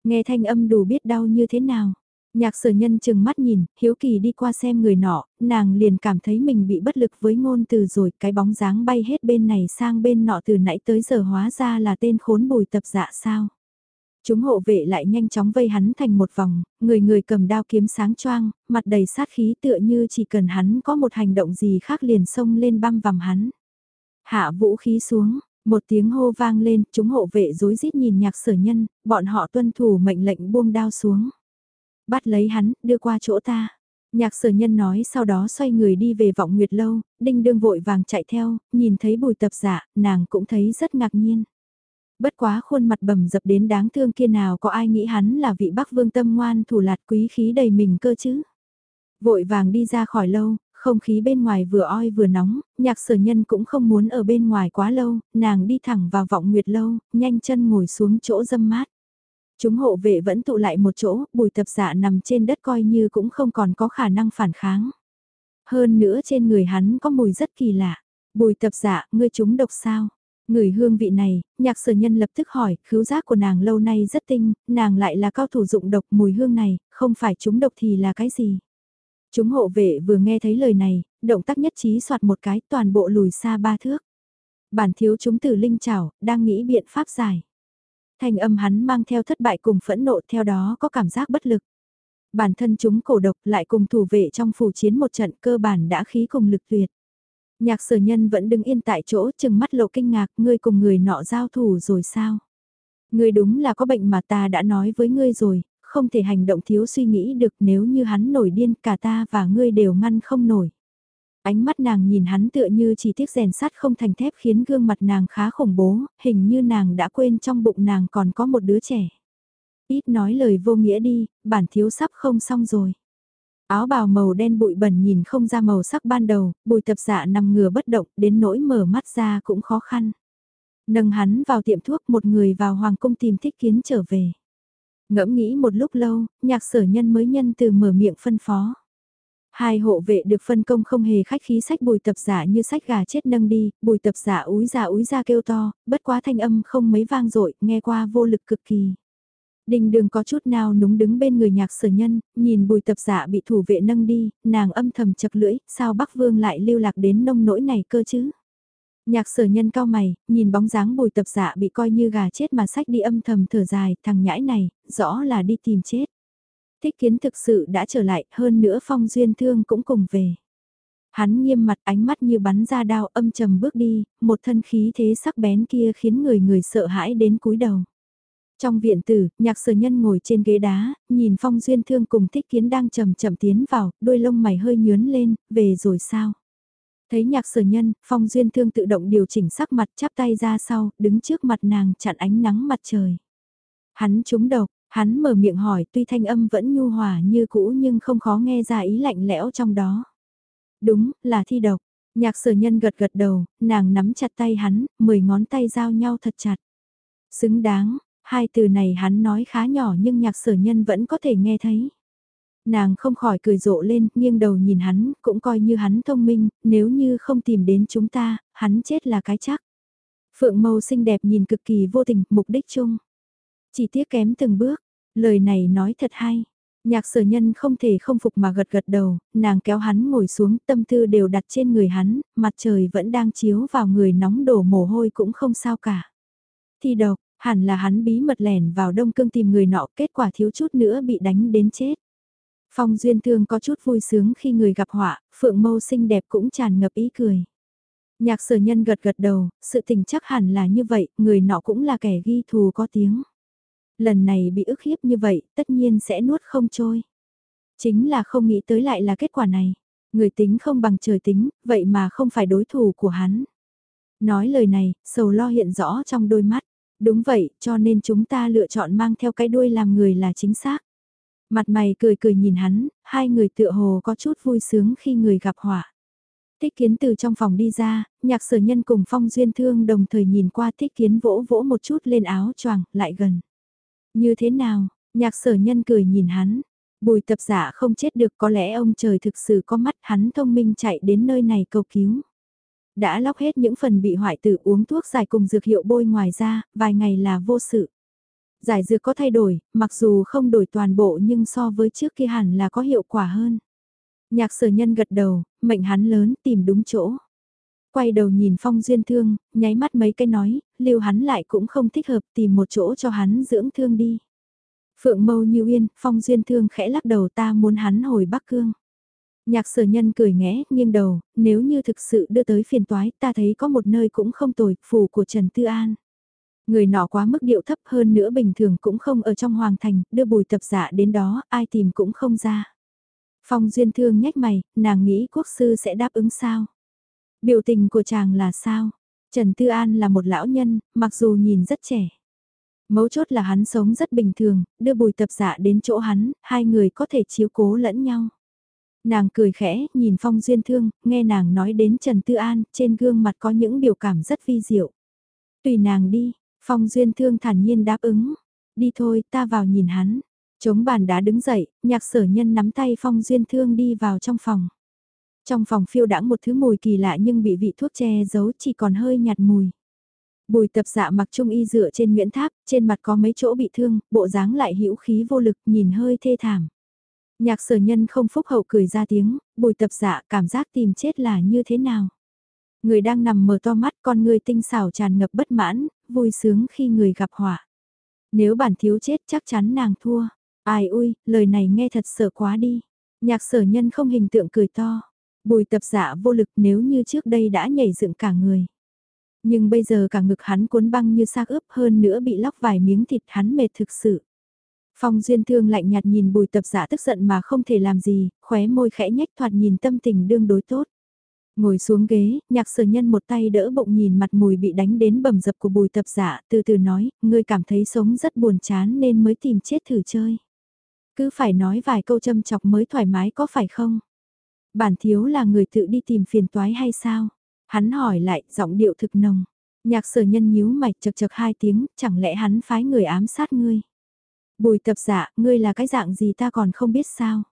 Nghe thanh âm đủ biết đau như thế nào. Nhạc sở nhân chừng mắt nhìn, hiếu kỳ đi qua xem người nọ, nàng liền cảm thấy mình bị bất lực với ngôn từ rồi, cái bóng dáng bay hết bên này sang bên nọ từ nãy tới giờ hóa ra là tên khốn bùi tập dạ sao. Chúng hộ vệ lại nhanh chóng vây hắn thành một vòng, người người cầm đao kiếm sáng choang, mặt đầy sát khí tựa như chỉ cần hắn có một hành động gì khác liền xông lên băm vằm hắn. Hạ vũ khí xuống, một tiếng hô vang lên, chúng hộ vệ rối rít nhìn nhạc sở nhân, bọn họ tuân thủ mệnh lệnh buông đao xuống. Bắt lấy hắn, đưa qua chỗ ta. Nhạc sở nhân nói sau đó xoay người đi về vọng nguyệt lâu, đinh đương vội vàng chạy theo, nhìn thấy bùi tập giả, nàng cũng thấy rất ngạc nhiên. Bất quá khuôn mặt bầm dập đến đáng thương kia nào có ai nghĩ hắn là vị bắc vương tâm ngoan thủ lạt quý khí đầy mình cơ chứ. Vội vàng đi ra khỏi lâu, không khí bên ngoài vừa oi vừa nóng, nhạc sở nhân cũng không muốn ở bên ngoài quá lâu, nàng đi thẳng vào vọng nguyệt lâu, nhanh chân ngồi xuống chỗ dâm mát. Chúng hộ vệ vẫn tụ lại một chỗ, bùi tập dạ nằm trên đất coi như cũng không còn có khả năng phản kháng. Hơn nữa trên người hắn có mùi rất kỳ lạ. Bùi tập dạ, ngươi chúng độc sao? Người hương vị này, nhạc sở nhân lập tức hỏi, khứu giác của nàng lâu nay rất tinh, nàng lại là cao thủ dụng độc mùi hương này, không phải chúng độc thì là cái gì? Chúng hộ vệ vừa nghe thấy lời này, động tác nhất trí soạt một cái toàn bộ lùi xa ba thước. Bản thiếu chúng từ linh chảo, đang nghĩ biện pháp giải. Thanh âm hắn mang theo thất bại cùng phẫn nộ theo đó có cảm giác bất lực. Bản thân chúng cổ độc lại cùng thủ vệ trong phủ chiến một trận cơ bản đã khí cùng lực tuyệt. Nhạc sở nhân vẫn đứng yên tại chỗ chừng mắt lộ kinh ngạc ngươi cùng người nọ giao thủ rồi sao? Ngươi đúng là có bệnh mà ta đã nói với ngươi rồi, không thể hành động thiếu suy nghĩ được nếu như hắn nổi điên cả ta và ngươi đều ngăn không nổi. Ánh mắt nàng nhìn hắn tựa như chỉ tiếc rèn sắt không thành thép khiến gương mặt nàng khá khủng bố, hình như nàng đã quên trong bụng nàng còn có một đứa trẻ. Ít nói lời vô nghĩa đi, bản thiếu sắp không xong rồi. Áo bào màu đen bụi bẩn nhìn không ra màu sắc ban đầu, bùi tập dạ nằm ngừa bất động, đến nỗi mở mắt ra cũng khó khăn. Nâng hắn vào tiệm thuốc một người vào hoàng cung tìm thích kiến trở về. Ngẫm nghĩ một lúc lâu, nhạc sở nhân mới nhân từ mở miệng phân phó. Hai hộ vệ được phân công không hề khách khí sách bùi tập giả như sách gà chết nâng đi, bùi tập giả úi ra úi ra kêu to, bất quá thanh âm không mấy vang dội nghe qua vô lực cực kỳ. Đình đường có chút nào núng đứng bên người nhạc sở nhân, nhìn bùi tập giả bị thủ vệ nâng đi, nàng âm thầm chật lưỡi, sao Bắc Vương lại lưu lạc đến nông nỗi này cơ chứ? Nhạc sở nhân cao mày, nhìn bóng dáng bùi tập giả bị coi như gà chết mà sách đi âm thầm thở dài, thằng nhãi này, rõ là đi tìm chết. Thích kiến thực sự đã trở lại, hơn nữa Phong Duyên Thương cũng cùng về. Hắn nghiêm mặt ánh mắt như bắn ra đao âm trầm bước đi, một thân khí thế sắc bén kia khiến người người sợ hãi đến cúi đầu. Trong viện tử, nhạc sở nhân ngồi trên ghế đá, nhìn phong duyên thương cùng thích kiến đang chậm chậm tiến vào, đôi lông mày hơi nhướn lên, về rồi sao? Thấy nhạc sở nhân, phong duyên thương tự động điều chỉnh sắc mặt chắp tay ra sau, đứng trước mặt nàng chặn ánh nắng mặt trời. Hắn trúng độc, hắn mở miệng hỏi tuy thanh âm vẫn nhu hòa như cũ nhưng không khó nghe ra ý lạnh lẽo trong đó. Đúng, là thi độc. Nhạc sở nhân gật gật đầu, nàng nắm chặt tay hắn, mười ngón tay giao nhau thật chặt. Xứng đáng, hai từ này hắn nói khá nhỏ nhưng nhạc sở nhân vẫn có thể nghe thấy. Nàng không khỏi cười rộ lên, nghiêng đầu nhìn hắn, cũng coi như hắn thông minh, nếu như không tìm đến chúng ta, hắn chết là cái chắc. Phượng mâu xinh đẹp nhìn cực kỳ vô tình, mục đích chung. Chỉ tiếc kém từng bước, lời này nói thật hay. Nhạc sở nhân không thể không phục mà gật gật đầu, nàng kéo hắn ngồi xuống tâm tư đều đặt trên người hắn, mặt trời vẫn đang chiếu vào người nóng đổ mồ hôi cũng không sao cả. thì độc, hẳn là hắn bí mật lẻn vào đông cương tìm người nọ kết quả thiếu chút nữa bị đánh đến chết. Phong duyên thương có chút vui sướng khi người gặp họa, phượng mâu xinh đẹp cũng tràn ngập ý cười. Nhạc sở nhân gật gật đầu, sự tình chắc hẳn là như vậy, người nọ cũng là kẻ ghi thù có tiếng. Lần này bị ức hiếp như vậy, tất nhiên sẽ nuốt không trôi. Chính là không nghĩ tới lại là kết quả này. Người tính không bằng trời tính, vậy mà không phải đối thủ của hắn. Nói lời này, sầu lo hiện rõ trong đôi mắt. Đúng vậy, cho nên chúng ta lựa chọn mang theo cái đuôi làm người là chính xác. Mặt mày cười cười nhìn hắn, hai người tựa hồ có chút vui sướng khi người gặp họa. Thích kiến từ trong phòng đi ra, nhạc sở nhân cùng phong duyên thương đồng thời nhìn qua thích kiến vỗ vỗ một chút lên áo choàng lại gần. Như thế nào, nhạc sở nhân cười nhìn hắn. Bùi tập giả không chết được có lẽ ông trời thực sự có mắt hắn thông minh chạy đến nơi này cầu cứu. Đã lóc hết những phần bị hoại tử uống thuốc giải cùng dược hiệu bôi ngoài ra, vài ngày là vô sự. Giải dược có thay đổi, mặc dù không đổi toàn bộ nhưng so với trước kia hẳn là có hiệu quả hơn. Nhạc sở nhân gật đầu, mệnh hắn lớn tìm đúng chỗ. Quay đầu nhìn phong duyên thương, nháy mắt mấy cái nói, lưu hắn lại cũng không thích hợp tìm một chỗ cho hắn dưỡng thương đi. Phượng mâu như yên, phong duyên thương khẽ lắc đầu ta muốn hắn hồi Bắc Cương. Nhạc sở nhân cười nghẽ, nghiêng đầu, nếu như thực sự đưa tới phiền toái, ta thấy có một nơi cũng không tồi, phủ của Trần Tư An. Người nọ quá mức điệu thấp hơn nữa bình thường cũng không ở trong hoàng thành, đưa bùi tập giả đến đó, ai tìm cũng không ra. Phong duyên thương nhếch mày, nàng nghĩ quốc sư sẽ đáp ứng sao? Biểu tình của chàng là sao? Trần Tư An là một lão nhân, mặc dù nhìn rất trẻ. Mấu chốt là hắn sống rất bình thường, đưa bùi tập dạ đến chỗ hắn, hai người có thể chiếu cố lẫn nhau. Nàng cười khẽ, nhìn Phong Duyên Thương, nghe nàng nói đến Trần Tư An, trên gương mặt có những biểu cảm rất vi diệu. Tùy nàng đi, Phong Duyên Thương thản nhiên đáp ứng. Đi thôi, ta vào nhìn hắn. Chống bàn đá đứng dậy, nhạc sở nhân nắm tay Phong Duyên Thương đi vào trong phòng. Trong phòng phiêu đãng một thứ mùi kỳ lạ nhưng bị vị thuốc che giấu chỉ còn hơi nhạt mùi. Bùi tập dạ mặc trung y dựa trên Nguyễn Tháp, trên mặt có mấy chỗ bị thương, bộ dáng lại hữu khí vô lực nhìn hơi thê thảm. Nhạc sở nhân không phúc hậu cười ra tiếng, bùi tập dạ cảm giác tìm chết là như thế nào. Người đang nằm mở to mắt con người tinh xảo tràn ngập bất mãn, vui sướng khi người gặp họa. Nếu bản thiếu chết chắc chắn nàng thua. Ai ui, lời này nghe thật sợ quá đi. Nhạc sở nhân không hình tượng cười to. Bùi tập dạ vô lực nếu như trước đây đã nhảy dựng cả người. Nhưng bây giờ cả ngực hắn cuốn băng như xác ướp hơn nữa bị lóc vài miếng thịt hắn mệt thực sự. Phong duyên thương lạnh nhạt nhìn bùi tập dạ tức giận mà không thể làm gì, khóe môi khẽ nhách thoạt nhìn tâm tình đương đối tốt. Ngồi xuống ghế, nhạc sở nhân một tay đỡ bụng nhìn mặt mùi bị đánh đến bầm dập của bùi tập dạ, từ từ nói, ngươi cảm thấy sống rất buồn chán nên mới tìm chết thử chơi. Cứ phải nói vài câu châm chọc mới thoải mái có phải không? Bản thiếu là người tự đi tìm phiền toái hay sao? Hắn hỏi lại, giọng điệu thực nồng. Nhạc sở nhân nhíu mạch chật chật hai tiếng, chẳng lẽ hắn phái người ám sát ngươi? Bùi tập dạ, ngươi là cái dạng gì ta còn không biết sao?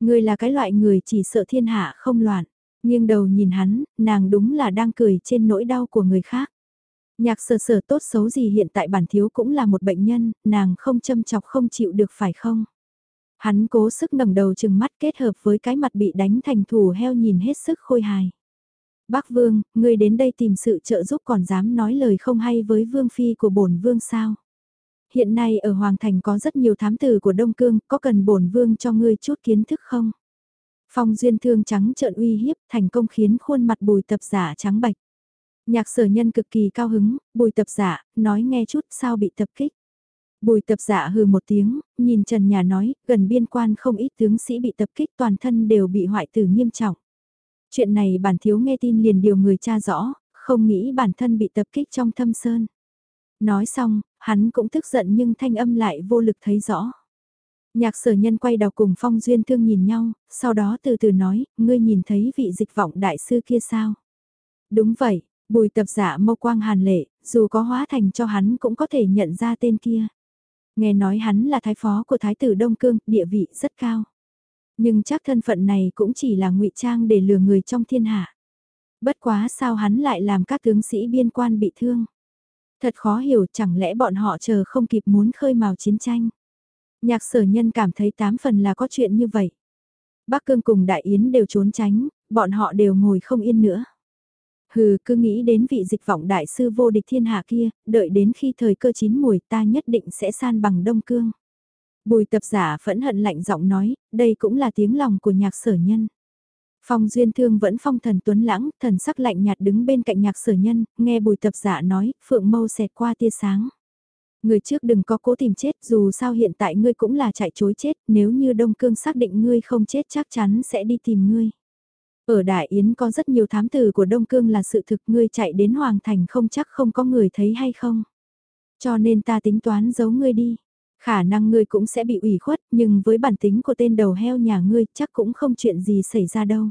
Ngươi là cái loại người chỉ sợ thiên hạ không loạn. Nhưng đầu nhìn hắn, nàng đúng là đang cười trên nỗi đau của người khác. Nhạc sở sở tốt xấu gì hiện tại bản thiếu cũng là một bệnh nhân, nàng không châm chọc không chịu được phải không? Hắn cố sức ngẩng đầu chừng mắt kết hợp với cái mặt bị đánh thành thủ heo nhìn hết sức khôi hài. Bác Vương, ngươi đến đây tìm sự trợ giúp còn dám nói lời không hay với Vương Phi của bổn Vương sao? hiện nay ở Hoàng Thành có rất nhiều thám tử của Đông Cương, có cần bổn vương cho ngươi chút kiến thức không? Phong duyên thương trắng trợn uy hiếp, thành công khiến khuôn mặt bùi tập giả trắng bạch. Nhạc sở nhân cực kỳ cao hứng, bùi tập giả, nói nghe chút sao bị tập kích. Bùi tập giả hừ một tiếng, nhìn Trần Nhà nói, gần biên quan không ít tướng sĩ bị tập kích toàn thân đều bị hoại tử nghiêm trọng. Chuyện này bản thiếu nghe tin liền điều người cha rõ, không nghĩ bản thân bị tập kích trong thâm sơn. Nói xong, hắn cũng tức giận nhưng thanh âm lại vô lực thấy rõ. Nhạc sở nhân quay đầu cùng phong duyên thương nhìn nhau, sau đó từ từ nói, ngươi nhìn thấy vị dịch vọng đại sư kia sao? Đúng vậy, bùi tập giả mâu quang hàn lệ, dù có hóa thành cho hắn cũng có thể nhận ra tên kia. Nghe nói hắn là thái phó của thái tử Đông Cương, địa vị rất cao. Nhưng chắc thân phận này cũng chỉ là ngụy trang để lừa người trong thiên hạ. Bất quá sao hắn lại làm các tướng sĩ biên quan bị thương. Thật khó hiểu chẳng lẽ bọn họ chờ không kịp muốn khơi mào chiến tranh. Nhạc sở nhân cảm thấy tám phần là có chuyện như vậy. Bắc Cương cùng Đại Yến đều trốn tránh, bọn họ đều ngồi không yên nữa. Hừ, cứ nghĩ đến vị dịch vọng đại sư vô địch thiên hạ kia, đợi đến khi thời cơ chín mùi ta nhất định sẽ san bằng Đông Cương. Bùi tập giả phẫn hận lạnh giọng nói, đây cũng là tiếng lòng của nhạc sở nhân. Phong Duyên Thương vẫn phong thần tuấn lãng, thần sắc lạnh nhạt đứng bên cạnh nhạc sở nhân, nghe bùi tập giả nói, phượng mâu xẹt qua tia sáng. Người trước đừng có cố tìm chết, dù sao hiện tại ngươi cũng là chạy chối chết, nếu như Đông Cương xác định ngươi không chết chắc chắn sẽ đi tìm ngươi. Ở Đại Yến có rất nhiều thám tử của Đông Cương là sự thực ngươi chạy đến Hoàng Thành không chắc không có người thấy hay không. Cho nên ta tính toán giấu ngươi đi. Khả năng ngươi cũng sẽ bị ủy khuất, nhưng với bản tính của tên đầu heo nhà ngươi chắc cũng không chuyện gì xảy ra đâu.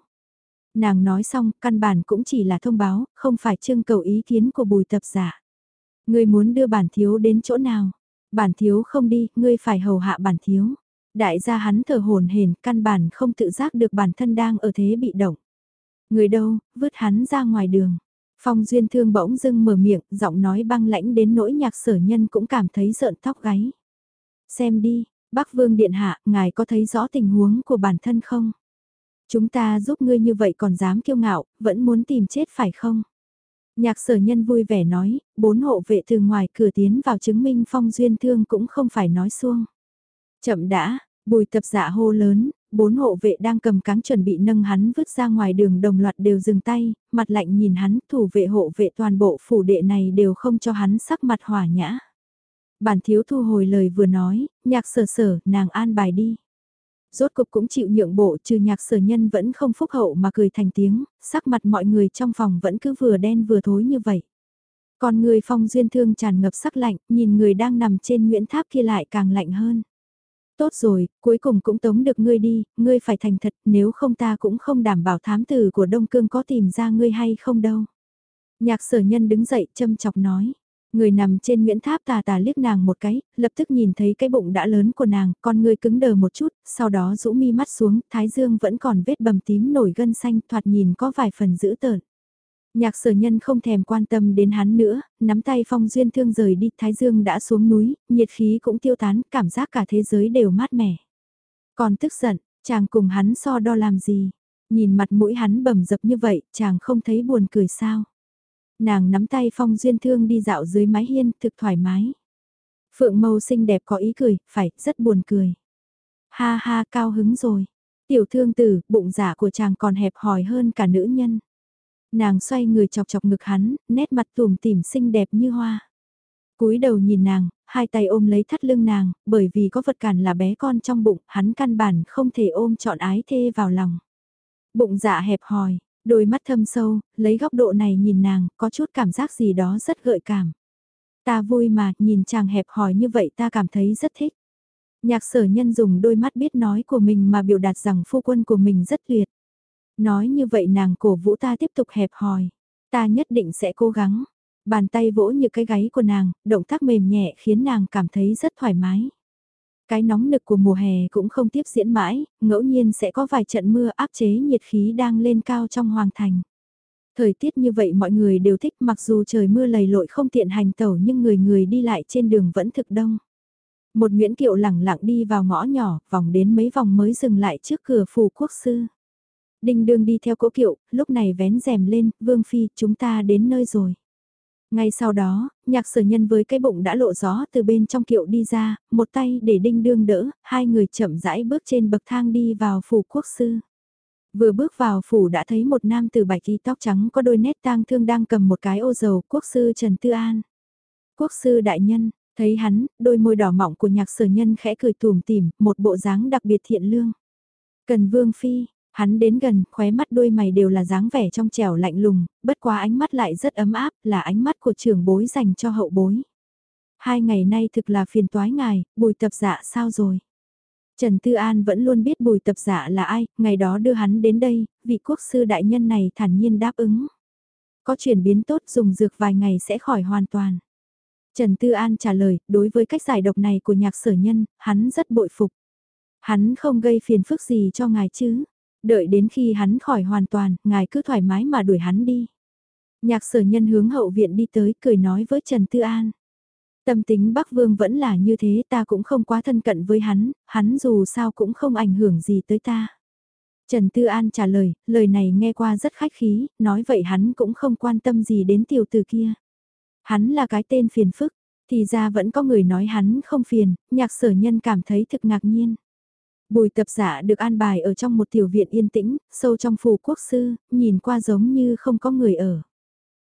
Nàng nói xong, căn bản cũng chỉ là thông báo, không phải trưng cầu ý kiến của bùi tập giả. Ngươi muốn đưa bản thiếu đến chỗ nào? Bản thiếu không đi, ngươi phải hầu hạ bản thiếu. Đại gia hắn thở hồn hển, căn bản không tự giác được bản thân đang ở thế bị động. Người đâu, vứt hắn ra ngoài đường. Phong duyên thương bỗng dưng mở miệng, giọng nói băng lãnh đến nỗi nhạc sở nhân cũng cảm thấy rợn tóc gáy. Xem đi, Bắc Vương Điện Hạ, ngài có thấy rõ tình huống của bản thân không? Chúng ta giúp ngươi như vậy còn dám kiêu ngạo, vẫn muốn tìm chết phải không? Nhạc sở nhân vui vẻ nói, bốn hộ vệ từ ngoài cửa tiến vào chứng minh phong duyên thương cũng không phải nói xuông. Chậm đã, bùi tập dạ hô lớn, bốn hộ vệ đang cầm cáng chuẩn bị nâng hắn vứt ra ngoài đường đồng loạt đều dừng tay, mặt lạnh nhìn hắn, thủ vệ hộ vệ toàn bộ phủ đệ này đều không cho hắn sắc mặt hỏa nhã. Bản thiếu thu hồi lời vừa nói, nhạc sở sở, nàng an bài đi. Rốt cục cũng chịu nhượng bộ trừ nhạc sở nhân vẫn không phúc hậu mà cười thành tiếng, sắc mặt mọi người trong phòng vẫn cứ vừa đen vừa thối như vậy. Còn người phong duyên thương tràn ngập sắc lạnh, nhìn người đang nằm trên nguyễn tháp kia lại càng lạnh hơn. Tốt rồi, cuối cùng cũng tống được ngươi đi, ngươi phải thành thật, nếu không ta cũng không đảm bảo thám tử của Đông Cương có tìm ra ngươi hay không đâu. Nhạc sở nhân đứng dậy châm chọc nói. Người nằm trên Nguyễn Tháp tà tà liếc nàng một cái, lập tức nhìn thấy cái bụng đã lớn của nàng, con người cứng đờ một chút, sau đó rũ mi mắt xuống, thái dương vẫn còn vết bầm tím nổi gân xanh, thoạt nhìn có vài phần dữ tợn. Nhạc sở nhân không thèm quan tâm đến hắn nữa, nắm tay phong duyên thương rời đi, thái dương đã xuống núi, nhiệt khí cũng tiêu tán, cảm giác cả thế giới đều mát mẻ. Còn tức giận, chàng cùng hắn so đo làm gì? Nhìn mặt mũi hắn bầm dập như vậy, chàng không thấy buồn cười sao? Nàng nắm tay phong duyên thương đi dạo dưới mái hiên, thực thoải mái. Phượng mâu xinh đẹp có ý cười, phải, rất buồn cười. Ha ha, cao hứng rồi. Tiểu thương tử, bụng giả của chàng còn hẹp hòi hơn cả nữ nhân. Nàng xoay người chọc chọc ngực hắn, nét mặt tùm tìm xinh đẹp như hoa. cúi đầu nhìn nàng, hai tay ôm lấy thắt lưng nàng, bởi vì có vật cản là bé con trong bụng, hắn căn bản không thể ôm trọn ái thê vào lòng. Bụng dạ hẹp hòi, Đôi mắt thâm sâu, lấy góc độ này nhìn nàng, có chút cảm giác gì đó rất gợi cảm. Ta vui mà, nhìn chàng hẹp hòi như vậy ta cảm thấy rất thích. Nhạc sở nhân dùng đôi mắt biết nói của mình mà biểu đạt rằng phu quân của mình rất tuyệt. Nói như vậy nàng cổ vũ ta tiếp tục hẹp hòi. Ta nhất định sẽ cố gắng. Bàn tay vỗ như cái gáy của nàng, động tác mềm nhẹ khiến nàng cảm thấy rất thoải mái. Cái nóng nực của mùa hè cũng không tiếp diễn mãi, ngẫu nhiên sẽ có vài trận mưa áp chế nhiệt khí đang lên cao trong hoàng thành. Thời tiết như vậy mọi người đều thích mặc dù trời mưa lầy lội không tiện hành tẩu nhưng người người đi lại trên đường vẫn thực đông. Một Nguyễn Kiệu lẳng lặng đi vào ngõ nhỏ, vòng đến mấy vòng mới dừng lại trước cửa phù quốc sư. Đinh đương đi theo cỗ kiệu, lúc này vén rèm lên, Vương Phi, chúng ta đến nơi rồi. Ngay sau đó, nhạc sở nhân với cái bụng đã lộ gió từ bên trong kiệu đi ra, một tay để đinh đương đỡ, hai người chậm rãi bước trên bậc thang đi vào phủ quốc sư. Vừa bước vào phủ đã thấy một nam tử bạch y tóc trắng có đôi nét tang thương đang cầm một cái ô dầu quốc sư Trần Tư An. Quốc sư đại nhân, thấy hắn, đôi môi đỏ mọng của nhạc sở nhân khẽ cười tùm tìm, một bộ dáng đặc biệt thiện lương. Cần vương phi, hắn đến gần, khóe mắt đôi mày đều là dáng vẻ trong trẻo lạnh lùng, bất quá ánh mắt lại rất ấm áp, là ánh mắt của trưởng bối dành cho hậu bối. Hai ngày nay thực là phiền toái ngài, bùi tập dạ sao rồi? Trần Tư An vẫn luôn biết bùi tập dạ là ai, ngày đó đưa hắn đến đây, vị quốc sư đại nhân này thản nhiên đáp ứng. Có chuyển biến tốt dùng dược vài ngày sẽ khỏi hoàn toàn. Trần Tư An trả lời, đối với cách giải độc này của nhạc sở nhân, hắn rất bội phục. Hắn không gây phiền phức gì cho ngài chứ. Đợi đến khi hắn khỏi hoàn toàn, ngài cứ thoải mái mà đuổi hắn đi. Nhạc sở nhân hướng hậu viện đi tới, cười nói với Trần Tư An. Tâm tính Bắc Vương vẫn là như thế ta cũng không quá thân cận với hắn, hắn dù sao cũng không ảnh hưởng gì tới ta. Trần Tư An trả lời, lời này nghe qua rất khách khí, nói vậy hắn cũng không quan tâm gì đến tiểu tử kia. Hắn là cái tên phiền phức, thì ra vẫn có người nói hắn không phiền, nhạc sở nhân cảm thấy thực ngạc nhiên. Bùi tập giả được an bài ở trong một tiểu viện yên tĩnh, sâu trong phủ quốc sư, nhìn qua giống như không có người ở.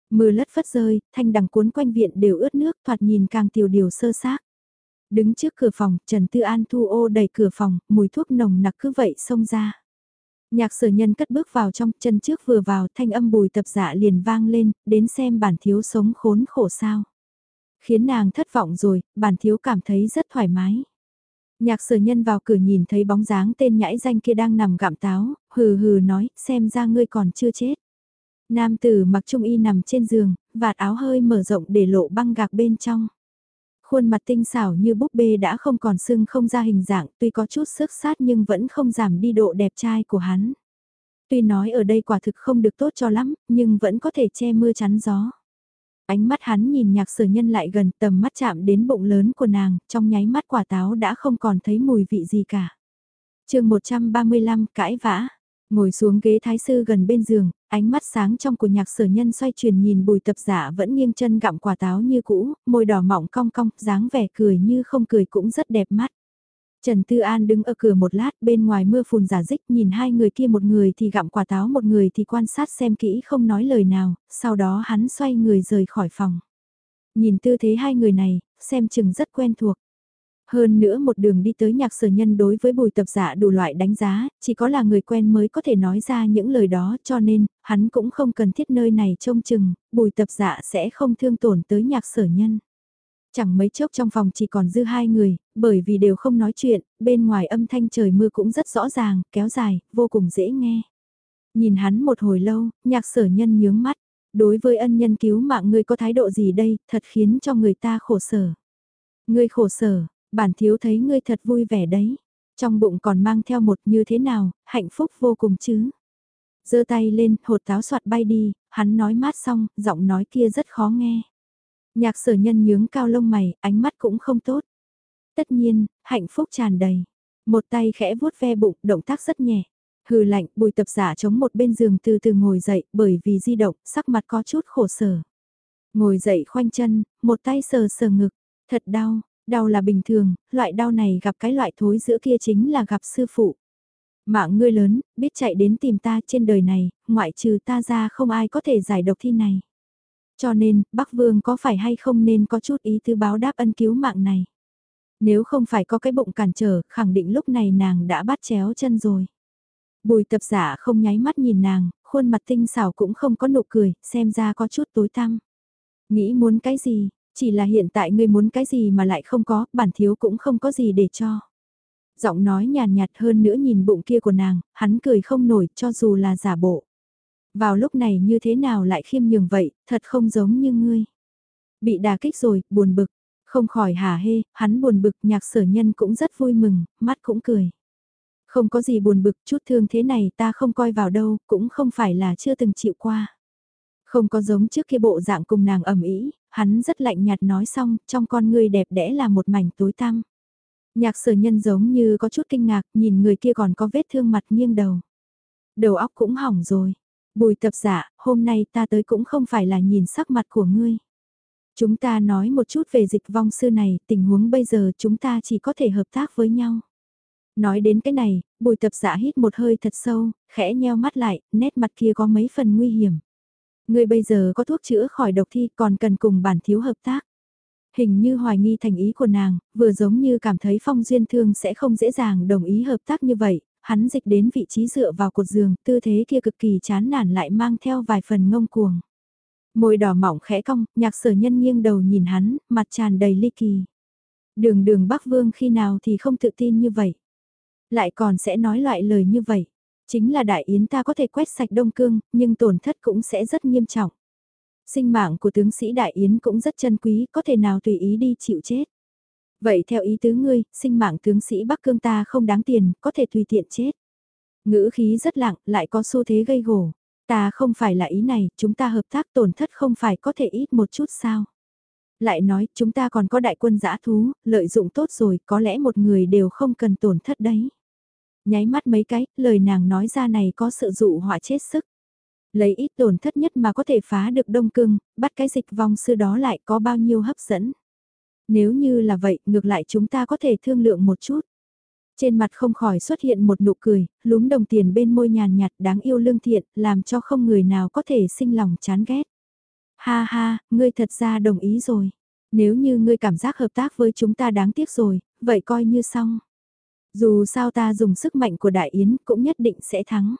Mưa lất phất rơi, thanh đằng cuốn quanh viện đều ướt nước thoạt nhìn càng tiểu điều sơ xác. Đứng trước cửa phòng, Trần Tư An thu ô đẩy cửa phòng, mùi thuốc nồng nặc cứ vậy xông ra. Nhạc sở nhân cất bước vào trong, chân trước vừa vào, thanh âm bùi tập giả liền vang lên, đến xem bản thiếu sống khốn khổ sao. Khiến nàng thất vọng rồi, bản thiếu cảm thấy rất thoải mái. Nhạc sở nhân vào cửa nhìn thấy bóng dáng tên nhãi danh kia đang nằm gặm táo, hừ hừ nói, xem ra ngươi còn chưa chết. Nam tử mặc trung y nằm trên giường, vạt áo hơi mở rộng để lộ băng gạc bên trong. Khuôn mặt tinh xảo như búp bê đã không còn sưng không ra hình dạng, tuy có chút sức sát nhưng vẫn không giảm đi độ đẹp trai của hắn. Tuy nói ở đây quả thực không được tốt cho lắm, nhưng vẫn có thể che mưa chắn gió. Ánh mắt hắn nhìn nhạc sở nhân lại gần tầm mắt chạm đến bụng lớn của nàng, trong nháy mắt quả táo đã không còn thấy mùi vị gì cả. chương 135 cãi vã, ngồi xuống ghế thái sư gần bên giường, ánh mắt sáng trong của nhạc sở nhân xoay chuyển nhìn bùi tập giả vẫn nghiêng chân gặm quả táo như cũ, môi đỏ mỏng cong cong, dáng vẻ cười như không cười cũng rất đẹp mắt. Trần Tư An đứng ở cửa một lát bên ngoài mưa phùn giả dích nhìn hai người kia một người thì gặm quả táo một người thì quan sát xem kỹ không nói lời nào, sau đó hắn xoay người rời khỏi phòng. Nhìn tư thế hai người này, xem chừng rất quen thuộc. Hơn nữa một đường đi tới nhạc sở nhân đối với bùi tập giả đủ loại đánh giá, chỉ có là người quen mới có thể nói ra những lời đó cho nên, hắn cũng không cần thiết nơi này trông chừng, bùi tập giả sẽ không thương tổn tới nhạc sở nhân. Chẳng mấy chốc trong phòng chỉ còn dư hai người, bởi vì đều không nói chuyện, bên ngoài âm thanh trời mưa cũng rất rõ ràng, kéo dài, vô cùng dễ nghe. Nhìn hắn một hồi lâu, nhạc sở nhân nhướng mắt, đối với ân nhân cứu mạng ngươi có thái độ gì đây, thật khiến cho người ta khổ sở. Ngươi khổ sở, bản thiếu thấy ngươi thật vui vẻ đấy. Trong bụng còn mang theo một như thế nào, hạnh phúc vô cùng chứ. giơ tay lên, hột táo soạt bay đi, hắn nói mát xong, giọng nói kia rất khó nghe. Nhạc sở nhân nhướng cao lông mày, ánh mắt cũng không tốt. Tất nhiên, hạnh phúc tràn đầy. Một tay khẽ vuốt ve bụng, động tác rất nhẹ. Hừ lạnh, bùi tập giả chống một bên giường từ từ ngồi dậy, bởi vì di động, sắc mặt có chút khổ sở. Ngồi dậy khoanh chân, một tay sờ sờ ngực. Thật đau, đau là bình thường, loại đau này gặp cái loại thối giữa kia chính là gặp sư phụ. Mạng ngươi lớn, biết chạy đến tìm ta trên đời này, ngoại trừ ta ra không ai có thể giải độc thi này. Cho nên, Bắc Vương có phải hay không nên có chút ý tư báo đáp ân cứu mạng này. Nếu không phải có cái bụng cản trở, khẳng định lúc này nàng đã bắt chéo chân rồi. Bùi tập giả không nháy mắt nhìn nàng, khuôn mặt tinh xảo cũng không có nụ cười, xem ra có chút tối tăm. Nghĩ muốn cái gì, chỉ là hiện tại ngươi muốn cái gì mà lại không có, bản thiếu cũng không có gì để cho. Giọng nói nhàn nhạt hơn nữa nhìn bụng kia của nàng, hắn cười không nổi cho dù là giả bộ. Vào lúc này như thế nào lại khiêm nhường vậy, thật không giống như ngươi. Bị đà kích rồi, buồn bực, không khỏi hả hê, hắn buồn bực nhạc sở nhân cũng rất vui mừng, mắt cũng cười. Không có gì buồn bực, chút thương thế này ta không coi vào đâu, cũng không phải là chưa từng chịu qua. Không có giống trước kia bộ dạng cùng nàng ẩm ý, hắn rất lạnh nhạt nói xong, trong con ngươi đẹp đẽ là một mảnh tối tăm. Nhạc sở nhân giống như có chút kinh ngạc, nhìn người kia còn có vết thương mặt nghiêng đầu. Đầu óc cũng hỏng rồi. Bùi tập giả, hôm nay ta tới cũng không phải là nhìn sắc mặt của ngươi. Chúng ta nói một chút về dịch vong sư này, tình huống bây giờ chúng ta chỉ có thể hợp tác với nhau. Nói đến cái này, bùi tập giả hít một hơi thật sâu, khẽ nheo mắt lại, nét mặt kia có mấy phần nguy hiểm. Ngươi bây giờ có thuốc chữa khỏi độc thi còn cần cùng bản thiếu hợp tác. Hình như hoài nghi thành ý của nàng, vừa giống như cảm thấy phong duyên thương sẽ không dễ dàng đồng ý hợp tác như vậy, hắn dịch đến vị trí dựa vào cột giường, tư thế kia cực kỳ chán nản lại mang theo vài phần ngông cuồng. Môi đỏ mỏng khẽ cong, nhạc sở nhân nghiêng đầu nhìn hắn, mặt tràn đầy ly kỳ. Đường đường Bắc Vương khi nào thì không tự tin như vậy. Lại còn sẽ nói loại lời như vậy. Chính là đại yến ta có thể quét sạch Đông Cương, nhưng tổn thất cũng sẽ rất nghiêm trọng. Sinh mạng của tướng sĩ đại yến cũng rất chân quý, có thể nào tùy ý đi chịu chết. Vậy theo ý tứ ngươi, sinh mạng tướng sĩ Bắc Cương ta không đáng tiền, có thể tùy tiện chết. Ngữ khí rất lặng, lại có xu thế gây gổ. Ta không phải là ý này, chúng ta hợp tác tổn thất không phải có thể ít một chút sao. Lại nói, chúng ta còn có đại quân giã thú, lợi dụng tốt rồi, có lẽ một người đều không cần tổn thất đấy. Nháy mắt mấy cái, lời nàng nói ra này có sự dụ họa chết sức. Lấy ít tổn thất nhất mà có thể phá được đông cưng, bắt cái dịch vong sư đó lại có bao nhiêu hấp dẫn. Nếu như là vậy, ngược lại chúng ta có thể thương lượng một chút. Trên mặt không khỏi xuất hiện một nụ cười, lúm đồng tiền bên môi nhàn nhạt đáng yêu lương thiện, làm cho không người nào có thể sinh lòng chán ghét. Ha ha, ngươi thật ra đồng ý rồi. Nếu như ngươi cảm giác hợp tác với chúng ta đáng tiếc rồi, vậy coi như xong. Dù sao ta dùng sức mạnh của Đại Yến cũng nhất định sẽ thắng.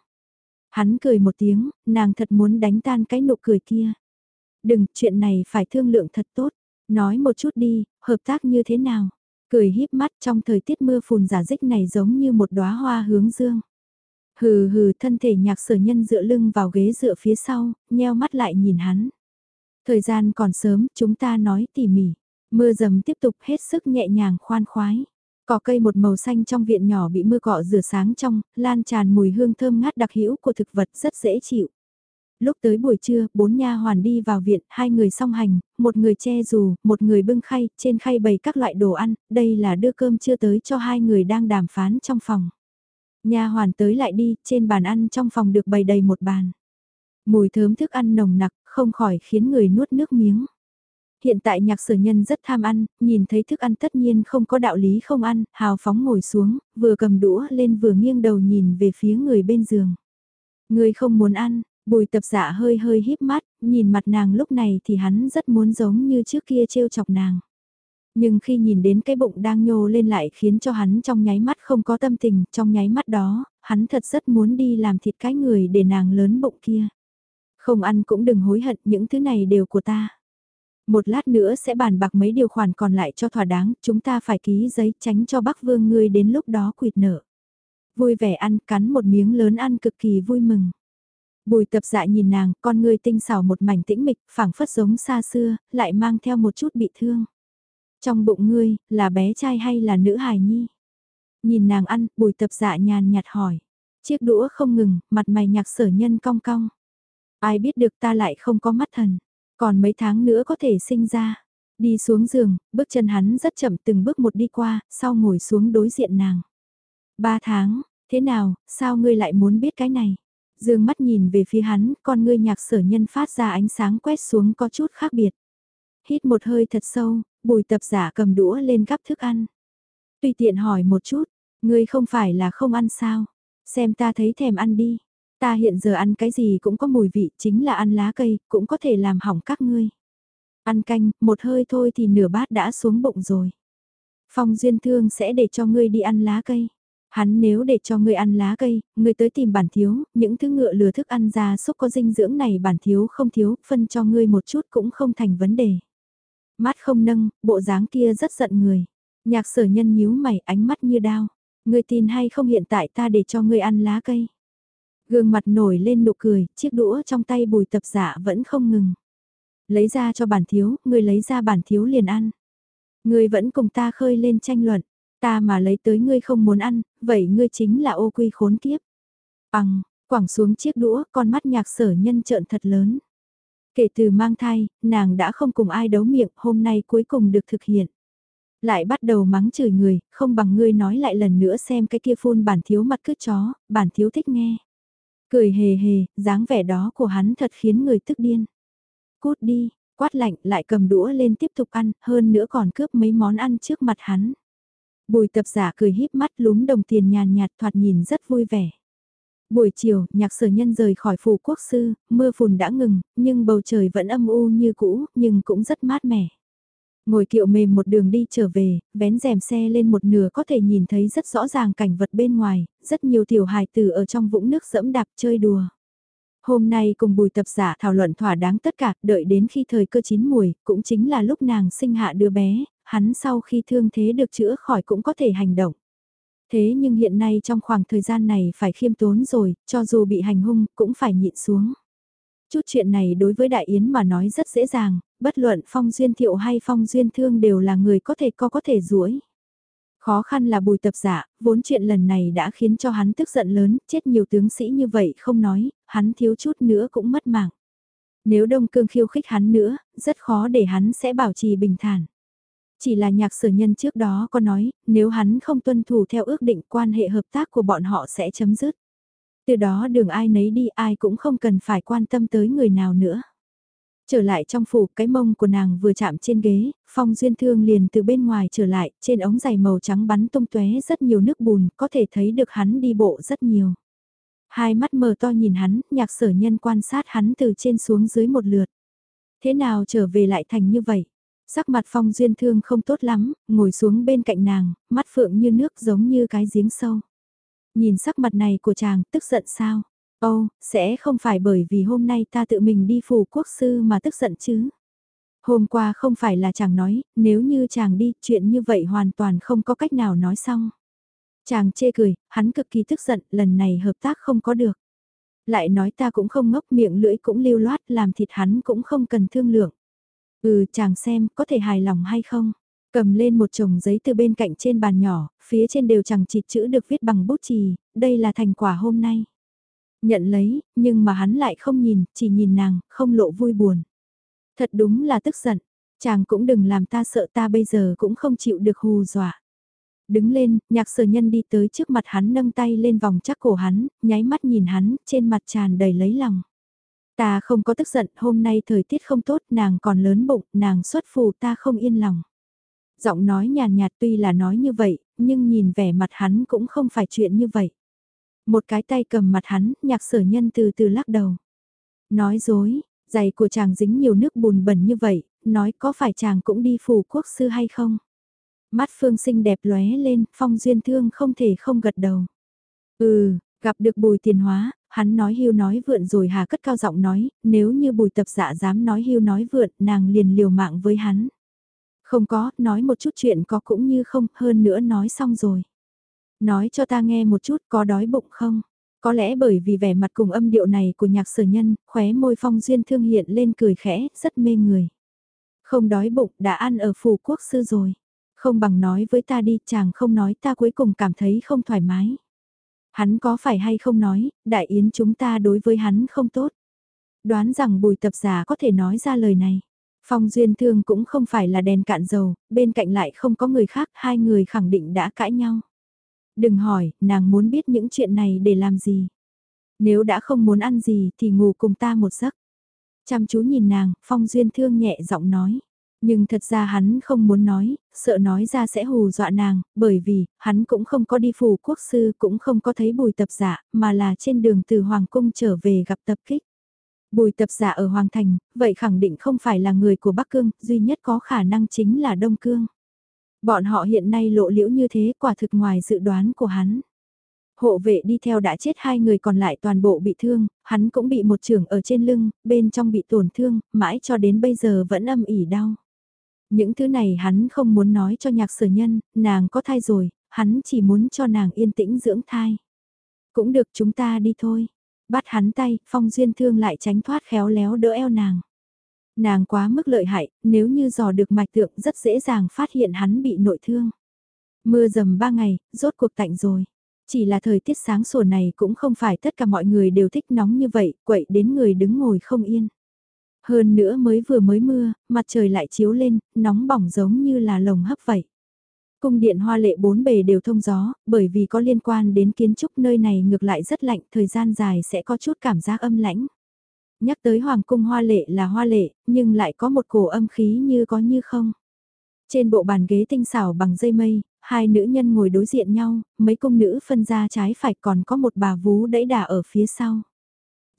Hắn cười một tiếng, nàng thật muốn đánh tan cái nụ cười kia. Đừng, chuyện này phải thương lượng thật tốt. Nói một chút đi, hợp tác như thế nào? Cười híp mắt trong thời tiết mưa phùn giả dích này giống như một đóa hoa hướng dương. Hừ hừ thân thể nhạc sở nhân dựa lưng vào ghế dựa phía sau, nheo mắt lại nhìn hắn. Thời gian còn sớm, chúng ta nói tỉ mỉ. Mưa dầm tiếp tục hết sức nhẹ nhàng khoan khoái. Cỏ cây một màu xanh trong viện nhỏ bị mưa cọ rửa sáng trong, lan tràn mùi hương thơm ngát đặc hữu của thực vật rất dễ chịu. Lúc tới buổi trưa, bốn nha hoàn đi vào viện, hai người song hành, một người che dù, một người bưng khay, trên khay bày các loại đồ ăn, đây là đưa cơm chưa tới cho hai người đang đàm phán trong phòng. Nha hoàn tới lại đi, trên bàn ăn trong phòng được bày đầy một bàn. Mùi thơm thức ăn nồng nặc, không khỏi khiến người nuốt nước miếng. Hiện tại nhạc sở nhân rất tham ăn, nhìn thấy thức ăn tất nhiên không có đạo lý không ăn, hào phóng ngồi xuống, vừa cầm đũa lên vừa nghiêng đầu nhìn về phía người bên giường. Người không muốn ăn, bùi tập dạ hơi hơi híp mắt, nhìn mặt nàng lúc này thì hắn rất muốn giống như trước kia trêu chọc nàng. Nhưng khi nhìn đến cái bụng đang nhô lên lại khiến cho hắn trong nháy mắt không có tâm tình, trong nháy mắt đó, hắn thật rất muốn đi làm thịt cái người để nàng lớn bụng kia. Không ăn cũng đừng hối hận, những thứ này đều của ta. Một lát nữa sẽ bàn bạc mấy điều khoản còn lại cho thỏa đáng, chúng ta phải ký giấy tránh cho Bắc Vương ngươi đến lúc đó quỵt nợ. Vui vẻ ăn, cắn một miếng lớn ăn cực kỳ vui mừng. Bùi tập dạ nhìn nàng, con người tinh xảo một mảnh tĩnh mịch, phảng phất giống xa xưa, lại mang theo một chút bị thương. Trong bụng ngươi, là bé trai hay là nữ hài nhi? Nhìn nàng ăn, bùi tập dạ nhàn nhạt hỏi. Chiếc đũa không ngừng, mặt mày nhạc sở nhân cong cong. Ai biết được ta lại không có mắt thần. Còn mấy tháng nữa có thể sinh ra. Đi xuống giường, bước chân hắn rất chậm từng bước một đi qua, sau ngồi xuống đối diện nàng. Ba tháng, thế nào, sao ngươi lại muốn biết cái này? Dương mắt nhìn về phía hắn, con ngươi nhạc sở nhân phát ra ánh sáng quét xuống có chút khác biệt. Hít một hơi thật sâu, bùi tập giả cầm đũa lên gắp thức ăn. Tùy tiện hỏi một chút, ngươi không phải là không ăn sao? Xem ta thấy thèm ăn đi. Ta hiện giờ ăn cái gì cũng có mùi vị, chính là ăn lá cây, cũng có thể làm hỏng các ngươi. Ăn canh, một hơi thôi thì nửa bát đã xuống bụng rồi. Phong duyên thương sẽ để cho ngươi đi ăn lá cây. Hắn nếu để cho ngươi ăn lá cây, ngươi tới tìm bản thiếu, những thứ ngựa lừa thức ăn ra xúc có dinh dưỡng này bản thiếu không thiếu, phân cho ngươi một chút cũng không thành vấn đề. Mắt không nâng, bộ dáng kia rất giận người. Nhạc sở nhân nhíu mày ánh mắt như đao. Ngươi tin hay không hiện tại ta để cho ngươi ăn lá cây. Gương mặt nổi lên nụ cười, chiếc đũa trong tay bùi tập giả vẫn không ngừng. Lấy ra cho bản thiếu, ngươi lấy ra bản thiếu liền ăn. Ngươi vẫn cùng ta khơi lên tranh luận, ta mà lấy tới ngươi không muốn ăn, vậy ngươi chính là ô quy khốn kiếp. Bằng, quẳng xuống chiếc đũa, con mắt nhạc sở nhân trợn thật lớn. Kể từ mang thai, nàng đã không cùng ai đấu miệng, hôm nay cuối cùng được thực hiện. Lại bắt đầu mắng chửi người, không bằng ngươi nói lại lần nữa xem cái kia phun bản thiếu mặt cứt chó, bản thiếu thích nghe. Cười hề hề, dáng vẻ đó của hắn thật khiến người tức điên. Cút đi, Quát lạnh lại cầm đũa lên tiếp tục ăn, hơn nữa còn cướp mấy món ăn trước mặt hắn. Bùi tập giả cười híp mắt lúm đồng tiền nhàn nhạt thoạt nhìn rất vui vẻ. Buổi chiều, nhạc sở nhân rời khỏi phủ quốc sư, mưa phùn đã ngừng, nhưng bầu trời vẫn âm u như cũ, nhưng cũng rất mát mẻ. Ngồi kiệu mềm một đường đi trở về, vén rèm xe lên một nửa có thể nhìn thấy rất rõ ràng cảnh vật bên ngoài, rất nhiều tiểu hài tử ở trong vũng nước dẫm đạp chơi đùa. Hôm nay cùng bùi tập giả thảo luận thỏa đáng tất cả, đợi đến khi thời cơ chín mùi, cũng chính là lúc nàng sinh hạ đứa bé, hắn sau khi thương thế được chữa khỏi cũng có thể hành động. Thế nhưng hiện nay trong khoảng thời gian này phải khiêm tốn rồi, cho dù bị hành hung, cũng phải nhịn xuống. Chút chuyện này đối với Đại Yến mà nói rất dễ dàng, bất luận Phong Duyên Thiệu hay Phong Duyên Thương đều là người có thể co có thể duỗi. Khó khăn là bùi tập giả, vốn chuyện lần này đã khiến cho hắn tức giận lớn, chết nhiều tướng sĩ như vậy không nói, hắn thiếu chút nữa cũng mất mạng. Nếu Đông Cương khiêu khích hắn nữa, rất khó để hắn sẽ bảo trì bình thản. Chỉ là nhạc sở nhân trước đó có nói, nếu hắn không tuân thủ theo ước định quan hệ hợp tác của bọn họ sẽ chấm dứt. Từ đó đường ai nấy đi ai cũng không cần phải quan tâm tới người nào nữa. Trở lại trong phủ, cái mông của nàng vừa chạm trên ghế, phong duyên thương liền từ bên ngoài trở lại, trên ống giày màu trắng bắn tung tóe rất nhiều nước bùn, có thể thấy được hắn đi bộ rất nhiều. Hai mắt mờ to nhìn hắn, nhạc sở nhân quan sát hắn từ trên xuống dưới một lượt. Thế nào trở về lại thành như vậy? Sắc mặt phong duyên thương không tốt lắm, ngồi xuống bên cạnh nàng, mắt phượng như nước giống như cái giếng sâu. Nhìn sắc mặt này của chàng, tức giận sao? Âu, oh, sẽ không phải bởi vì hôm nay ta tự mình đi phủ quốc sư mà tức giận chứ? Hôm qua không phải là chàng nói, nếu như chàng đi, chuyện như vậy hoàn toàn không có cách nào nói xong. Chàng chê cười, hắn cực kỳ tức giận, lần này hợp tác không có được. Lại nói ta cũng không ngốc miệng lưỡi cũng lưu loát, làm thịt hắn cũng không cần thương lượng. Ừ, chàng xem, có thể hài lòng hay không? Cầm lên một chồng giấy từ bên cạnh trên bàn nhỏ, phía trên đều chẳng chịt chữ được viết bằng bút chì, đây là thành quả hôm nay. Nhận lấy, nhưng mà hắn lại không nhìn, chỉ nhìn nàng, không lộ vui buồn. Thật đúng là tức giận, chàng cũng đừng làm ta sợ ta bây giờ cũng không chịu được hù dọa. Đứng lên, nhạc sở nhân đi tới trước mặt hắn nâng tay lên vòng chắc cổ hắn, nháy mắt nhìn hắn, trên mặt tràn đầy lấy lòng. Ta không có tức giận, hôm nay thời tiết không tốt, nàng còn lớn bụng, nàng xuất phù ta không yên lòng. Giọng nói nhàn nhạt tuy là nói như vậy, nhưng nhìn vẻ mặt hắn cũng không phải chuyện như vậy. Một cái tay cầm mặt hắn, nhạc sở nhân từ từ lắc đầu. Nói dối, giày của chàng dính nhiều nước bùn bẩn như vậy, nói có phải chàng cũng đi phù quốc sư hay không? Mắt phương sinh đẹp lóe lên, phong duyên thương không thể không gật đầu. Ừ, gặp được bùi tiền hóa, hắn nói hưu nói vượn rồi hà cất cao giọng nói, nếu như bùi tập dạ dám nói hưu nói vượn, nàng liền liều mạng với hắn. Không có, nói một chút chuyện có cũng như không, hơn nữa nói xong rồi. Nói cho ta nghe một chút có đói bụng không? Có lẽ bởi vì vẻ mặt cùng âm điệu này của nhạc sở nhân, khóe môi phong duyên thương hiện lên cười khẽ, rất mê người. Không đói bụng, đã ăn ở phủ quốc sư rồi. Không bằng nói với ta đi, chàng không nói ta cuối cùng cảm thấy không thoải mái. Hắn có phải hay không nói, đại yến chúng ta đối với hắn không tốt. Đoán rằng bùi tập giả có thể nói ra lời này. Phong duyên thương cũng không phải là đèn cạn dầu, bên cạnh lại không có người khác, hai người khẳng định đã cãi nhau. Đừng hỏi, nàng muốn biết những chuyện này để làm gì. Nếu đã không muốn ăn gì thì ngủ cùng ta một giấc. Chăm chú nhìn nàng, Phong Duyên Thương nhẹ giọng nói. Nhưng thật ra hắn không muốn nói, sợ nói ra sẽ hù dọa nàng, bởi vì, hắn cũng không có đi phủ quốc sư, cũng không có thấy bùi tập giả, mà là trên đường từ Hoàng Cung trở về gặp tập kích. Bùi tập giả ở Hoàng Thành, vậy khẳng định không phải là người của Bắc Cương, duy nhất có khả năng chính là Đông Cương. Bọn họ hiện nay lộ liễu như thế quả thực ngoài dự đoán của hắn. Hộ vệ đi theo đã chết hai người còn lại toàn bộ bị thương, hắn cũng bị một trường ở trên lưng, bên trong bị tổn thương, mãi cho đến bây giờ vẫn âm ỉ đau. Những thứ này hắn không muốn nói cho nhạc sở nhân, nàng có thai rồi, hắn chỉ muốn cho nàng yên tĩnh dưỡng thai. Cũng được chúng ta đi thôi. Bắt hắn tay, phong duyên thương lại tránh thoát khéo léo đỡ eo nàng. Nàng quá mức lợi hại, nếu như dò được mạch tượng rất dễ dàng phát hiện hắn bị nội thương. Mưa dầm ba ngày, rốt cuộc tạnh rồi. Chỉ là thời tiết sáng sủa này cũng không phải tất cả mọi người đều thích nóng như vậy, quậy đến người đứng ngồi không yên. Hơn nữa mới vừa mới mưa, mặt trời lại chiếu lên, nóng bỏng giống như là lồng hấp vậy. Cung điện hoa lệ bốn bề đều thông gió, bởi vì có liên quan đến kiến trúc nơi này ngược lại rất lạnh, thời gian dài sẽ có chút cảm giác âm lãnh. Nhắc tới hoàng cung hoa lệ là hoa lệ, nhưng lại có một cổ âm khí như có như không. Trên bộ bàn ghế tinh xảo bằng dây mây, hai nữ nhân ngồi đối diện nhau, mấy cung nữ phân ra trái phải còn có một bà vú đẫy đà ở phía sau.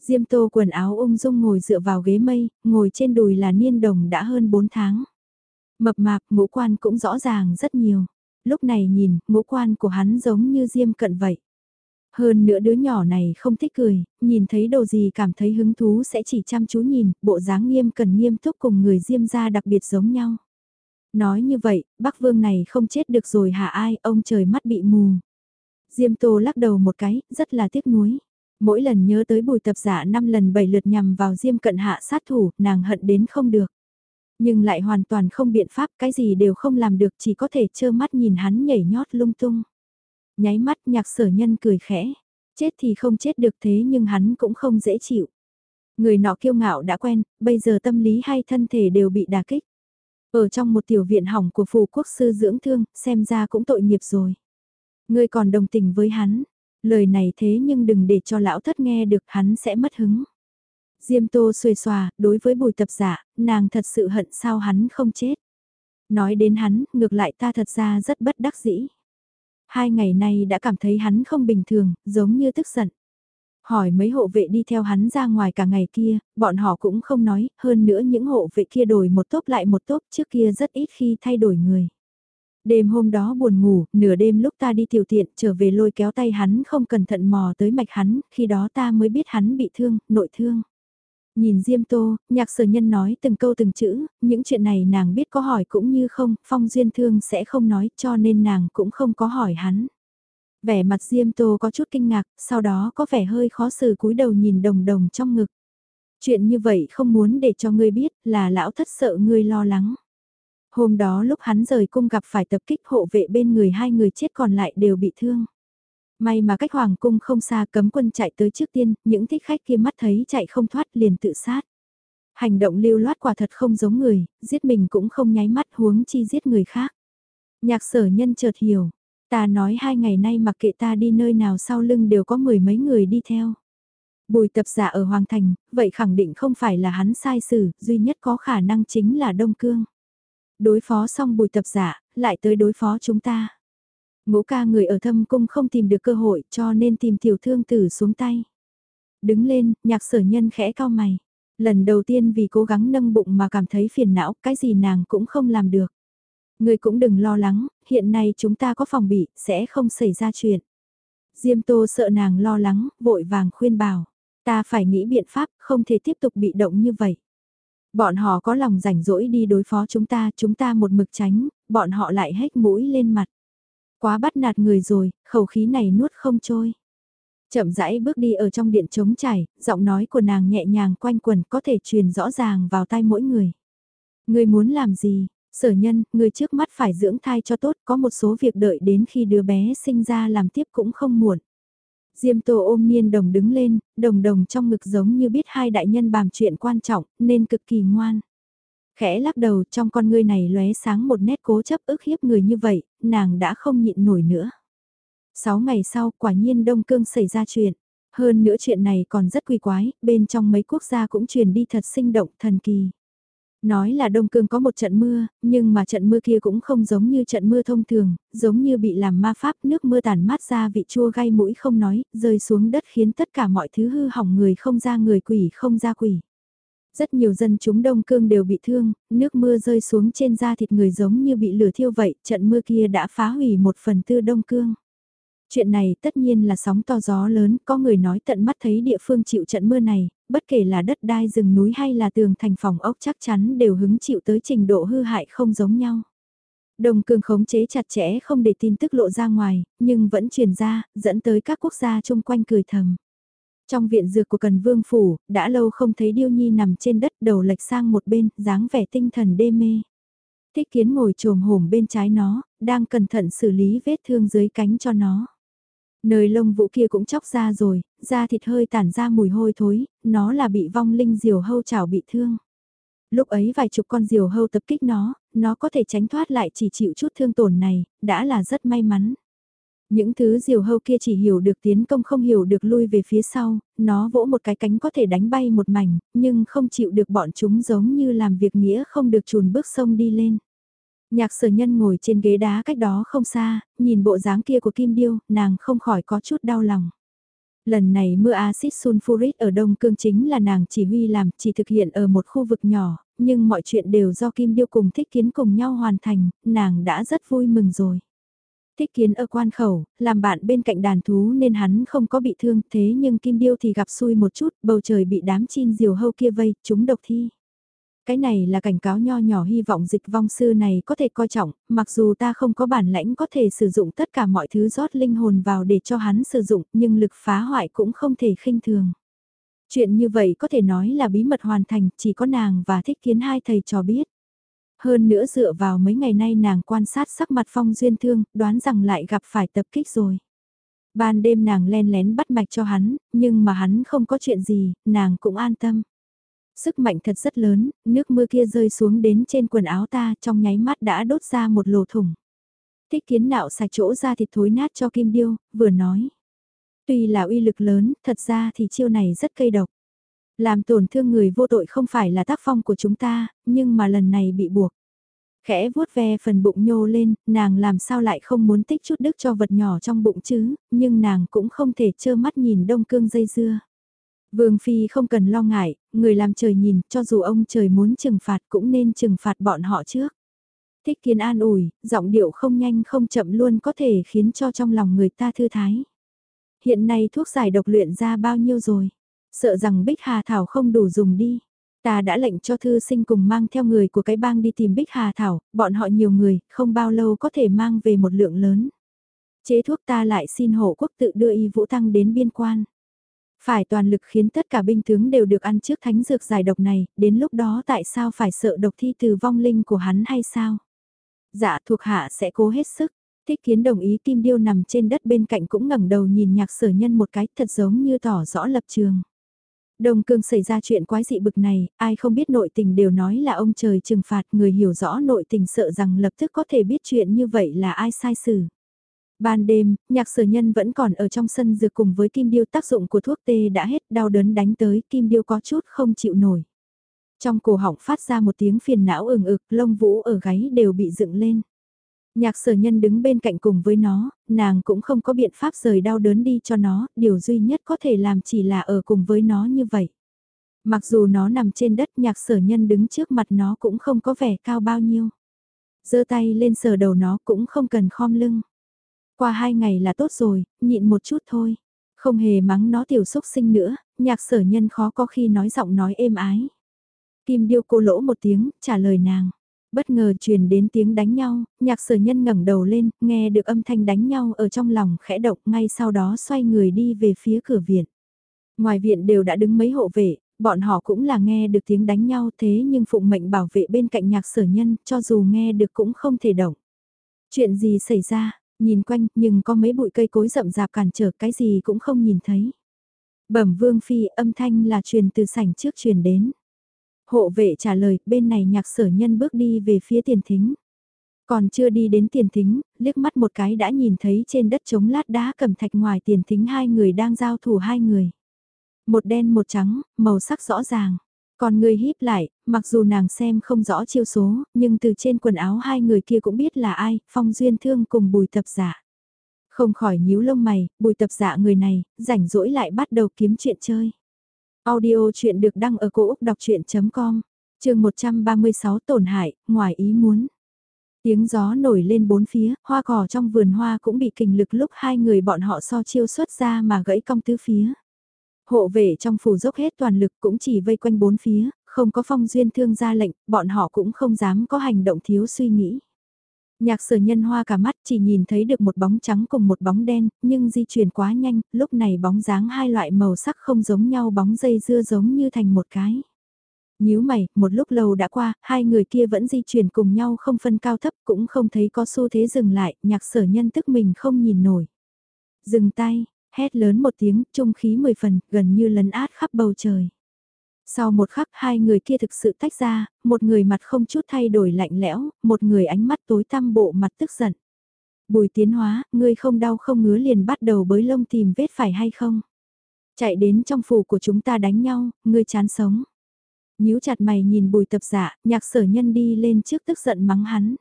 Diêm tô quần áo ung dung ngồi dựa vào ghế mây, ngồi trên đùi là niên đồng đã hơn 4 tháng. Mập mạp, ngũ quan cũng rõ ràng rất nhiều. Lúc này nhìn, ngũ quan của hắn giống như diêm cận vậy. Hơn nữa đứa nhỏ này không thích cười, nhìn thấy đồ gì cảm thấy hứng thú sẽ chỉ chăm chú nhìn, bộ dáng nghiêm cần nghiêm túc cùng người diêm gia đặc biệt giống nhau. Nói như vậy, bác vương này không chết được rồi hả ai, ông trời mắt bị mù. Diêm tô lắc đầu một cái, rất là tiếc nuối. Mỗi lần nhớ tới bùi tập giả năm lần bảy lượt nhằm vào diêm cận hạ sát thủ, nàng hận đến không được. Nhưng lại hoàn toàn không biện pháp, cái gì đều không làm được, chỉ có thể trơ mắt nhìn hắn nhảy nhót lung tung. Nháy mắt nhạc sở nhân cười khẽ, chết thì không chết được thế nhưng hắn cũng không dễ chịu. Người nọ kiêu ngạo đã quen, bây giờ tâm lý hay thân thể đều bị đà kích. Ở trong một tiểu viện hỏng của phù quốc sư dưỡng thương, xem ra cũng tội nghiệp rồi. Ngươi còn đồng tình với hắn, lời này thế nhưng đừng để cho lão thất nghe được hắn sẽ mất hứng. Diêm tô xuề xòa, đối với bùi tập giả, nàng thật sự hận sao hắn không chết. Nói đến hắn, ngược lại ta thật ra rất bất đắc dĩ. Hai ngày nay đã cảm thấy hắn không bình thường, giống như tức giận. Hỏi mấy hộ vệ đi theo hắn ra ngoài cả ngày kia, bọn họ cũng không nói, hơn nữa những hộ vệ kia đổi một tốp lại một tốp trước kia rất ít khi thay đổi người. Đêm hôm đó buồn ngủ, nửa đêm lúc ta đi tiểu tiện trở về lôi kéo tay hắn không cẩn thận mò tới mạch hắn, khi đó ta mới biết hắn bị thương, nội thương. Nhìn Diêm Tô, nhạc sở nhân nói từng câu từng chữ, những chuyện này nàng biết có hỏi cũng như không, Phong Duyên Thương sẽ không nói cho nên nàng cũng không có hỏi hắn. Vẻ mặt Diêm Tô có chút kinh ngạc, sau đó có vẻ hơi khó xử cúi đầu nhìn đồng đồng trong ngực. Chuyện như vậy không muốn để cho ngươi biết là lão thất sợ ngươi lo lắng. Hôm đó lúc hắn rời cung gặp phải tập kích hộ vệ bên người hai người chết còn lại đều bị thương. May mà cách hoàng cung không xa cấm quân chạy tới trước tiên, những thích khách kia mắt thấy chạy không thoát liền tự sát. Hành động lưu loát quả thật không giống người, giết mình cũng không nháy mắt huống chi giết người khác. Nhạc sở nhân chợt hiểu, ta nói hai ngày nay mặc kệ ta đi nơi nào sau lưng đều có mười mấy người đi theo. Bùi tập giả ở Hoàng Thành, vậy khẳng định không phải là hắn sai xử, duy nhất có khả năng chính là Đông Cương. Đối phó xong bùi tập giả, lại tới đối phó chúng ta. Ngũ ca người ở thâm cung không tìm được cơ hội cho nên tìm tiểu thương tử xuống tay. Đứng lên, nhạc sở nhân khẽ cao mày. Lần đầu tiên vì cố gắng nâng bụng mà cảm thấy phiền não, cái gì nàng cũng không làm được. Người cũng đừng lo lắng, hiện nay chúng ta có phòng bị, sẽ không xảy ra chuyện. Diêm Tô sợ nàng lo lắng, vội vàng khuyên bảo. Ta phải nghĩ biện pháp, không thể tiếp tục bị động như vậy. Bọn họ có lòng rảnh rỗi đi đối phó chúng ta, chúng ta một mực tránh, bọn họ lại hét mũi lên mặt. Quá bắt nạt người rồi, khẩu khí này nuốt không trôi. Chậm rãi bước đi ở trong điện trống chảy, giọng nói của nàng nhẹ nhàng quanh quần có thể truyền rõ ràng vào tai mỗi người. Người muốn làm gì? Sở nhân, người trước mắt phải dưỡng thai cho tốt, có một số việc đợi đến khi đứa bé sinh ra làm tiếp cũng không muộn. Diêm tô ôm niên đồng đứng lên, đồng đồng trong ngực giống như biết hai đại nhân bàn chuyện quan trọng, nên cực kỳ ngoan. Khẽ lắc đầu trong con ngươi này lóe sáng một nét cố chấp ức hiếp người như vậy, nàng đã không nhịn nổi nữa. Sáu ngày sau quả nhiên Đông Cương xảy ra chuyện. Hơn nữa chuyện này còn rất quỳ quái, bên trong mấy quốc gia cũng truyền đi thật sinh động thần kỳ. Nói là Đông Cương có một trận mưa, nhưng mà trận mưa kia cũng không giống như trận mưa thông thường, giống như bị làm ma pháp nước mưa tàn mát ra vị chua gai mũi không nói, rơi xuống đất khiến tất cả mọi thứ hư hỏng người không ra người quỷ không ra quỷ. Rất nhiều dân chúng Đông Cương đều bị thương, nước mưa rơi xuống trên da thịt người giống như bị lửa thiêu vậy, trận mưa kia đã phá hủy một phần tư Đông Cương. Chuyện này tất nhiên là sóng to gió lớn, có người nói tận mắt thấy địa phương chịu trận mưa này, bất kể là đất đai rừng núi hay là tường thành phòng ốc chắc chắn đều hứng chịu tới trình độ hư hại không giống nhau. Đồng cương khống chế chặt chẽ không để tin tức lộ ra ngoài, nhưng vẫn truyền ra, dẫn tới các quốc gia chung quanh cười thầm. Trong viện dược của Cần Vương Phủ, đã lâu không thấy Điêu Nhi nằm trên đất đầu lệch sang một bên, dáng vẻ tinh thần đê mê. Thích kiến ngồi trồm hổm bên trái nó, đang cẩn thận xử lý vết thương dưới cánh cho nó. Nơi lông vũ kia cũng chóc ra rồi, da thịt hơi tản ra mùi hôi thối, nó là bị vong linh diều hâu chảo bị thương. Lúc ấy vài chục con diều hâu tập kích nó, nó có thể tránh thoát lại chỉ chịu chút thương tổn này, đã là rất may mắn. Những thứ diều hâu kia chỉ hiểu được tiến công không hiểu được lui về phía sau, nó vỗ một cái cánh có thể đánh bay một mảnh, nhưng không chịu được bọn chúng giống như làm việc nghĩa không được chùn bước sông đi lên. Nhạc sở nhân ngồi trên ghế đá cách đó không xa, nhìn bộ dáng kia của Kim Điêu, nàng không khỏi có chút đau lòng. Lần này mưa axit sulfuric ở Đông Cương chính là nàng chỉ huy làm, chỉ thực hiện ở một khu vực nhỏ, nhưng mọi chuyện đều do Kim Điêu cùng thích kiến cùng nhau hoàn thành, nàng đã rất vui mừng rồi. Thích kiến ở quan khẩu, làm bạn bên cạnh đàn thú nên hắn không có bị thương thế nhưng Kim Điêu thì gặp xui một chút, bầu trời bị đám chim diều hâu kia vây, chúng độc thi. Cái này là cảnh cáo nho nhỏ hy vọng dịch vong sư này có thể coi trọng, mặc dù ta không có bản lãnh có thể sử dụng tất cả mọi thứ rót linh hồn vào để cho hắn sử dụng, nhưng lực phá hoại cũng không thể khinh thường. Chuyện như vậy có thể nói là bí mật hoàn thành, chỉ có nàng và thích kiến hai thầy trò biết. Hơn nữa dựa vào mấy ngày nay nàng quan sát sắc mặt phong duyên thương, đoán rằng lại gặp phải tập kích rồi. Ban đêm nàng len lén bắt mạch cho hắn, nhưng mà hắn không có chuyện gì, nàng cũng an tâm. Sức mạnh thật rất lớn, nước mưa kia rơi xuống đến trên quần áo ta trong nháy mắt đã đốt ra một lỗ thủng. Thích kiến nạo sạch chỗ ra thịt thối nát cho Kim Điêu, vừa nói. Tuy là uy lực lớn, thật ra thì chiêu này rất cây độc. Làm tổn thương người vô tội không phải là tác phong của chúng ta, nhưng mà lần này bị buộc. Khẽ vuốt ve phần bụng nhô lên, nàng làm sao lại không muốn tích chút đức cho vật nhỏ trong bụng chứ, nhưng nàng cũng không thể trơ mắt nhìn đông cương dây dưa. Vương Phi không cần lo ngại, người làm trời nhìn, cho dù ông trời muốn trừng phạt cũng nên trừng phạt bọn họ trước. Thích kiến an ủi, giọng điệu không nhanh không chậm luôn có thể khiến cho trong lòng người ta thư thái. Hiện nay thuốc giải độc luyện ra bao nhiêu rồi? Sợ rằng Bích Hà Thảo không đủ dùng đi. Ta đã lệnh cho thư sinh cùng mang theo người của cái bang đi tìm Bích Hà Thảo, bọn họ nhiều người, không bao lâu có thể mang về một lượng lớn. Chế thuốc ta lại xin hộ quốc tự đưa y vũ tăng đến biên quan. Phải toàn lực khiến tất cả binh tướng đều được ăn trước thánh dược giải độc này, đến lúc đó tại sao phải sợ độc thi từ vong linh của hắn hay sao? Dạ thuộc hạ sẽ cố hết sức. Thích kiến đồng ý kim điêu nằm trên đất bên cạnh cũng ngẩng đầu nhìn nhạc sở nhân một cái thật giống như tỏ rõ lập trường. đồng cương xảy ra chuyện quái dị bực này, ai không biết nội tình đều nói là ông trời trừng phạt người hiểu rõ nội tình sợ rằng lập tức có thể biết chuyện như vậy là ai sai xử. Ban đêm, nhạc sở nhân vẫn còn ở trong sân dược cùng với kim điêu tác dụng của thuốc tê đã hết đau đớn đánh tới kim điêu có chút không chịu nổi. Trong cổ họng phát ra một tiếng phiền não ừng ực, lông vũ ở gáy đều bị dựng lên. Nhạc sở nhân đứng bên cạnh cùng với nó, nàng cũng không có biện pháp rời đau đớn đi cho nó, điều duy nhất có thể làm chỉ là ở cùng với nó như vậy. Mặc dù nó nằm trên đất nhạc sở nhân đứng trước mặt nó cũng không có vẻ cao bao nhiêu. giơ tay lên sờ đầu nó cũng không cần khom lưng. Qua hai ngày là tốt rồi, nhịn một chút thôi. Không hề mắng nó tiểu xúc sinh nữa, nhạc sở nhân khó có khi nói giọng nói êm ái. Kim điêu cô lỗ một tiếng, trả lời nàng. Bất ngờ truyền đến tiếng đánh nhau, nhạc sở nhân ngẩng đầu lên, nghe được âm thanh đánh nhau ở trong lòng khẽ động ngay sau đó xoay người đi về phía cửa viện. Ngoài viện đều đã đứng mấy hộ vệ, bọn họ cũng là nghe được tiếng đánh nhau thế nhưng phụng mệnh bảo vệ bên cạnh nhạc sở nhân cho dù nghe được cũng không thể động. Chuyện gì xảy ra, nhìn quanh nhưng có mấy bụi cây cối rậm rạp cản trở cái gì cũng không nhìn thấy. Bẩm vương phi âm thanh là truyền từ sảnh trước truyền đến. Hộ vệ trả lời, bên này nhạc sở nhân bước đi về phía tiền thính. Còn chưa đi đến tiền thính, liếc mắt một cái đã nhìn thấy trên đất trống lát đá cầm thạch ngoài tiền thính hai người đang giao thủ hai người. Một đen một trắng, màu sắc rõ ràng. Còn người híp lại, mặc dù nàng xem không rõ chiêu số, nhưng từ trên quần áo hai người kia cũng biết là ai, phong duyên thương cùng bùi tập giả. Không khỏi nhíu lông mày, bùi tập giả người này, rảnh rỗi lại bắt đầu kiếm chuyện chơi. Audio chuyện được đăng ở cổ Úc đọc chuyện.com, trường 136 tổn hại, ngoài ý muốn. Tiếng gió nổi lên bốn phía, hoa cỏ trong vườn hoa cũng bị kình lực lúc hai người bọn họ so chiêu xuất ra mà gãy cong tứ phía. Hộ vệ trong phủ dốc hết toàn lực cũng chỉ vây quanh bốn phía, không có phong duyên thương ra lệnh, bọn họ cũng không dám có hành động thiếu suy nghĩ. Nhạc sở nhân hoa cả mắt chỉ nhìn thấy được một bóng trắng cùng một bóng đen, nhưng di chuyển quá nhanh, lúc này bóng dáng hai loại màu sắc không giống nhau bóng dây dưa giống như thành một cái. Nhíu mày, một lúc lâu đã qua, hai người kia vẫn di chuyển cùng nhau không phân cao thấp cũng không thấy có xu thế dừng lại, nhạc sở nhân tức mình không nhìn nổi. Dừng tay, hét lớn một tiếng, trung khí mười phần, gần như lấn át khắp bầu trời. Sau một khắc hai người kia thực sự tách ra, một người mặt không chút thay đổi lạnh lẽo, một người ánh mắt tối tăm bộ mặt tức giận. Bùi tiến hóa, ngươi không đau không ngứa liền bắt đầu bới lông tìm vết phải hay không? Chạy đến trong phủ của chúng ta đánh nhau, ngươi chán sống. nhíu chặt mày nhìn bùi tập giả, nhạc sở nhân đi lên trước tức giận mắng hắn.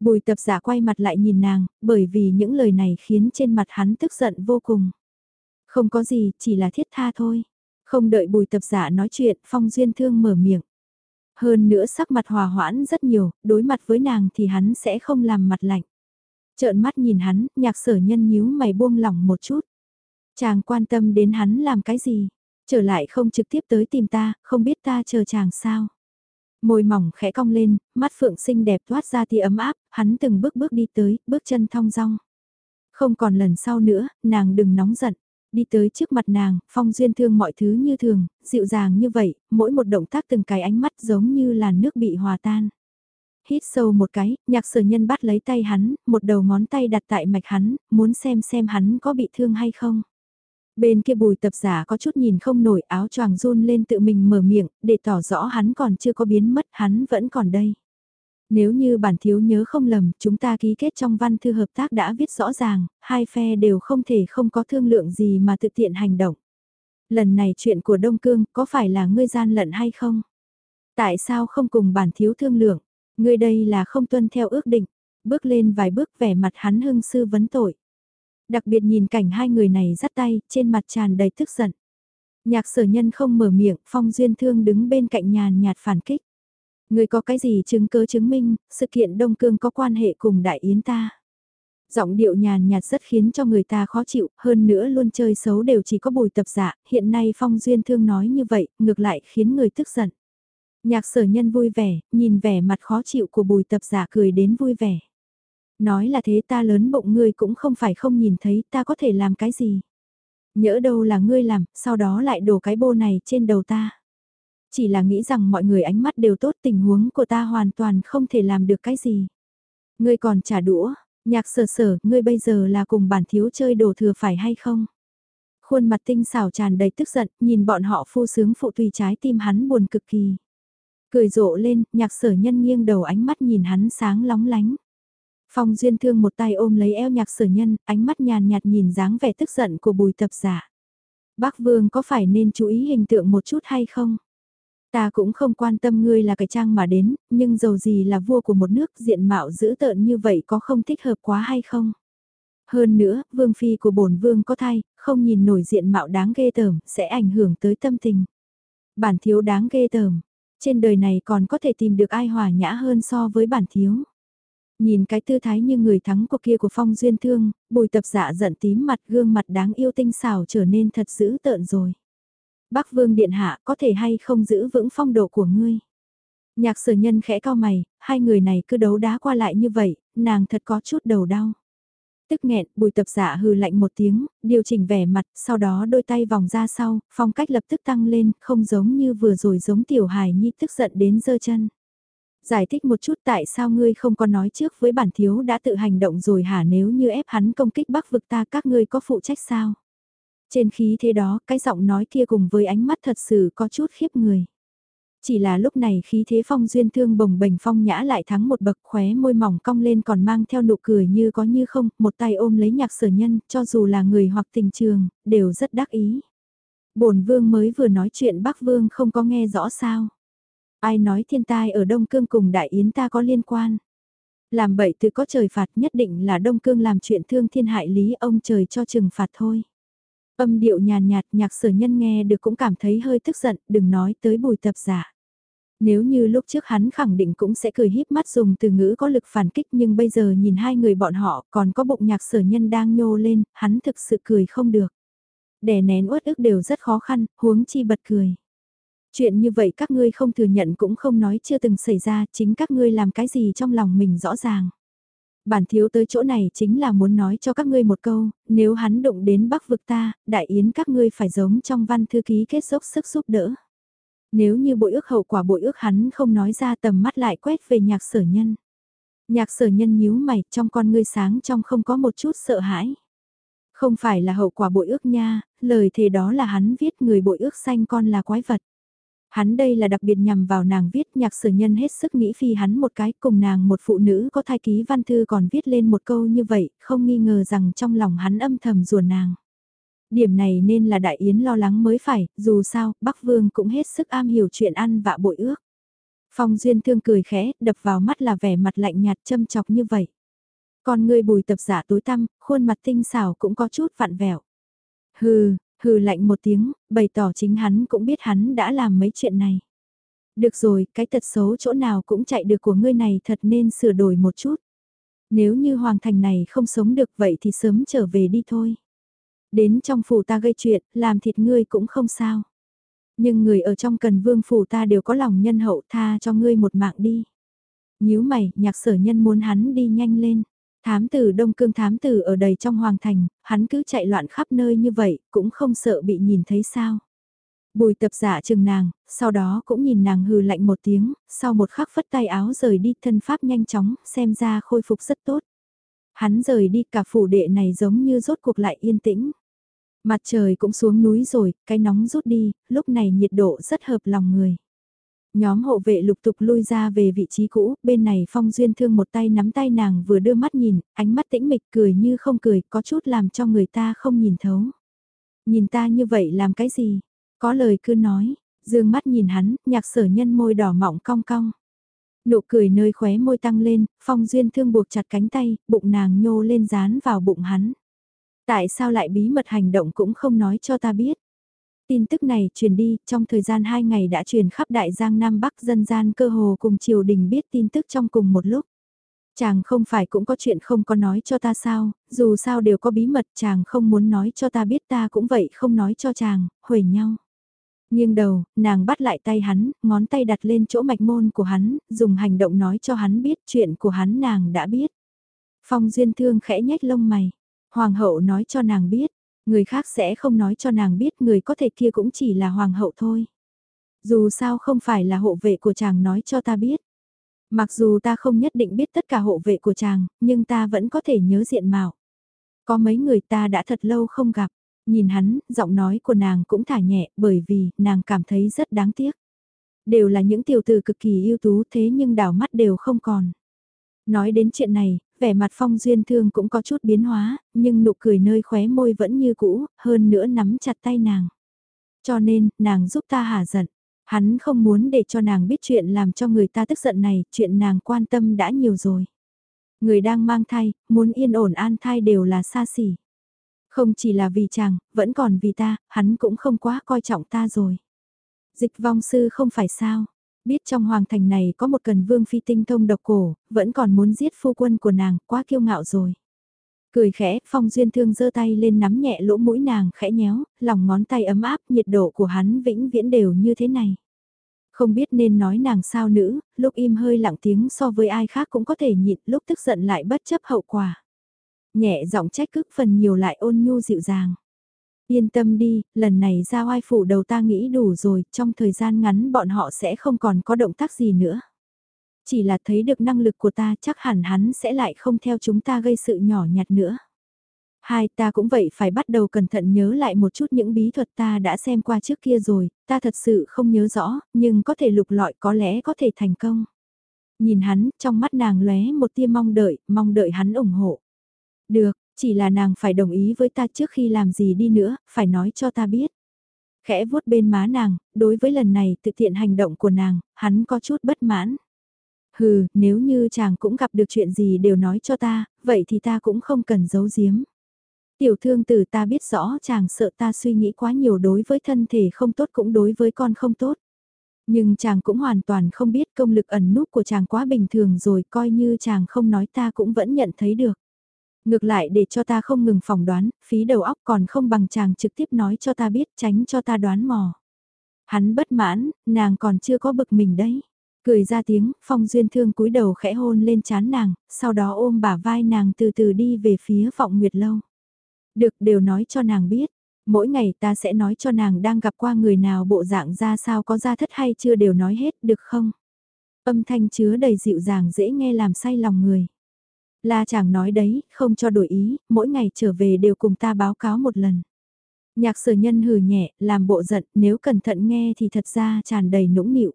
Bùi tập giả quay mặt lại nhìn nàng, bởi vì những lời này khiến trên mặt hắn tức giận vô cùng. Không có gì, chỉ là thiết tha thôi. Không đợi bùi tập giả nói chuyện, phong duyên thương mở miệng. Hơn nữa sắc mặt hòa hoãn rất nhiều, đối mặt với nàng thì hắn sẽ không làm mặt lạnh. Trợn mắt nhìn hắn, nhạc sở nhân nhíu mày buông lỏng một chút. Chàng quan tâm đến hắn làm cái gì? Trở lại không trực tiếp tới tìm ta, không biết ta chờ chàng sao? Môi mỏng khẽ cong lên, mắt phượng xinh đẹp thoát ra tia ấm áp, hắn từng bước bước đi tới, bước chân thong dong. Không còn lần sau nữa, nàng đừng nóng giận. Đi tới trước mặt nàng, phong duyên thương mọi thứ như thường, dịu dàng như vậy, mỗi một động tác từng cái ánh mắt giống như là nước bị hòa tan. Hít sâu một cái, nhạc sở nhân bắt lấy tay hắn, một đầu ngón tay đặt tại mạch hắn, muốn xem xem hắn có bị thương hay không. Bên kia bùi tập giả có chút nhìn không nổi áo choàng run lên tự mình mở miệng, để tỏ rõ hắn còn chưa có biến mất, hắn vẫn còn đây. Nếu như bản thiếu nhớ không lầm, chúng ta ký kết trong văn thư hợp tác đã viết rõ ràng, hai phe đều không thể không có thương lượng gì mà tự tiện hành động. Lần này chuyện của Đông Cương có phải là ngươi gian lận hay không? Tại sao không cùng bản thiếu thương lượng? Ngươi đây là không tuân theo ước định. Bước lên vài bước vẻ mặt hắn hưng sư vấn tội. Đặc biệt nhìn cảnh hai người này dắt tay, trên mặt tràn đầy tức giận. Nhạc sở nhân không mở miệng, phong duyên thương đứng bên cạnh nhàn nhạt phản kích. Người có cái gì chứng cứ chứng minh, sự kiện Đông Cương có quan hệ cùng Đại Yến ta. Giọng điệu nhàn nhạt rất khiến cho người ta khó chịu, hơn nữa luôn chơi xấu đều chỉ có bùi tập giả, hiện nay Phong Duyên Thương nói như vậy, ngược lại khiến người tức giận. Nhạc sở nhân vui vẻ, nhìn vẻ mặt khó chịu của bùi tập giả cười đến vui vẻ. Nói là thế ta lớn bụng ngươi cũng không phải không nhìn thấy ta có thể làm cái gì. Nhỡ đâu là ngươi làm, sau đó lại đổ cái bô này trên đầu ta. Chỉ là nghĩ rằng mọi người ánh mắt đều tốt tình huống của ta hoàn toàn không thể làm được cái gì. Ngươi còn trả đũa, nhạc sở sở, ngươi bây giờ là cùng bản thiếu chơi đồ thừa phải hay không? Khuôn mặt tinh xảo tràn đầy tức giận, nhìn bọn họ phu sướng phụ tùy trái tim hắn buồn cực kỳ. Cười rộ lên, nhạc sở nhân nghiêng đầu ánh mắt nhìn hắn sáng lóng lánh. Phong duyên thương một tay ôm lấy eo nhạc sở nhân, ánh mắt nhàn nhạt nhìn dáng vẻ tức giận của bùi tập giả. Bác Vương có phải nên chú ý hình tượng một chút hay không? Ta cũng không quan tâm ngươi là cái trang mà đến, nhưng dầu gì là vua của một nước diện mạo dữ tợn như vậy có không thích hợp quá hay không? Hơn nữa, vương phi của bổn vương có thai, không nhìn nổi diện mạo đáng ghê tởm, sẽ ảnh hưởng tới tâm tình. Bản thiếu đáng ghê tởm, trên đời này còn có thể tìm được ai hòa nhã hơn so với bản thiếu. Nhìn cái tư thái như người thắng của kia của phong duyên thương, bùi tập dạ giận tím mặt gương mặt đáng yêu tinh xảo trở nên thật dữ tợn rồi. Bắc vương điện hạ có thể hay không giữ vững phong độ của ngươi. Nhạc sở nhân khẽ cao mày, hai người này cứ đấu đá qua lại như vậy, nàng thật có chút đầu đau. Tức nghẹn, bùi tập giả hừ lạnh một tiếng, điều chỉnh vẻ mặt, sau đó đôi tay vòng ra sau, phong cách lập tức tăng lên, không giống như vừa rồi giống tiểu hài nhi tức giận đến giơ chân. Giải thích một chút tại sao ngươi không có nói trước với bản thiếu đã tự hành động rồi hả nếu như ép hắn công kích bắc vực ta các ngươi có phụ trách sao? Trên khí thế đó, cái giọng nói kia cùng với ánh mắt thật sự có chút khiếp người. Chỉ là lúc này khí thế phong duyên thương bồng bềnh phong nhã lại thắng một bậc khóe môi mỏng cong lên còn mang theo nụ cười như có như không, một tay ôm lấy nhạc sở nhân, cho dù là người hoặc tình trường, đều rất đắc ý. bổn vương mới vừa nói chuyện Bắc Vương không có nghe rõ sao. Ai nói thiên tai ở Đông Cương cùng Đại Yến ta có liên quan. Làm bậy từ có trời phạt nhất định là Đông Cương làm chuyện thương thiên hại lý ông trời cho trừng phạt thôi. Âm điệu nhàn nhạt nhạc sở nhân nghe được cũng cảm thấy hơi tức giận, đừng nói tới bùi tập giả. Nếu như lúc trước hắn khẳng định cũng sẽ cười híp mắt dùng từ ngữ có lực phản kích nhưng bây giờ nhìn hai người bọn họ còn có bụng nhạc sở nhân đang nhô lên, hắn thực sự cười không được. Đè nén uất ức đều rất khó khăn, huống chi bật cười. Chuyện như vậy các ngươi không thừa nhận cũng không nói chưa từng xảy ra, chính các ngươi làm cái gì trong lòng mình rõ ràng. Bản thiếu tới chỗ này chính là muốn nói cho các ngươi một câu, nếu hắn đụng đến bắc vực ta, đại yến các ngươi phải giống trong văn thư ký kết dốc sức giúp đỡ. Nếu như bội ước hậu quả bội ước hắn không nói ra tầm mắt lại quét về nhạc sở nhân. Nhạc sở nhân nhíu mày trong con ngươi sáng trong không có một chút sợ hãi. Không phải là hậu quả bội ước nha, lời thề đó là hắn viết người bội ước xanh con là quái vật. Hắn đây là đặc biệt nhằm vào nàng viết nhạc sở nhân hết sức nghĩ phi hắn một cái cùng nàng một phụ nữ có thai ký văn thư còn viết lên một câu như vậy, không nghi ngờ rằng trong lòng hắn âm thầm rùa nàng. Điểm này nên là đại yến lo lắng mới phải, dù sao, Bắc Vương cũng hết sức am hiểu chuyện ăn vạ bội ước. Phong Duyên Thương cười khẽ, đập vào mắt là vẻ mặt lạnh nhạt châm chọc như vậy. Còn người bùi tập giả tối tăm, khuôn mặt tinh xảo cũng có chút vặn vẹo. Hừ, hừ lạnh một tiếng, bày tỏ chính hắn cũng biết hắn đã làm mấy chuyện này. Được rồi, cái tật xấu chỗ nào cũng chạy được của ngươi này thật nên sửa đổi một chút. Nếu như hoàng thành này không sống được vậy thì sớm trở về đi thôi. Đến trong phủ ta gây chuyện, làm thịt ngươi cũng không sao. Nhưng người ở trong cần vương phủ ta đều có lòng nhân hậu tha cho ngươi một mạng đi. nhíu mày, nhạc sở nhân muốn hắn đi nhanh lên. Thám tử Đông Cương thám tử ở đầy trong hoàng thành, hắn cứ chạy loạn khắp nơi như vậy, cũng không sợ bị nhìn thấy sao. Bùi tập giả chừng nàng, sau đó cũng nhìn nàng hừ lạnh một tiếng, sau một khắc phất tay áo rời đi thân pháp nhanh chóng, xem ra khôi phục rất tốt. Hắn rời đi cả phủ đệ này giống như rốt cuộc lại yên tĩnh. Mặt trời cũng xuống núi rồi, cái nóng rút đi, lúc này nhiệt độ rất hợp lòng người. Nhóm hộ vệ lục tục lui ra về vị trí cũ, bên này Phong Duyên Thương một tay nắm tay nàng vừa đưa mắt nhìn, ánh mắt tĩnh mịch cười như không cười, có chút làm cho người ta không nhìn thấu. Nhìn ta như vậy làm cái gì? Có lời cứ nói, dương mắt nhìn hắn, nhạc sở nhân môi đỏ mọng cong cong. Nụ cười nơi khóe môi tăng lên, Phong Duyên Thương buộc chặt cánh tay, bụng nàng nhô lên dán vào bụng hắn. Tại sao lại bí mật hành động cũng không nói cho ta biết? Tin tức này truyền đi, trong thời gian 2 ngày đã truyền khắp Đại Giang Nam Bắc dân gian cơ hồ cùng triều đình biết tin tức trong cùng một lúc. Chàng không phải cũng có chuyện không có nói cho ta sao, dù sao đều có bí mật chàng không muốn nói cho ta biết ta cũng vậy không nói cho chàng, huề nhau. Nghiêng đầu, nàng bắt lại tay hắn, ngón tay đặt lên chỗ mạch môn của hắn, dùng hành động nói cho hắn biết chuyện của hắn nàng đã biết. Phong duyên thương khẽ nhếch lông mày, hoàng hậu nói cho nàng biết, Người khác sẽ không nói cho nàng biết người có thể kia cũng chỉ là hoàng hậu thôi. Dù sao không phải là hộ vệ của chàng nói cho ta biết. Mặc dù ta không nhất định biết tất cả hộ vệ của chàng, nhưng ta vẫn có thể nhớ diện mạo. Có mấy người ta đã thật lâu không gặp, nhìn hắn, giọng nói của nàng cũng thả nhẹ bởi vì nàng cảm thấy rất đáng tiếc. Đều là những tiểu tử cực kỳ ưu tú thế nhưng đảo mắt đều không còn. Nói đến chuyện này, vẻ mặt phong duyên thương cũng có chút biến hóa, nhưng nụ cười nơi khóe môi vẫn như cũ, hơn nữa nắm chặt tay nàng. Cho nên, nàng giúp ta hả giận. Hắn không muốn để cho nàng biết chuyện làm cho người ta tức giận này, chuyện nàng quan tâm đã nhiều rồi. Người đang mang thai, muốn yên ổn an thai đều là xa xỉ. Không chỉ là vì chàng, vẫn còn vì ta, hắn cũng không quá coi trọng ta rồi. Dịch vong sư không phải sao, Biết trong hoàng thành này có một cần vương phi tinh thông độc cổ, vẫn còn muốn giết phu quân của nàng, quá kiêu ngạo rồi. Cười khẽ, phong duyên thương giơ tay lên nắm nhẹ lỗ mũi nàng khẽ nhéo, lòng ngón tay ấm áp, nhiệt độ của hắn vĩnh viễn đều như thế này. Không biết nên nói nàng sao nữ, lúc im hơi lặng tiếng so với ai khác cũng có thể nhịn, lúc tức giận lại bất chấp hậu quả. Nhẹ giọng trách cứ phần nhiều lại ôn nhu dịu dàng. Yên tâm đi, lần này ra oai phủ đầu ta nghĩ đủ rồi, trong thời gian ngắn bọn họ sẽ không còn có động tác gì nữa. Chỉ là thấy được năng lực của ta chắc hẳn hắn sẽ lại không theo chúng ta gây sự nhỏ nhặt nữa. Hai ta cũng vậy phải bắt đầu cẩn thận nhớ lại một chút những bí thuật ta đã xem qua trước kia rồi, ta thật sự không nhớ rõ, nhưng có thể lục lọi có lẽ có thể thành công. Nhìn hắn, trong mắt nàng lóe một tia mong đợi, mong đợi hắn ủng hộ. Được, chỉ là nàng phải đồng ý với ta trước khi làm gì đi nữa, phải nói cho ta biết. Khẽ vuốt bên má nàng, đối với lần này thực hiện hành động của nàng, hắn có chút bất mãn. Hừ, nếu như chàng cũng gặp được chuyện gì đều nói cho ta, vậy thì ta cũng không cần giấu giếm. Tiểu thương tử ta biết rõ chàng sợ ta suy nghĩ quá nhiều đối với thân thể không tốt cũng đối với con không tốt. Nhưng chàng cũng hoàn toàn không biết công lực ẩn núp của chàng quá bình thường rồi coi như chàng không nói ta cũng vẫn nhận thấy được. Ngược lại để cho ta không ngừng phỏng đoán, phí đầu óc còn không bằng chàng trực tiếp nói cho ta biết tránh cho ta đoán mò. Hắn bất mãn, nàng còn chưa có bực mình đấy. Cười ra tiếng, phong duyên thương cúi đầu khẽ hôn lên chán nàng, sau đó ôm bả vai nàng từ từ đi về phía vọng nguyệt lâu. Được đều nói cho nàng biết, mỗi ngày ta sẽ nói cho nàng đang gặp qua người nào bộ dạng ra sao có ra thất hay chưa đều nói hết được không? Âm thanh chứa đầy dịu dàng dễ nghe làm say lòng người. La chàng nói đấy, không cho đổi ý, mỗi ngày trở về đều cùng ta báo cáo một lần. Nhạc sở nhân hừ nhẹ, làm bộ giận, nếu cẩn thận nghe thì thật ra tràn đầy nũng nịu.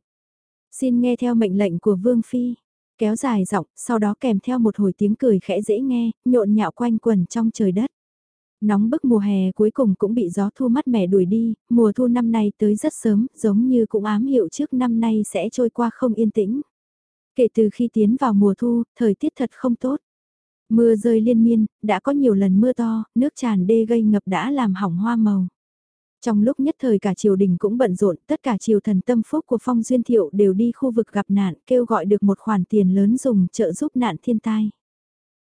Xin nghe theo mệnh lệnh của Vương Phi. Kéo dài giọng, sau đó kèm theo một hồi tiếng cười khẽ dễ nghe, nhộn nhạo quanh quần trong trời đất. Nóng bức mùa hè cuối cùng cũng bị gió thu mát mẻ đuổi đi, mùa thu năm nay tới rất sớm, giống như cũng ám hiệu trước năm nay sẽ trôi qua không yên tĩnh. Kể từ khi tiến vào mùa thu, thời tiết thật không tốt. Mưa rơi liên miên, đã có nhiều lần mưa to, nước tràn đê gây ngập đã làm hỏng hoa màu. Trong lúc nhất thời cả triều đình cũng bận rộn, tất cả triều thần tâm phúc của Phong Duyên Thiệu đều đi khu vực gặp nạn, kêu gọi được một khoản tiền lớn dùng trợ giúp nạn thiên tai.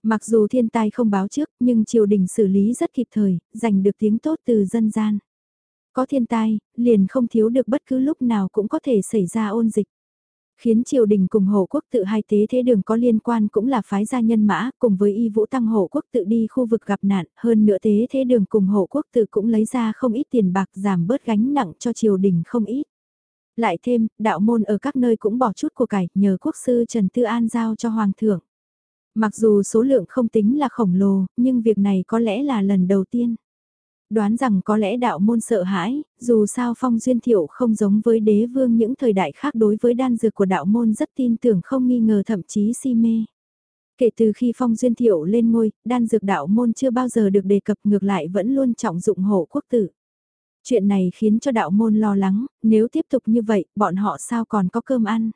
Mặc dù thiên tai không báo trước, nhưng triều đình xử lý rất kịp thời, giành được tiếng tốt từ dân gian. Có thiên tai, liền không thiếu được bất cứ lúc nào cũng có thể xảy ra ôn dịch. Khiến triều đình cùng hộ quốc tự hai tế thế đường có liên quan cũng là phái gia nhân mã, cùng với y vũ tăng hộ quốc tự đi khu vực gặp nạn, hơn nữa tế thế đường cùng hộ quốc tự cũng lấy ra không ít tiền bạc giảm bớt gánh nặng cho triều đình không ít. Lại thêm, đạo môn ở các nơi cũng bỏ chút của cải nhờ quốc sư Trần Tư An giao cho Hoàng thượng. Mặc dù số lượng không tính là khổng lồ, nhưng việc này có lẽ là lần đầu tiên. Đoán rằng có lẽ đạo môn sợ hãi, dù sao phong duyên thiệu không giống với đế vương những thời đại khác đối với đan dược của đạo môn rất tin tưởng không nghi ngờ thậm chí si mê. Kể từ khi phong duyên thiệu lên ngôi, đan dược đạo môn chưa bao giờ được đề cập ngược lại vẫn luôn trọng dụng hộ quốc tử. Chuyện này khiến cho đạo môn lo lắng, nếu tiếp tục như vậy, bọn họ sao còn có cơm ăn.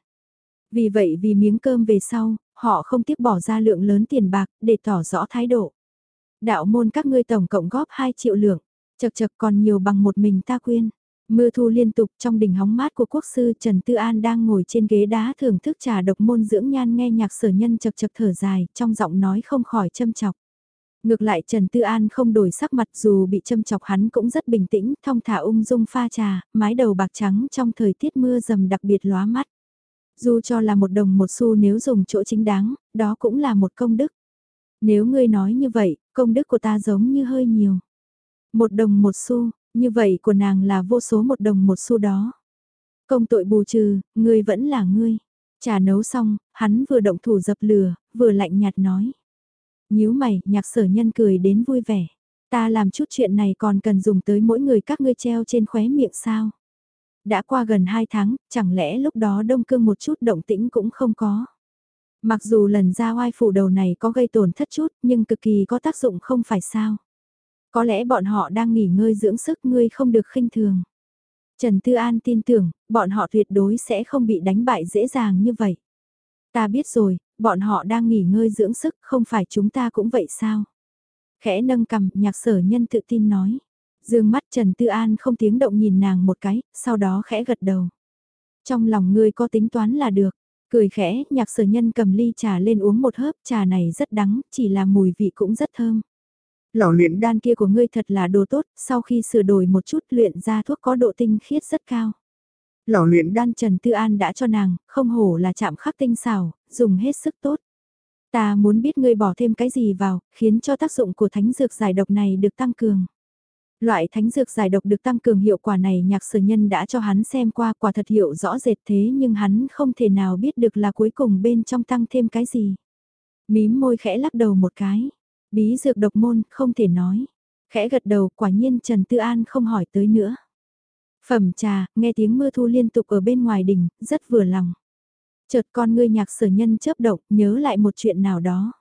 Vì vậy vì miếng cơm về sau, họ không tiếp bỏ ra lượng lớn tiền bạc để tỏ rõ thái độ. Đạo môn các ngươi tổng cộng góp 2 triệu lượng, chật chật còn nhiều bằng một mình ta quyên. Mưa thu liên tục trong đỉnh hóng mát của quốc sư Trần Tư An đang ngồi trên ghế đá thưởng thức trà độc môn dưỡng nhan nghe nhạc sở nhân chật chật thở dài, trong giọng nói không khỏi châm chọc. Ngược lại Trần Tư An không đổi sắc mặt dù bị châm chọc hắn cũng rất bình tĩnh, thong thả ung dung pha trà, mái đầu bạc trắng trong thời tiết mưa dầm đặc biệt lóa mắt. Dù cho là một đồng một xu nếu dùng chỗ chính đáng, đó cũng là một công đức. Nếu ngươi nói như vậy, công đức của ta giống như hơi nhiều. Một đồng một xu, như vậy của nàng là vô số một đồng một xu đó. Công tội bù trừ, ngươi vẫn là ngươi. Trà nấu xong, hắn vừa động thủ dập lửa, vừa lạnh nhạt nói. nhíu mày, nhạc sở nhân cười đến vui vẻ. Ta làm chút chuyện này còn cần dùng tới mỗi người các ngươi treo trên khóe miệng sao? Đã qua gần 2 tháng, chẳng lẽ lúc đó đông cương một chút động tĩnh cũng không có. Mặc dù lần ra oai phủ đầu này có gây tổn thất chút nhưng cực kỳ có tác dụng không phải sao. Có lẽ bọn họ đang nghỉ ngơi dưỡng sức ngươi không được khinh thường. Trần Tư An tin tưởng, bọn họ tuyệt đối sẽ không bị đánh bại dễ dàng như vậy. Ta biết rồi, bọn họ đang nghỉ ngơi dưỡng sức, không phải chúng ta cũng vậy sao? Khẽ nâng cầm, nhạc sở nhân tự tin nói. Dương mắt Trần Tư An không tiếng động nhìn nàng một cái, sau đó khẽ gật đầu. Trong lòng ngươi có tính toán là được. Cười khẽ, nhạc sở nhân cầm ly trà lên uống một hớp, trà này rất đắng, chỉ là mùi vị cũng rất thơm. Lò luyện đan kia của ngươi thật là đồ tốt, sau khi sửa đổi một chút luyện ra thuốc có độ tinh khiết rất cao. Lò luyện đan Trần Tư An đã cho nàng, không hổ là chạm khắc tinh xảo, dùng hết sức tốt. Ta muốn biết ngươi bỏ thêm cái gì vào, khiến cho tác dụng của thánh dược giải độc này được tăng cường. Loại thánh dược giải độc được tăng cường hiệu quả này nhạc sở nhân đã cho hắn xem qua quả thật hiệu rõ rệt thế nhưng hắn không thể nào biết được là cuối cùng bên trong tăng thêm cái gì. Mím môi khẽ lắc đầu một cái. Bí dược độc môn không thể nói. Khẽ gật đầu quả nhiên Trần Tư An không hỏi tới nữa. Phẩm trà, nghe tiếng mưa thu liên tục ở bên ngoài đình, rất vừa lòng. Chợt con ngươi nhạc sở nhân chớp động, nhớ lại một chuyện nào đó.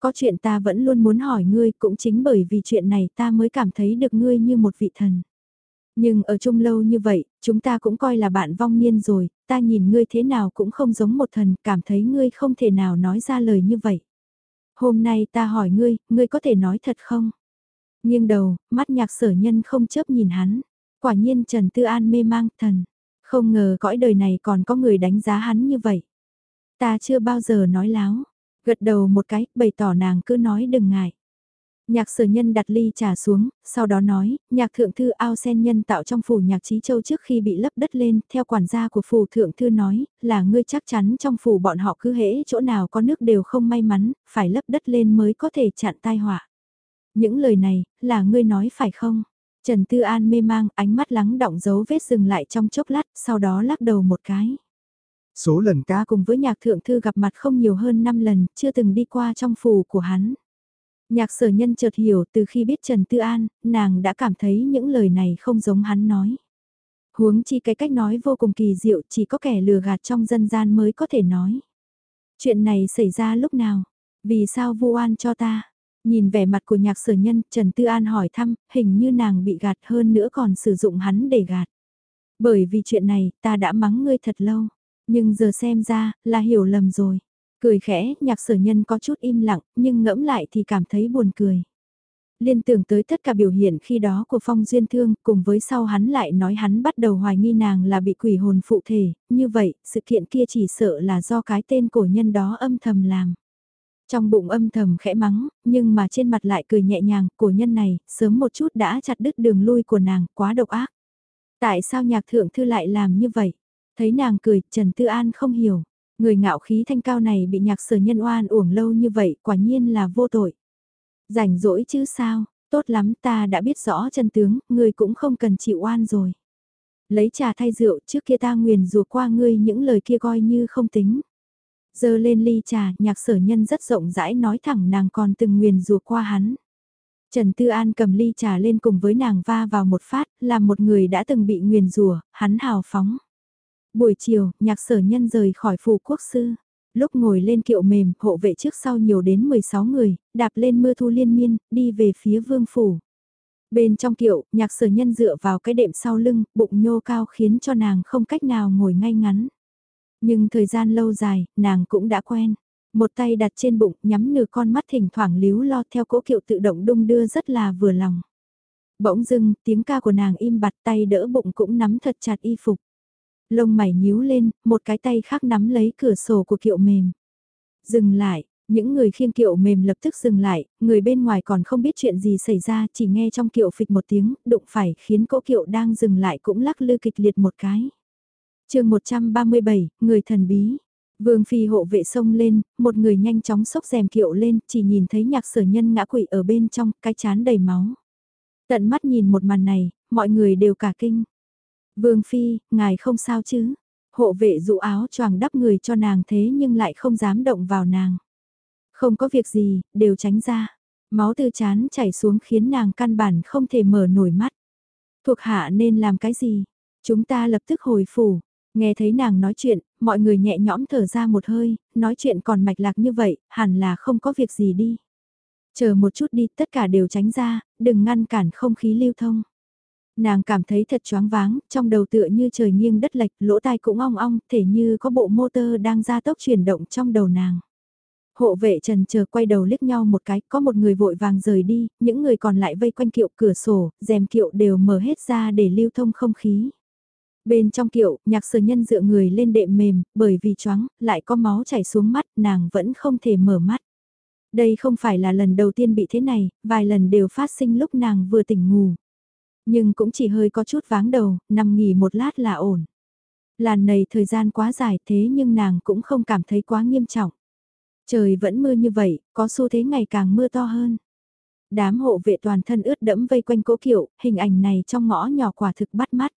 Có chuyện ta vẫn luôn muốn hỏi ngươi cũng chính bởi vì chuyện này ta mới cảm thấy được ngươi như một vị thần. Nhưng ở chung lâu như vậy, chúng ta cũng coi là bạn vong niên rồi, ta nhìn ngươi thế nào cũng không giống một thần, cảm thấy ngươi không thể nào nói ra lời như vậy. Hôm nay ta hỏi ngươi, ngươi có thể nói thật không? Nhưng đầu, mắt nhạc sở nhân không chớp nhìn hắn. Quả nhiên Trần Tư An mê mang thần. Không ngờ cõi đời này còn có người đánh giá hắn như vậy. Ta chưa bao giờ nói láo. Gật đầu một cái, bày tỏ nàng cứ nói đừng ngại. Nhạc sở nhân đặt ly trà xuống, sau đó nói, nhạc thượng thư ao sen nhân tạo trong phủ nhạc trí châu trước khi bị lấp đất lên, theo quản gia của phủ thượng thư nói, là ngươi chắc chắn trong phủ bọn họ cứ hễ chỗ nào có nước đều không may mắn, phải lấp đất lên mới có thể chặn tai họa. Những lời này, là ngươi nói phải không? Trần Tư An mê mang, ánh mắt lắng động dấu vết dừng lại trong chốc lát, sau đó lắc đầu một cái. Số lần ca cùng với nhạc thượng thư gặp mặt không nhiều hơn 5 lần, chưa từng đi qua trong phủ của hắn. Nhạc sở nhân chợt hiểu từ khi biết Trần Tư An, nàng đã cảm thấy những lời này không giống hắn nói. Huống chi cái cách nói vô cùng kỳ diệu chỉ có kẻ lừa gạt trong dân gian mới có thể nói. Chuyện này xảy ra lúc nào? Vì sao vu oan cho ta? Nhìn vẻ mặt của nhạc sở nhân, Trần Tư An hỏi thăm, hình như nàng bị gạt hơn nữa còn sử dụng hắn để gạt. Bởi vì chuyện này, ta đã mắng ngươi thật lâu, nhưng giờ xem ra, là hiểu lầm rồi. Cười khẽ, nhạc sở nhân có chút im lặng, nhưng ngẫm lại thì cảm thấy buồn cười. Liên tưởng tới tất cả biểu hiện khi đó của Phong Duyên Thương, cùng với sau hắn lại nói hắn bắt đầu hoài nghi nàng là bị quỷ hồn phụ thể, như vậy, sự kiện kia chỉ sợ là do cái tên cổ nhân đó âm thầm làm. Trong bụng âm thầm khẽ mắng, nhưng mà trên mặt lại cười nhẹ nhàng, cổ nhân này, sớm một chút đã chặt đứt đường lui của nàng, quá độc ác. Tại sao nhạc thượng thư lại làm như vậy? Thấy nàng cười, Trần Tư An không hiểu. Người ngạo khí thanh cao này bị nhạc sở nhân oan uổng lâu như vậy, quả nhiên là vô tội. Rảnh rỗi chứ sao, tốt lắm ta đã biết rõ chân tướng, ngươi cũng không cần chịu oan rồi. Lấy trà thay rượu trước kia ta nguyền rùa qua ngươi những lời kia coi như không tính. Giờ lên ly trà, nhạc sở nhân rất rộng rãi nói thẳng nàng còn từng nguyền rùa qua hắn. Trần Tư An cầm ly trà lên cùng với nàng va vào một phát, là một người đã từng bị nguyền rùa, hắn hào phóng. Buổi chiều, nhạc sở nhân rời khỏi phủ quốc sư. Lúc ngồi lên kiệu mềm, hộ vệ trước sau nhiều đến 16 người, đạp lên mưa thu liên miên, đi về phía vương phủ. Bên trong kiệu, nhạc sở nhân dựa vào cái đệm sau lưng, bụng nhô cao khiến cho nàng không cách nào ngồi ngay ngắn. Nhưng thời gian lâu dài, nàng cũng đã quen. Một tay đặt trên bụng, nhắm nửa con mắt thỉnh thoảng líu lo theo cỗ kiệu tự động đung đưa rất là vừa lòng. Bỗng dưng, tiếng ca của nàng im bặt tay đỡ bụng cũng nắm thật chặt y phục. Lông mày nhíu lên, một cái tay khác nắm lấy cửa sổ của kiệu mềm. Dừng lại, những người khiêng kiệu mềm lập tức dừng lại, người bên ngoài còn không biết chuyện gì xảy ra, chỉ nghe trong kiệu phịch một tiếng, đụng phải khiến cỗ kiệu đang dừng lại cũng lắc lư kịch liệt một cái. chương 137, người thần bí. Vương phi hộ vệ sông lên, một người nhanh chóng sốc rèm kiệu lên, chỉ nhìn thấy nhạc sở nhân ngã quỵ ở bên trong, cái chán đầy máu. Tận mắt nhìn một màn này, mọi người đều cả kinh. Vương Phi, ngài không sao chứ? Hộ vệ dụ áo choàng đắp người cho nàng thế nhưng lại không dám động vào nàng. Không có việc gì, đều tránh ra. Máu từ chán chảy xuống khiến nàng căn bản không thể mở nổi mắt. Thuộc hạ nên làm cái gì? Chúng ta lập tức hồi phủ. Nghe thấy nàng nói chuyện, mọi người nhẹ nhõm thở ra một hơi, nói chuyện còn mạch lạc như vậy, hẳn là không có việc gì đi. Chờ một chút đi, tất cả đều tránh ra, đừng ngăn cản không khí lưu thông. Nàng cảm thấy thật choáng váng, trong đầu tựa như trời nghiêng đất lệch, lỗ tai cũng ong ong, thể như có bộ motor đang ra tốc chuyển động trong đầu nàng. Hộ vệ trần chờ quay đầu liếc nhau một cái, có một người vội vàng rời đi, những người còn lại vây quanh kiệu cửa sổ, rèm kiệu đều mở hết ra để lưu thông không khí. Bên trong kiệu, nhạc sở nhân dựa người lên đệm mềm, bởi vì choáng, lại có máu chảy xuống mắt, nàng vẫn không thể mở mắt. Đây không phải là lần đầu tiên bị thế này, vài lần đều phát sinh lúc nàng vừa tỉnh ngủ. Nhưng cũng chỉ hơi có chút váng đầu, nằm nghỉ một lát là ổn. Làn này thời gian quá dài thế nhưng nàng cũng không cảm thấy quá nghiêm trọng. Trời vẫn mưa như vậy, có xu thế ngày càng mưa to hơn. Đám hộ vệ toàn thân ướt đẫm vây quanh cỗ kiệu, hình ảnh này trong ngõ nhỏ quả thực bắt mắt.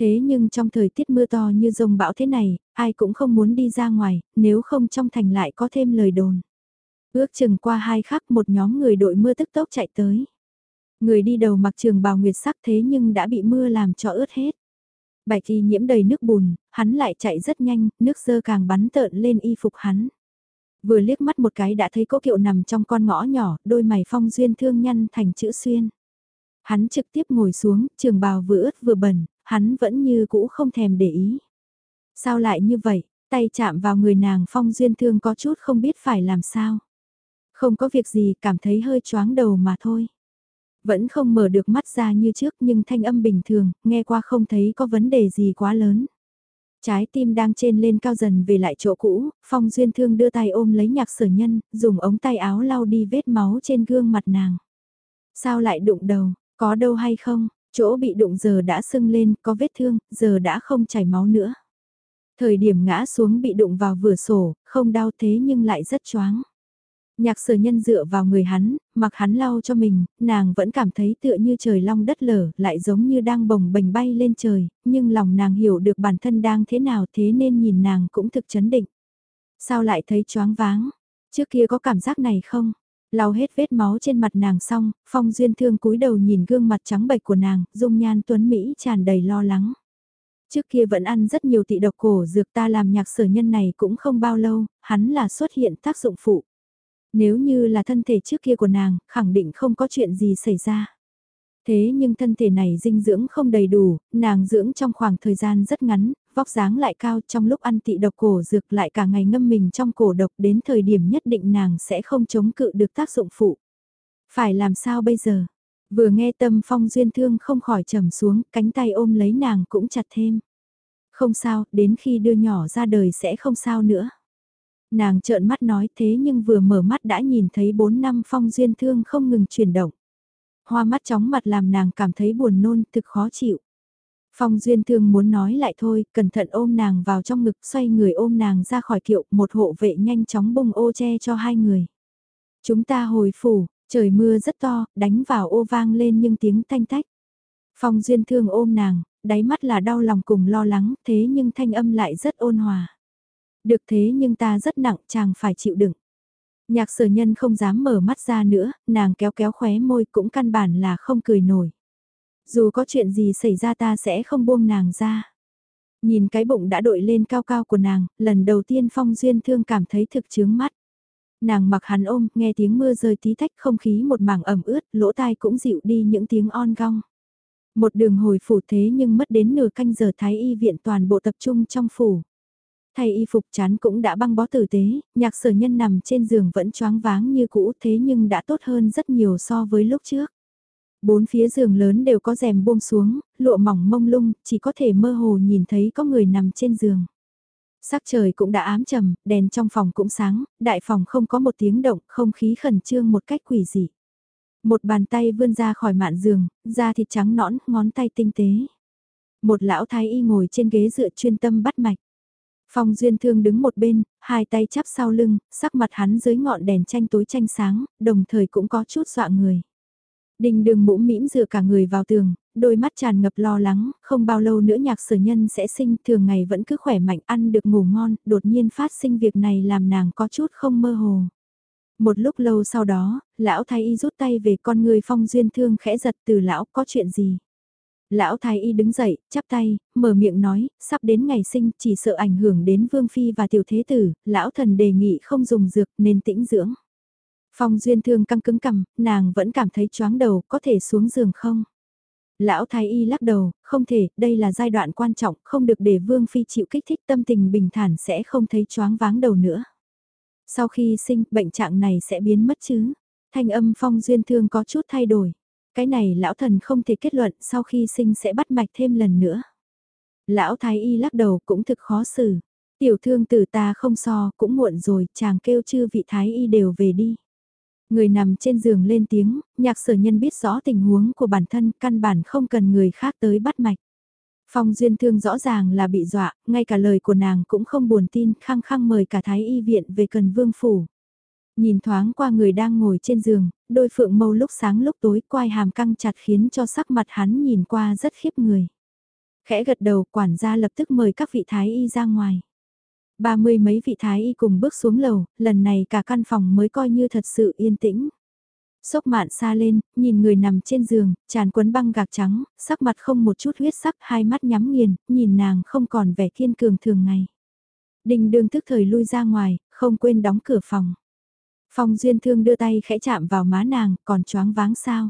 Thế nhưng trong thời tiết mưa to như rông bão thế này, ai cũng không muốn đi ra ngoài, nếu không trong thành lại có thêm lời đồn. Ước chừng qua hai khắc một nhóm người đội mưa tức tốc chạy tới. Người đi đầu mặc trường bào nguyệt sắc thế nhưng đã bị mưa làm cho ướt hết. Bạch y nhiễm đầy nước bùn, hắn lại chạy rất nhanh, nước dơ càng bắn tợn lên y phục hắn. Vừa liếc mắt một cái đã thấy cỗ kiệu nằm trong con ngõ nhỏ, đôi mày phong duyên thương nhăn thành chữ xuyên. Hắn trực tiếp ngồi xuống, trường bào vừa ướt vừa bẩn, hắn vẫn như cũ không thèm để ý. Sao lại như vậy, tay chạm vào người nàng phong duyên thương có chút không biết phải làm sao. Không có việc gì cảm thấy hơi choáng đầu mà thôi. Vẫn không mở được mắt ra như trước nhưng thanh âm bình thường, nghe qua không thấy có vấn đề gì quá lớn. Trái tim đang trên lên cao dần về lại chỗ cũ, Phong Duyên Thương đưa tay ôm lấy nhạc sở nhân, dùng ống tay áo lau đi vết máu trên gương mặt nàng. Sao lại đụng đầu, có đâu hay không, chỗ bị đụng giờ đã sưng lên, có vết thương, giờ đã không chảy máu nữa. Thời điểm ngã xuống bị đụng vào vừa sổ, không đau thế nhưng lại rất choáng. Nhạc sở nhân dựa vào người hắn, mặc hắn lau cho mình, nàng vẫn cảm thấy tựa như trời long đất lở, lại giống như đang bồng bềnh bay lên trời, nhưng lòng nàng hiểu được bản thân đang thế nào thế nên nhìn nàng cũng thực chấn định. Sao lại thấy choáng váng? Trước kia có cảm giác này không? Lau hết vết máu trên mặt nàng xong, Phong Duyên Thương cúi đầu nhìn gương mặt trắng bệch của nàng, dung nhan tuấn Mỹ tràn đầy lo lắng. Trước kia vẫn ăn rất nhiều tị độc cổ dược ta làm nhạc sở nhân này cũng không bao lâu, hắn là xuất hiện tác dụng phụ. Nếu như là thân thể trước kia của nàng, khẳng định không có chuyện gì xảy ra. Thế nhưng thân thể này dinh dưỡng không đầy đủ, nàng dưỡng trong khoảng thời gian rất ngắn, vóc dáng lại cao trong lúc ăn tị độc cổ dược lại cả ngày ngâm mình trong cổ độc đến thời điểm nhất định nàng sẽ không chống cự được tác dụng phụ. Phải làm sao bây giờ? Vừa nghe tâm phong duyên thương không khỏi trầm xuống, cánh tay ôm lấy nàng cũng chặt thêm. Không sao, đến khi đưa nhỏ ra đời sẽ không sao nữa. Nàng trợn mắt nói thế nhưng vừa mở mắt đã nhìn thấy bốn năm phong duyên thương không ngừng chuyển động. Hoa mắt chóng mặt làm nàng cảm thấy buồn nôn, thực khó chịu. Phong Duyên Thương muốn nói lại thôi, cẩn thận ôm nàng vào trong ngực xoay người ôm nàng ra khỏi kiệu, một hộ vệ nhanh chóng bung ô che cho hai người. Chúng ta hồi phủ, trời mưa rất to, đánh vào ô vang lên nhưng tiếng thanh tách. Phong Duyên Thương ôm nàng, đáy mắt là đau lòng cùng lo lắng, thế nhưng thanh âm lại rất ôn hòa. Được thế nhưng ta rất nặng, chàng phải chịu đựng. Nhạc sở nhân không dám mở mắt ra nữa, nàng kéo kéo khóe môi cũng căn bản là không cười nổi. Dù có chuyện gì xảy ra ta sẽ không buông nàng ra. Nhìn cái bụng đã đội lên cao cao của nàng, lần đầu tiên Phong Duyên Thương cảm thấy thực chướng mắt. Nàng mặc hắn ôm, nghe tiếng mưa rơi tí tách không khí một mảng ẩm ướt, lỗ tai cũng dịu đi những tiếng on gong. Một đường hồi phủ thế nhưng mất đến nửa canh giờ thái y viện toàn bộ tập trung trong phủ. Thay y phục chán cũng đã băng bó tử tế, nhạc sở nhân nằm trên giường vẫn choáng váng như cũ thế nhưng đã tốt hơn rất nhiều so với lúc trước. Bốn phía giường lớn đều có rèm buông xuống, lụa mỏng mông lung, chỉ có thể mơ hồ nhìn thấy có người nằm trên giường. Sắc trời cũng đã ám trầm, đèn trong phòng cũng sáng, đại phòng không có một tiếng động, không khí khẩn trương một cách quỷ dị. Một bàn tay vươn ra khỏi mạn giường, da thịt trắng nõn, ngón tay tinh tế. Một lão thái y ngồi trên ghế dựa chuyên tâm bắt mạch. Phong Duyên Thương đứng một bên, hai tay chắp sau lưng, sắc mặt hắn dưới ngọn đèn tranh tối tranh sáng, đồng thời cũng có chút dọa người. Đình đường mũ mĩm dựa cả người vào tường, đôi mắt tràn ngập lo lắng, không bao lâu nữa nhạc sở nhân sẽ sinh, thường ngày vẫn cứ khỏe mạnh ăn được ngủ ngon, đột nhiên phát sinh việc này làm nàng có chút không mơ hồ. Một lúc lâu sau đó, lão thái y rút tay về con người phong duyên thương khẽ giật từ lão có chuyện gì. Lão thái y đứng dậy, chắp tay, mở miệng nói, sắp đến ngày sinh chỉ sợ ảnh hưởng đến vương phi và tiểu thế tử, lão thần đề nghị không dùng dược nên tĩnh dưỡng. Phong duyên thương căng cứng cằm, nàng vẫn cảm thấy chóng đầu, có thể xuống giường không? Lão thái y lắc đầu, không thể, đây là giai đoạn quan trọng, không được để vương phi chịu kích thích tâm tình bình thản sẽ không thấy choáng váng đầu nữa. Sau khi sinh, bệnh trạng này sẽ biến mất chứ? Thanh âm phong duyên thương có chút thay đổi. Cái này lão thần không thể kết luận sau khi sinh sẽ bắt mạch thêm lần nữa. Lão thái y lắc đầu cũng thực khó xử. Tiểu thương tử ta không so, cũng muộn rồi, chàng kêu chư vị thái y đều về đi. Người nằm trên giường lên tiếng, nhạc sở nhân biết rõ tình huống của bản thân, căn bản không cần người khác tới bắt mạch. Phong duyên thương rõ ràng là bị dọa, ngay cả lời của nàng cũng không buồn tin, khăng khăng mời cả thái y viện về cần vương phủ. Nhìn thoáng qua người đang ngồi trên giường, đôi phượng mâu lúc sáng lúc tối quai hàm căng chặt khiến cho sắc mặt hắn nhìn qua rất khiếp người. Khẽ gật đầu quản gia lập tức mời các vị thái y ra ngoài. Ba mươi mấy vị thái y cùng bước xuống lầu, lần này cả căn phòng mới coi như thật sự yên tĩnh. Sốc mạn xa lên, nhìn người nằm trên giường, tràn quấn băng gạc trắng, sắc mặt không một chút huyết sắc, hai mắt nhắm nghiền, nhìn nàng không còn vẻ kiên cường thường ngày. Đình đường thức thời lui ra ngoài, không quên đóng cửa phòng. Phong Duyên Thương đưa tay khẽ chạm vào má nàng, còn choáng váng sao.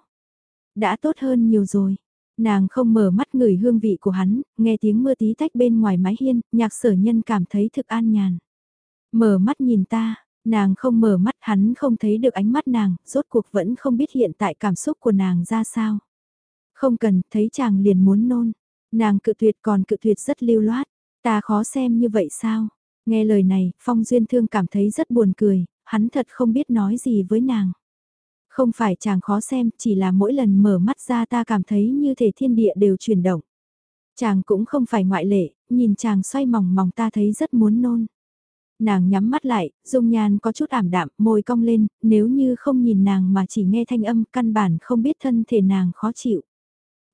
Đã tốt hơn nhiều rồi. Nàng không mở mắt ngửi hương vị của hắn, nghe tiếng mưa tí tách bên ngoài mái hiên, nhạc sở nhân cảm thấy thực an nhàn. Mở mắt nhìn ta, nàng không mở mắt hắn không thấy được ánh mắt nàng, rốt cuộc vẫn không biết hiện tại cảm xúc của nàng ra sao. Không cần, thấy chàng liền muốn nôn. Nàng cự tuyệt còn cự tuyệt rất lưu loát. Ta khó xem như vậy sao? Nghe lời này, Phong Duyên Thương cảm thấy rất buồn cười, hắn thật không biết nói gì với nàng. Không phải chàng khó xem, chỉ là mỗi lần mở mắt ra ta cảm thấy như thể thiên địa đều chuyển động. Chàng cũng không phải ngoại lệ, nhìn chàng xoay mỏng mỏng ta thấy rất muốn nôn. Nàng nhắm mắt lại, dung nhan có chút ảm đạm, môi cong lên, nếu như không nhìn nàng mà chỉ nghe thanh âm căn bản không biết thân thể nàng khó chịu.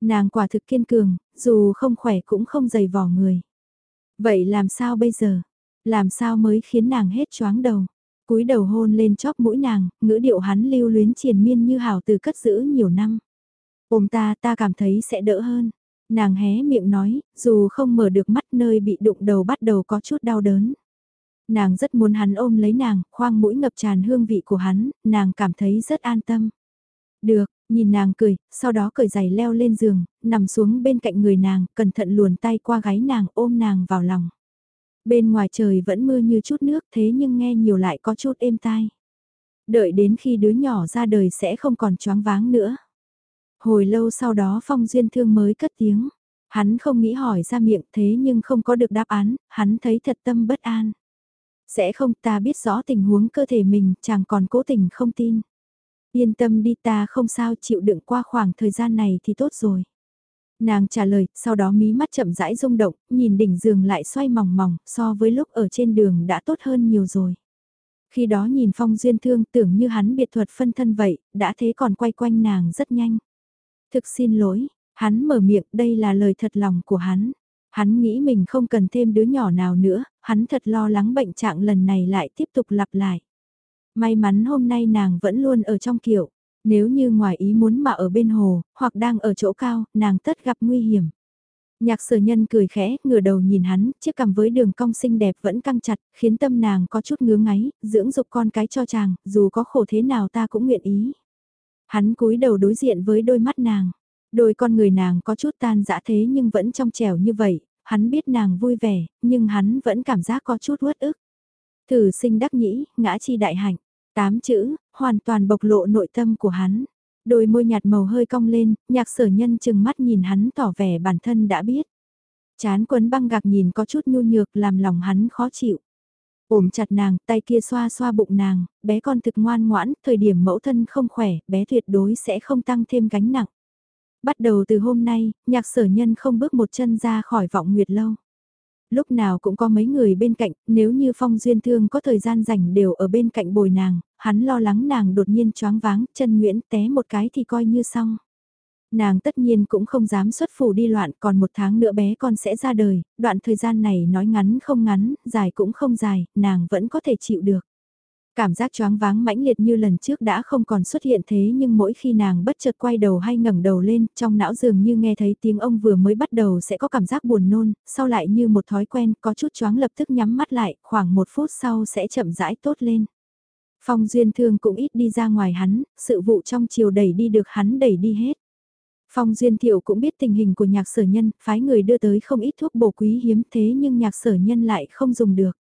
Nàng quả thực kiên cường, dù không khỏe cũng không dày vò người. Vậy làm sao bây giờ? Làm sao mới khiến nàng hết choáng đầu? Cúi đầu hôn lên chóp mũi nàng, ngữ điệu hắn lưu luyến triền miên như hào từ cất giữ nhiều năm. Ôm ta ta cảm thấy sẽ đỡ hơn. Nàng hé miệng nói, dù không mở được mắt nơi bị đụng đầu bắt đầu có chút đau đớn. Nàng rất muốn hắn ôm lấy nàng, khoang mũi ngập tràn hương vị của hắn, nàng cảm thấy rất an tâm. Được, nhìn nàng cười, sau đó cởi giày leo lên giường, nằm xuống bên cạnh người nàng, cẩn thận luồn tay qua gáy nàng ôm nàng vào lòng. Bên ngoài trời vẫn mưa như chút nước thế nhưng nghe nhiều lại có chút êm tai. Đợi đến khi đứa nhỏ ra đời sẽ không còn choáng váng nữa. Hồi lâu sau đó Phong Duyên Thương mới cất tiếng. Hắn không nghĩ hỏi ra miệng thế nhưng không có được đáp án, hắn thấy thật tâm bất an. Sẽ không ta biết rõ tình huống cơ thể mình, chàng còn cố tình không tin. Yên tâm đi ta không sao chịu đựng qua khoảng thời gian này thì tốt rồi. Nàng trả lời, sau đó mí mắt chậm rãi rung động, nhìn đỉnh giường lại xoay mỏng mỏng, so với lúc ở trên đường đã tốt hơn nhiều rồi. Khi đó nhìn Phong Duyên Thương tưởng như hắn biệt thuật phân thân vậy, đã thế còn quay quanh nàng rất nhanh. Thực xin lỗi, hắn mở miệng đây là lời thật lòng của hắn. Hắn nghĩ mình không cần thêm đứa nhỏ nào nữa, hắn thật lo lắng bệnh trạng lần này lại tiếp tục lặp lại. May mắn hôm nay nàng vẫn luôn ở trong kiểu, nếu như ngoài ý muốn mà ở bên hồ, hoặc đang ở chỗ cao, nàng tất gặp nguy hiểm. Nhạc sở nhân cười khẽ, ngửa đầu nhìn hắn, chiếc cằm với đường cong xinh đẹp vẫn căng chặt, khiến tâm nàng có chút ngứa ngáy, dưỡng dục con cái cho chàng, dù có khổ thế nào ta cũng nguyện ý. Hắn cúi đầu đối diện với đôi mắt nàng. Đôi con người nàng có chút tan dã thế nhưng vẫn trong trẻo như vậy, hắn biết nàng vui vẻ, nhưng hắn vẫn cảm giác có chút uất ức. Thử sinh đắc nhĩ, ngã chi đại hạnh. Tám chữ, hoàn toàn bộc lộ nội tâm của hắn. Đôi môi nhạt màu hơi cong lên, nhạc sở nhân chừng mắt nhìn hắn tỏ vẻ bản thân đã biết. Chán quấn băng gạc nhìn có chút nhu nhược làm lòng hắn khó chịu. Ôm chặt nàng, tay kia xoa xoa bụng nàng, bé con thực ngoan ngoãn, thời điểm mẫu thân không khỏe, bé tuyệt đối sẽ không tăng thêm gánh nặng. Bắt đầu từ hôm nay, nhạc sở nhân không bước một chân ra khỏi vọng nguyệt lâu. Lúc nào cũng có mấy người bên cạnh, nếu như phong duyên thương có thời gian rảnh đều ở bên cạnh bồi nàng, hắn lo lắng nàng đột nhiên choáng váng, chân nguyễn té một cái thì coi như xong. Nàng tất nhiên cũng không dám xuất phủ đi loạn còn một tháng nữa bé con sẽ ra đời, đoạn thời gian này nói ngắn không ngắn, dài cũng không dài, nàng vẫn có thể chịu được. Cảm giác choáng váng mãnh liệt như lần trước đã không còn xuất hiện thế nhưng mỗi khi nàng bất chợt quay đầu hay ngẩng đầu lên, trong não dường như nghe thấy tiếng ông vừa mới bắt đầu sẽ có cảm giác buồn nôn, sau lại như một thói quen có chút choáng lập tức nhắm mắt lại, khoảng một phút sau sẽ chậm rãi tốt lên. Phong duyên thương cũng ít đi ra ngoài hắn, sự vụ trong chiều đẩy đi được hắn đẩy đi hết. Phong Duyên Thiệu cũng biết tình hình của nhạc sở nhân, phái người đưa tới không ít thuốc bổ quý hiếm thế nhưng nhạc sở nhân lại không dùng được.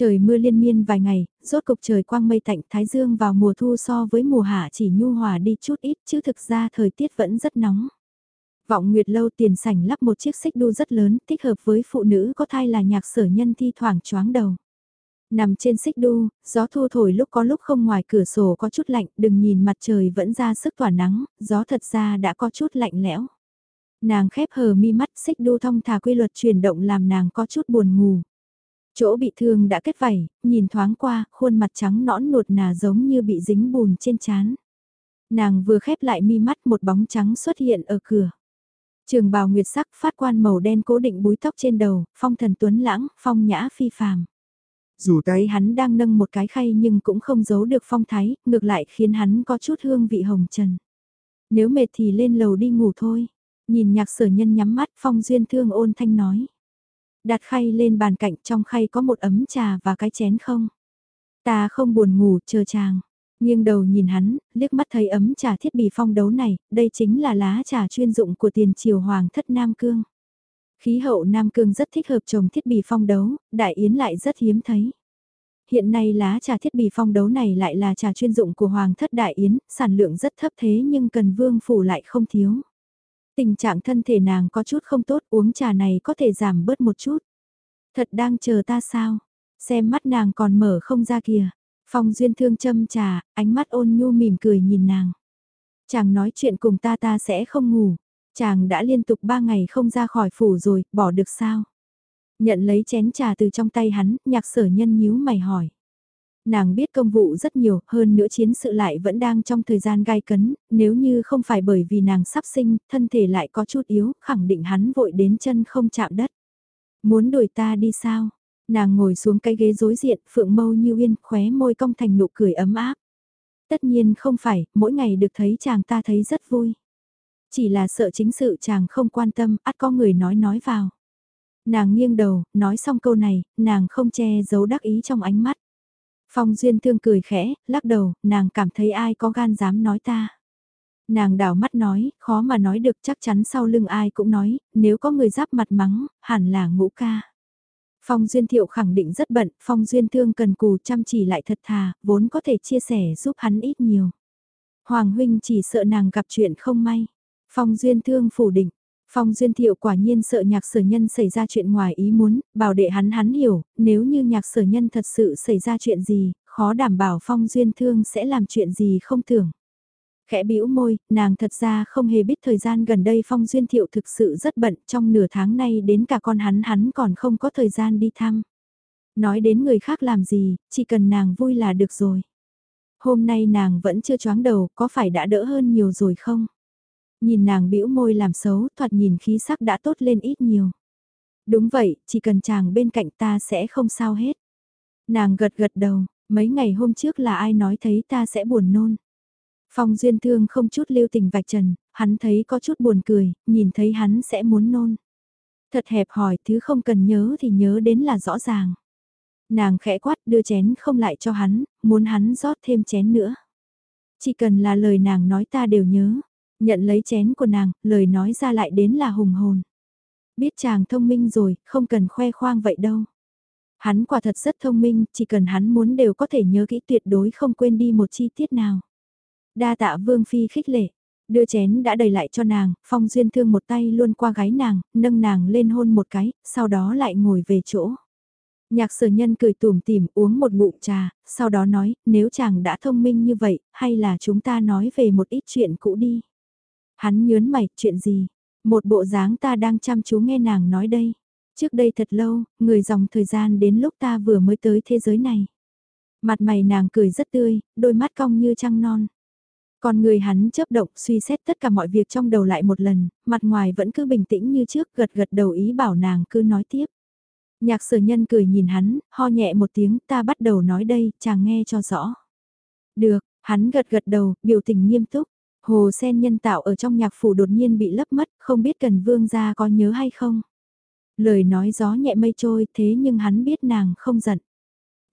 Trời mưa liên miên vài ngày, rốt cục trời quang mây tạnh thái dương vào mùa thu so với mùa hạ chỉ nhu hòa đi chút ít chứ thực ra thời tiết vẫn rất nóng. Vọng Nguyệt Lâu tiền sảnh lắp một chiếc xích đu rất lớn, thích hợp với phụ nữ có thai là nhạc sở nhân thi thoảng choáng đầu. Nằm trên xích đu, gió thu thổi lúc có lúc không ngoài cửa sổ có chút lạnh, đừng nhìn mặt trời vẫn ra sức tỏa nắng, gió thật ra đã có chút lạnh lẽo. Nàng khép hờ mi mắt xích đu thong thả quy luật chuyển động làm nàng có chút buồn ngủ. Chỗ bị thương đã kết vảy, nhìn thoáng qua, khuôn mặt trắng nõn nuột nà giống như bị dính bùn trên chán. Nàng vừa khép lại mi mắt một bóng trắng xuất hiện ở cửa. Trường bào nguyệt sắc phát quan màu đen cố định búi tóc trên đầu, phong thần tuấn lãng, phong nhã phi phàm. Dù tay hắn đang nâng một cái khay nhưng cũng không giấu được phong thái, ngược lại khiến hắn có chút hương vị hồng trần. Nếu mệt thì lên lầu đi ngủ thôi. Nhìn nhạc sở nhân nhắm mắt phong duyên thương ôn thanh nói. Đặt khay lên bàn cạnh trong khay có một ấm trà và cái chén không. Ta không buồn ngủ chờ chàng. Nghiêng đầu nhìn hắn, liếc mắt thấy ấm trà thiết bị phong đấu này, đây chính là lá trà chuyên dụng của tiền triều hoàng thất Nam Cương. Khí hậu Nam Cương rất thích hợp trồng thiết bị phong đấu, đại yến lại rất hiếm thấy. Hiện nay lá trà thiết bị phong đấu này lại là trà chuyên dụng của Hoàng thất Đại Yến, sản lượng rất thấp thế nhưng cần vương phủ lại không thiếu. Tình trạng thân thể nàng có chút không tốt uống trà này có thể giảm bớt một chút. Thật đang chờ ta sao? Xem mắt nàng còn mở không ra kìa. Phong duyên thương châm trà, ánh mắt ôn nhu mỉm cười nhìn nàng. Chàng nói chuyện cùng ta ta sẽ không ngủ. Chàng đã liên tục ba ngày không ra khỏi phủ rồi, bỏ được sao? Nhận lấy chén trà từ trong tay hắn, nhạc sở nhân nhíu mày hỏi. Nàng biết công vụ rất nhiều, hơn nữa chiến sự lại vẫn đang trong thời gian gai cấn, nếu như không phải bởi vì nàng sắp sinh, thân thể lại có chút yếu, khẳng định hắn vội đến chân không chạm đất. Muốn đuổi ta đi sao? Nàng ngồi xuống cái ghế đối diện, phượng mâu như uyên, khóe môi cong thành nụ cười ấm áp. Tất nhiên không phải, mỗi ngày được thấy chàng ta thấy rất vui. Chỉ là sợ chính sự chàng không quan tâm, ắt có người nói nói vào. Nàng nghiêng đầu, nói xong câu này, nàng không che giấu đắc ý trong ánh mắt. Phong Duyên Thương cười khẽ, lắc đầu, nàng cảm thấy ai có gan dám nói ta. Nàng đảo mắt nói, khó mà nói được chắc chắn sau lưng ai cũng nói, nếu có người giáp mặt mắng, hẳn là ngũ ca. Phong Duyên Thiệu khẳng định rất bận, Phong Duyên Thương cần cù chăm chỉ lại thật thà, vốn có thể chia sẻ giúp hắn ít nhiều. Hoàng Huynh chỉ sợ nàng gặp chuyện không may. Phong Duyên Thương phủ định, Phong Duyên Thiệu quả nhiên sợ nhạc sở nhân xảy ra chuyện ngoài ý muốn, bảo đệ hắn hắn hiểu, nếu như nhạc sở nhân thật sự xảy ra chuyện gì, khó đảm bảo Phong Duyên Thương sẽ làm chuyện gì không tưởng. Khẽ bĩu môi, nàng thật ra không hề biết thời gian gần đây Phong Duyên Thiệu thực sự rất bận trong nửa tháng nay đến cả con hắn hắn còn không có thời gian đi thăm. Nói đến người khác làm gì, chỉ cần nàng vui là được rồi. Hôm nay nàng vẫn chưa choáng đầu, có phải đã đỡ hơn nhiều rồi không? Nhìn nàng bĩu môi làm xấu, thoạt nhìn khí sắc đã tốt lên ít nhiều. Đúng vậy, chỉ cần chàng bên cạnh ta sẽ không sao hết. Nàng gật gật đầu, mấy ngày hôm trước là ai nói thấy ta sẽ buồn nôn. Phong Duyên Thương không chút lưu tình vạch trần, hắn thấy có chút buồn cười, nhìn thấy hắn sẽ muốn nôn. Thật hẹp hỏi thứ không cần nhớ thì nhớ đến là rõ ràng. Nàng khẽ quát đưa chén không lại cho hắn, muốn hắn rót thêm chén nữa. Chỉ cần là lời nàng nói ta đều nhớ. Nhận lấy chén của nàng, lời nói ra lại đến là hùng hồn. Biết chàng thông minh rồi, không cần khoe khoang vậy đâu. Hắn quả thật rất thông minh, chỉ cần hắn muốn đều có thể nhớ kỹ tuyệt đối không quên đi một chi tiết nào. Đa tạ Vương Phi khích lệ, đưa chén đã đầy lại cho nàng, Phong Duyên Thương một tay luôn qua gái nàng, nâng nàng lên hôn một cái, sau đó lại ngồi về chỗ. Nhạc sở nhân cười tủm tỉm uống một ngụm trà, sau đó nói, nếu chàng đã thông minh như vậy, hay là chúng ta nói về một ít chuyện cũ đi. Hắn nhớn mày, chuyện gì? Một bộ dáng ta đang chăm chú nghe nàng nói đây. Trước đây thật lâu, người dòng thời gian đến lúc ta vừa mới tới thế giới này. Mặt mày nàng cười rất tươi, đôi mắt cong như trăng non. Còn người hắn chớp động suy xét tất cả mọi việc trong đầu lại một lần, mặt ngoài vẫn cứ bình tĩnh như trước gật gật đầu ý bảo nàng cứ nói tiếp. Nhạc sở nhân cười nhìn hắn, ho nhẹ một tiếng ta bắt đầu nói đây, chàng nghe cho rõ. Được, hắn gật gật đầu, biểu tình nghiêm túc. Hồ sen nhân tạo ở trong nhạc phủ đột nhiên bị lấp mất, không biết cần vương gia có nhớ hay không. Lời nói gió nhẹ mây trôi thế nhưng hắn biết nàng không giận.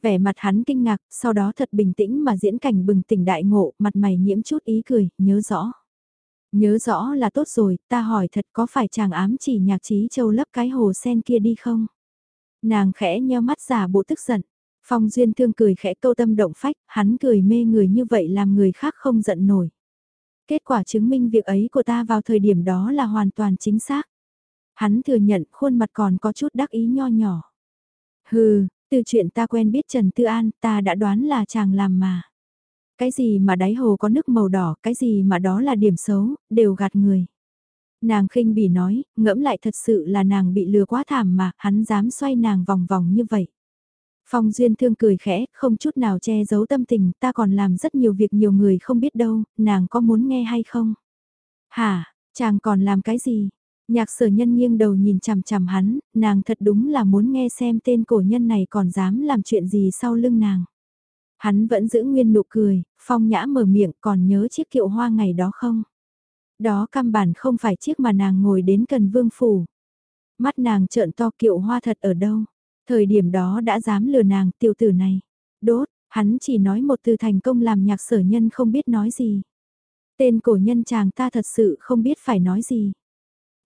Vẻ mặt hắn kinh ngạc, sau đó thật bình tĩnh mà diễn cảnh bừng tỉnh đại ngộ, mặt mày nhiễm chút ý cười, nhớ rõ. Nhớ rõ là tốt rồi, ta hỏi thật có phải chàng ám chỉ nhạc trí châu lấp cái hồ sen kia đi không? Nàng khẽ nheo mắt giả bộ tức giận. Phong Duyên Thương cười khẽ câu tâm động phách, hắn cười mê người như vậy làm người khác không giận nổi. Kết quả chứng minh việc ấy của ta vào thời điểm đó là hoàn toàn chính xác. Hắn thừa nhận khuôn mặt còn có chút đắc ý nho nhỏ. Hừ, từ chuyện ta quen biết Trần Tư An ta đã đoán là chàng làm mà. Cái gì mà đáy hồ có nước màu đỏ, cái gì mà đó là điểm xấu, đều gạt người. Nàng khinh bỉ nói, ngẫm lại thật sự là nàng bị lừa quá thảm mà, hắn dám xoay nàng vòng vòng như vậy. Phong Duyên Thương cười khẽ, không chút nào che giấu tâm tình, ta còn làm rất nhiều việc nhiều người không biết đâu, nàng có muốn nghe hay không? Hả, chàng còn làm cái gì? Nhạc sở nhân nghiêng đầu nhìn chằm chằm hắn, nàng thật đúng là muốn nghe xem tên cổ nhân này còn dám làm chuyện gì sau lưng nàng. Hắn vẫn giữ nguyên nụ cười, phong nhã mở miệng còn nhớ chiếc kiệu hoa ngày đó không? Đó căn bản không phải chiếc mà nàng ngồi đến cần vương phủ. Mắt nàng trợn to kiệu hoa thật ở đâu? Thời điểm đó đã dám lừa nàng tiểu tử này. Đốt, hắn chỉ nói một từ thành công làm nhạc sở nhân không biết nói gì. Tên cổ nhân chàng ta thật sự không biết phải nói gì.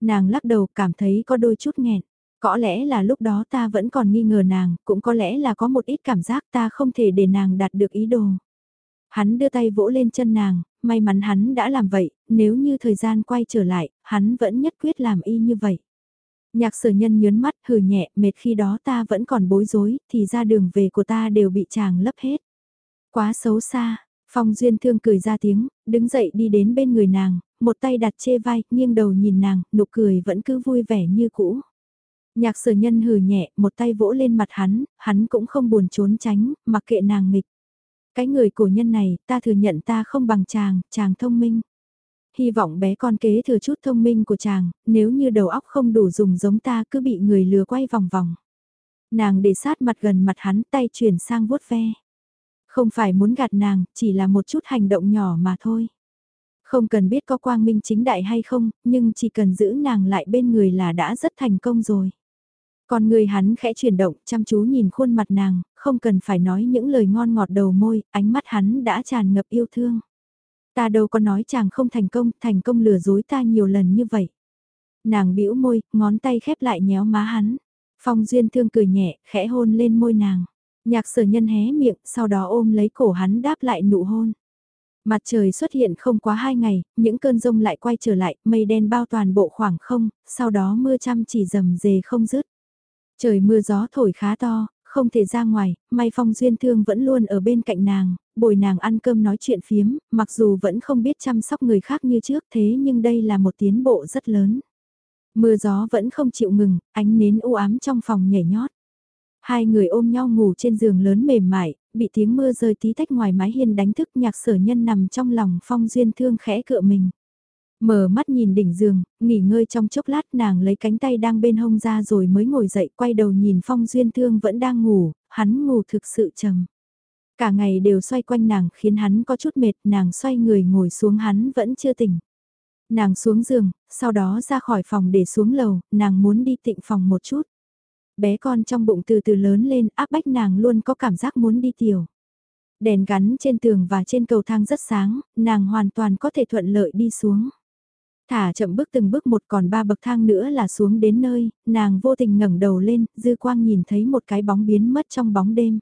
Nàng lắc đầu cảm thấy có đôi chút nghẹn. Có lẽ là lúc đó ta vẫn còn nghi ngờ nàng, cũng có lẽ là có một ít cảm giác ta không thể để nàng đạt được ý đồ. Hắn đưa tay vỗ lên chân nàng, may mắn hắn đã làm vậy, nếu như thời gian quay trở lại, hắn vẫn nhất quyết làm y như vậy. Nhạc sở nhân nhớn mắt hừ nhẹ, mệt khi đó ta vẫn còn bối rối, thì ra đường về của ta đều bị chàng lấp hết. Quá xấu xa, Phong Duyên Thương cười ra tiếng, đứng dậy đi đến bên người nàng, một tay đặt chê vai, nghiêng đầu nhìn nàng, nụ cười vẫn cứ vui vẻ như cũ. Nhạc sở nhân hừ nhẹ, một tay vỗ lên mặt hắn, hắn cũng không buồn trốn tránh, mặc kệ nàng nghịch. Cái người cổ nhân này, ta thừa nhận ta không bằng chàng, chàng thông minh. Hy vọng bé con kế thừa chút thông minh của chàng, nếu như đầu óc không đủ dùng giống ta cứ bị người lừa quay vòng vòng. Nàng để sát mặt gần mặt hắn tay chuyển sang vuốt ve. Không phải muốn gạt nàng, chỉ là một chút hành động nhỏ mà thôi. Không cần biết có quang minh chính đại hay không, nhưng chỉ cần giữ nàng lại bên người là đã rất thành công rồi. Còn người hắn khẽ chuyển động, chăm chú nhìn khuôn mặt nàng, không cần phải nói những lời ngon ngọt đầu môi, ánh mắt hắn đã tràn ngập yêu thương. Ta đâu có nói chàng không thành công, thành công lừa dối ta nhiều lần như vậy. Nàng bĩu môi, ngón tay khép lại nhéo má hắn. Phong duyên thương cười nhẹ, khẽ hôn lên môi nàng. Nhạc sở nhân hé miệng, sau đó ôm lấy cổ hắn đáp lại nụ hôn. Mặt trời xuất hiện không quá hai ngày, những cơn rông lại quay trở lại, mây đen bao toàn bộ khoảng không, sau đó mưa chăm chỉ rầm rề không dứt. Trời mưa gió thổi khá to, không thể ra ngoài, may phong duyên thương vẫn luôn ở bên cạnh nàng, bồi nàng ăn cơm nói chuyện phiếm, mặc dù vẫn không biết chăm sóc người khác như trước thế nhưng đây là một tiến bộ rất lớn. Mưa gió vẫn không chịu ngừng, ánh nến u ám trong phòng nhảy nhót. Hai người ôm nhau ngủ trên giường lớn mềm mại, bị tiếng mưa rơi tí tách ngoài mái hiên đánh thức nhạc sở nhân nằm trong lòng phong duyên thương khẽ cựa mình. Mở mắt nhìn đỉnh giường, nghỉ ngơi trong chốc lát nàng lấy cánh tay đang bên hông ra rồi mới ngồi dậy quay đầu nhìn phong duyên thương vẫn đang ngủ, hắn ngủ thực sự trầm. Cả ngày đều xoay quanh nàng khiến hắn có chút mệt, nàng xoay người ngồi xuống hắn vẫn chưa tỉnh. Nàng xuống giường, sau đó ra khỏi phòng để xuống lầu, nàng muốn đi tịnh phòng một chút. Bé con trong bụng từ từ lớn lên áp bách nàng luôn có cảm giác muốn đi tiểu. Đèn gắn trên tường và trên cầu thang rất sáng, nàng hoàn toàn có thể thuận lợi đi xuống. Thả chậm bước từng bước một còn ba bậc thang nữa là xuống đến nơi, nàng vô tình ngẩng đầu lên, dư quang nhìn thấy một cái bóng biến mất trong bóng đêm.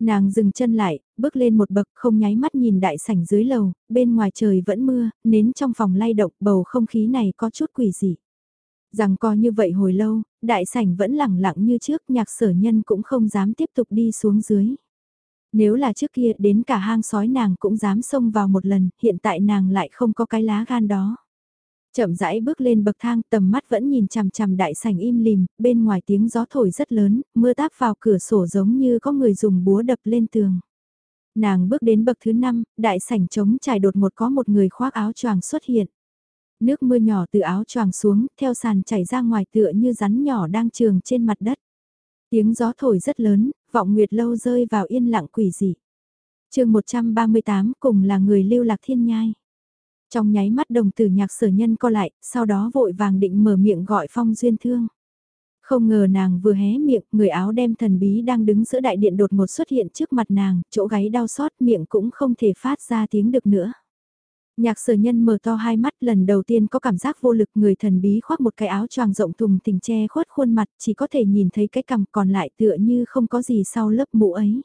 Nàng dừng chân lại, bước lên một bậc không nháy mắt nhìn đại sảnh dưới lầu, bên ngoài trời vẫn mưa, nến trong phòng lay động bầu không khí này có chút quỷ dị. Rằng co như vậy hồi lâu, đại sảnh vẫn lẳng lặng như trước nhạc sở nhân cũng không dám tiếp tục đi xuống dưới. Nếu là trước kia đến cả hang sói nàng cũng dám xông vào một lần, hiện tại nàng lại không có cái lá gan đó. Chậm rãi bước lên bậc thang tầm mắt vẫn nhìn chằm chằm đại sảnh im lìm, bên ngoài tiếng gió thổi rất lớn, mưa táp vào cửa sổ giống như có người dùng búa đập lên tường. Nàng bước đến bậc thứ năm, đại sảnh trống trải đột một có một người khoác áo choàng xuất hiện. Nước mưa nhỏ từ áo choàng xuống, theo sàn chảy ra ngoài tựa như rắn nhỏ đang trường trên mặt đất. Tiếng gió thổi rất lớn, vọng nguyệt lâu rơi vào yên lặng quỷ dị. chương 138 cùng là người lưu lạc thiên nhai. Trong nháy mắt đồng tử nhạc sở nhân co lại, sau đó vội vàng định mở miệng gọi phong duyên thương. Không ngờ nàng vừa hé miệng, người áo đem thần bí đang đứng giữa đại điện đột ngột xuất hiện trước mặt nàng, chỗ gáy đau xót miệng cũng không thể phát ra tiếng được nữa. Nhạc sở nhân mở to hai mắt lần đầu tiên có cảm giác vô lực người thần bí khoác một cái áo choàng rộng thùng tình che khuất khuôn mặt chỉ có thể nhìn thấy cái cằm còn lại tựa như không có gì sau lớp mũ ấy.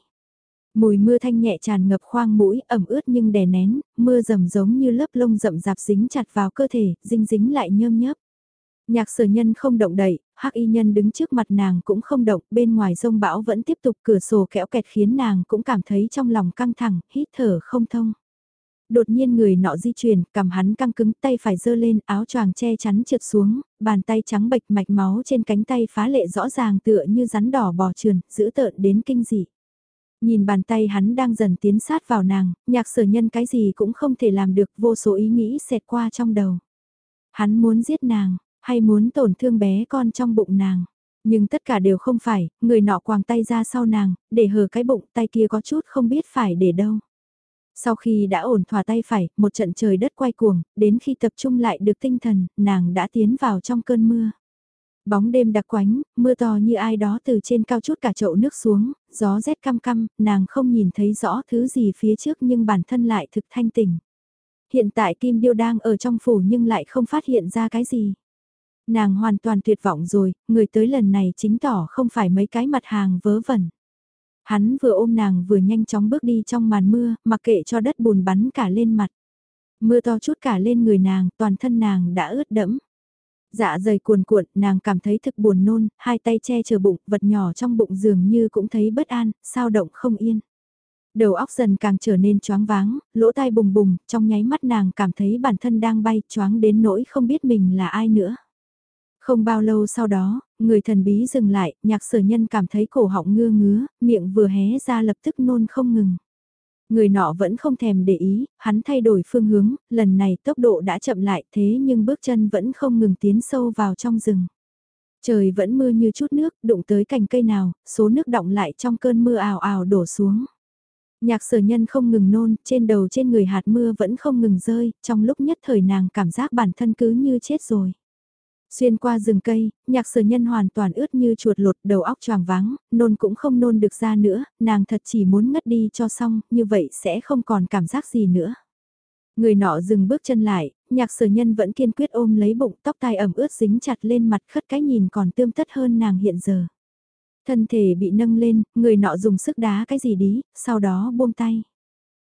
Mùi mưa thanh nhẹ tràn ngập khoang mũi, ẩm ướt nhưng đè nén, mưa rầm giống như lớp lông rậm rạp dính chặt vào cơ thể, dinh dính lại nhơm nhớp. Nhạc sở nhân không động đậy, hắc y nhân đứng trước mặt nàng cũng không động, bên ngoài rông bão vẫn tiếp tục cửa sổ kẽo kẹt khiến nàng cũng cảm thấy trong lòng căng thẳng, hít thở không thông. Đột nhiên người nọ di chuyển, cầm hắn căng cứng tay phải dơ lên, áo choàng che chắn trượt xuống, bàn tay trắng bệch mạch máu trên cánh tay phá lệ rõ ràng tựa như rắn đỏ bò trườn, giữ tợn đến kinh dị. Nhìn bàn tay hắn đang dần tiến sát vào nàng, nhạc sở nhân cái gì cũng không thể làm được vô số ý nghĩ xẹt qua trong đầu. Hắn muốn giết nàng, hay muốn tổn thương bé con trong bụng nàng. Nhưng tất cả đều không phải, người nọ quàng tay ra sau nàng, để hờ cái bụng tay kia có chút không biết phải để đâu. Sau khi đã ổn thỏa tay phải, một trận trời đất quay cuồng, đến khi tập trung lại được tinh thần, nàng đã tiến vào trong cơn mưa. Bóng đêm đặc quánh, mưa to như ai đó từ trên cao chút cả chậu nước xuống, gió rét căm căm, nàng không nhìn thấy rõ thứ gì phía trước nhưng bản thân lại thực thanh tỉnh. Hiện tại Kim Điêu đang ở trong phủ nhưng lại không phát hiện ra cái gì. Nàng hoàn toàn tuyệt vọng rồi, người tới lần này chính tỏ không phải mấy cái mặt hàng vớ vẩn. Hắn vừa ôm nàng vừa nhanh chóng bước đi trong màn mưa, mặc kệ cho đất bùn bắn cả lên mặt. Mưa to chút cả lên người nàng, toàn thân nàng đã ướt đẫm. Dạ dày cuồn cuộn, nàng cảm thấy thực buồn nôn, hai tay che chở bụng, vật nhỏ trong bụng dường như cũng thấy bất an, sao động không yên. Đầu óc dần càng trở nên choáng váng, lỗ tai bùng bùng, trong nháy mắt nàng cảm thấy bản thân đang bay choáng đến nỗi không biết mình là ai nữa. Không bao lâu sau đó, người thần bí dừng lại, nhạc sở nhân cảm thấy cổ họng ngưa ngứa, miệng vừa hé ra lập tức nôn không ngừng. Người nọ vẫn không thèm để ý, hắn thay đổi phương hướng, lần này tốc độ đã chậm lại thế nhưng bước chân vẫn không ngừng tiến sâu vào trong rừng. Trời vẫn mưa như chút nước, đụng tới cành cây nào, số nước đọng lại trong cơn mưa ào ào đổ xuống. Nhạc sở nhân không ngừng nôn, trên đầu trên người hạt mưa vẫn không ngừng rơi, trong lúc nhất thời nàng cảm giác bản thân cứ như chết rồi. Xuyên qua rừng cây, nhạc sở nhân hoàn toàn ướt như chuột lột đầu óc choàng váng, nôn cũng không nôn được ra nữa, nàng thật chỉ muốn ngất đi cho xong, như vậy sẽ không còn cảm giác gì nữa. Người nọ dừng bước chân lại, nhạc sở nhân vẫn kiên quyết ôm lấy bụng tóc tai ẩm ướt dính chặt lên mặt khất cái nhìn còn tươm tất hơn nàng hiện giờ. Thân thể bị nâng lên, người nọ dùng sức đá cái gì đi, sau đó buông tay.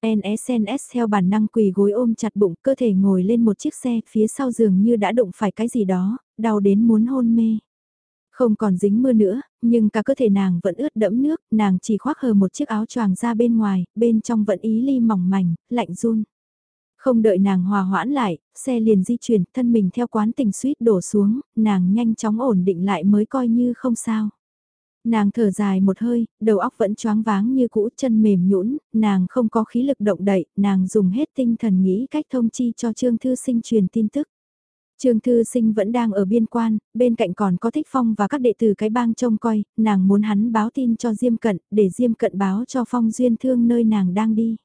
NSNS theo bản năng quỳ gối ôm chặt bụng cơ thể ngồi lên một chiếc xe phía sau giường như đã đụng phải cái gì đó, đau đến muốn hôn mê. Không còn dính mưa nữa, nhưng cả cơ thể nàng vẫn ướt đẫm nước, nàng chỉ khoác hờ một chiếc áo choàng ra bên ngoài, bên trong vẫn ý ly mỏng mảnh, lạnh run. Không đợi nàng hòa hoãn lại, xe liền di chuyển, thân mình theo quán tình suýt đổ xuống, nàng nhanh chóng ổn định lại mới coi như không sao. Nàng thở dài một hơi, đầu óc vẫn choáng váng như cũ chân mềm nhũn, nàng không có khí lực động đậy, nàng dùng hết tinh thần nghĩ cách thông chi cho Trương Thư Sinh truyền tin tức. Trương Thư Sinh vẫn đang ở biên quan, bên cạnh còn có Thích Phong và các đệ tử cái bang trông coi, nàng muốn hắn báo tin cho Diêm Cận, để Diêm Cận báo cho Phong Duyên Thương nơi nàng đang đi.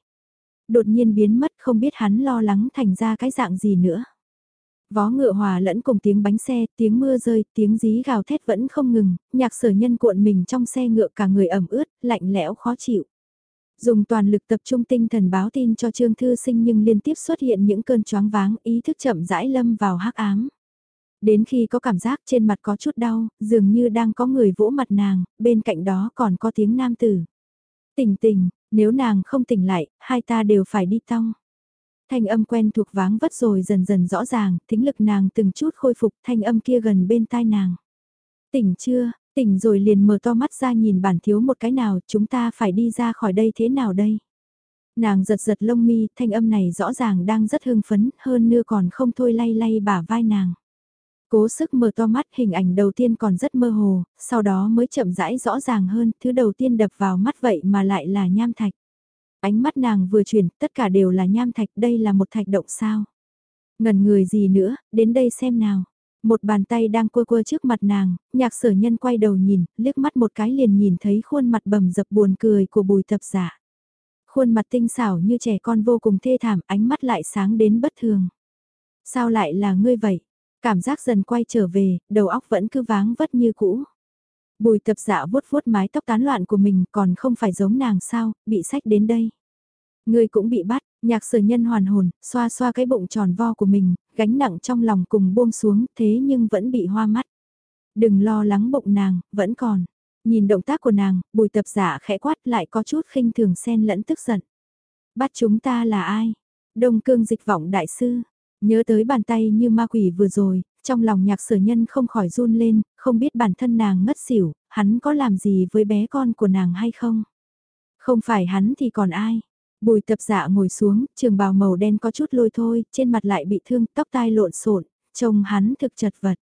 Đột nhiên biến mất không biết hắn lo lắng thành ra cái dạng gì nữa. Vó ngựa hòa lẫn cùng tiếng bánh xe, tiếng mưa rơi, tiếng dí gào thét vẫn không ngừng, nhạc sở nhân cuộn mình trong xe ngựa cả người ẩm ướt, lạnh lẽo khó chịu. Dùng toàn lực tập trung tinh thần báo tin cho Trương Thư Sinh nhưng liên tiếp xuất hiện những cơn choáng váng, ý thức chậm rãi lâm vào hắc ám. Đến khi có cảm giác trên mặt có chút đau, dường như đang có người vỗ mặt nàng, bên cạnh đó còn có tiếng nam tử. Tỉnh tỉnh, nếu nàng không tỉnh lại, hai ta đều phải đi tong. Thanh âm quen thuộc váng vất rồi dần dần rõ ràng, thính lực nàng từng chút khôi phục thanh âm kia gần bên tai nàng. Tỉnh chưa, tỉnh rồi liền mở to mắt ra nhìn bản thiếu một cái nào, chúng ta phải đi ra khỏi đây thế nào đây? Nàng giật giật lông mi, thanh âm này rõ ràng đang rất hưng phấn, hơn nữa còn không thôi lay lay bả vai nàng. Cố sức mở to mắt hình ảnh đầu tiên còn rất mơ hồ, sau đó mới chậm rãi rõ ràng hơn, thứ đầu tiên đập vào mắt vậy mà lại là nham thạch. Ánh mắt nàng vừa chuyển, tất cả đều là nham thạch, đây là một thạch động sao. Ngần người gì nữa, đến đây xem nào. Một bàn tay đang quơ quơ trước mặt nàng, nhạc sở nhân quay đầu nhìn, liếc mắt một cái liền nhìn thấy khuôn mặt bầm dập buồn cười của bùi tập giả. Khuôn mặt tinh xảo như trẻ con vô cùng thê thảm, ánh mắt lại sáng đến bất thường. Sao lại là ngươi vậy? Cảm giác dần quay trở về, đầu óc vẫn cứ váng vất như cũ. Bùi tập dạ vuốt vuốt mái tóc tán loạn của mình còn không phải giống nàng sao, bị sách đến đây. Người cũng bị bắt, nhạc sở nhân hoàn hồn, xoa xoa cái bụng tròn vo của mình, gánh nặng trong lòng cùng buông xuống thế nhưng vẫn bị hoa mắt. Đừng lo lắng bụng nàng, vẫn còn. Nhìn động tác của nàng, bùi tập giả khẽ quát lại có chút khinh thường xen lẫn tức giận. Bắt chúng ta là ai? Đông cương dịch vọng đại sư. Nhớ tới bàn tay như ma quỷ vừa rồi, trong lòng nhạc sở nhân không khỏi run lên, không biết bản thân nàng ngất xỉu, hắn có làm gì với bé con của nàng hay không? Không phải hắn thì còn ai? Bùi tập dạ ngồi xuống, trường bào màu đen có chút lôi thôi, trên mặt lại bị thương, tóc tai lộn xộn, trông hắn thực chật vật.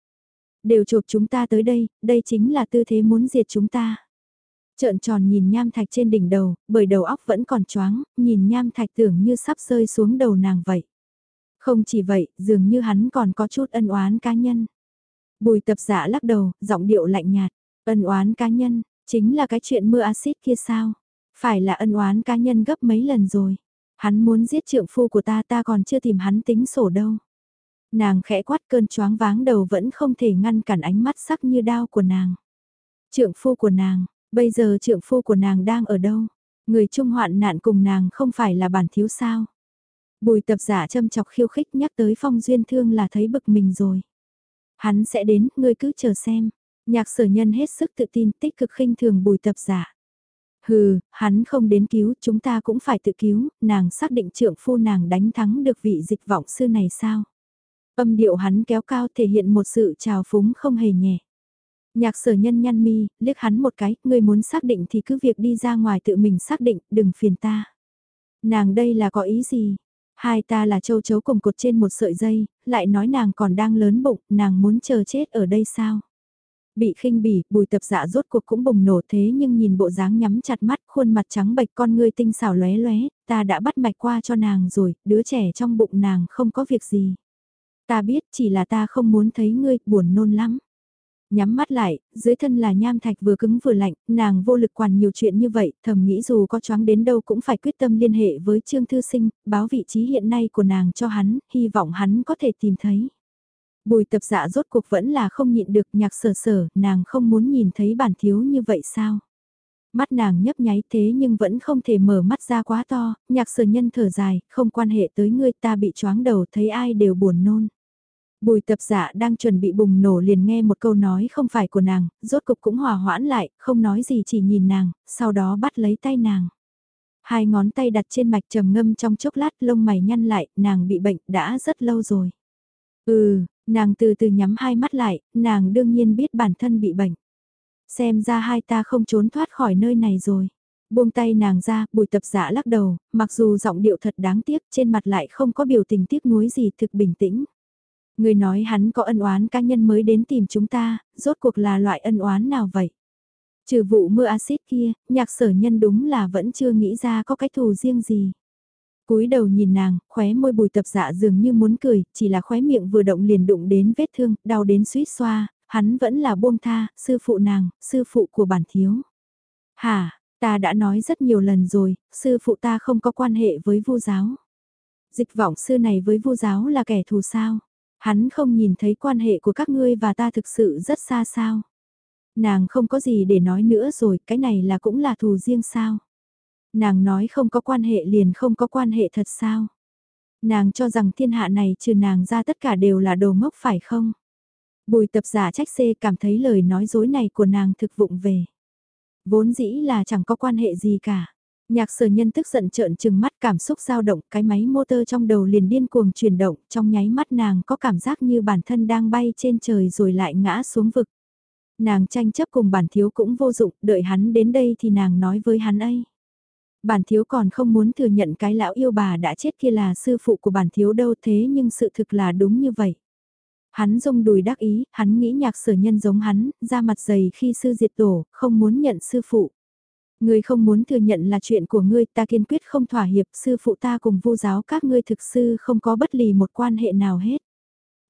Đều chụp chúng ta tới đây, đây chính là tư thế muốn diệt chúng ta. Trợn tròn nhìn nham thạch trên đỉnh đầu, bởi đầu óc vẫn còn choáng, nhìn nham thạch tưởng như sắp rơi xuống đầu nàng vậy. Không chỉ vậy, dường như hắn còn có chút ân oán cá nhân. Bùi tập giả lắc đầu, giọng điệu lạnh nhạt. Ân oán cá nhân, chính là cái chuyện mưa axit kia sao? Phải là ân oán cá nhân gấp mấy lần rồi. Hắn muốn giết trượng phu của ta ta còn chưa tìm hắn tính sổ đâu. Nàng khẽ quát cơn choáng váng đầu vẫn không thể ngăn cản ánh mắt sắc như đao của nàng. Trượng phu của nàng, bây giờ trượng phu của nàng đang ở đâu? Người chung hoạn nạn cùng nàng không phải là bản thiếu sao? Bùi tập giả châm chọc khiêu khích nhắc tới phong duyên thương là thấy bực mình rồi. Hắn sẽ đến, ngươi cứ chờ xem. Nhạc sở nhân hết sức tự tin tích cực khinh thường bùi tập giả. Hừ, hắn không đến cứu, chúng ta cũng phải tự cứu, nàng xác định trượng phu nàng đánh thắng được vị dịch vọng sư này sao? Âm điệu hắn kéo cao thể hiện một sự trào phúng không hề nhẹ. Nhạc sở nhân nhăn mi, liếc hắn một cái, ngươi muốn xác định thì cứ việc đi ra ngoài tự mình xác định, đừng phiền ta. Nàng đây là có ý gì? Hai ta là châu chấu cùng cột trên một sợi dây, lại nói nàng còn đang lớn bụng, nàng muốn chờ chết ở đây sao? Bị khinh bỉ, bùi tập dạ rốt cuộc cũng bùng nổ thế nhưng nhìn bộ dáng nhắm chặt mắt, khuôn mặt trắng bệch con ngươi tinh xảo lóe lóe, ta đã bắt mạch qua cho nàng rồi, đứa trẻ trong bụng nàng không có việc gì. Ta biết chỉ là ta không muốn thấy ngươi buồn nôn lắm. Nhắm mắt lại, dưới thân là nham thạch vừa cứng vừa lạnh, nàng vô lực quản nhiều chuyện như vậy, thầm nghĩ dù có choáng đến đâu cũng phải quyết tâm liên hệ với Trương Thư Sinh, báo vị trí hiện nay của nàng cho hắn, hy vọng hắn có thể tìm thấy. Bùi tập dạ rốt cuộc vẫn là không nhịn được nhạc sở sở, nàng không muốn nhìn thấy bản thiếu như vậy sao? Mắt nàng nhấp nháy thế nhưng vẫn không thể mở mắt ra quá to, nhạc sở nhân thở dài, không quan hệ tới ngươi ta bị choáng đầu thấy ai đều buồn nôn. Bùi tập giả đang chuẩn bị bùng nổ liền nghe một câu nói không phải của nàng, rốt cục cũng hòa hoãn lại, không nói gì chỉ nhìn nàng, sau đó bắt lấy tay nàng. Hai ngón tay đặt trên mạch trầm ngâm trong chốc lát lông mày nhăn lại, nàng bị bệnh đã rất lâu rồi. Ừ, nàng từ từ nhắm hai mắt lại, nàng đương nhiên biết bản thân bị bệnh. Xem ra hai ta không trốn thoát khỏi nơi này rồi. Buông tay nàng ra, bùi tập giả lắc đầu, mặc dù giọng điệu thật đáng tiếc, trên mặt lại không có biểu tình tiếc nuối gì thực bình tĩnh. Người nói hắn có ân oán cá nhân mới đến tìm chúng ta, rốt cuộc là loại ân oán nào vậy? Trừ vụ mưa axit kia, nhạc sở nhân đúng là vẫn chưa nghĩ ra có cái thù riêng gì. cúi đầu nhìn nàng, khóe môi bùi tập dạ dường như muốn cười, chỉ là khóe miệng vừa động liền đụng đến vết thương, đau đến suýt xoa, hắn vẫn là buông tha, sư phụ nàng, sư phụ của bản thiếu. Hả, ta đã nói rất nhiều lần rồi, sư phụ ta không có quan hệ với vu giáo. Dịch vọng sư này với vu giáo là kẻ thù sao? Hắn không nhìn thấy quan hệ của các ngươi và ta thực sự rất xa sao. Nàng không có gì để nói nữa rồi, cái này là cũng là thù riêng sao. Nàng nói không có quan hệ liền không có quan hệ thật sao. Nàng cho rằng thiên hạ này trừ nàng ra tất cả đều là đồ ngốc phải không? Bùi tập giả trách xê cảm thấy lời nói dối này của nàng thực vụng về. Vốn dĩ là chẳng có quan hệ gì cả. Nhạc sở nhân tức giận trợn trừng mắt cảm xúc dao động, cái máy motor trong đầu liền điên cuồng chuyển động, trong nháy mắt nàng có cảm giác như bản thân đang bay trên trời rồi lại ngã xuống vực. Nàng tranh chấp cùng bản thiếu cũng vô dụng, đợi hắn đến đây thì nàng nói với hắn ấy. Bản thiếu còn không muốn thừa nhận cái lão yêu bà đã chết kia là sư phụ của bản thiếu đâu thế nhưng sự thực là đúng như vậy. Hắn rung đùi đắc ý, hắn nghĩ nhạc sở nhân giống hắn, ra mặt dày khi sư diệt tổ, không muốn nhận sư phụ. Ngươi không muốn thừa nhận là chuyện của ngươi, ta kiên quyết không thỏa hiệp, sư phụ ta cùng vô giáo các ngươi thực sư không có bất lì một quan hệ nào hết.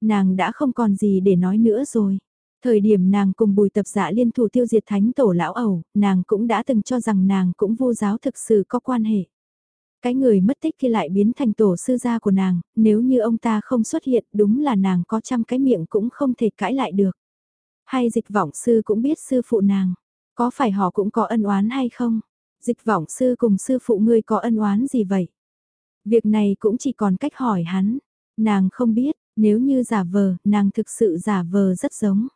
Nàng đã không còn gì để nói nữa rồi. Thời điểm nàng cùng bùi tập giả liên thủ tiêu diệt thánh tổ lão ẩu, nàng cũng đã từng cho rằng nàng cũng vô giáo thực sự có quan hệ. Cái người mất tích khi lại biến thành tổ sư gia của nàng, nếu như ông ta không xuất hiện đúng là nàng có trăm cái miệng cũng không thể cãi lại được. Hay dịch vọng sư cũng biết sư phụ nàng, có phải họ cũng có ân oán hay không? Dịch vọng sư cùng sư phụ ngươi có ân oán gì vậy? Việc này cũng chỉ còn cách hỏi hắn. Nàng không biết, nếu như giả vờ, nàng thực sự giả vờ rất giống.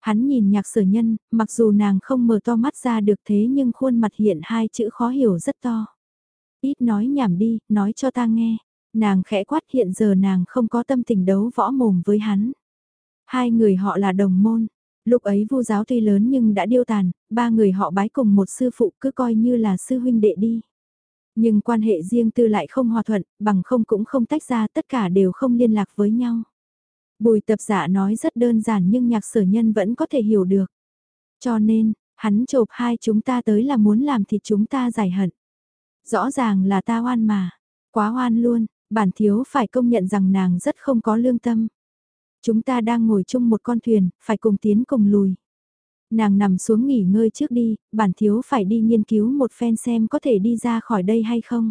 Hắn nhìn nhạc sở nhân, mặc dù nàng không mở to mắt ra được thế nhưng khuôn mặt hiện hai chữ khó hiểu rất to. Ít nói nhảm đi, nói cho ta nghe. Nàng khẽ quát hiện giờ nàng không có tâm tình đấu võ mồm với hắn. Hai người họ là đồng môn, Lúc ấy vu giáo tuy lớn nhưng đã điêu tàn, ba người họ bái cùng một sư phụ cứ coi như là sư huynh đệ đi. Nhưng quan hệ riêng tư lại không hòa thuận, bằng không cũng không tách ra tất cả đều không liên lạc với nhau. Bùi tập giả nói rất đơn giản nhưng nhạc sở nhân vẫn có thể hiểu được. Cho nên, hắn chộp hai chúng ta tới là muốn làm thịt chúng ta giải hận. Rõ ràng là ta oan mà, quá oan luôn, bản thiếu phải công nhận rằng nàng rất không có lương tâm. Chúng ta đang ngồi chung một con thuyền, phải cùng tiến cùng lùi. Nàng nằm xuống nghỉ ngơi trước đi, bản thiếu phải đi nghiên cứu một phen xem có thể đi ra khỏi đây hay không.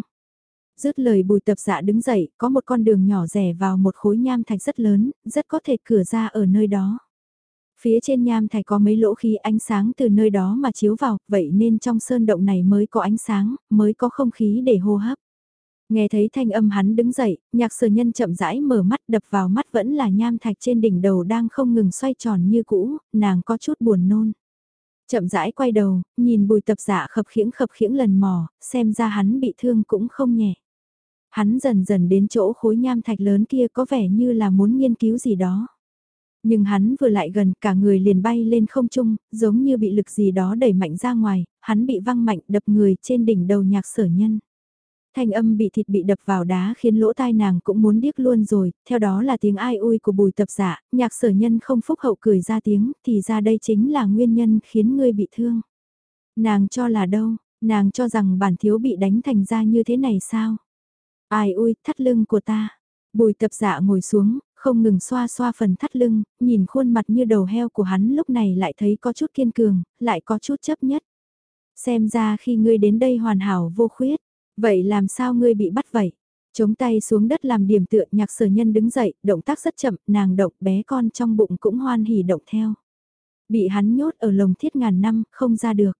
Dứt lời bùi tập dạ đứng dậy, có một con đường nhỏ rẻ vào một khối nham thạch rất lớn, rất có thể cửa ra ở nơi đó. Phía trên nham thạch có mấy lỗ khí ánh sáng từ nơi đó mà chiếu vào, vậy nên trong sơn động này mới có ánh sáng, mới có không khí để hô hấp. Nghe thấy thanh âm hắn đứng dậy, nhạc sở nhân chậm rãi mở mắt đập vào mắt vẫn là nham thạch trên đỉnh đầu đang không ngừng xoay tròn như cũ, nàng có chút buồn nôn. Chậm rãi quay đầu, nhìn bùi tập giả khập khiễng khập khiễng lần mò, xem ra hắn bị thương cũng không nhẹ. Hắn dần dần đến chỗ khối nham thạch lớn kia có vẻ như là muốn nghiên cứu gì đó. Nhưng hắn vừa lại gần cả người liền bay lên không trung, giống như bị lực gì đó đẩy mạnh ra ngoài, hắn bị văng mạnh đập người trên đỉnh đầu nhạc sở nhân thanh âm bị thịt bị đập vào đá khiến lỗ tai nàng cũng muốn điếc luôn rồi, theo đó là tiếng ai ui của bùi tập giả, nhạc sở nhân không phúc hậu cười ra tiếng, thì ra đây chính là nguyên nhân khiến ngươi bị thương. Nàng cho là đâu, nàng cho rằng bản thiếu bị đánh thành ra như thế này sao? Ai ui, thắt lưng của ta. Bùi tập giả ngồi xuống, Không ngừng xoa xoa phần thắt lưng, nhìn khuôn mặt như đầu heo của hắn lúc này lại thấy có chút kiên cường, lại có chút chấp nhất. Xem ra khi ngươi đến đây hoàn hảo vô khuyết, vậy làm sao ngươi bị bắt vậy? Chống tay xuống đất làm điểm tựa nhạc sở nhân đứng dậy, động tác rất chậm, nàng động bé con trong bụng cũng hoan hỉ động theo. Bị hắn nhốt ở lồng thiết ngàn năm, không ra được.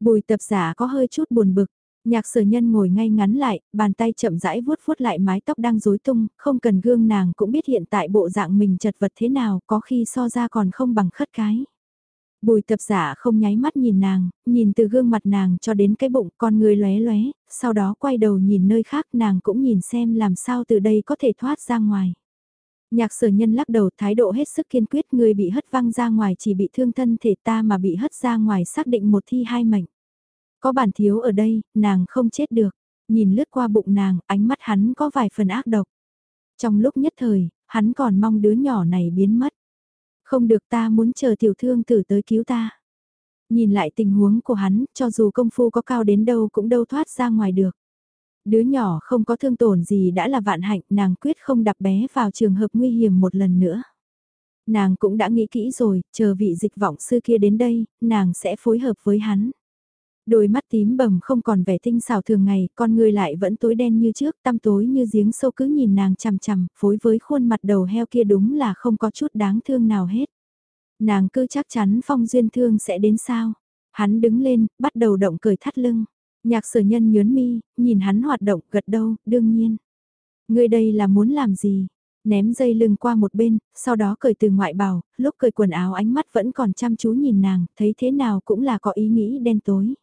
Bùi tập giả có hơi chút buồn bực, nhạc sở nhân ngồi ngay ngắn lại, bàn tay chậm rãi vuốt vuốt lại mái tóc đang rối tung, không cần gương nàng cũng biết hiện tại bộ dạng mình chật vật thế nào, có khi so ra còn không bằng khất cái. Bùi tập giả không nháy mắt nhìn nàng, nhìn từ gương mặt nàng cho đến cái bụng con người lóe lóe, sau đó quay đầu nhìn nơi khác nàng cũng nhìn xem làm sao từ đây có thể thoát ra ngoài. Nhạc sở nhân lắc đầu thái độ hết sức kiên quyết người bị hất văng ra ngoài chỉ bị thương thân thể ta mà bị hất ra ngoài xác định một thi hai mệnh. Có bản thiếu ở đây, nàng không chết được. Nhìn lướt qua bụng nàng, ánh mắt hắn có vài phần ác độc. Trong lúc nhất thời, hắn còn mong đứa nhỏ này biến mất. Không được ta muốn chờ tiểu thương tử tới cứu ta. Nhìn lại tình huống của hắn, cho dù công phu có cao đến đâu cũng đâu thoát ra ngoài được. Đứa nhỏ không có thương tổn gì đã là vạn hạnh, nàng quyết không đập bé vào trường hợp nguy hiểm một lần nữa. Nàng cũng đã nghĩ kỹ rồi, chờ vị dịch vọng sư kia đến đây, nàng sẽ phối hợp với hắn. Đôi mắt tím bầm không còn vẻ tinh xảo thường ngày, con người lại vẫn tối đen như trước, tăm tối như giếng sâu cứ nhìn nàng chằm chằm, phối với khuôn mặt đầu heo kia đúng là không có chút đáng thương nào hết. Nàng cứ chắc chắn phong duyên thương sẽ đến sao. Hắn đứng lên, bắt đầu động cởi thắt lưng. Nhạc sở nhân nhớn mi, nhìn hắn hoạt động gật đầu, đương nhiên. Người đây là muốn làm gì? Ném dây lưng qua một bên, sau đó cởi từ ngoại bào, lúc cởi quần áo ánh mắt vẫn còn chăm chú nhìn nàng, thấy thế nào cũng là có ý nghĩ đen tối.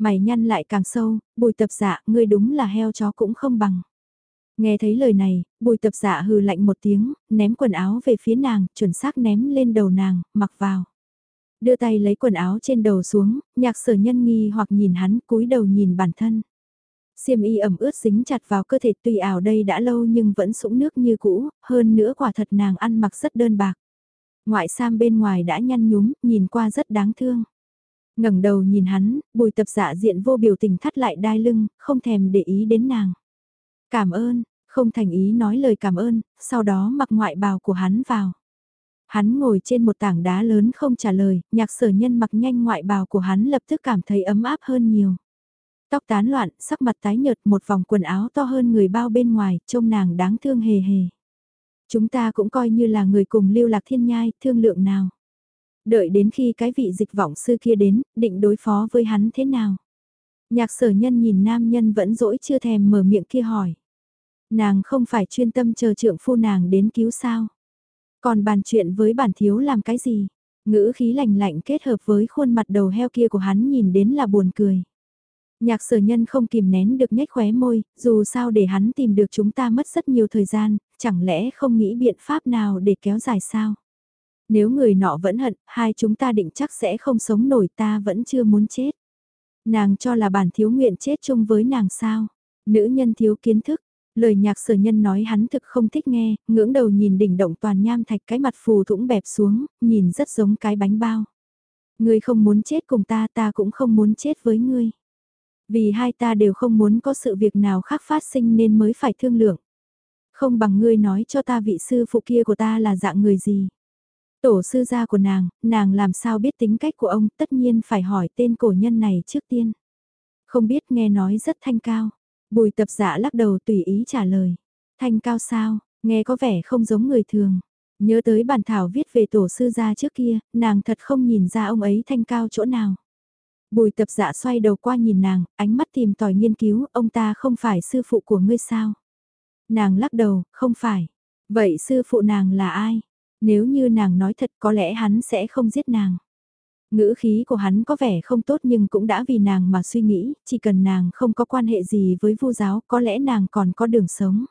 Mày nhăn lại càng sâu, bùi tập dạ, ngươi đúng là heo chó cũng không bằng. Nghe thấy lời này, bùi tập dạ hừ lạnh một tiếng, ném quần áo về phía nàng, chuẩn xác ném lên đầu nàng, mặc vào. Đưa tay lấy quần áo trên đầu xuống, nhạc sở nhân nghi hoặc nhìn hắn cúi đầu nhìn bản thân. Xiêm y ẩm ướt dính chặt vào cơ thể tùy ảo đây đã lâu nhưng vẫn sũng nước như cũ, hơn nữa quả thật nàng ăn mặc rất đơn bạc. Ngoại sam bên ngoài đã nhăn nhúm, nhìn qua rất đáng thương ngẩng đầu nhìn hắn, bùi tập dạ diện vô biểu tình thắt lại đai lưng, không thèm để ý đến nàng. Cảm ơn, không thành ý nói lời cảm ơn, sau đó mặc ngoại bào của hắn vào. Hắn ngồi trên một tảng đá lớn không trả lời, nhạc sở nhân mặc nhanh ngoại bào của hắn lập tức cảm thấy ấm áp hơn nhiều. Tóc tán loạn, sắc mặt tái nhợt một vòng quần áo to hơn người bao bên ngoài, trông nàng đáng thương hề hề. Chúng ta cũng coi như là người cùng lưu lạc thiên nhai, thương lượng nào. Đợi đến khi cái vị dịch vọng sư kia đến, định đối phó với hắn thế nào? Nhạc sở nhân nhìn nam nhân vẫn dỗi chưa thèm mở miệng kia hỏi. Nàng không phải chuyên tâm chờ trượng phu nàng đến cứu sao? Còn bàn chuyện với bản thiếu làm cái gì? Ngữ khí lạnh lạnh kết hợp với khuôn mặt đầu heo kia của hắn nhìn đến là buồn cười. Nhạc sở nhân không kìm nén được nhếch khóe môi, dù sao để hắn tìm được chúng ta mất rất nhiều thời gian, chẳng lẽ không nghĩ biện pháp nào để kéo dài sao? Nếu người nọ vẫn hận, hai chúng ta định chắc sẽ không sống nổi ta vẫn chưa muốn chết. Nàng cho là bản thiếu nguyện chết chung với nàng sao. Nữ nhân thiếu kiến thức, lời nhạc sở nhân nói hắn thực không thích nghe, ngưỡng đầu nhìn đỉnh động toàn nham thạch cái mặt phù thủng bẹp xuống, nhìn rất giống cái bánh bao. Ngươi không muốn chết cùng ta ta cũng không muốn chết với ngươi. Vì hai ta đều không muốn có sự việc nào khác phát sinh nên mới phải thương lượng. Không bằng ngươi nói cho ta vị sư phụ kia của ta là dạng người gì. Tổ sư gia của nàng, nàng làm sao biết tính cách của ông, tất nhiên phải hỏi tên cổ nhân này trước tiên. Không biết nghe nói rất thanh cao. Bùi tập giả lắc đầu tùy ý trả lời. Thanh cao sao, nghe có vẻ không giống người thường. Nhớ tới bản thảo viết về tổ sư gia trước kia, nàng thật không nhìn ra ông ấy thanh cao chỗ nào. Bùi tập dạ xoay đầu qua nhìn nàng, ánh mắt tìm tòi nghiên cứu, ông ta không phải sư phụ của ngươi sao? Nàng lắc đầu, không phải. Vậy sư phụ nàng là ai? Nếu như nàng nói thật có lẽ hắn sẽ không giết nàng. Ngữ khí của hắn có vẻ không tốt nhưng cũng đã vì nàng mà suy nghĩ, chỉ cần nàng không có quan hệ gì với vu giáo có lẽ nàng còn có đường sống.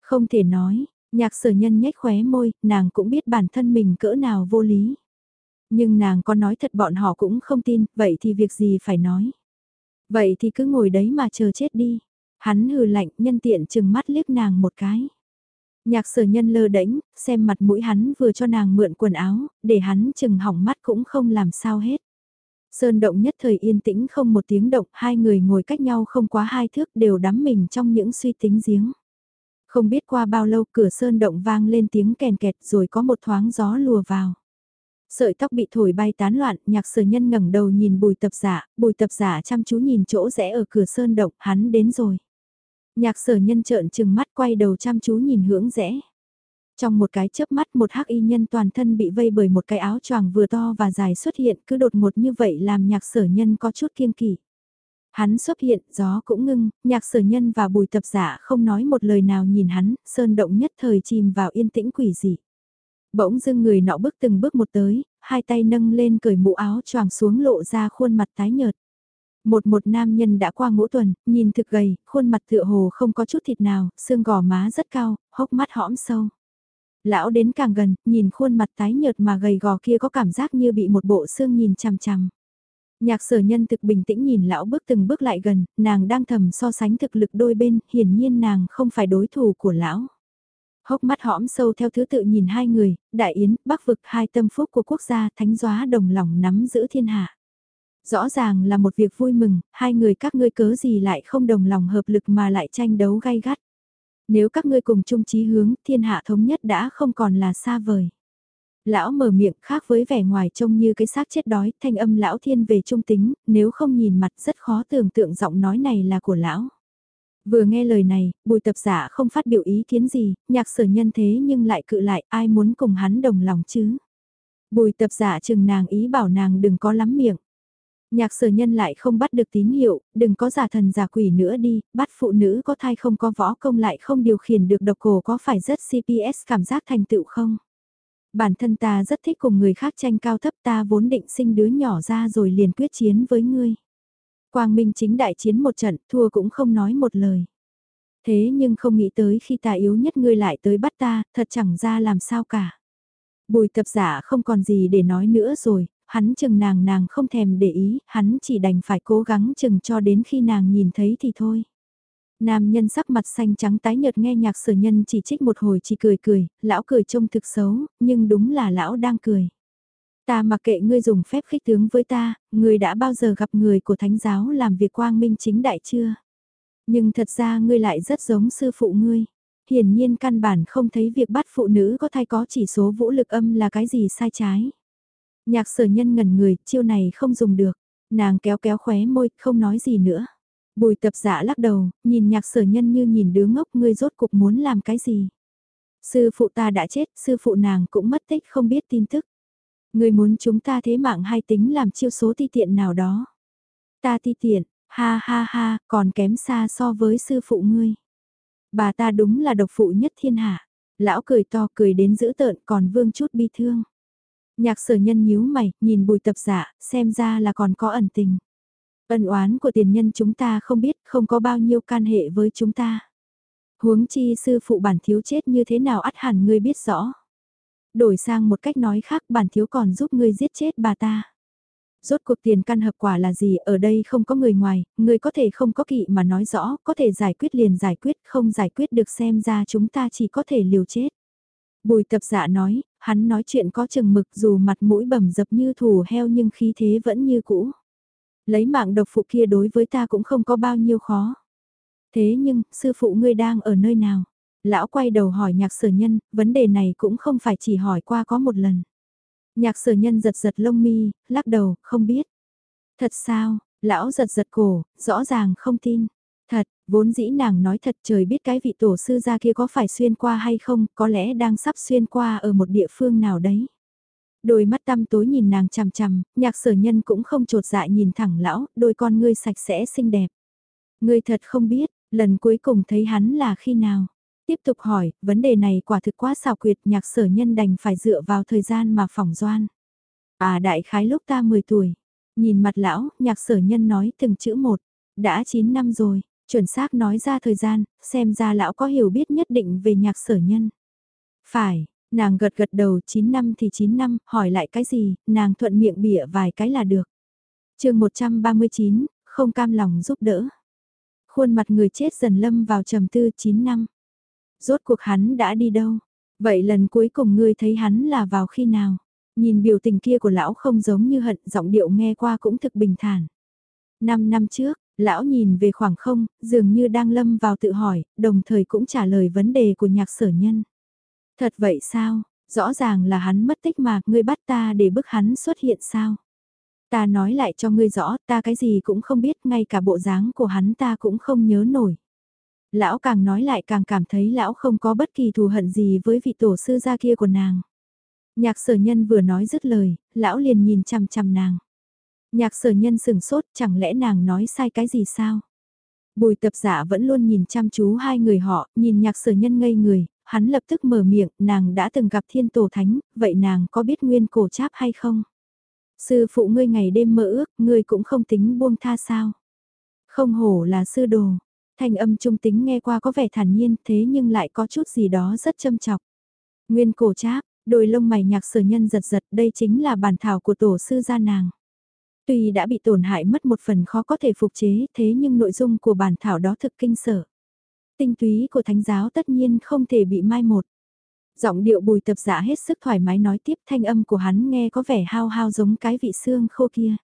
Không thể nói, nhạc sở nhân nhếch khóe môi, nàng cũng biết bản thân mình cỡ nào vô lý. Nhưng nàng có nói thật bọn họ cũng không tin, vậy thì việc gì phải nói. Vậy thì cứ ngồi đấy mà chờ chết đi. Hắn hừ lạnh nhân tiện chừng mắt liếc nàng một cái. Nhạc sở nhân lơ đễnh, xem mặt mũi hắn vừa cho nàng mượn quần áo, để hắn chừng hỏng mắt cũng không làm sao hết. Sơn động nhất thời yên tĩnh không một tiếng động, hai người ngồi cách nhau không quá hai thước đều đắm mình trong những suy tính giếng. Không biết qua bao lâu cửa sơn động vang lên tiếng kèn kẹt rồi có một thoáng gió lùa vào. Sợi tóc bị thổi bay tán loạn, nhạc sở nhân ngẩng đầu nhìn bùi tập giả, bùi tập giả chăm chú nhìn chỗ rẽ ở cửa sơn động, hắn đến rồi. Nhạc sở nhân trợn trừng mắt quay đầu chăm chú nhìn hướng rẽ. Trong một cái chớp mắt một hắc y nhân toàn thân bị vây bởi một cái áo choàng vừa to và dài xuất hiện cứ đột ngột như vậy làm nhạc sở nhân có chút kiêng kỵ. Hắn xuất hiện, gió cũng ngưng, nhạc sở nhân và bùi tập giả không nói một lời nào nhìn hắn, sơn động nhất thời chìm vào yên tĩnh quỷ dị. Bỗng dưng người nọ bước từng bước một tới, hai tay nâng lên cởi mũ áo choàng xuống lộ ra khuôn mặt tái nhợt. Một một nam nhân đã qua ngũ tuần, nhìn thực gầy, khuôn mặt tựa hồ không có chút thịt nào, xương gò má rất cao, hốc mắt hõm sâu. Lão đến càng gần, nhìn khuôn mặt tái nhợt mà gầy gò kia có cảm giác như bị một bộ xương nhìn chằm chằm. Nhạc sở nhân thực bình tĩnh nhìn lão bước từng bước lại gần, nàng đang thầm so sánh thực lực đôi bên, hiển nhiên nàng không phải đối thủ của lão. Hốc mắt hõm sâu theo thứ tự nhìn hai người, đại yến, bắc vực hai tâm phúc của quốc gia thánh gióa đồng lòng nắm giữ thiên hạ. Rõ ràng là một việc vui mừng, hai người các ngươi cớ gì lại không đồng lòng hợp lực mà lại tranh đấu gay gắt. Nếu các ngươi cùng chung chí hướng, thiên hạ thống nhất đã không còn là xa vời. Lão mở miệng khác với vẻ ngoài trông như cái xác chết đói, thanh âm lão thiên về trung tính, nếu không nhìn mặt rất khó tưởng tượng giọng nói này là của lão. Vừa nghe lời này, bùi tập giả không phát biểu ý kiến gì, nhạc sở nhân thế nhưng lại cự lại ai muốn cùng hắn đồng lòng chứ. Bùi tập giả chừng nàng ý bảo nàng đừng có lắm miệng. Nhạc sở nhân lại không bắt được tín hiệu, đừng có giả thần giả quỷ nữa đi, bắt phụ nữ có thai không có võ công lại không điều khiển được độc cổ có phải rất CPS cảm giác thành tựu không? Bản thân ta rất thích cùng người khác tranh cao thấp ta vốn định sinh đứa nhỏ ra rồi liền quyết chiến với ngươi. Quang Minh chính đại chiến một trận, thua cũng không nói một lời. Thế nhưng không nghĩ tới khi ta yếu nhất ngươi lại tới bắt ta, thật chẳng ra làm sao cả. Bùi tập giả không còn gì để nói nữa rồi, hắn chừng nàng nàng không thèm để ý, hắn chỉ đành phải cố gắng chừng cho đến khi nàng nhìn thấy thì thôi. Nam nhân sắc mặt xanh trắng tái nhợt nghe nhạc sở nhân chỉ trích một hồi chỉ cười cười, lão cười trông thực xấu, nhưng đúng là lão đang cười. Ta mặc kệ ngươi dùng phép khích tướng với ta, ngươi đã bao giờ gặp người của thánh giáo làm việc quang minh chính đại chưa? Nhưng thật ra ngươi lại rất giống sư phụ ngươi. Hiển nhiên căn bản không thấy việc bắt phụ nữ có thai có chỉ số vũ lực âm là cái gì sai trái. Nhạc sở nhân ngẩn người, chiêu này không dùng được. Nàng kéo kéo khóe môi, không nói gì nữa. Bùi tập giả lắc đầu, nhìn nhạc sở nhân như nhìn đứa ngốc ngươi rốt cục muốn làm cái gì. Sư phụ ta đã chết, sư phụ nàng cũng mất tích không biết tin tức. Ngươi muốn chúng ta thế mạng hay tính làm chiêu số ti tiện nào đó. Ta ti tiện, ha ha ha, còn kém xa so với sư phụ ngươi. Bà ta đúng là độc phụ nhất thiên hạ. Lão cười to cười đến dữ tợn còn vương chút bi thương. Nhạc sở nhân nhíu mày, nhìn bùi tập giả, xem ra là còn có ẩn tình. Ân oán của tiền nhân chúng ta không biết, không có bao nhiêu can hệ với chúng ta. Huống chi sư phụ bản thiếu chết như thế nào ắt hẳn ngươi biết rõ. Đổi sang một cách nói khác bản thiếu còn giúp ngươi giết chết bà ta. Rốt cuộc tiền căn hợp quả là gì, ở đây không có người ngoài, người có thể không có kỵ mà nói rõ, có thể giải quyết liền giải quyết, không giải quyết được xem ra chúng ta chỉ có thể liều chết. Bùi tập dạ nói, hắn nói chuyện có chừng mực dù mặt mũi bầm dập như thủ heo nhưng khí thế vẫn như cũ. Lấy mạng độc phụ kia đối với ta cũng không có bao nhiêu khó. Thế nhưng, sư phụ ngươi đang ở nơi nào? Lão quay đầu hỏi nhạc sở nhân, vấn đề này cũng không phải chỉ hỏi qua có một lần. Nhạc sở nhân giật giật lông mi, lắc đầu, không biết. Thật sao, lão giật giật cổ, rõ ràng không tin. Thật, vốn dĩ nàng nói thật trời biết cái vị tổ sư gia kia có phải xuyên qua hay không, có lẽ đang sắp xuyên qua ở một địa phương nào đấy. Đôi mắt tăm tối nhìn nàng chằm chằm, nhạc sở nhân cũng không trột dạ nhìn thẳng lão, đôi con ngươi sạch sẽ xinh đẹp. Ngươi thật không biết, lần cuối cùng thấy hắn là khi nào. Tiếp tục hỏi, vấn đề này quả thực quá xào quyệt nhạc sở nhân đành phải dựa vào thời gian mà phỏng doan. À đại khái lúc ta 10 tuổi, nhìn mặt lão, nhạc sở nhân nói từng chữ một, đã 9 năm rồi, chuẩn xác nói ra thời gian, xem ra lão có hiểu biết nhất định về nhạc sở nhân. Phải, nàng gật gật đầu 9 năm thì 9 năm, hỏi lại cái gì, nàng thuận miệng bịa vài cái là được. chương 139, không cam lòng giúp đỡ. Khuôn mặt người chết dần lâm vào trầm tư 9 năm. Rốt cuộc hắn đã đi đâu? Vậy lần cuối cùng ngươi thấy hắn là vào khi nào? Nhìn biểu tình kia của lão không giống như hận, giọng điệu nghe qua cũng thực bình thản. Năm năm trước, Lão nhìn về khoảng không, dường như đang lâm vào tự hỏi, đồng thời cũng trả lời vấn đề của nhạc sở nhân. Thật vậy sao, rõ ràng là hắn mất tích mà, ngươi bắt ta để bức hắn xuất hiện sao? Ta nói lại cho ngươi rõ, ta cái gì cũng không biết, ngay cả bộ dáng của hắn ta cũng không nhớ nổi. Lão càng nói lại càng cảm thấy lão không có bất kỳ thù hận gì với vị tổ sư gia kia của nàng. Nhạc sở nhân vừa nói dứt lời, lão liền nhìn chằm chằm nàng. Nhạc sở nhân sừng sốt, chẳng lẽ nàng nói sai cái gì sao? Bùi tập giả vẫn luôn nhìn chăm chú hai người họ, nhìn nhạc sở nhân ngây người, hắn lập tức mở miệng, nàng đã từng gặp thiên tổ thánh, vậy nàng có biết nguyên cổ cháp hay không? Sư phụ ngươi ngày đêm mơ ước, ngươi cũng không tính buông tha sao? Không hổ là sư đồ, thanh âm trung tính nghe qua có vẻ thản nhiên thế nhưng lại có chút gì đó rất châm chọc. Nguyên cổ cháp, đôi lông mày nhạc sở nhân giật giật đây chính là bản thảo của tổ sư gia nàng. Tuy đã bị tổn hại mất một phần khó có thể phục chế thế nhưng nội dung của bản thảo đó thực kinh sở. Tinh túy của thánh giáo tất nhiên không thể bị mai một. Giọng điệu bùi tập giả hết sức thoải mái nói tiếp thanh âm của hắn nghe có vẻ hao hao giống cái vị xương khô kia.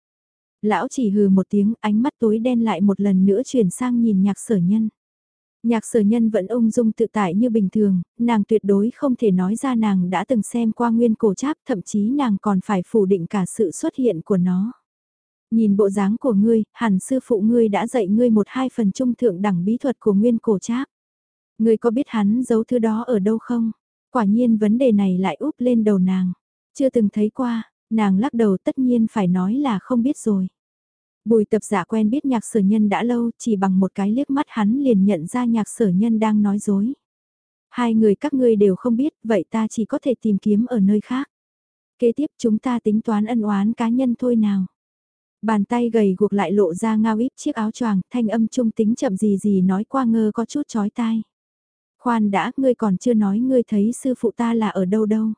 Lão chỉ hừ một tiếng ánh mắt tối đen lại một lần nữa chuyển sang nhìn nhạc sở nhân. Nhạc sở nhân vẫn ung dung tự tại như bình thường, nàng tuyệt đối không thể nói ra nàng đã từng xem qua nguyên cổ cháp, thậm chí nàng còn phải phủ định cả sự xuất hiện của nó. Nhìn bộ dáng của ngươi, hẳn sư phụ ngươi đã dạy ngươi một hai phần trung thượng đẳng bí thuật của nguyên cổ tráp Ngươi có biết hắn giấu thứ đó ở đâu không? Quả nhiên vấn đề này lại úp lên đầu nàng. Chưa từng thấy qua, nàng lắc đầu tất nhiên phải nói là không biết rồi. Bùi tập giả quen biết nhạc sở nhân đã lâu, chỉ bằng một cái liếc mắt hắn liền nhận ra nhạc sở nhân đang nói dối. Hai người các ngươi đều không biết, vậy ta chỉ có thể tìm kiếm ở nơi khác. Kế tiếp chúng ta tính toán ân oán cá nhân thôi nào. Bàn tay gầy guộc lại lộ ra ngao íp chiếc áo choàng, thanh âm trung tính chậm gì gì nói qua ngơ có chút chói tai. Khoan đã, ngươi còn chưa nói ngươi thấy sư phụ ta là ở đâu đâu.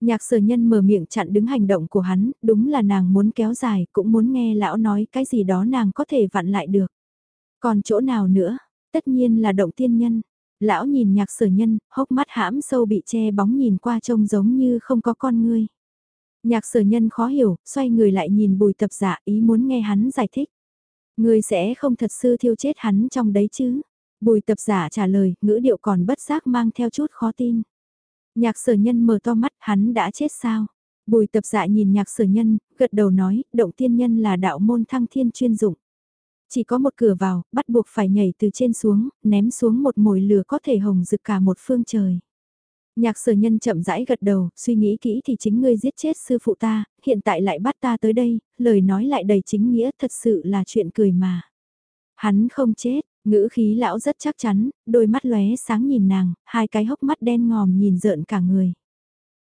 Nhạc sở nhân mở miệng chặn đứng hành động của hắn, đúng là nàng muốn kéo dài, cũng muốn nghe lão nói cái gì đó nàng có thể vặn lại được. Còn chỗ nào nữa, tất nhiên là động tiên nhân. Lão nhìn nhạc sở nhân, hốc mắt hãm sâu bị che bóng nhìn qua trông giống như không có con ngươi. Nhạc sở nhân khó hiểu, xoay người lại nhìn bùi tập giả ý muốn nghe hắn giải thích. người sẽ không thật sư thiêu chết hắn trong đấy chứ? Bùi tập giả trả lời, ngữ điệu còn bất giác mang theo chút khó tin. Nhạc sở nhân mở to mắt, hắn đã chết sao? Bùi tập dạ nhìn nhạc sở nhân, gật đầu nói, động tiên nhân là đạo môn thăng thiên chuyên dụng. Chỉ có một cửa vào, bắt buộc phải nhảy từ trên xuống, ném xuống một mồi lửa có thể hồng rực cả một phương trời. Nhạc sở nhân chậm rãi gật đầu, suy nghĩ kỹ thì chính ngươi giết chết sư phụ ta, hiện tại lại bắt ta tới đây, lời nói lại đầy chính nghĩa thật sự là chuyện cười mà. Hắn không chết, Ngữ khí lão rất chắc chắn, đôi mắt lóe sáng nhìn nàng, hai cái hốc mắt đen ngòm nhìn rợn cả người.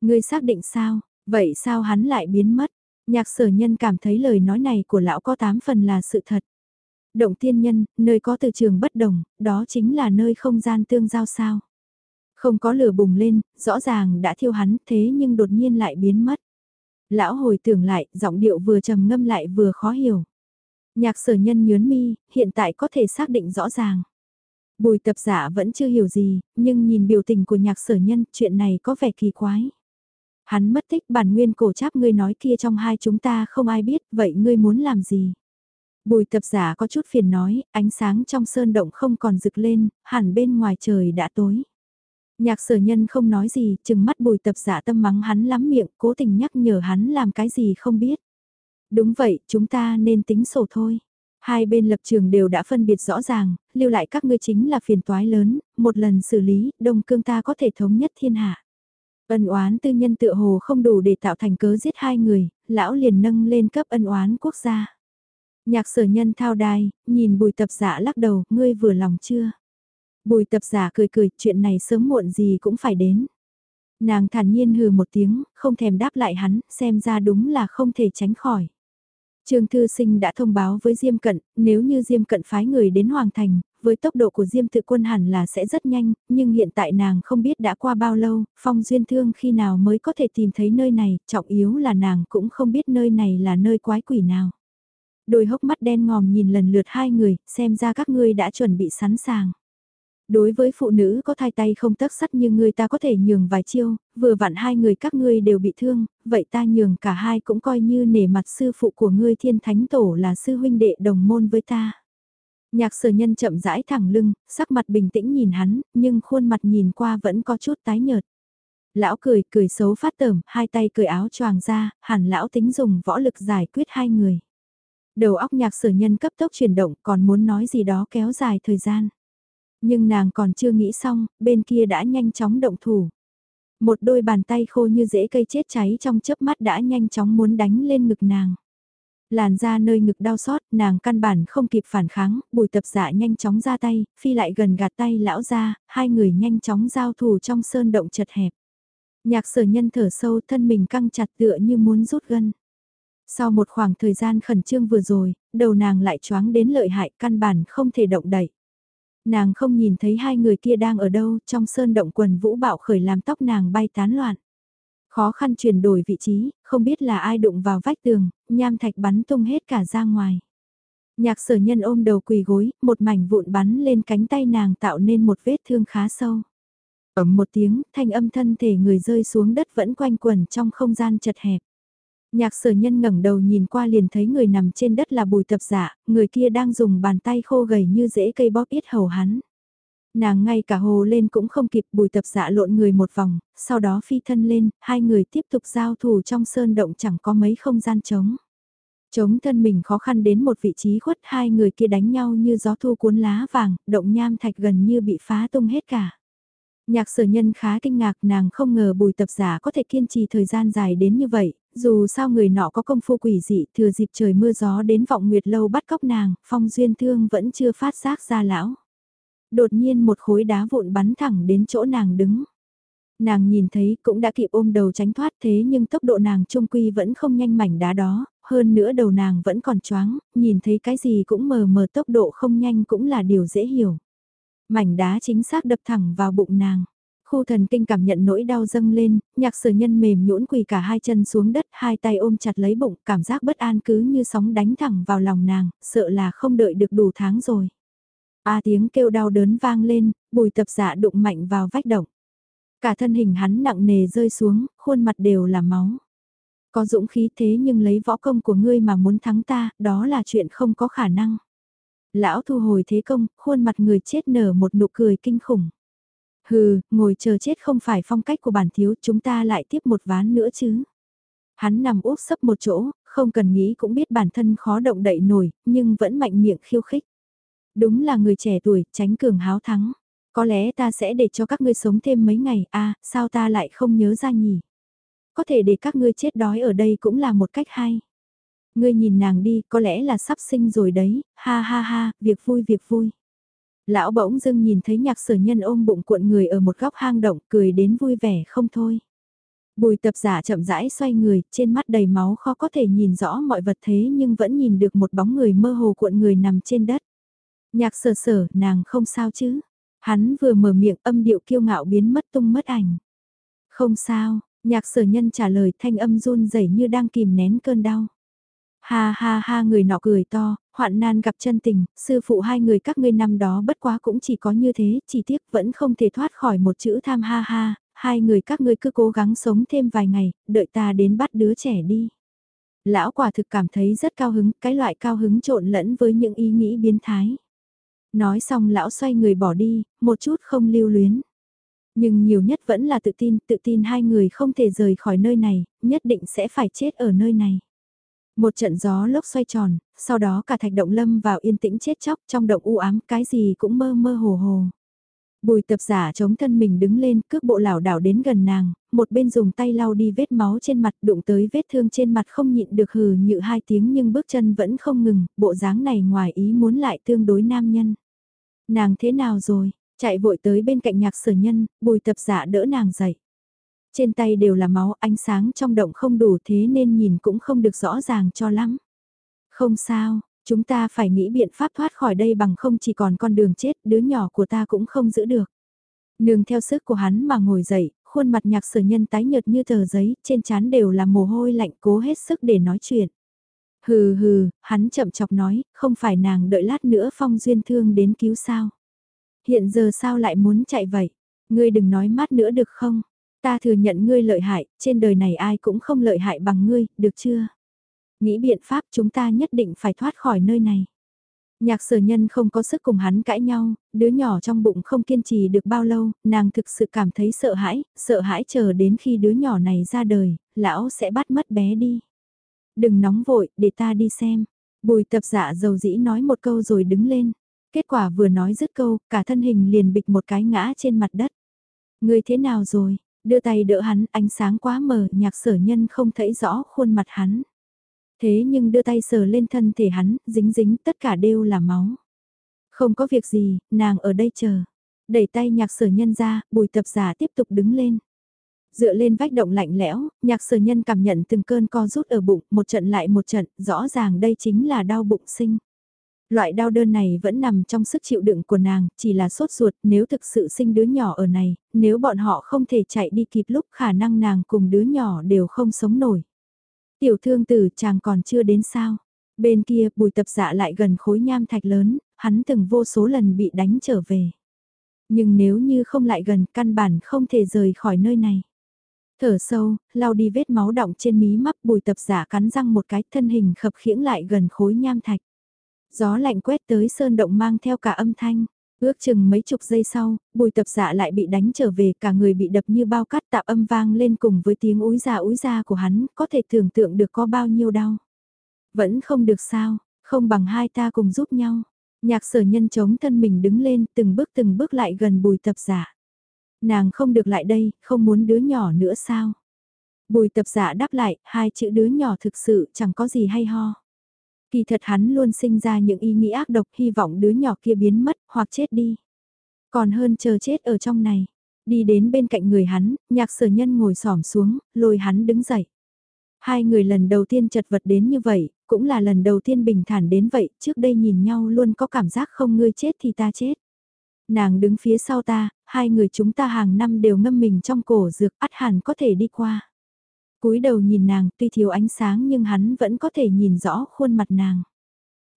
Ngươi xác định sao, vậy sao hắn lại biến mất? Nhạc sở nhân cảm thấy lời nói này của lão có tám phần là sự thật. Động tiên nhân, nơi có từ trường bất đồng, đó chính là nơi không gian tương giao sao. Không có lửa bùng lên, rõ ràng đã thiêu hắn thế nhưng đột nhiên lại biến mất. Lão hồi tưởng lại, giọng điệu vừa trầm ngâm lại vừa khó hiểu. Nhạc sở nhân nhớn mi, hiện tại có thể xác định rõ ràng. Bùi tập giả vẫn chưa hiểu gì, nhưng nhìn biểu tình của nhạc sở nhân, chuyện này có vẻ kỳ quái. Hắn mất tích bản nguyên cổ cháp ngươi nói kia trong hai chúng ta không ai biết, vậy ngươi muốn làm gì? Bùi tập giả có chút phiền nói, ánh sáng trong sơn động không còn rực lên, hẳn bên ngoài trời đã tối. Nhạc sở nhân không nói gì, chừng mắt bùi tập giả tâm mắng hắn lắm miệng, cố tình nhắc nhở hắn làm cái gì không biết. Đúng vậy, chúng ta nên tính sổ thôi. Hai bên lập trường đều đã phân biệt rõ ràng, lưu lại các ngươi chính là phiền toái lớn, một lần xử lý, đông cương ta có thể thống nhất thiên hạ. Ân oán tư nhân tựa hồ không đủ để tạo thành cớ giết hai người, lão liền nâng lên cấp ân oán quốc gia. Nhạc sở nhân thao đai, nhìn bùi tập giả lắc đầu, ngươi vừa lòng chưa? Bùi tập giả cười cười, chuyện này sớm muộn gì cũng phải đến. Nàng thản nhiên hừ một tiếng, không thèm đáp lại hắn, xem ra đúng là không thể tránh khỏi. Trương Thư Sinh đã thông báo với Diêm Cận, nếu như Diêm Cận phái người đến Hoàng Thành, với tốc độ của Diêm tự quân hẳn là sẽ rất nhanh, nhưng hiện tại nàng không biết đã qua bao lâu, Phong Duyên Thương khi nào mới có thể tìm thấy nơi này, trọng yếu là nàng cũng không biết nơi này là nơi quái quỷ nào. Đôi hốc mắt đen ngòm nhìn lần lượt hai người, xem ra các ngươi đã chuẩn bị sẵn sàng đối với phụ nữ có thai tay không tấc sắt như người ta có thể nhường vài chiêu, vừa vặn hai người các ngươi đều bị thương, vậy ta nhường cả hai cũng coi như nể mặt sư phụ của ngươi thiên thánh tổ là sư huynh đệ đồng môn với ta. Nhạc sở nhân chậm rãi thẳng lưng, sắc mặt bình tĩnh nhìn hắn, nhưng khuôn mặt nhìn qua vẫn có chút tái nhợt. Lão cười, cười xấu phát tởm, hai tay cười áo choàng ra, hẳn lão tính dùng võ lực giải quyết hai người. Đầu óc nhạc sở nhân cấp tốc chuyển động còn muốn nói gì đó kéo dài thời gian. Nhưng nàng còn chưa nghĩ xong, bên kia đã nhanh chóng động thủ. Một đôi bàn tay khô như rễ cây chết cháy trong chớp mắt đã nhanh chóng muốn đánh lên ngực nàng. Làn ra nơi ngực đau xót, nàng căn bản không kịp phản kháng, bùi tập dạ nhanh chóng ra tay, phi lại gần gạt tay lão ra, hai người nhanh chóng giao thủ trong sơn động chật hẹp. Nhạc sở nhân thở sâu thân mình căng chặt tựa như muốn rút gân. Sau một khoảng thời gian khẩn trương vừa rồi, đầu nàng lại choáng đến lợi hại căn bản không thể động đậy. Nàng không nhìn thấy hai người kia đang ở đâu trong sơn động quần vũ bạo khởi làm tóc nàng bay tán loạn. Khó khăn chuyển đổi vị trí, không biết là ai đụng vào vách tường, nham thạch bắn tung hết cả ra ngoài. Nhạc sở nhân ôm đầu quỳ gối, một mảnh vụn bắn lên cánh tay nàng tạo nên một vết thương khá sâu. Ẩm một tiếng, thanh âm thân thể người rơi xuống đất vẫn quanh quẩn trong không gian chật hẹp. Nhạc sở nhân ngẩng đầu nhìn qua liền thấy người nằm trên đất là bùi tập giả, người kia đang dùng bàn tay khô gầy như rễ cây bóp ít hầu hắn. Nàng ngay cả hồ lên cũng không kịp bùi tập dạ lộn người một vòng, sau đó phi thân lên, hai người tiếp tục giao thủ trong sơn động chẳng có mấy không gian trống. Chống thân mình khó khăn đến một vị trí khuất hai người kia đánh nhau như gió thu cuốn lá vàng, động nham thạch gần như bị phá tung hết cả. Nhạc sở nhân khá kinh ngạc nàng không ngờ bùi tập giả có thể kiên trì thời gian dài đến như vậy, dù sao người nọ có công phu quỷ dị thừa dịp trời mưa gió đến vọng nguyệt lâu bắt cóc nàng, phong duyên thương vẫn chưa phát giác ra lão. Đột nhiên một khối đá vụn bắn thẳng đến chỗ nàng đứng. Nàng nhìn thấy cũng đã kịp ôm đầu tránh thoát thế nhưng tốc độ nàng trung quy vẫn không nhanh mảnh đá đó, hơn nữa đầu nàng vẫn còn choáng, nhìn thấy cái gì cũng mờ mờ tốc độ không nhanh cũng là điều dễ hiểu. Mảnh đá chính xác đập thẳng vào bụng nàng. Khu thần kinh cảm nhận nỗi đau dâng lên, nhạc sở nhân mềm nhũn quỳ cả hai chân xuống đất, hai tay ôm chặt lấy bụng, cảm giác bất an cứ như sóng đánh thẳng vào lòng nàng, sợ là không đợi được đủ tháng rồi. A tiếng kêu đau đớn vang lên, bùi tập dạ đụng mạnh vào vách động. Cả thân hình hắn nặng nề rơi xuống, khuôn mặt đều là máu. Có dũng khí thế nhưng lấy võ công của ngươi mà muốn thắng ta, đó là chuyện không có khả năng. Lão thu hồi thế công, khuôn mặt người chết nở một nụ cười kinh khủng. Hừ, ngồi chờ chết không phải phong cách của bản thiếu, chúng ta lại tiếp một ván nữa chứ. Hắn nằm úp sấp một chỗ, không cần nghĩ cũng biết bản thân khó động đậy nổi, nhưng vẫn mạnh miệng khiêu khích. Đúng là người trẻ tuổi, tránh cường háo thắng. Có lẽ ta sẽ để cho các ngươi sống thêm mấy ngày, a à, sao ta lại không nhớ ra nhỉ? Có thể để các ngươi chết đói ở đây cũng là một cách hay. Ngươi nhìn nàng đi, có lẽ là sắp sinh rồi đấy, ha ha ha, việc vui việc vui. Lão bỗng dưng nhìn thấy nhạc sở nhân ôm bụng cuộn người ở một góc hang động, cười đến vui vẻ không thôi. Bùi tập giả chậm rãi xoay người, trên mắt đầy máu khó có thể nhìn rõ mọi vật thế nhưng vẫn nhìn được một bóng người mơ hồ cuộn người nằm trên đất. Nhạc sở sở, nàng không sao chứ? Hắn vừa mở miệng âm điệu kiêu ngạo biến mất tung mất ảnh. Không sao, nhạc sở nhân trả lời thanh âm run rẩy như đang kìm nén cơn đau. Ha ha ha người nọ cười to, hoạn nan gặp chân tình, sư phụ hai người các ngươi năm đó bất quá cũng chỉ có như thế, chỉ tiếc vẫn không thể thoát khỏi một chữ tham ha ha, hai người các ngươi cứ cố gắng sống thêm vài ngày, đợi ta đến bắt đứa trẻ đi. Lão quả thực cảm thấy rất cao hứng, cái loại cao hứng trộn lẫn với những ý nghĩ biến thái. Nói xong lão xoay người bỏ đi, một chút không lưu luyến. Nhưng nhiều nhất vẫn là tự tin, tự tin hai người không thể rời khỏi nơi này, nhất định sẽ phải chết ở nơi này. Một trận gió lốc xoay tròn, sau đó cả thạch động lâm vào yên tĩnh chết chóc trong động u ám cái gì cũng mơ mơ hồ hồ. Bùi tập giả chống thân mình đứng lên cước bộ lảo đảo đến gần nàng, một bên dùng tay lau đi vết máu trên mặt đụng tới vết thương trên mặt không nhịn được hừ nhự hai tiếng nhưng bước chân vẫn không ngừng, bộ dáng này ngoài ý muốn lại tương đối nam nhân. Nàng thế nào rồi, chạy vội tới bên cạnh nhạc sở nhân, bùi tập giả đỡ nàng dậy. Trên tay đều là máu ánh sáng trong động không đủ thế nên nhìn cũng không được rõ ràng cho lắm. Không sao, chúng ta phải nghĩ biện pháp thoát khỏi đây bằng không chỉ còn con đường chết, đứa nhỏ của ta cũng không giữ được. Nương theo sức của hắn mà ngồi dậy, khuôn mặt nhạc sở nhân tái nhợt như tờ giấy, trên trán đều là mồ hôi lạnh cố hết sức để nói chuyện. Hừ hừ, hắn chậm chọc nói, không phải nàng đợi lát nữa phong duyên thương đến cứu sao. Hiện giờ sao lại muốn chạy vậy? Ngươi đừng nói mát nữa được không? Ta thừa nhận ngươi lợi hại, trên đời này ai cũng không lợi hại bằng ngươi, được chưa? Nghĩ biện pháp chúng ta nhất định phải thoát khỏi nơi này. Nhạc sở nhân không có sức cùng hắn cãi nhau, đứa nhỏ trong bụng không kiên trì được bao lâu, nàng thực sự cảm thấy sợ hãi, sợ hãi chờ đến khi đứa nhỏ này ra đời, lão sẽ bắt mất bé đi. Đừng nóng vội, để ta đi xem. Bùi tập dạ dầu dĩ nói một câu rồi đứng lên. Kết quả vừa nói dứt câu, cả thân hình liền bịch một cái ngã trên mặt đất. Người thế nào rồi? Đưa tay đỡ hắn, ánh sáng quá mờ, nhạc sở nhân không thấy rõ khuôn mặt hắn. Thế nhưng đưa tay sờ lên thân thể hắn, dính dính, tất cả đều là máu. Không có việc gì, nàng ở đây chờ. Đẩy tay nhạc sở nhân ra, bùi tập giả tiếp tục đứng lên. Dựa lên vách động lạnh lẽo, nhạc sở nhân cảm nhận từng cơn co rút ở bụng, một trận lại một trận, rõ ràng đây chính là đau bụng sinh. Loại đau đơn này vẫn nằm trong sức chịu đựng của nàng, chỉ là sốt ruột nếu thực sự sinh đứa nhỏ ở này, nếu bọn họ không thể chạy đi kịp lúc khả năng nàng cùng đứa nhỏ đều không sống nổi. Tiểu thương tử chàng còn chưa đến sao. Bên kia bùi tập dạ lại gần khối nham thạch lớn, hắn từng vô số lần bị đánh trở về. Nhưng nếu như không lại gần căn bản không thể rời khỏi nơi này. Thở sâu, lau đi vết máu đọng trên mí mắt bùi tập giả cắn răng một cái thân hình khập khiễng lại gần khối nham thạch. Gió lạnh quét tới sơn động mang theo cả âm thanh. Ước chừng mấy chục giây sau, bùi tập dạ lại bị đánh trở về cả người bị đập như bao cát tạo âm vang lên cùng với tiếng úi ra úi ra của hắn, có thể tưởng tượng được có bao nhiêu đau. Vẫn không được sao, không bằng hai ta cùng giúp nhau. Nhạc sở nhân chống thân mình đứng lên từng bước từng bước lại gần bùi tập giả. Nàng không được lại đây, không muốn đứa nhỏ nữa sao? Bùi tập giả đáp lại, hai chữ đứa nhỏ thực sự chẳng có gì hay ho. Kỳ thật hắn luôn sinh ra những ý nghĩ ác độc hy vọng đứa nhỏ kia biến mất hoặc chết đi. Còn hơn chờ chết ở trong này. Đi đến bên cạnh người hắn, nhạc sở nhân ngồi xổm xuống, lôi hắn đứng dậy. Hai người lần đầu tiên chật vật đến như vậy, cũng là lần đầu tiên bình thản đến vậy, trước đây nhìn nhau luôn có cảm giác không ngươi chết thì ta chết. Nàng đứng phía sau ta, hai người chúng ta hàng năm đều ngâm mình trong cổ dược ắt hẳn có thể đi qua cúi đầu nhìn nàng tuy thiếu ánh sáng nhưng hắn vẫn có thể nhìn rõ khuôn mặt nàng.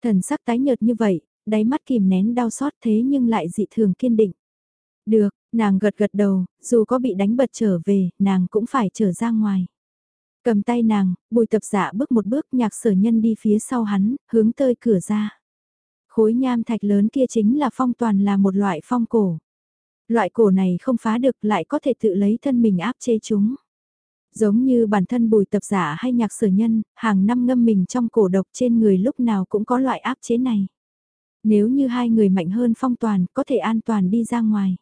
Thần sắc tái nhợt như vậy, đáy mắt kìm nén đau xót thế nhưng lại dị thường kiên định. Được, nàng gật gật đầu, dù có bị đánh bật trở về, nàng cũng phải trở ra ngoài. Cầm tay nàng, bùi tập giả bước một bước nhạc sở nhân đi phía sau hắn, hướng tới cửa ra. Khối nham thạch lớn kia chính là phong toàn là một loại phong cổ. Loại cổ này không phá được lại có thể tự lấy thân mình áp chế chúng. Giống như bản thân bùi tập giả hay nhạc sở nhân, hàng năm ngâm mình trong cổ độc trên người lúc nào cũng có loại áp chế này. Nếu như hai người mạnh hơn phong toàn, có thể an toàn đi ra ngoài.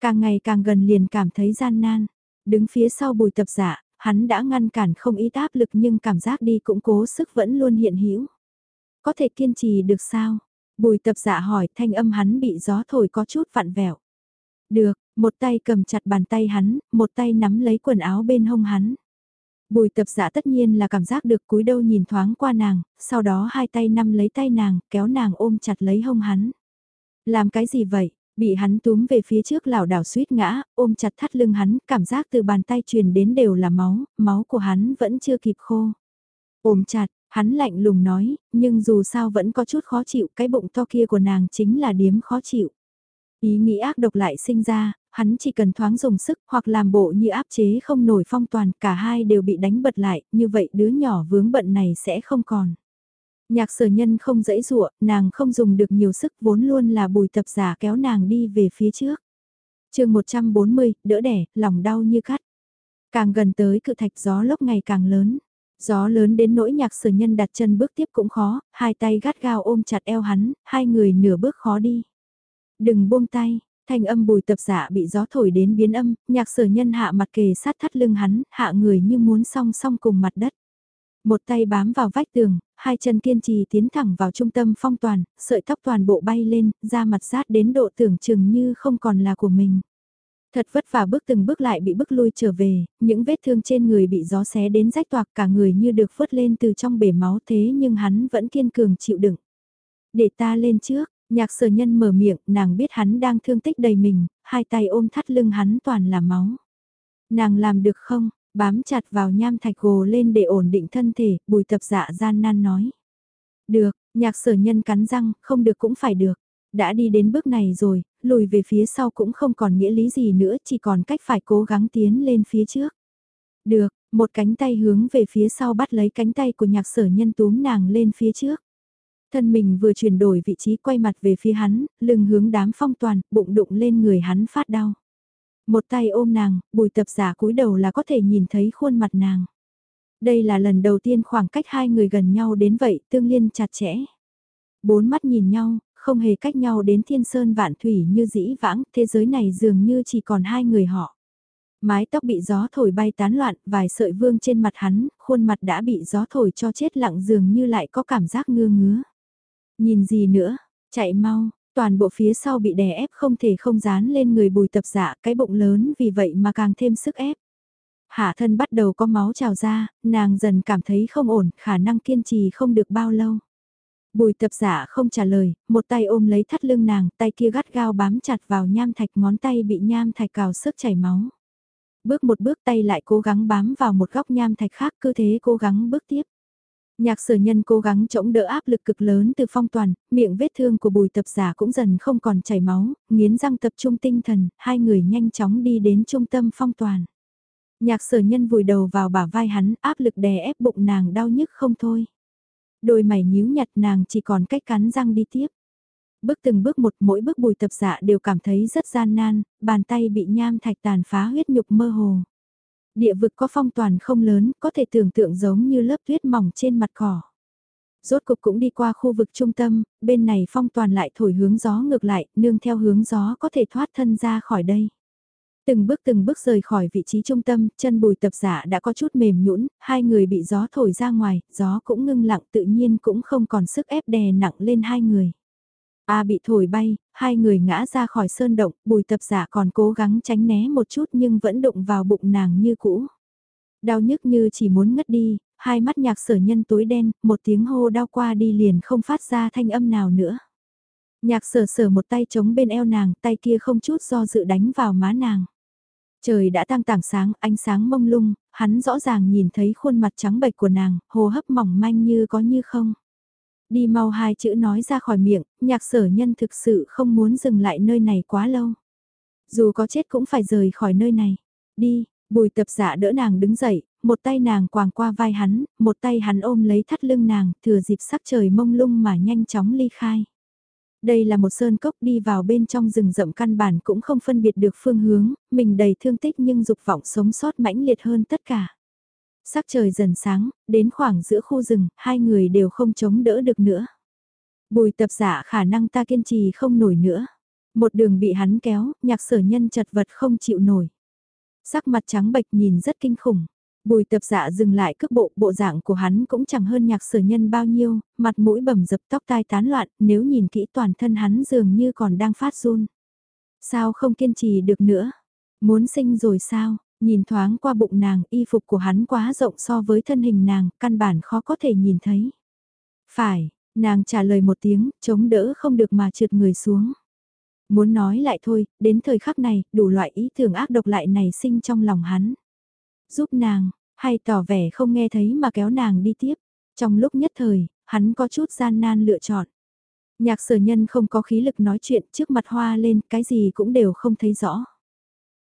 Càng ngày càng gần liền cảm thấy gian nan. Đứng phía sau bùi tập giả, hắn đã ngăn cản không ít áp lực nhưng cảm giác đi cũng cố sức vẫn luôn hiện hữu Có thể kiên trì được sao? Bùi tập giả hỏi thanh âm hắn bị gió thổi có chút vặn vẹo. Được, một tay cầm chặt bàn tay hắn, một tay nắm lấy quần áo bên hông hắn. Bùi tập giả tất nhiên là cảm giác được cúi đâu nhìn thoáng qua nàng, sau đó hai tay nắm lấy tay nàng, kéo nàng ôm chặt lấy hông hắn. Làm cái gì vậy? Bị hắn túm về phía trước lảo đảo suýt ngã, ôm chặt thắt lưng hắn, cảm giác từ bàn tay truyền đến đều là máu, máu của hắn vẫn chưa kịp khô. Ôm chặt, hắn lạnh lùng nói, nhưng dù sao vẫn có chút khó chịu, cái bụng to kia của nàng chính là điếm khó chịu. Ý nghĩ ác độc lại sinh ra, hắn chỉ cần thoáng dùng sức hoặc làm bộ như áp chế không nổi phong toàn, cả hai đều bị đánh bật lại, như vậy đứa nhỏ vướng bận này sẽ không còn. Nhạc sở nhân không dãy dụa, nàng không dùng được nhiều sức vốn luôn là bùi tập giả kéo nàng đi về phía trước. chương 140, đỡ đẻ, lòng đau như cắt. Càng gần tới cự thạch gió lốc ngày càng lớn. Gió lớn đến nỗi nhạc sở nhân đặt chân bước tiếp cũng khó, hai tay gắt gao ôm chặt eo hắn, hai người nửa bước khó đi. Đừng buông tay, thanh âm bùi tập giả bị gió thổi đến biến âm, nhạc sở nhân hạ mặt kề sát thắt lưng hắn, hạ người như muốn song song cùng mặt đất. Một tay bám vào vách tường, hai chân kiên trì tiến thẳng vào trung tâm phong toàn, sợi tóc toàn bộ bay lên, da mặt sát đến độ tưởng chừng như không còn là của mình. Thật vất vả bước từng bước lại bị bước lui trở về, những vết thương trên người bị gió xé đến rách toạc cả người như được vớt lên từ trong bể máu thế nhưng hắn vẫn kiên cường chịu đựng. Để ta lên trước, Nhạc sở nhân mở miệng, nàng biết hắn đang thương tích đầy mình, hai tay ôm thắt lưng hắn toàn là máu. Nàng làm được không, bám chặt vào nham thạch gồ lên để ổn định thân thể, bùi tập dạ gian nan nói. Được, nhạc sở nhân cắn răng, không được cũng phải được. Đã đi đến bước này rồi, lùi về phía sau cũng không còn nghĩa lý gì nữa, chỉ còn cách phải cố gắng tiến lên phía trước. Được, một cánh tay hướng về phía sau bắt lấy cánh tay của nhạc sở nhân túm nàng lên phía trước. Thân mình vừa chuyển đổi vị trí quay mặt về phía hắn, lưng hướng đám phong toàn, bụng đụng lên người hắn phát đau. Một tay ôm nàng, bùi tập giả cúi đầu là có thể nhìn thấy khuôn mặt nàng. Đây là lần đầu tiên khoảng cách hai người gần nhau đến vậy, tương liên chặt chẽ. Bốn mắt nhìn nhau, không hề cách nhau đến thiên sơn vạn thủy như dĩ vãng, thế giới này dường như chỉ còn hai người họ. Mái tóc bị gió thổi bay tán loạn, vài sợi vương trên mặt hắn, khuôn mặt đã bị gió thổi cho chết lặng dường như lại có cảm giác ngơ ngứa. Nhìn gì nữa, chạy mau, toàn bộ phía sau bị đè ép không thể không dán lên người bùi tập dạ, cái bụng lớn vì vậy mà càng thêm sức ép. Hạ thân bắt đầu có máu trào ra, nàng dần cảm thấy không ổn, khả năng kiên trì không được bao lâu. Bùi tập giả không trả lời, một tay ôm lấy thắt lưng nàng, tay kia gắt gao bám chặt vào nham thạch ngón tay bị nham thạch cào sức chảy máu. Bước một bước tay lại cố gắng bám vào một góc nham thạch khác cứ thế cố gắng bước tiếp. Nhạc sở nhân cố gắng chống đỡ áp lực cực lớn từ phong toàn, miệng vết thương của bùi tập giả cũng dần không còn chảy máu, nghiến răng tập trung tinh thần, hai người nhanh chóng đi đến trung tâm phong toàn. Nhạc sở nhân vùi đầu vào bả vai hắn, áp lực đè ép bụng nàng đau nhức không thôi. Đôi mày nhíu nhặt nàng chỉ còn cách cắn răng đi tiếp. Bước từng bước một mỗi bước bùi tập dạ đều cảm thấy rất gian nan, bàn tay bị nham thạch tàn phá huyết nhục mơ hồ. Địa vực có phong toàn không lớn, có thể tưởng tượng giống như lớp tuyết mỏng trên mặt cỏ. Rốt cục cũng đi qua khu vực trung tâm, bên này phong toàn lại thổi hướng gió ngược lại, nương theo hướng gió có thể thoát thân ra khỏi đây. Từng bước từng bước rời khỏi vị trí trung tâm, chân bùi tập giả đã có chút mềm nhũn, hai người bị gió thổi ra ngoài, gió cũng ngưng lặng tự nhiên cũng không còn sức ép đè nặng lên hai người. A bị thổi bay, hai người ngã ra khỏi sơn động, bùi tập giả còn cố gắng tránh né một chút nhưng vẫn đụng vào bụng nàng như cũ. Đau nhức như chỉ muốn ngất đi, hai mắt nhạc sở nhân tối đen, một tiếng hô đau qua đi liền không phát ra thanh âm nào nữa. Nhạc sở sở một tay chống bên eo nàng, tay kia không chút do dự đánh vào má nàng. Trời đã tăng tảng sáng, ánh sáng mông lung, hắn rõ ràng nhìn thấy khuôn mặt trắng bệch của nàng, hô hấp mỏng manh như có như không. Đi mau hai chữ nói ra khỏi miệng, nhạc sở nhân thực sự không muốn dừng lại nơi này quá lâu. Dù có chết cũng phải rời khỏi nơi này. Đi, bùi tập giả đỡ nàng đứng dậy, một tay nàng quàng qua vai hắn, một tay hắn ôm lấy thắt lưng nàng, thừa dịp sắc trời mông lung mà nhanh chóng ly khai. Đây là một sơn cốc đi vào bên trong rừng rậm căn bản cũng không phân biệt được phương hướng, mình đầy thương tích nhưng dục vọng sống sót mãnh liệt hơn tất cả. Sắc trời dần sáng, đến khoảng giữa khu rừng, hai người đều không chống đỡ được nữa. Bùi tập giả khả năng ta kiên trì không nổi nữa. Một đường bị hắn kéo, nhạc sở nhân chật vật không chịu nổi. Sắc mặt trắng bệch nhìn rất kinh khủng. Bùi tập dạ dừng lại cước bộ, bộ dạng của hắn cũng chẳng hơn nhạc sở nhân bao nhiêu, mặt mũi bầm dập tóc tai tán loạn, nếu nhìn kỹ toàn thân hắn dường như còn đang phát run. Sao không kiên trì được nữa? Muốn sinh rồi sao? Nhìn thoáng qua bụng nàng, y phục của hắn quá rộng so với thân hình nàng, căn bản khó có thể nhìn thấy. Phải, nàng trả lời một tiếng, chống đỡ không được mà trượt người xuống. Muốn nói lại thôi, đến thời khắc này, đủ loại ý tưởng ác độc lại này sinh trong lòng hắn. Giúp nàng, hay tỏ vẻ không nghe thấy mà kéo nàng đi tiếp. Trong lúc nhất thời, hắn có chút gian nan lựa chọn. Nhạc sở nhân không có khí lực nói chuyện trước mặt hoa lên, cái gì cũng đều không thấy rõ.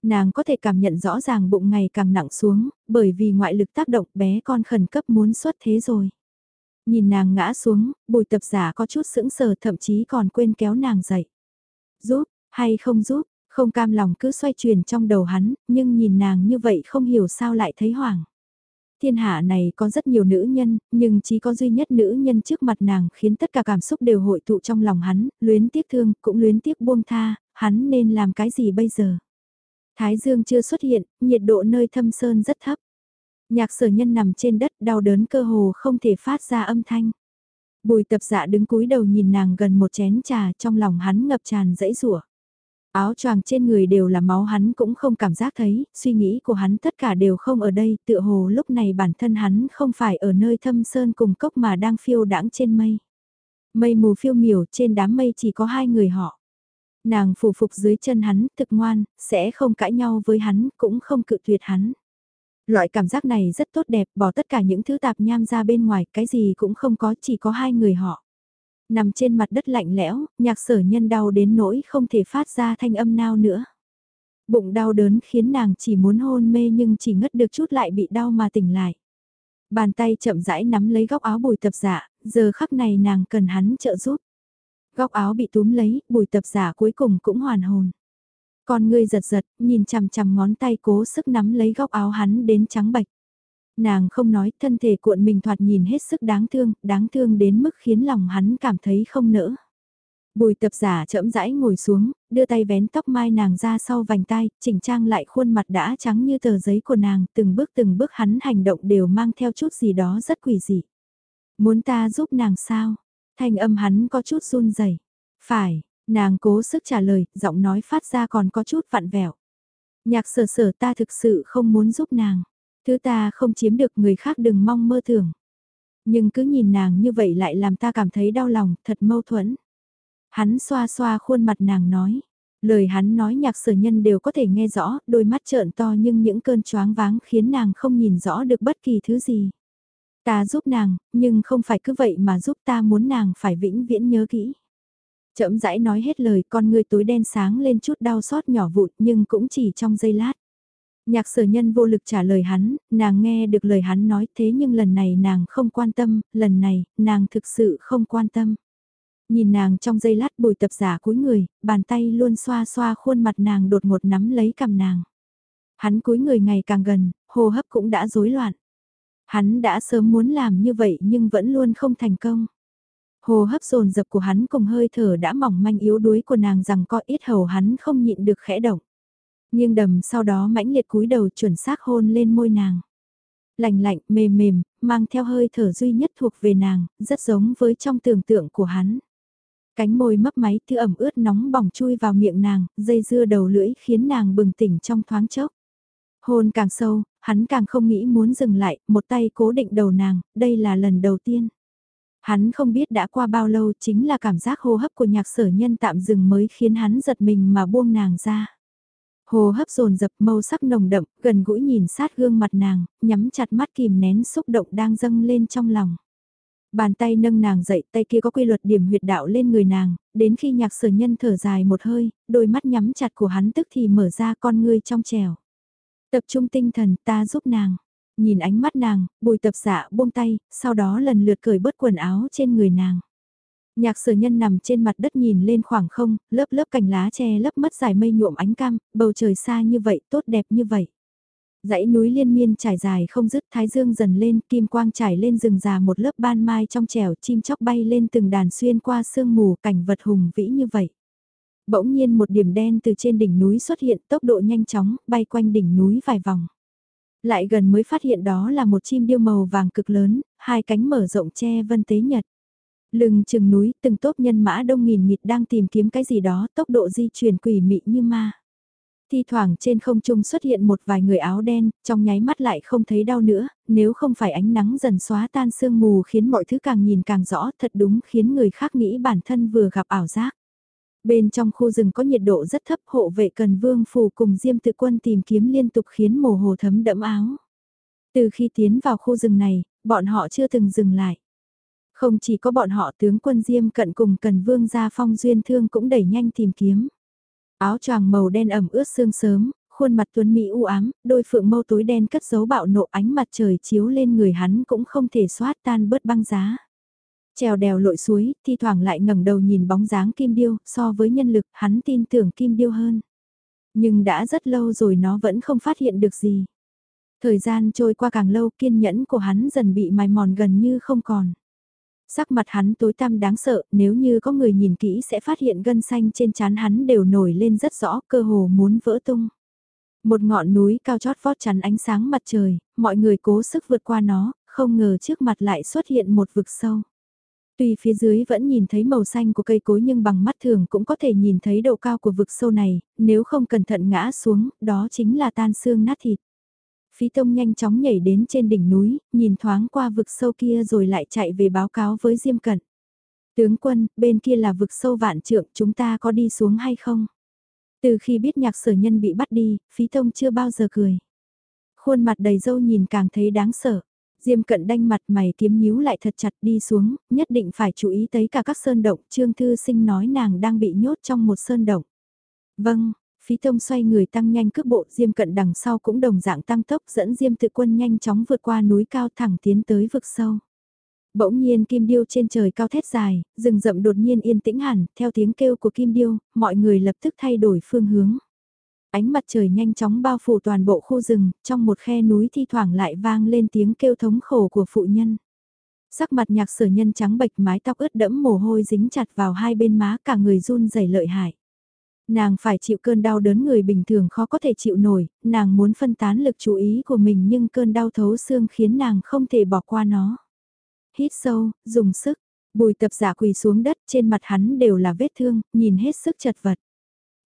Nàng có thể cảm nhận rõ ràng bụng ngày càng nặng xuống, bởi vì ngoại lực tác động bé con khẩn cấp muốn xuất thế rồi. Nhìn nàng ngã xuống, bùi tập giả có chút sững sờ thậm chí còn quên kéo nàng dậy. Giúp, hay không giúp, không cam lòng cứ xoay chuyển trong đầu hắn, nhưng nhìn nàng như vậy không hiểu sao lại thấy hoảng. Thiên hạ này có rất nhiều nữ nhân, nhưng chỉ có duy nhất nữ nhân trước mặt nàng khiến tất cả cảm xúc đều hội tụ trong lòng hắn, luyến tiếc thương, cũng luyến tiếc buông tha, hắn nên làm cái gì bây giờ? Thái dương chưa xuất hiện, nhiệt độ nơi thâm sơn rất thấp. Nhạc sở nhân nằm trên đất đau đớn cơ hồ không thể phát ra âm thanh. Bùi tập dạ đứng cúi đầu nhìn nàng gần một chén trà trong lòng hắn ngập tràn dãy rủa Áo choàng trên người đều là máu hắn cũng không cảm giác thấy, suy nghĩ của hắn tất cả đều không ở đây, tựa hồ lúc này bản thân hắn không phải ở nơi thâm sơn cùng cốc mà đang phiêu đãng trên mây. Mây mù phiêu miểu trên đám mây chỉ có hai người họ. Nàng phù phục dưới chân hắn, thực ngoan, sẽ không cãi nhau với hắn, cũng không cự tuyệt hắn. Loại cảm giác này rất tốt đẹp, bỏ tất cả những thứ tạp nham ra bên ngoài, cái gì cũng không có, chỉ có hai người họ. Nằm trên mặt đất lạnh lẽo, nhạc sở nhân đau đến nỗi không thể phát ra thanh âm nào nữa. Bụng đau đớn khiến nàng chỉ muốn hôn mê nhưng chỉ ngất được chút lại bị đau mà tỉnh lại. Bàn tay chậm rãi nắm lấy góc áo bùi tập dạ, giờ khắc này nàng cần hắn trợ giúp. Góc áo bị túm lấy, bùi tập giả cuối cùng cũng hoàn hồn. Con ngươi giật giật, nhìn chằm chằm ngón tay cố sức nắm lấy góc áo hắn đến trắng bạch. Nàng không nói, thân thể cuộn mình thoạt nhìn hết sức đáng thương, đáng thương đến mức khiến lòng hắn cảm thấy không nỡ. Bùi tập giả chậm rãi ngồi xuống, đưa tay vén tóc mai nàng ra sau vành tai, chỉnh trang lại khuôn mặt đã trắng như tờ giấy của nàng, từng bước từng bước hắn hành động đều mang theo chút gì đó rất quỷ dị. Muốn ta giúp nàng sao? Thanh âm hắn có chút run rẩy. Phải, nàng cố sức trả lời, giọng nói phát ra còn có chút vặn vẹo. Nhạc sở sở ta thực sự không muốn giúp nàng. Thứ ta không chiếm được người khác đừng mong mơ tưởng. Nhưng cứ nhìn nàng như vậy lại làm ta cảm thấy đau lòng, thật mâu thuẫn. Hắn xoa xoa khuôn mặt nàng nói. Lời hắn nói nhạc sở nhân đều có thể nghe rõ, đôi mắt trợn to nhưng những cơn choáng váng khiến nàng không nhìn rõ được bất kỳ thứ gì. Ta giúp nàng, nhưng không phải cứ vậy mà giúp ta muốn nàng phải vĩnh viễn nhớ kỹ. Chậm rãi nói hết lời con người tối đen sáng lên chút đau xót nhỏ vụt nhưng cũng chỉ trong giây lát. Nhạc sở nhân vô lực trả lời hắn, nàng nghe được lời hắn nói thế nhưng lần này nàng không quan tâm, lần này, nàng thực sự không quan tâm. Nhìn nàng trong giây lát bùi tập giả cúi người, bàn tay luôn xoa xoa khuôn mặt nàng đột ngột nắm lấy cầm nàng. Hắn cúi người ngày càng gần, hô hấp cũng đã rối loạn. Hắn đã sớm muốn làm như vậy nhưng vẫn luôn không thành công. Hồ hấp dồn dập của hắn cùng hơi thở đã mỏng manh yếu đuối của nàng rằng có ít hầu hắn không nhịn được khẽ động. Nhưng đầm sau đó mãnh liệt cúi đầu chuẩn xác hôn lên môi nàng. Lạnh lạnh, mềm mềm, mang theo hơi thở duy nhất thuộc về nàng, rất giống với trong tưởng tượng của hắn. Cánh môi mấp máy thứ ẩm ướt nóng bỏng chui vào miệng nàng, dây dưa đầu lưỡi khiến nàng bừng tỉnh trong thoáng chốc. Hôn càng sâu, hắn càng không nghĩ muốn dừng lại, một tay cố định đầu nàng, đây là lần đầu tiên. Hắn không biết đã qua bao lâu chính là cảm giác hô hấp của nhạc sở nhân tạm dừng mới khiến hắn giật mình mà buông nàng ra. Hồ hấp dồn dập màu sắc nồng đậm, gần gũi nhìn sát gương mặt nàng, nhắm chặt mắt kìm nén xúc động đang dâng lên trong lòng. Bàn tay nâng nàng dậy, tay kia có quy luật điểm huyệt đạo lên người nàng, đến khi nhạc sở nhân thở dài một hơi, đôi mắt nhắm chặt của hắn tức thì mở ra con ngươi trong trèo. Tập trung tinh thần ta giúp nàng. Nhìn ánh mắt nàng, bùi tập dạ buông tay, sau đó lần lượt cởi bớt quần áo trên người nàng. Nhạc sở nhân nằm trên mặt đất nhìn lên khoảng không, lớp lớp cành lá che lấp mất dài mây nhuộm ánh cam, bầu trời xa như vậy, tốt đẹp như vậy. Dãy núi liên miên trải dài không dứt thái dương dần lên, kim quang trải lên rừng già một lớp ban mai trong trèo chim chóc bay lên từng đàn xuyên qua sương mù cảnh vật hùng vĩ như vậy. Bỗng nhiên một điểm đen từ trên đỉnh núi xuất hiện tốc độ nhanh chóng, bay quanh đỉnh núi vài vòng. Lại gần mới phát hiện đó là một chim điêu màu vàng cực lớn, hai cánh mở rộng che vân tế nhật. Lưng chừng núi, từng tốp nhân mã đông nghìn nghịt đang tìm kiếm cái gì đó, tốc độ di chuyển quỷ mị như ma. Thi thoảng trên không trung xuất hiện một vài người áo đen, trong nháy mắt lại không thấy đau nữa, nếu không phải ánh nắng dần xóa tan sương mù khiến mọi thứ càng nhìn càng rõ, thật đúng khiến người khác nghĩ bản thân vừa gặp ảo giác. Bên trong khu rừng có nhiệt độ rất thấp hộ vệ cần vương phù cùng diêm tự quân tìm kiếm liên tục khiến mồ hồ thấm đẫm áo. Từ khi tiến vào khu rừng này, bọn họ chưa từng dừng lại. Không chỉ có bọn họ tướng quân diêm cận cùng cần vương gia phong duyên thương cũng đẩy nhanh tìm kiếm. Áo choàng màu đen ẩm ướt sương sớm, khuôn mặt tuấn Mỹ u ám, đôi phượng mâu tối đen cất giấu bạo nộ ánh mặt trời chiếu lên người hắn cũng không thể xoát tan bớt băng giá. Trèo đèo lội suối, thi thoảng lại ngẩng đầu nhìn bóng dáng kim điêu, so với nhân lực hắn tin tưởng kim điêu hơn. Nhưng đã rất lâu rồi nó vẫn không phát hiện được gì. Thời gian trôi qua càng lâu kiên nhẫn của hắn dần bị mài mòn gần như không còn. Sắc mặt hắn tối tăm đáng sợ, nếu như có người nhìn kỹ sẽ phát hiện gân xanh trên trán hắn đều nổi lên rất rõ, cơ hồ muốn vỡ tung. Một ngọn núi cao chót vót chắn ánh sáng mặt trời, mọi người cố sức vượt qua nó, không ngờ trước mặt lại xuất hiện một vực sâu. Tuy phía dưới vẫn nhìn thấy màu xanh của cây cối nhưng bằng mắt thường cũng có thể nhìn thấy độ cao của vực sâu này, nếu không cẩn thận ngã xuống, đó chính là tan xương nát thịt. Phí Tông nhanh chóng nhảy đến trên đỉnh núi, nhìn thoáng qua vực sâu kia rồi lại chạy về báo cáo với Diêm Cẩn. Tướng quân, bên kia là vực sâu vạn trượng, chúng ta có đi xuống hay không? Từ khi biết nhạc sở nhân bị bắt đi, Phí Tông chưa bao giờ cười. Khuôn mặt đầy dâu nhìn càng thấy đáng sợ. Diêm cận đanh mặt mày kiếm nhíu lại thật chặt đi xuống, nhất định phải chú ý tới cả các sơn động. Trương Thư Sinh nói nàng đang bị nhốt trong một sơn động. Vâng, Phí Tông xoay người tăng nhanh cước bộ, Diêm Cận đằng sau cũng đồng dạng tăng tốc dẫn Diêm tự quân nhanh chóng vượt qua núi cao thẳng tiến tới vực sâu. Bỗng nhiên kim điêu trên trời cao thét dài, rừng rậm đột nhiên yên tĩnh hẳn, theo tiếng kêu của kim điêu, mọi người lập tức thay đổi phương hướng. Ánh mặt trời nhanh chóng bao phủ toàn bộ khu rừng, trong một khe núi thi thoảng lại vang lên tiếng kêu thống khổ của phụ nhân. Sắc mặt nhạc sở nhân trắng bệch mái tóc ướt đẫm mồ hôi dính chặt vào hai bên má cả người run rẩy lợi hại. Nàng phải chịu cơn đau đớn người bình thường khó có thể chịu nổi, nàng muốn phân tán lực chú ý của mình nhưng cơn đau thấu xương khiến nàng không thể bỏ qua nó. Hít sâu, dùng sức, bùi tập giả quỳ xuống đất trên mặt hắn đều là vết thương, nhìn hết sức chật vật.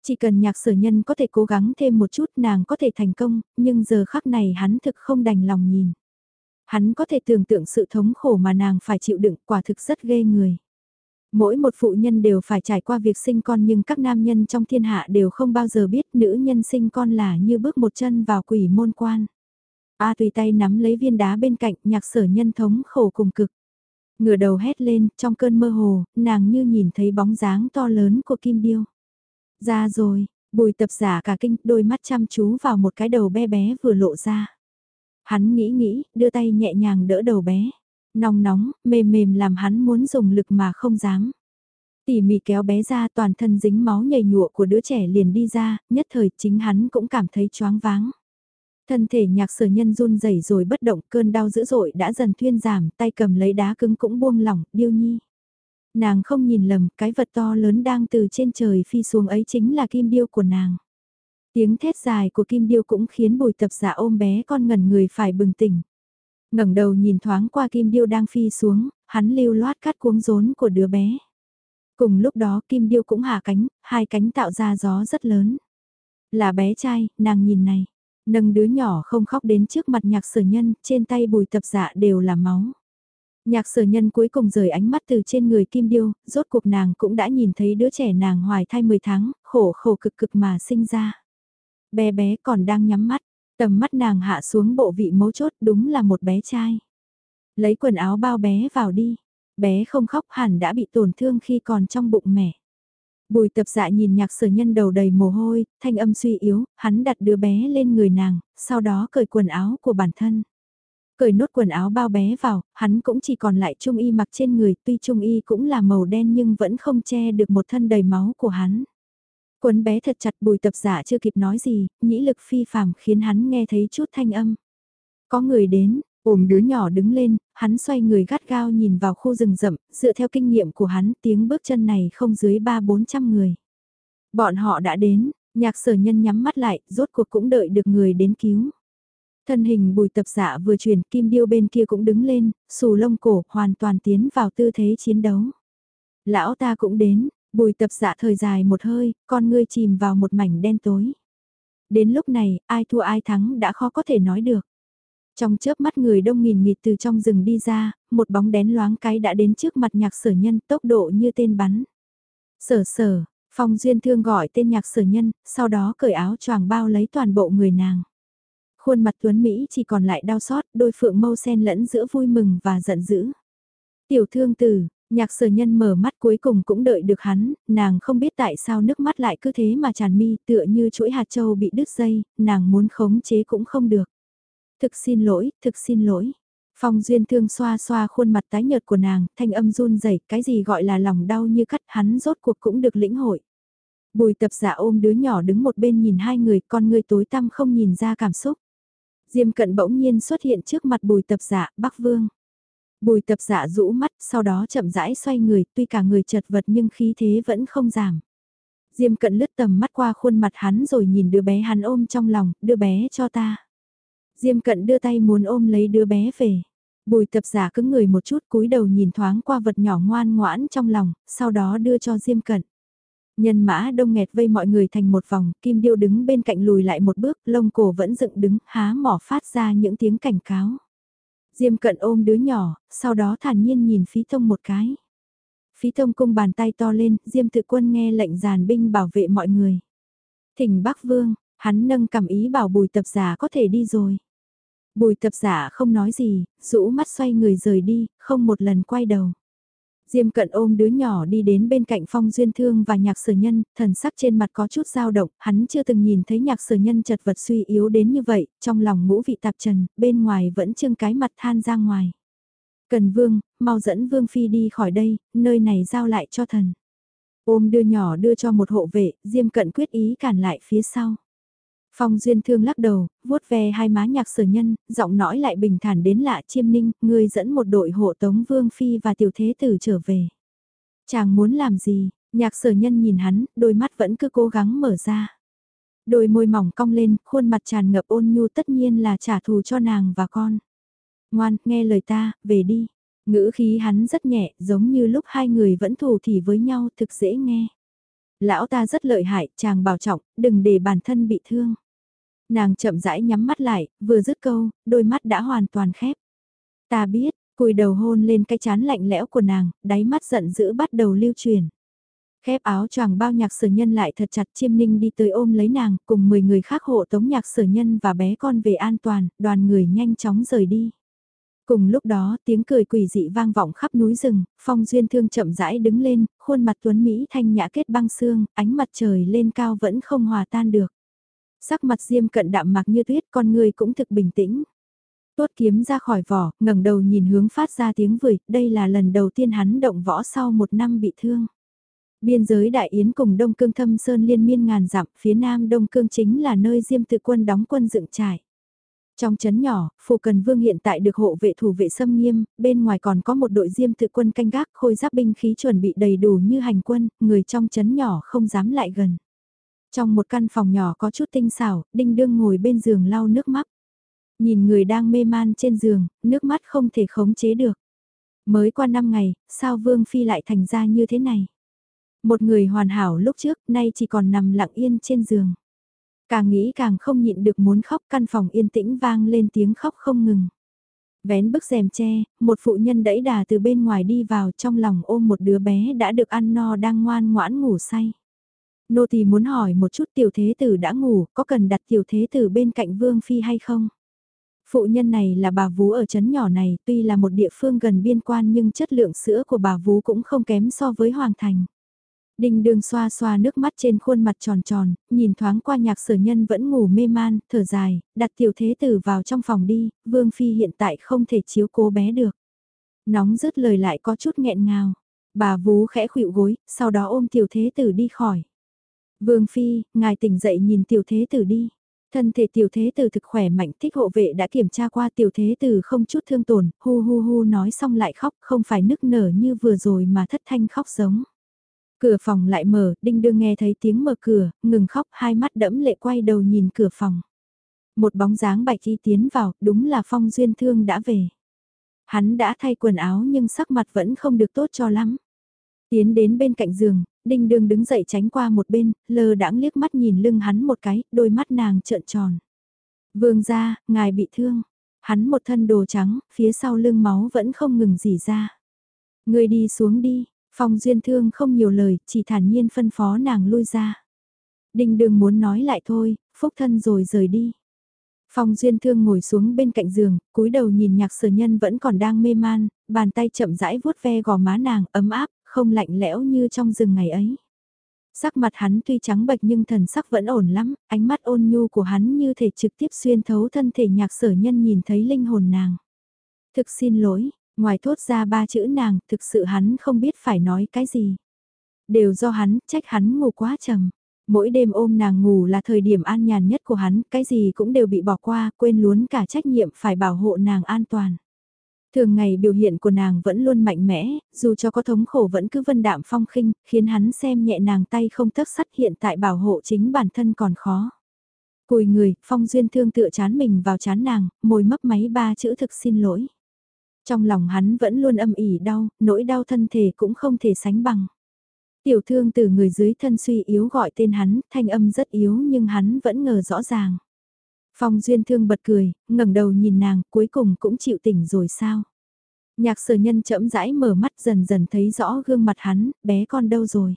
Chỉ cần nhạc sở nhân có thể cố gắng thêm một chút nàng có thể thành công, nhưng giờ khắc này hắn thực không đành lòng nhìn. Hắn có thể tưởng tượng sự thống khổ mà nàng phải chịu đựng quả thực rất ghê người. Mỗi một phụ nhân đều phải trải qua việc sinh con nhưng các nam nhân trong thiên hạ đều không bao giờ biết nữ nhân sinh con là như bước một chân vào quỷ môn quan. A tùy tay nắm lấy viên đá bên cạnh nhạc sở nhân thống khổ cùng cực. Ngửa đầu hét lên, trong cơn mơ hồ, nàng như nhìn thấy bóng dáng to lớn của Kim Điêu. Ra rồi, bùi tập giả cả kinh, đôi mắt chăm chú vào một cái đầu bé bé vừa lộ ra. Hắn nghĩ nghĩ, đưa tay nhẹ nhàng đỡ đầu bé. Nóng nóng, mềm mềm làm hắn muốn dùng lực mà không dám. Tỉ mỉ kéo bé ra toàn thân dính máu nhầy nhụa của đứa trẻ liền đi ra, nhất thời chính hắn cũng cảm thấy choáng váng. Thân thể nhạc sở nhân run rẩy rồi bất động cơn đau dữ dội đã dần thuyên giảm tay cầm lấy đá cứng cũng buông lỏng, điêu nhi. Nàng không nhìn lầm cái vật to lớn đang từ trên trời phi xuống ấy chính là kim điêu của nàng. Tiếng thét dài của kim điêu cũng khiến bùi tập giả ôm bé con ngẩn người phải bừng tỉnh. ngẩng đầu nhìn thoáng qua kim điêu đang phi xuống, hắn lưu loát cắt cuống rốn của đứa bé. Cùng lúc đó kim điêu cũng hạ cánh, hai cánh tạo ra gió rất lớn. Là bé trai, nàng nhìn này, nâng đứa nhỏ không khóc đến trước mặt nhạc sở nhân, trên tay bùi tập dạ đều là máu. Nhạc sở nhân cuối cùng rời ánh mắt từ trên người kim điêu, rốt cuộc nàng cũng đã nhìn thấy đứa trẻ nàng hoài thai 10 tháng, khổ khổ cực cực mà sinh ra. Bé bé còn đang nhắm mắt, tầm mắt nàng hạ xuống bộ vị mấu chốt đúng là một bé trai. Lấy quần áo bao bé vào đi, bé không khóc hẳn đã bị tổn thương khi còn trong bụng mẹ. Bùi tập dạ nhìn nhạc sở nhân đầu đầy mồ hôi, thanh âm suy yếu, hắn đặt đứa bé lên người nàng, sau đó cởi quần áo của bản thân. Cởi nốt quần áo bao bé vào, hắn cũng chỉ còn lại trung y mặc trên người, tuy trung y cũng là màu đen nhưng vẫn không che được một thân đầy máu của hắn. Quấn bé thật chặt bùi tập giả chưa kịp nói gì, nhĩ lực phi phàm khiến hắn nghe thấy chút thanh âm. Có người đến, ôm đứa nhỏ đứng lên, hắn xoay người gắt gao nhìn vào khu rừng rậm, dựa theo kinh nghiệm của hắn tiếng bước chân này không dưới ba bốn trăm người. Bọn họ đã đến, nhạc sở nhân nhắm mắt lại, rốt cuộc cũng đợi được người đến cứu. Thân hình bùi tập dạ vừa chuyển kim điêu bên kia cũng đứng lên, xù lông cổ hoàn toàn tiến vào tư thế chiến đấu. Lão ta cũng đến, bùi tập dạ thời dài một hơi, con ngươi chìm vào một mảnh đen tối. Đến lúc này, ai thua ai thắng đã khó có thể nói được. Trong chớp mắt người đông nghìn nghịt từ trong rừng đi ra, một bóng đén loáng cái đã đến trước mặt nhạc sở nhân tốc độ như tên bắn. Sở sở, phong duyên thương gọi tên nhạc sở nhân, sau đó cởi áo choàng bao lấy toàn bộ người nàng. Khuôn mặt tuấn Mỹ chỉ còn lại đau xót, đôi phượng mâu sen lẫn giữa vui mừng và giận dữ. Tiểu thương tử, nhạc sở nhân mở mắt cuối cùng cũng đợi được hắn, nàng không biết tại sao nước mắt lại cứ thế mà tràn mi tựa như chuỗi hạt châu bị đứt dây, nàng muốn khống chế cũng không được. Thực xin lỗi, thực xin lỗi. Phong Duyên Thương xoa xoa khuôn mặt tái nhợt của nàng, thanh âm run rẩy, cái gì gọi là lòng đau như cắt hắn rốt cuộc cũng được lĩnh hội. Bùi tập giả ôm đứa nhỏ đứng một bên nhìn hai người, con người tối tăm không nhìn ra cảm xúc. Diêm cận bỗng nhiên xuất hiện trước mặt bùi tập Dạ Bắc Vương. Bùi tập Dạ rũ mắt, sau đó chậm rãi xoay người, tuy cả người chật vật nhưng khí thế vẫn không giảm. Diêm cận lướt tầm mắt qua khuôn mặt hắn rồi nhìn đứa bé hắn ôm trong lòng, đưa bé cho ta. Diêm cận đưa tay muốn ôm lấy đứa bé về. Bùi tập giả cứng người một chút cúi đầu nhìn thoáng qua vật nhỏ ngoan ngoãn trong lòng, sau đó đưa cho Diêm cận. Nhân mã đông nghẹt vây mọi người thành một vòng, kim điêu đứng bên cạnh lùi lại một bước, lông cổ vẫn dựng đứng, há mỏ phát ra những tiếng cảnh cáo. Diêm cận ôm đứa nhỏ, sau đó thản nhiên nhìn phí thông một cái. Phí thông cung bàn tay to lên, Diêm tự quân nghe lệnh giàn binh bảo vệ mọi người. Thỉnh Bắc Vương, hắn nâng cầm ý bảo bùi tập giả có thể đi rồi. Bùi tập giả không nói gì, rũ mắt xoay người rời đi, không một lần quay đầu. Diêm cận ôm đứa nhỏ đi đến bên cạnh phong duyên thương và nhạc sở nhân, thần sắc trên mặt có chút dao động, hắn chưa từng nhìn thấy nhạc sở nhân chật vật suy yếu đến như vậy, trong lòng ngũ vị tạp trần, bên ngoài vẫn trưng cái mặt than ra ngoài. Cần vương, mau dẫn vương phi đi khỏi đây, nơi này giao lại cho thần. Ôm đưa nhỏ đưa cho một hộ vệ, Diêm cận quyết ý cản lại phía sau. Phong Duyên Thương lắc đầu, vuốt ve hai má nhạc sở nhân, giọng nói lại bình thản đến lạ chiêm ninh, người dẫn một đội hộ tống Vương Phi và tiểu thế tử trở về. Chàng muốn làm gì, nhạc sở nhân nhìn hắn, đôi mắt vẫn cứ cố gắng mở ra. Đôi môi mỏng cong lên, khuôn mặt tràn ngập ôn nhu tất nhiên là trả thù cho nàng và con. Ngoan, nghe lời ta, về đi. Ngữ khí hắn rất nhẹ, giống như lúc hai người vẫn thù thì với nhau thực dễ nghe. Lão ta rất lợi hại, chàng bảo trọng, đừng để bản thân bị thương. Nàng chậm rãi nhắm mắt lại, vừa dứt câu, đôi mắt đã hoàn toàn khép. Ta biết, cùi đầu hôn lên cái chán lạnh lẽo của nàng, đáy mắt giận dữ bắt đầu lưu truyền. Khép áo choàng bao nhạc sở nhân lại thật chặt chiêm ninh đi tới ôm lấy nàng, cùng 10 người khác hộ tống nhạc sở nhân và bé con về an toàn, đoàn người nhanh chóng rời đi. Cùng lúc đó tiếng cười quỷ dị vang vọng khắp núi rừng, phong duyên thương chậm rãi đứng lên, khuôn mặt tuấn Mỹ thanh nhã kết băng xương, ánh mặt trời lên cao vẫn không hòa tan được. Sắc mặt diêm cận đạm mạc như tuyết con người cũng thực bình tĩnh. Tốt kiếm ra khỏi vỏ, ngẩng đầu nhìn hướng phát ra tiếng vửi, đây là lần đầu tiên hắn động võ sau một năm bị thương. Biên giới Đại Yến cùng Đông Cương thâm sơn liên miên ngàn dặm, phía nam Đông Cương chính là nơi Diêm tự quân đóng quân dựng trải. Trong chấn nhỏ, Phù Cần Vương hiện tại được hộ vệ thủ vệ xâm nghiêm, bên ngoài còn có một đội diêm tự quân canh gác khôi giáp binh khí chuẩn bị đầy đủ như hành quân, người trong chấn nhỏ không dám lại gần. Trong một căn phòng nhỏ có chút tinh xảo, đinh đương ngồi bên giường lau nước mắt. Nhìn người đang mê man trên giường, nước mắt không thể khống chế được. Mới qua năm ngày, sao Vương Phi lại thành ra như thế này? Một người hoàn hảo lúc trước, nay chỉ còn nằm lặng yên trên giường. Càng nghĩ càng không nhịn được muốn khóc căn phòng yên tĩnh vang lên tiếng khóc không ngừng. Vén bức rèm tre, một phụ nhân đẩy đà từ bên ngoài đi vào trong lòng ôm một đứa bé đã được ăn no đang ngoan ngoãn ngủ say. Nô tỳ muốn hỏi một chút tiểu thế tử đã ngủ, có cần đặt tiểu thế tử bên cạnh vương phi hay không? Phụ nhân này là bà vú ở trấn nhỏ này, tuy là một địa phương gần biên quan nhưng chất lượng sữa của bà vú cũng không kém so với Hoàng Thành. Đinh đường xoa xoa nước mắt trên khuôn mặt tròn tròn, nhìn thoáng qua nhạc sở nhân vẫn ngủ mê man, thở dài, đặt tiểu thế tử vào trong phòng đi, Vương Phi hiện tại không thể chiếu cố bé được. Nóng rứt lời lại có chút nghẹn ngào. Bà vú khẽ khuỵu gối, sau đó ôm tiểu thế tử đi khỏi. Vương Phi, ngài tỉnh dậy nhìn tiểu thế tử đi. Thân thể tiểu thế tử thực khỏe mạnh thích hộ vệ đã kiểm tra qua tiểu thế tử không chút thương tổn, hu hu hu nói xong lại khóc không phải nức nở như vừa rồi mà thất thanh khóc giống. Cửa phòng lại mở, đinh đương nghe thấy tiếng mở cửa, ngừng khóc hai mắt đẫm lệ quay đầu nhìn cửa phòng. Một bóng dáng bạch y tiến vào, đúng là phong duyên thương đã về. Hắn đã thay quần áo nhưng sắc mặt vẫn không được tốt cho lắm. Tiến đến bên cạnh giường, đinh đương đứng dậy tránh qua một bên, lơ đãng liếc mắt nhìn lưng hắn một cái, đôi mắt nàng trợn tròn. Vương ra, ngài bị thương. Hắn một thân đồ trắng, phía sau lưng máu vẫn không ngừng dỉ ra. Người đi xuống đi, Phong Duyên Thương không nhiều lời, chỉ thản nhiên phân phó nàng lui ra. Đinh đừng muốn nói lại thôi, phúc thân rồi rời đi. Phong Duyên Thương ngồi xuống bên cạnh giường, cúi đầu nhìn nhạc sở nhân vẫn còn đang mê man, bàn tay chậm rãi vuốt ve gò má nàng ấm áp, không lạnh lẽo như trong rừng ngày ấy. Sắc mặt hắn tuy trắng bệch nhưng thần sắc vẫn ổn lắm, ánh mắt ôn nhu của hắn như thể trực tiếp xuyên thấu thân thể nhạc sở nhân nhìn thấy linh hồn nàng. Thực xin lỗi, Ngoài thốt ra ba chữ nàng, thực sự hắn không biết phải nói cái gì. Đều do hắn, trách hắn ngủ quá trầm. Mỗi đêm ôm nàng ngủ là thời điểm an nhàn nhất của hắn, cái gì cũng đều bị bỏ qua, quên luôn cả trách nhiệm phải bảo hộ nàng an toàn. Thường ngày biểu hiện của nàng vẫn luôn mạnh mẽ, dù cho có thống khổ vẫn cứ vân đạm phong khinh, khiến hắn xem nhẹ nàng tay không tấc sắt hiện tại bảo hộ chính bản thân còn khó. Cùi người, phong duyên thương tựa chán mình vào chán nàng, môi mấp máy ba chữ thực xin lỗi. Trong lòng hắn vẫn luôn âm ỉ đau, nỗi đau thân thể cũng không thể sánh bằng. Tiểu thương từ người dưới thân suy yếu gọi tên hắn, thanh âm rất yếu nhưng hắn vẫn ngờ rõ ràng. Phong duyên thương bật cười, ngẩng đầu nhìn nàng, cuối cùng cũng chịu tỉnh rồi sao. Nhạc sở nhân chậm rãi mở mắt dần dần thấy rõ gương mặt hắn, bé con đâu rồi.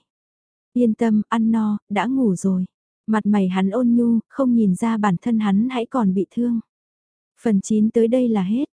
Yên tâm, ăn no, đã ngủ rồi. Mặt mày hắn ôn nhu, không nhìn ra bản thân hắn hãy còn bị thương. Phần 9 tới đây là hết.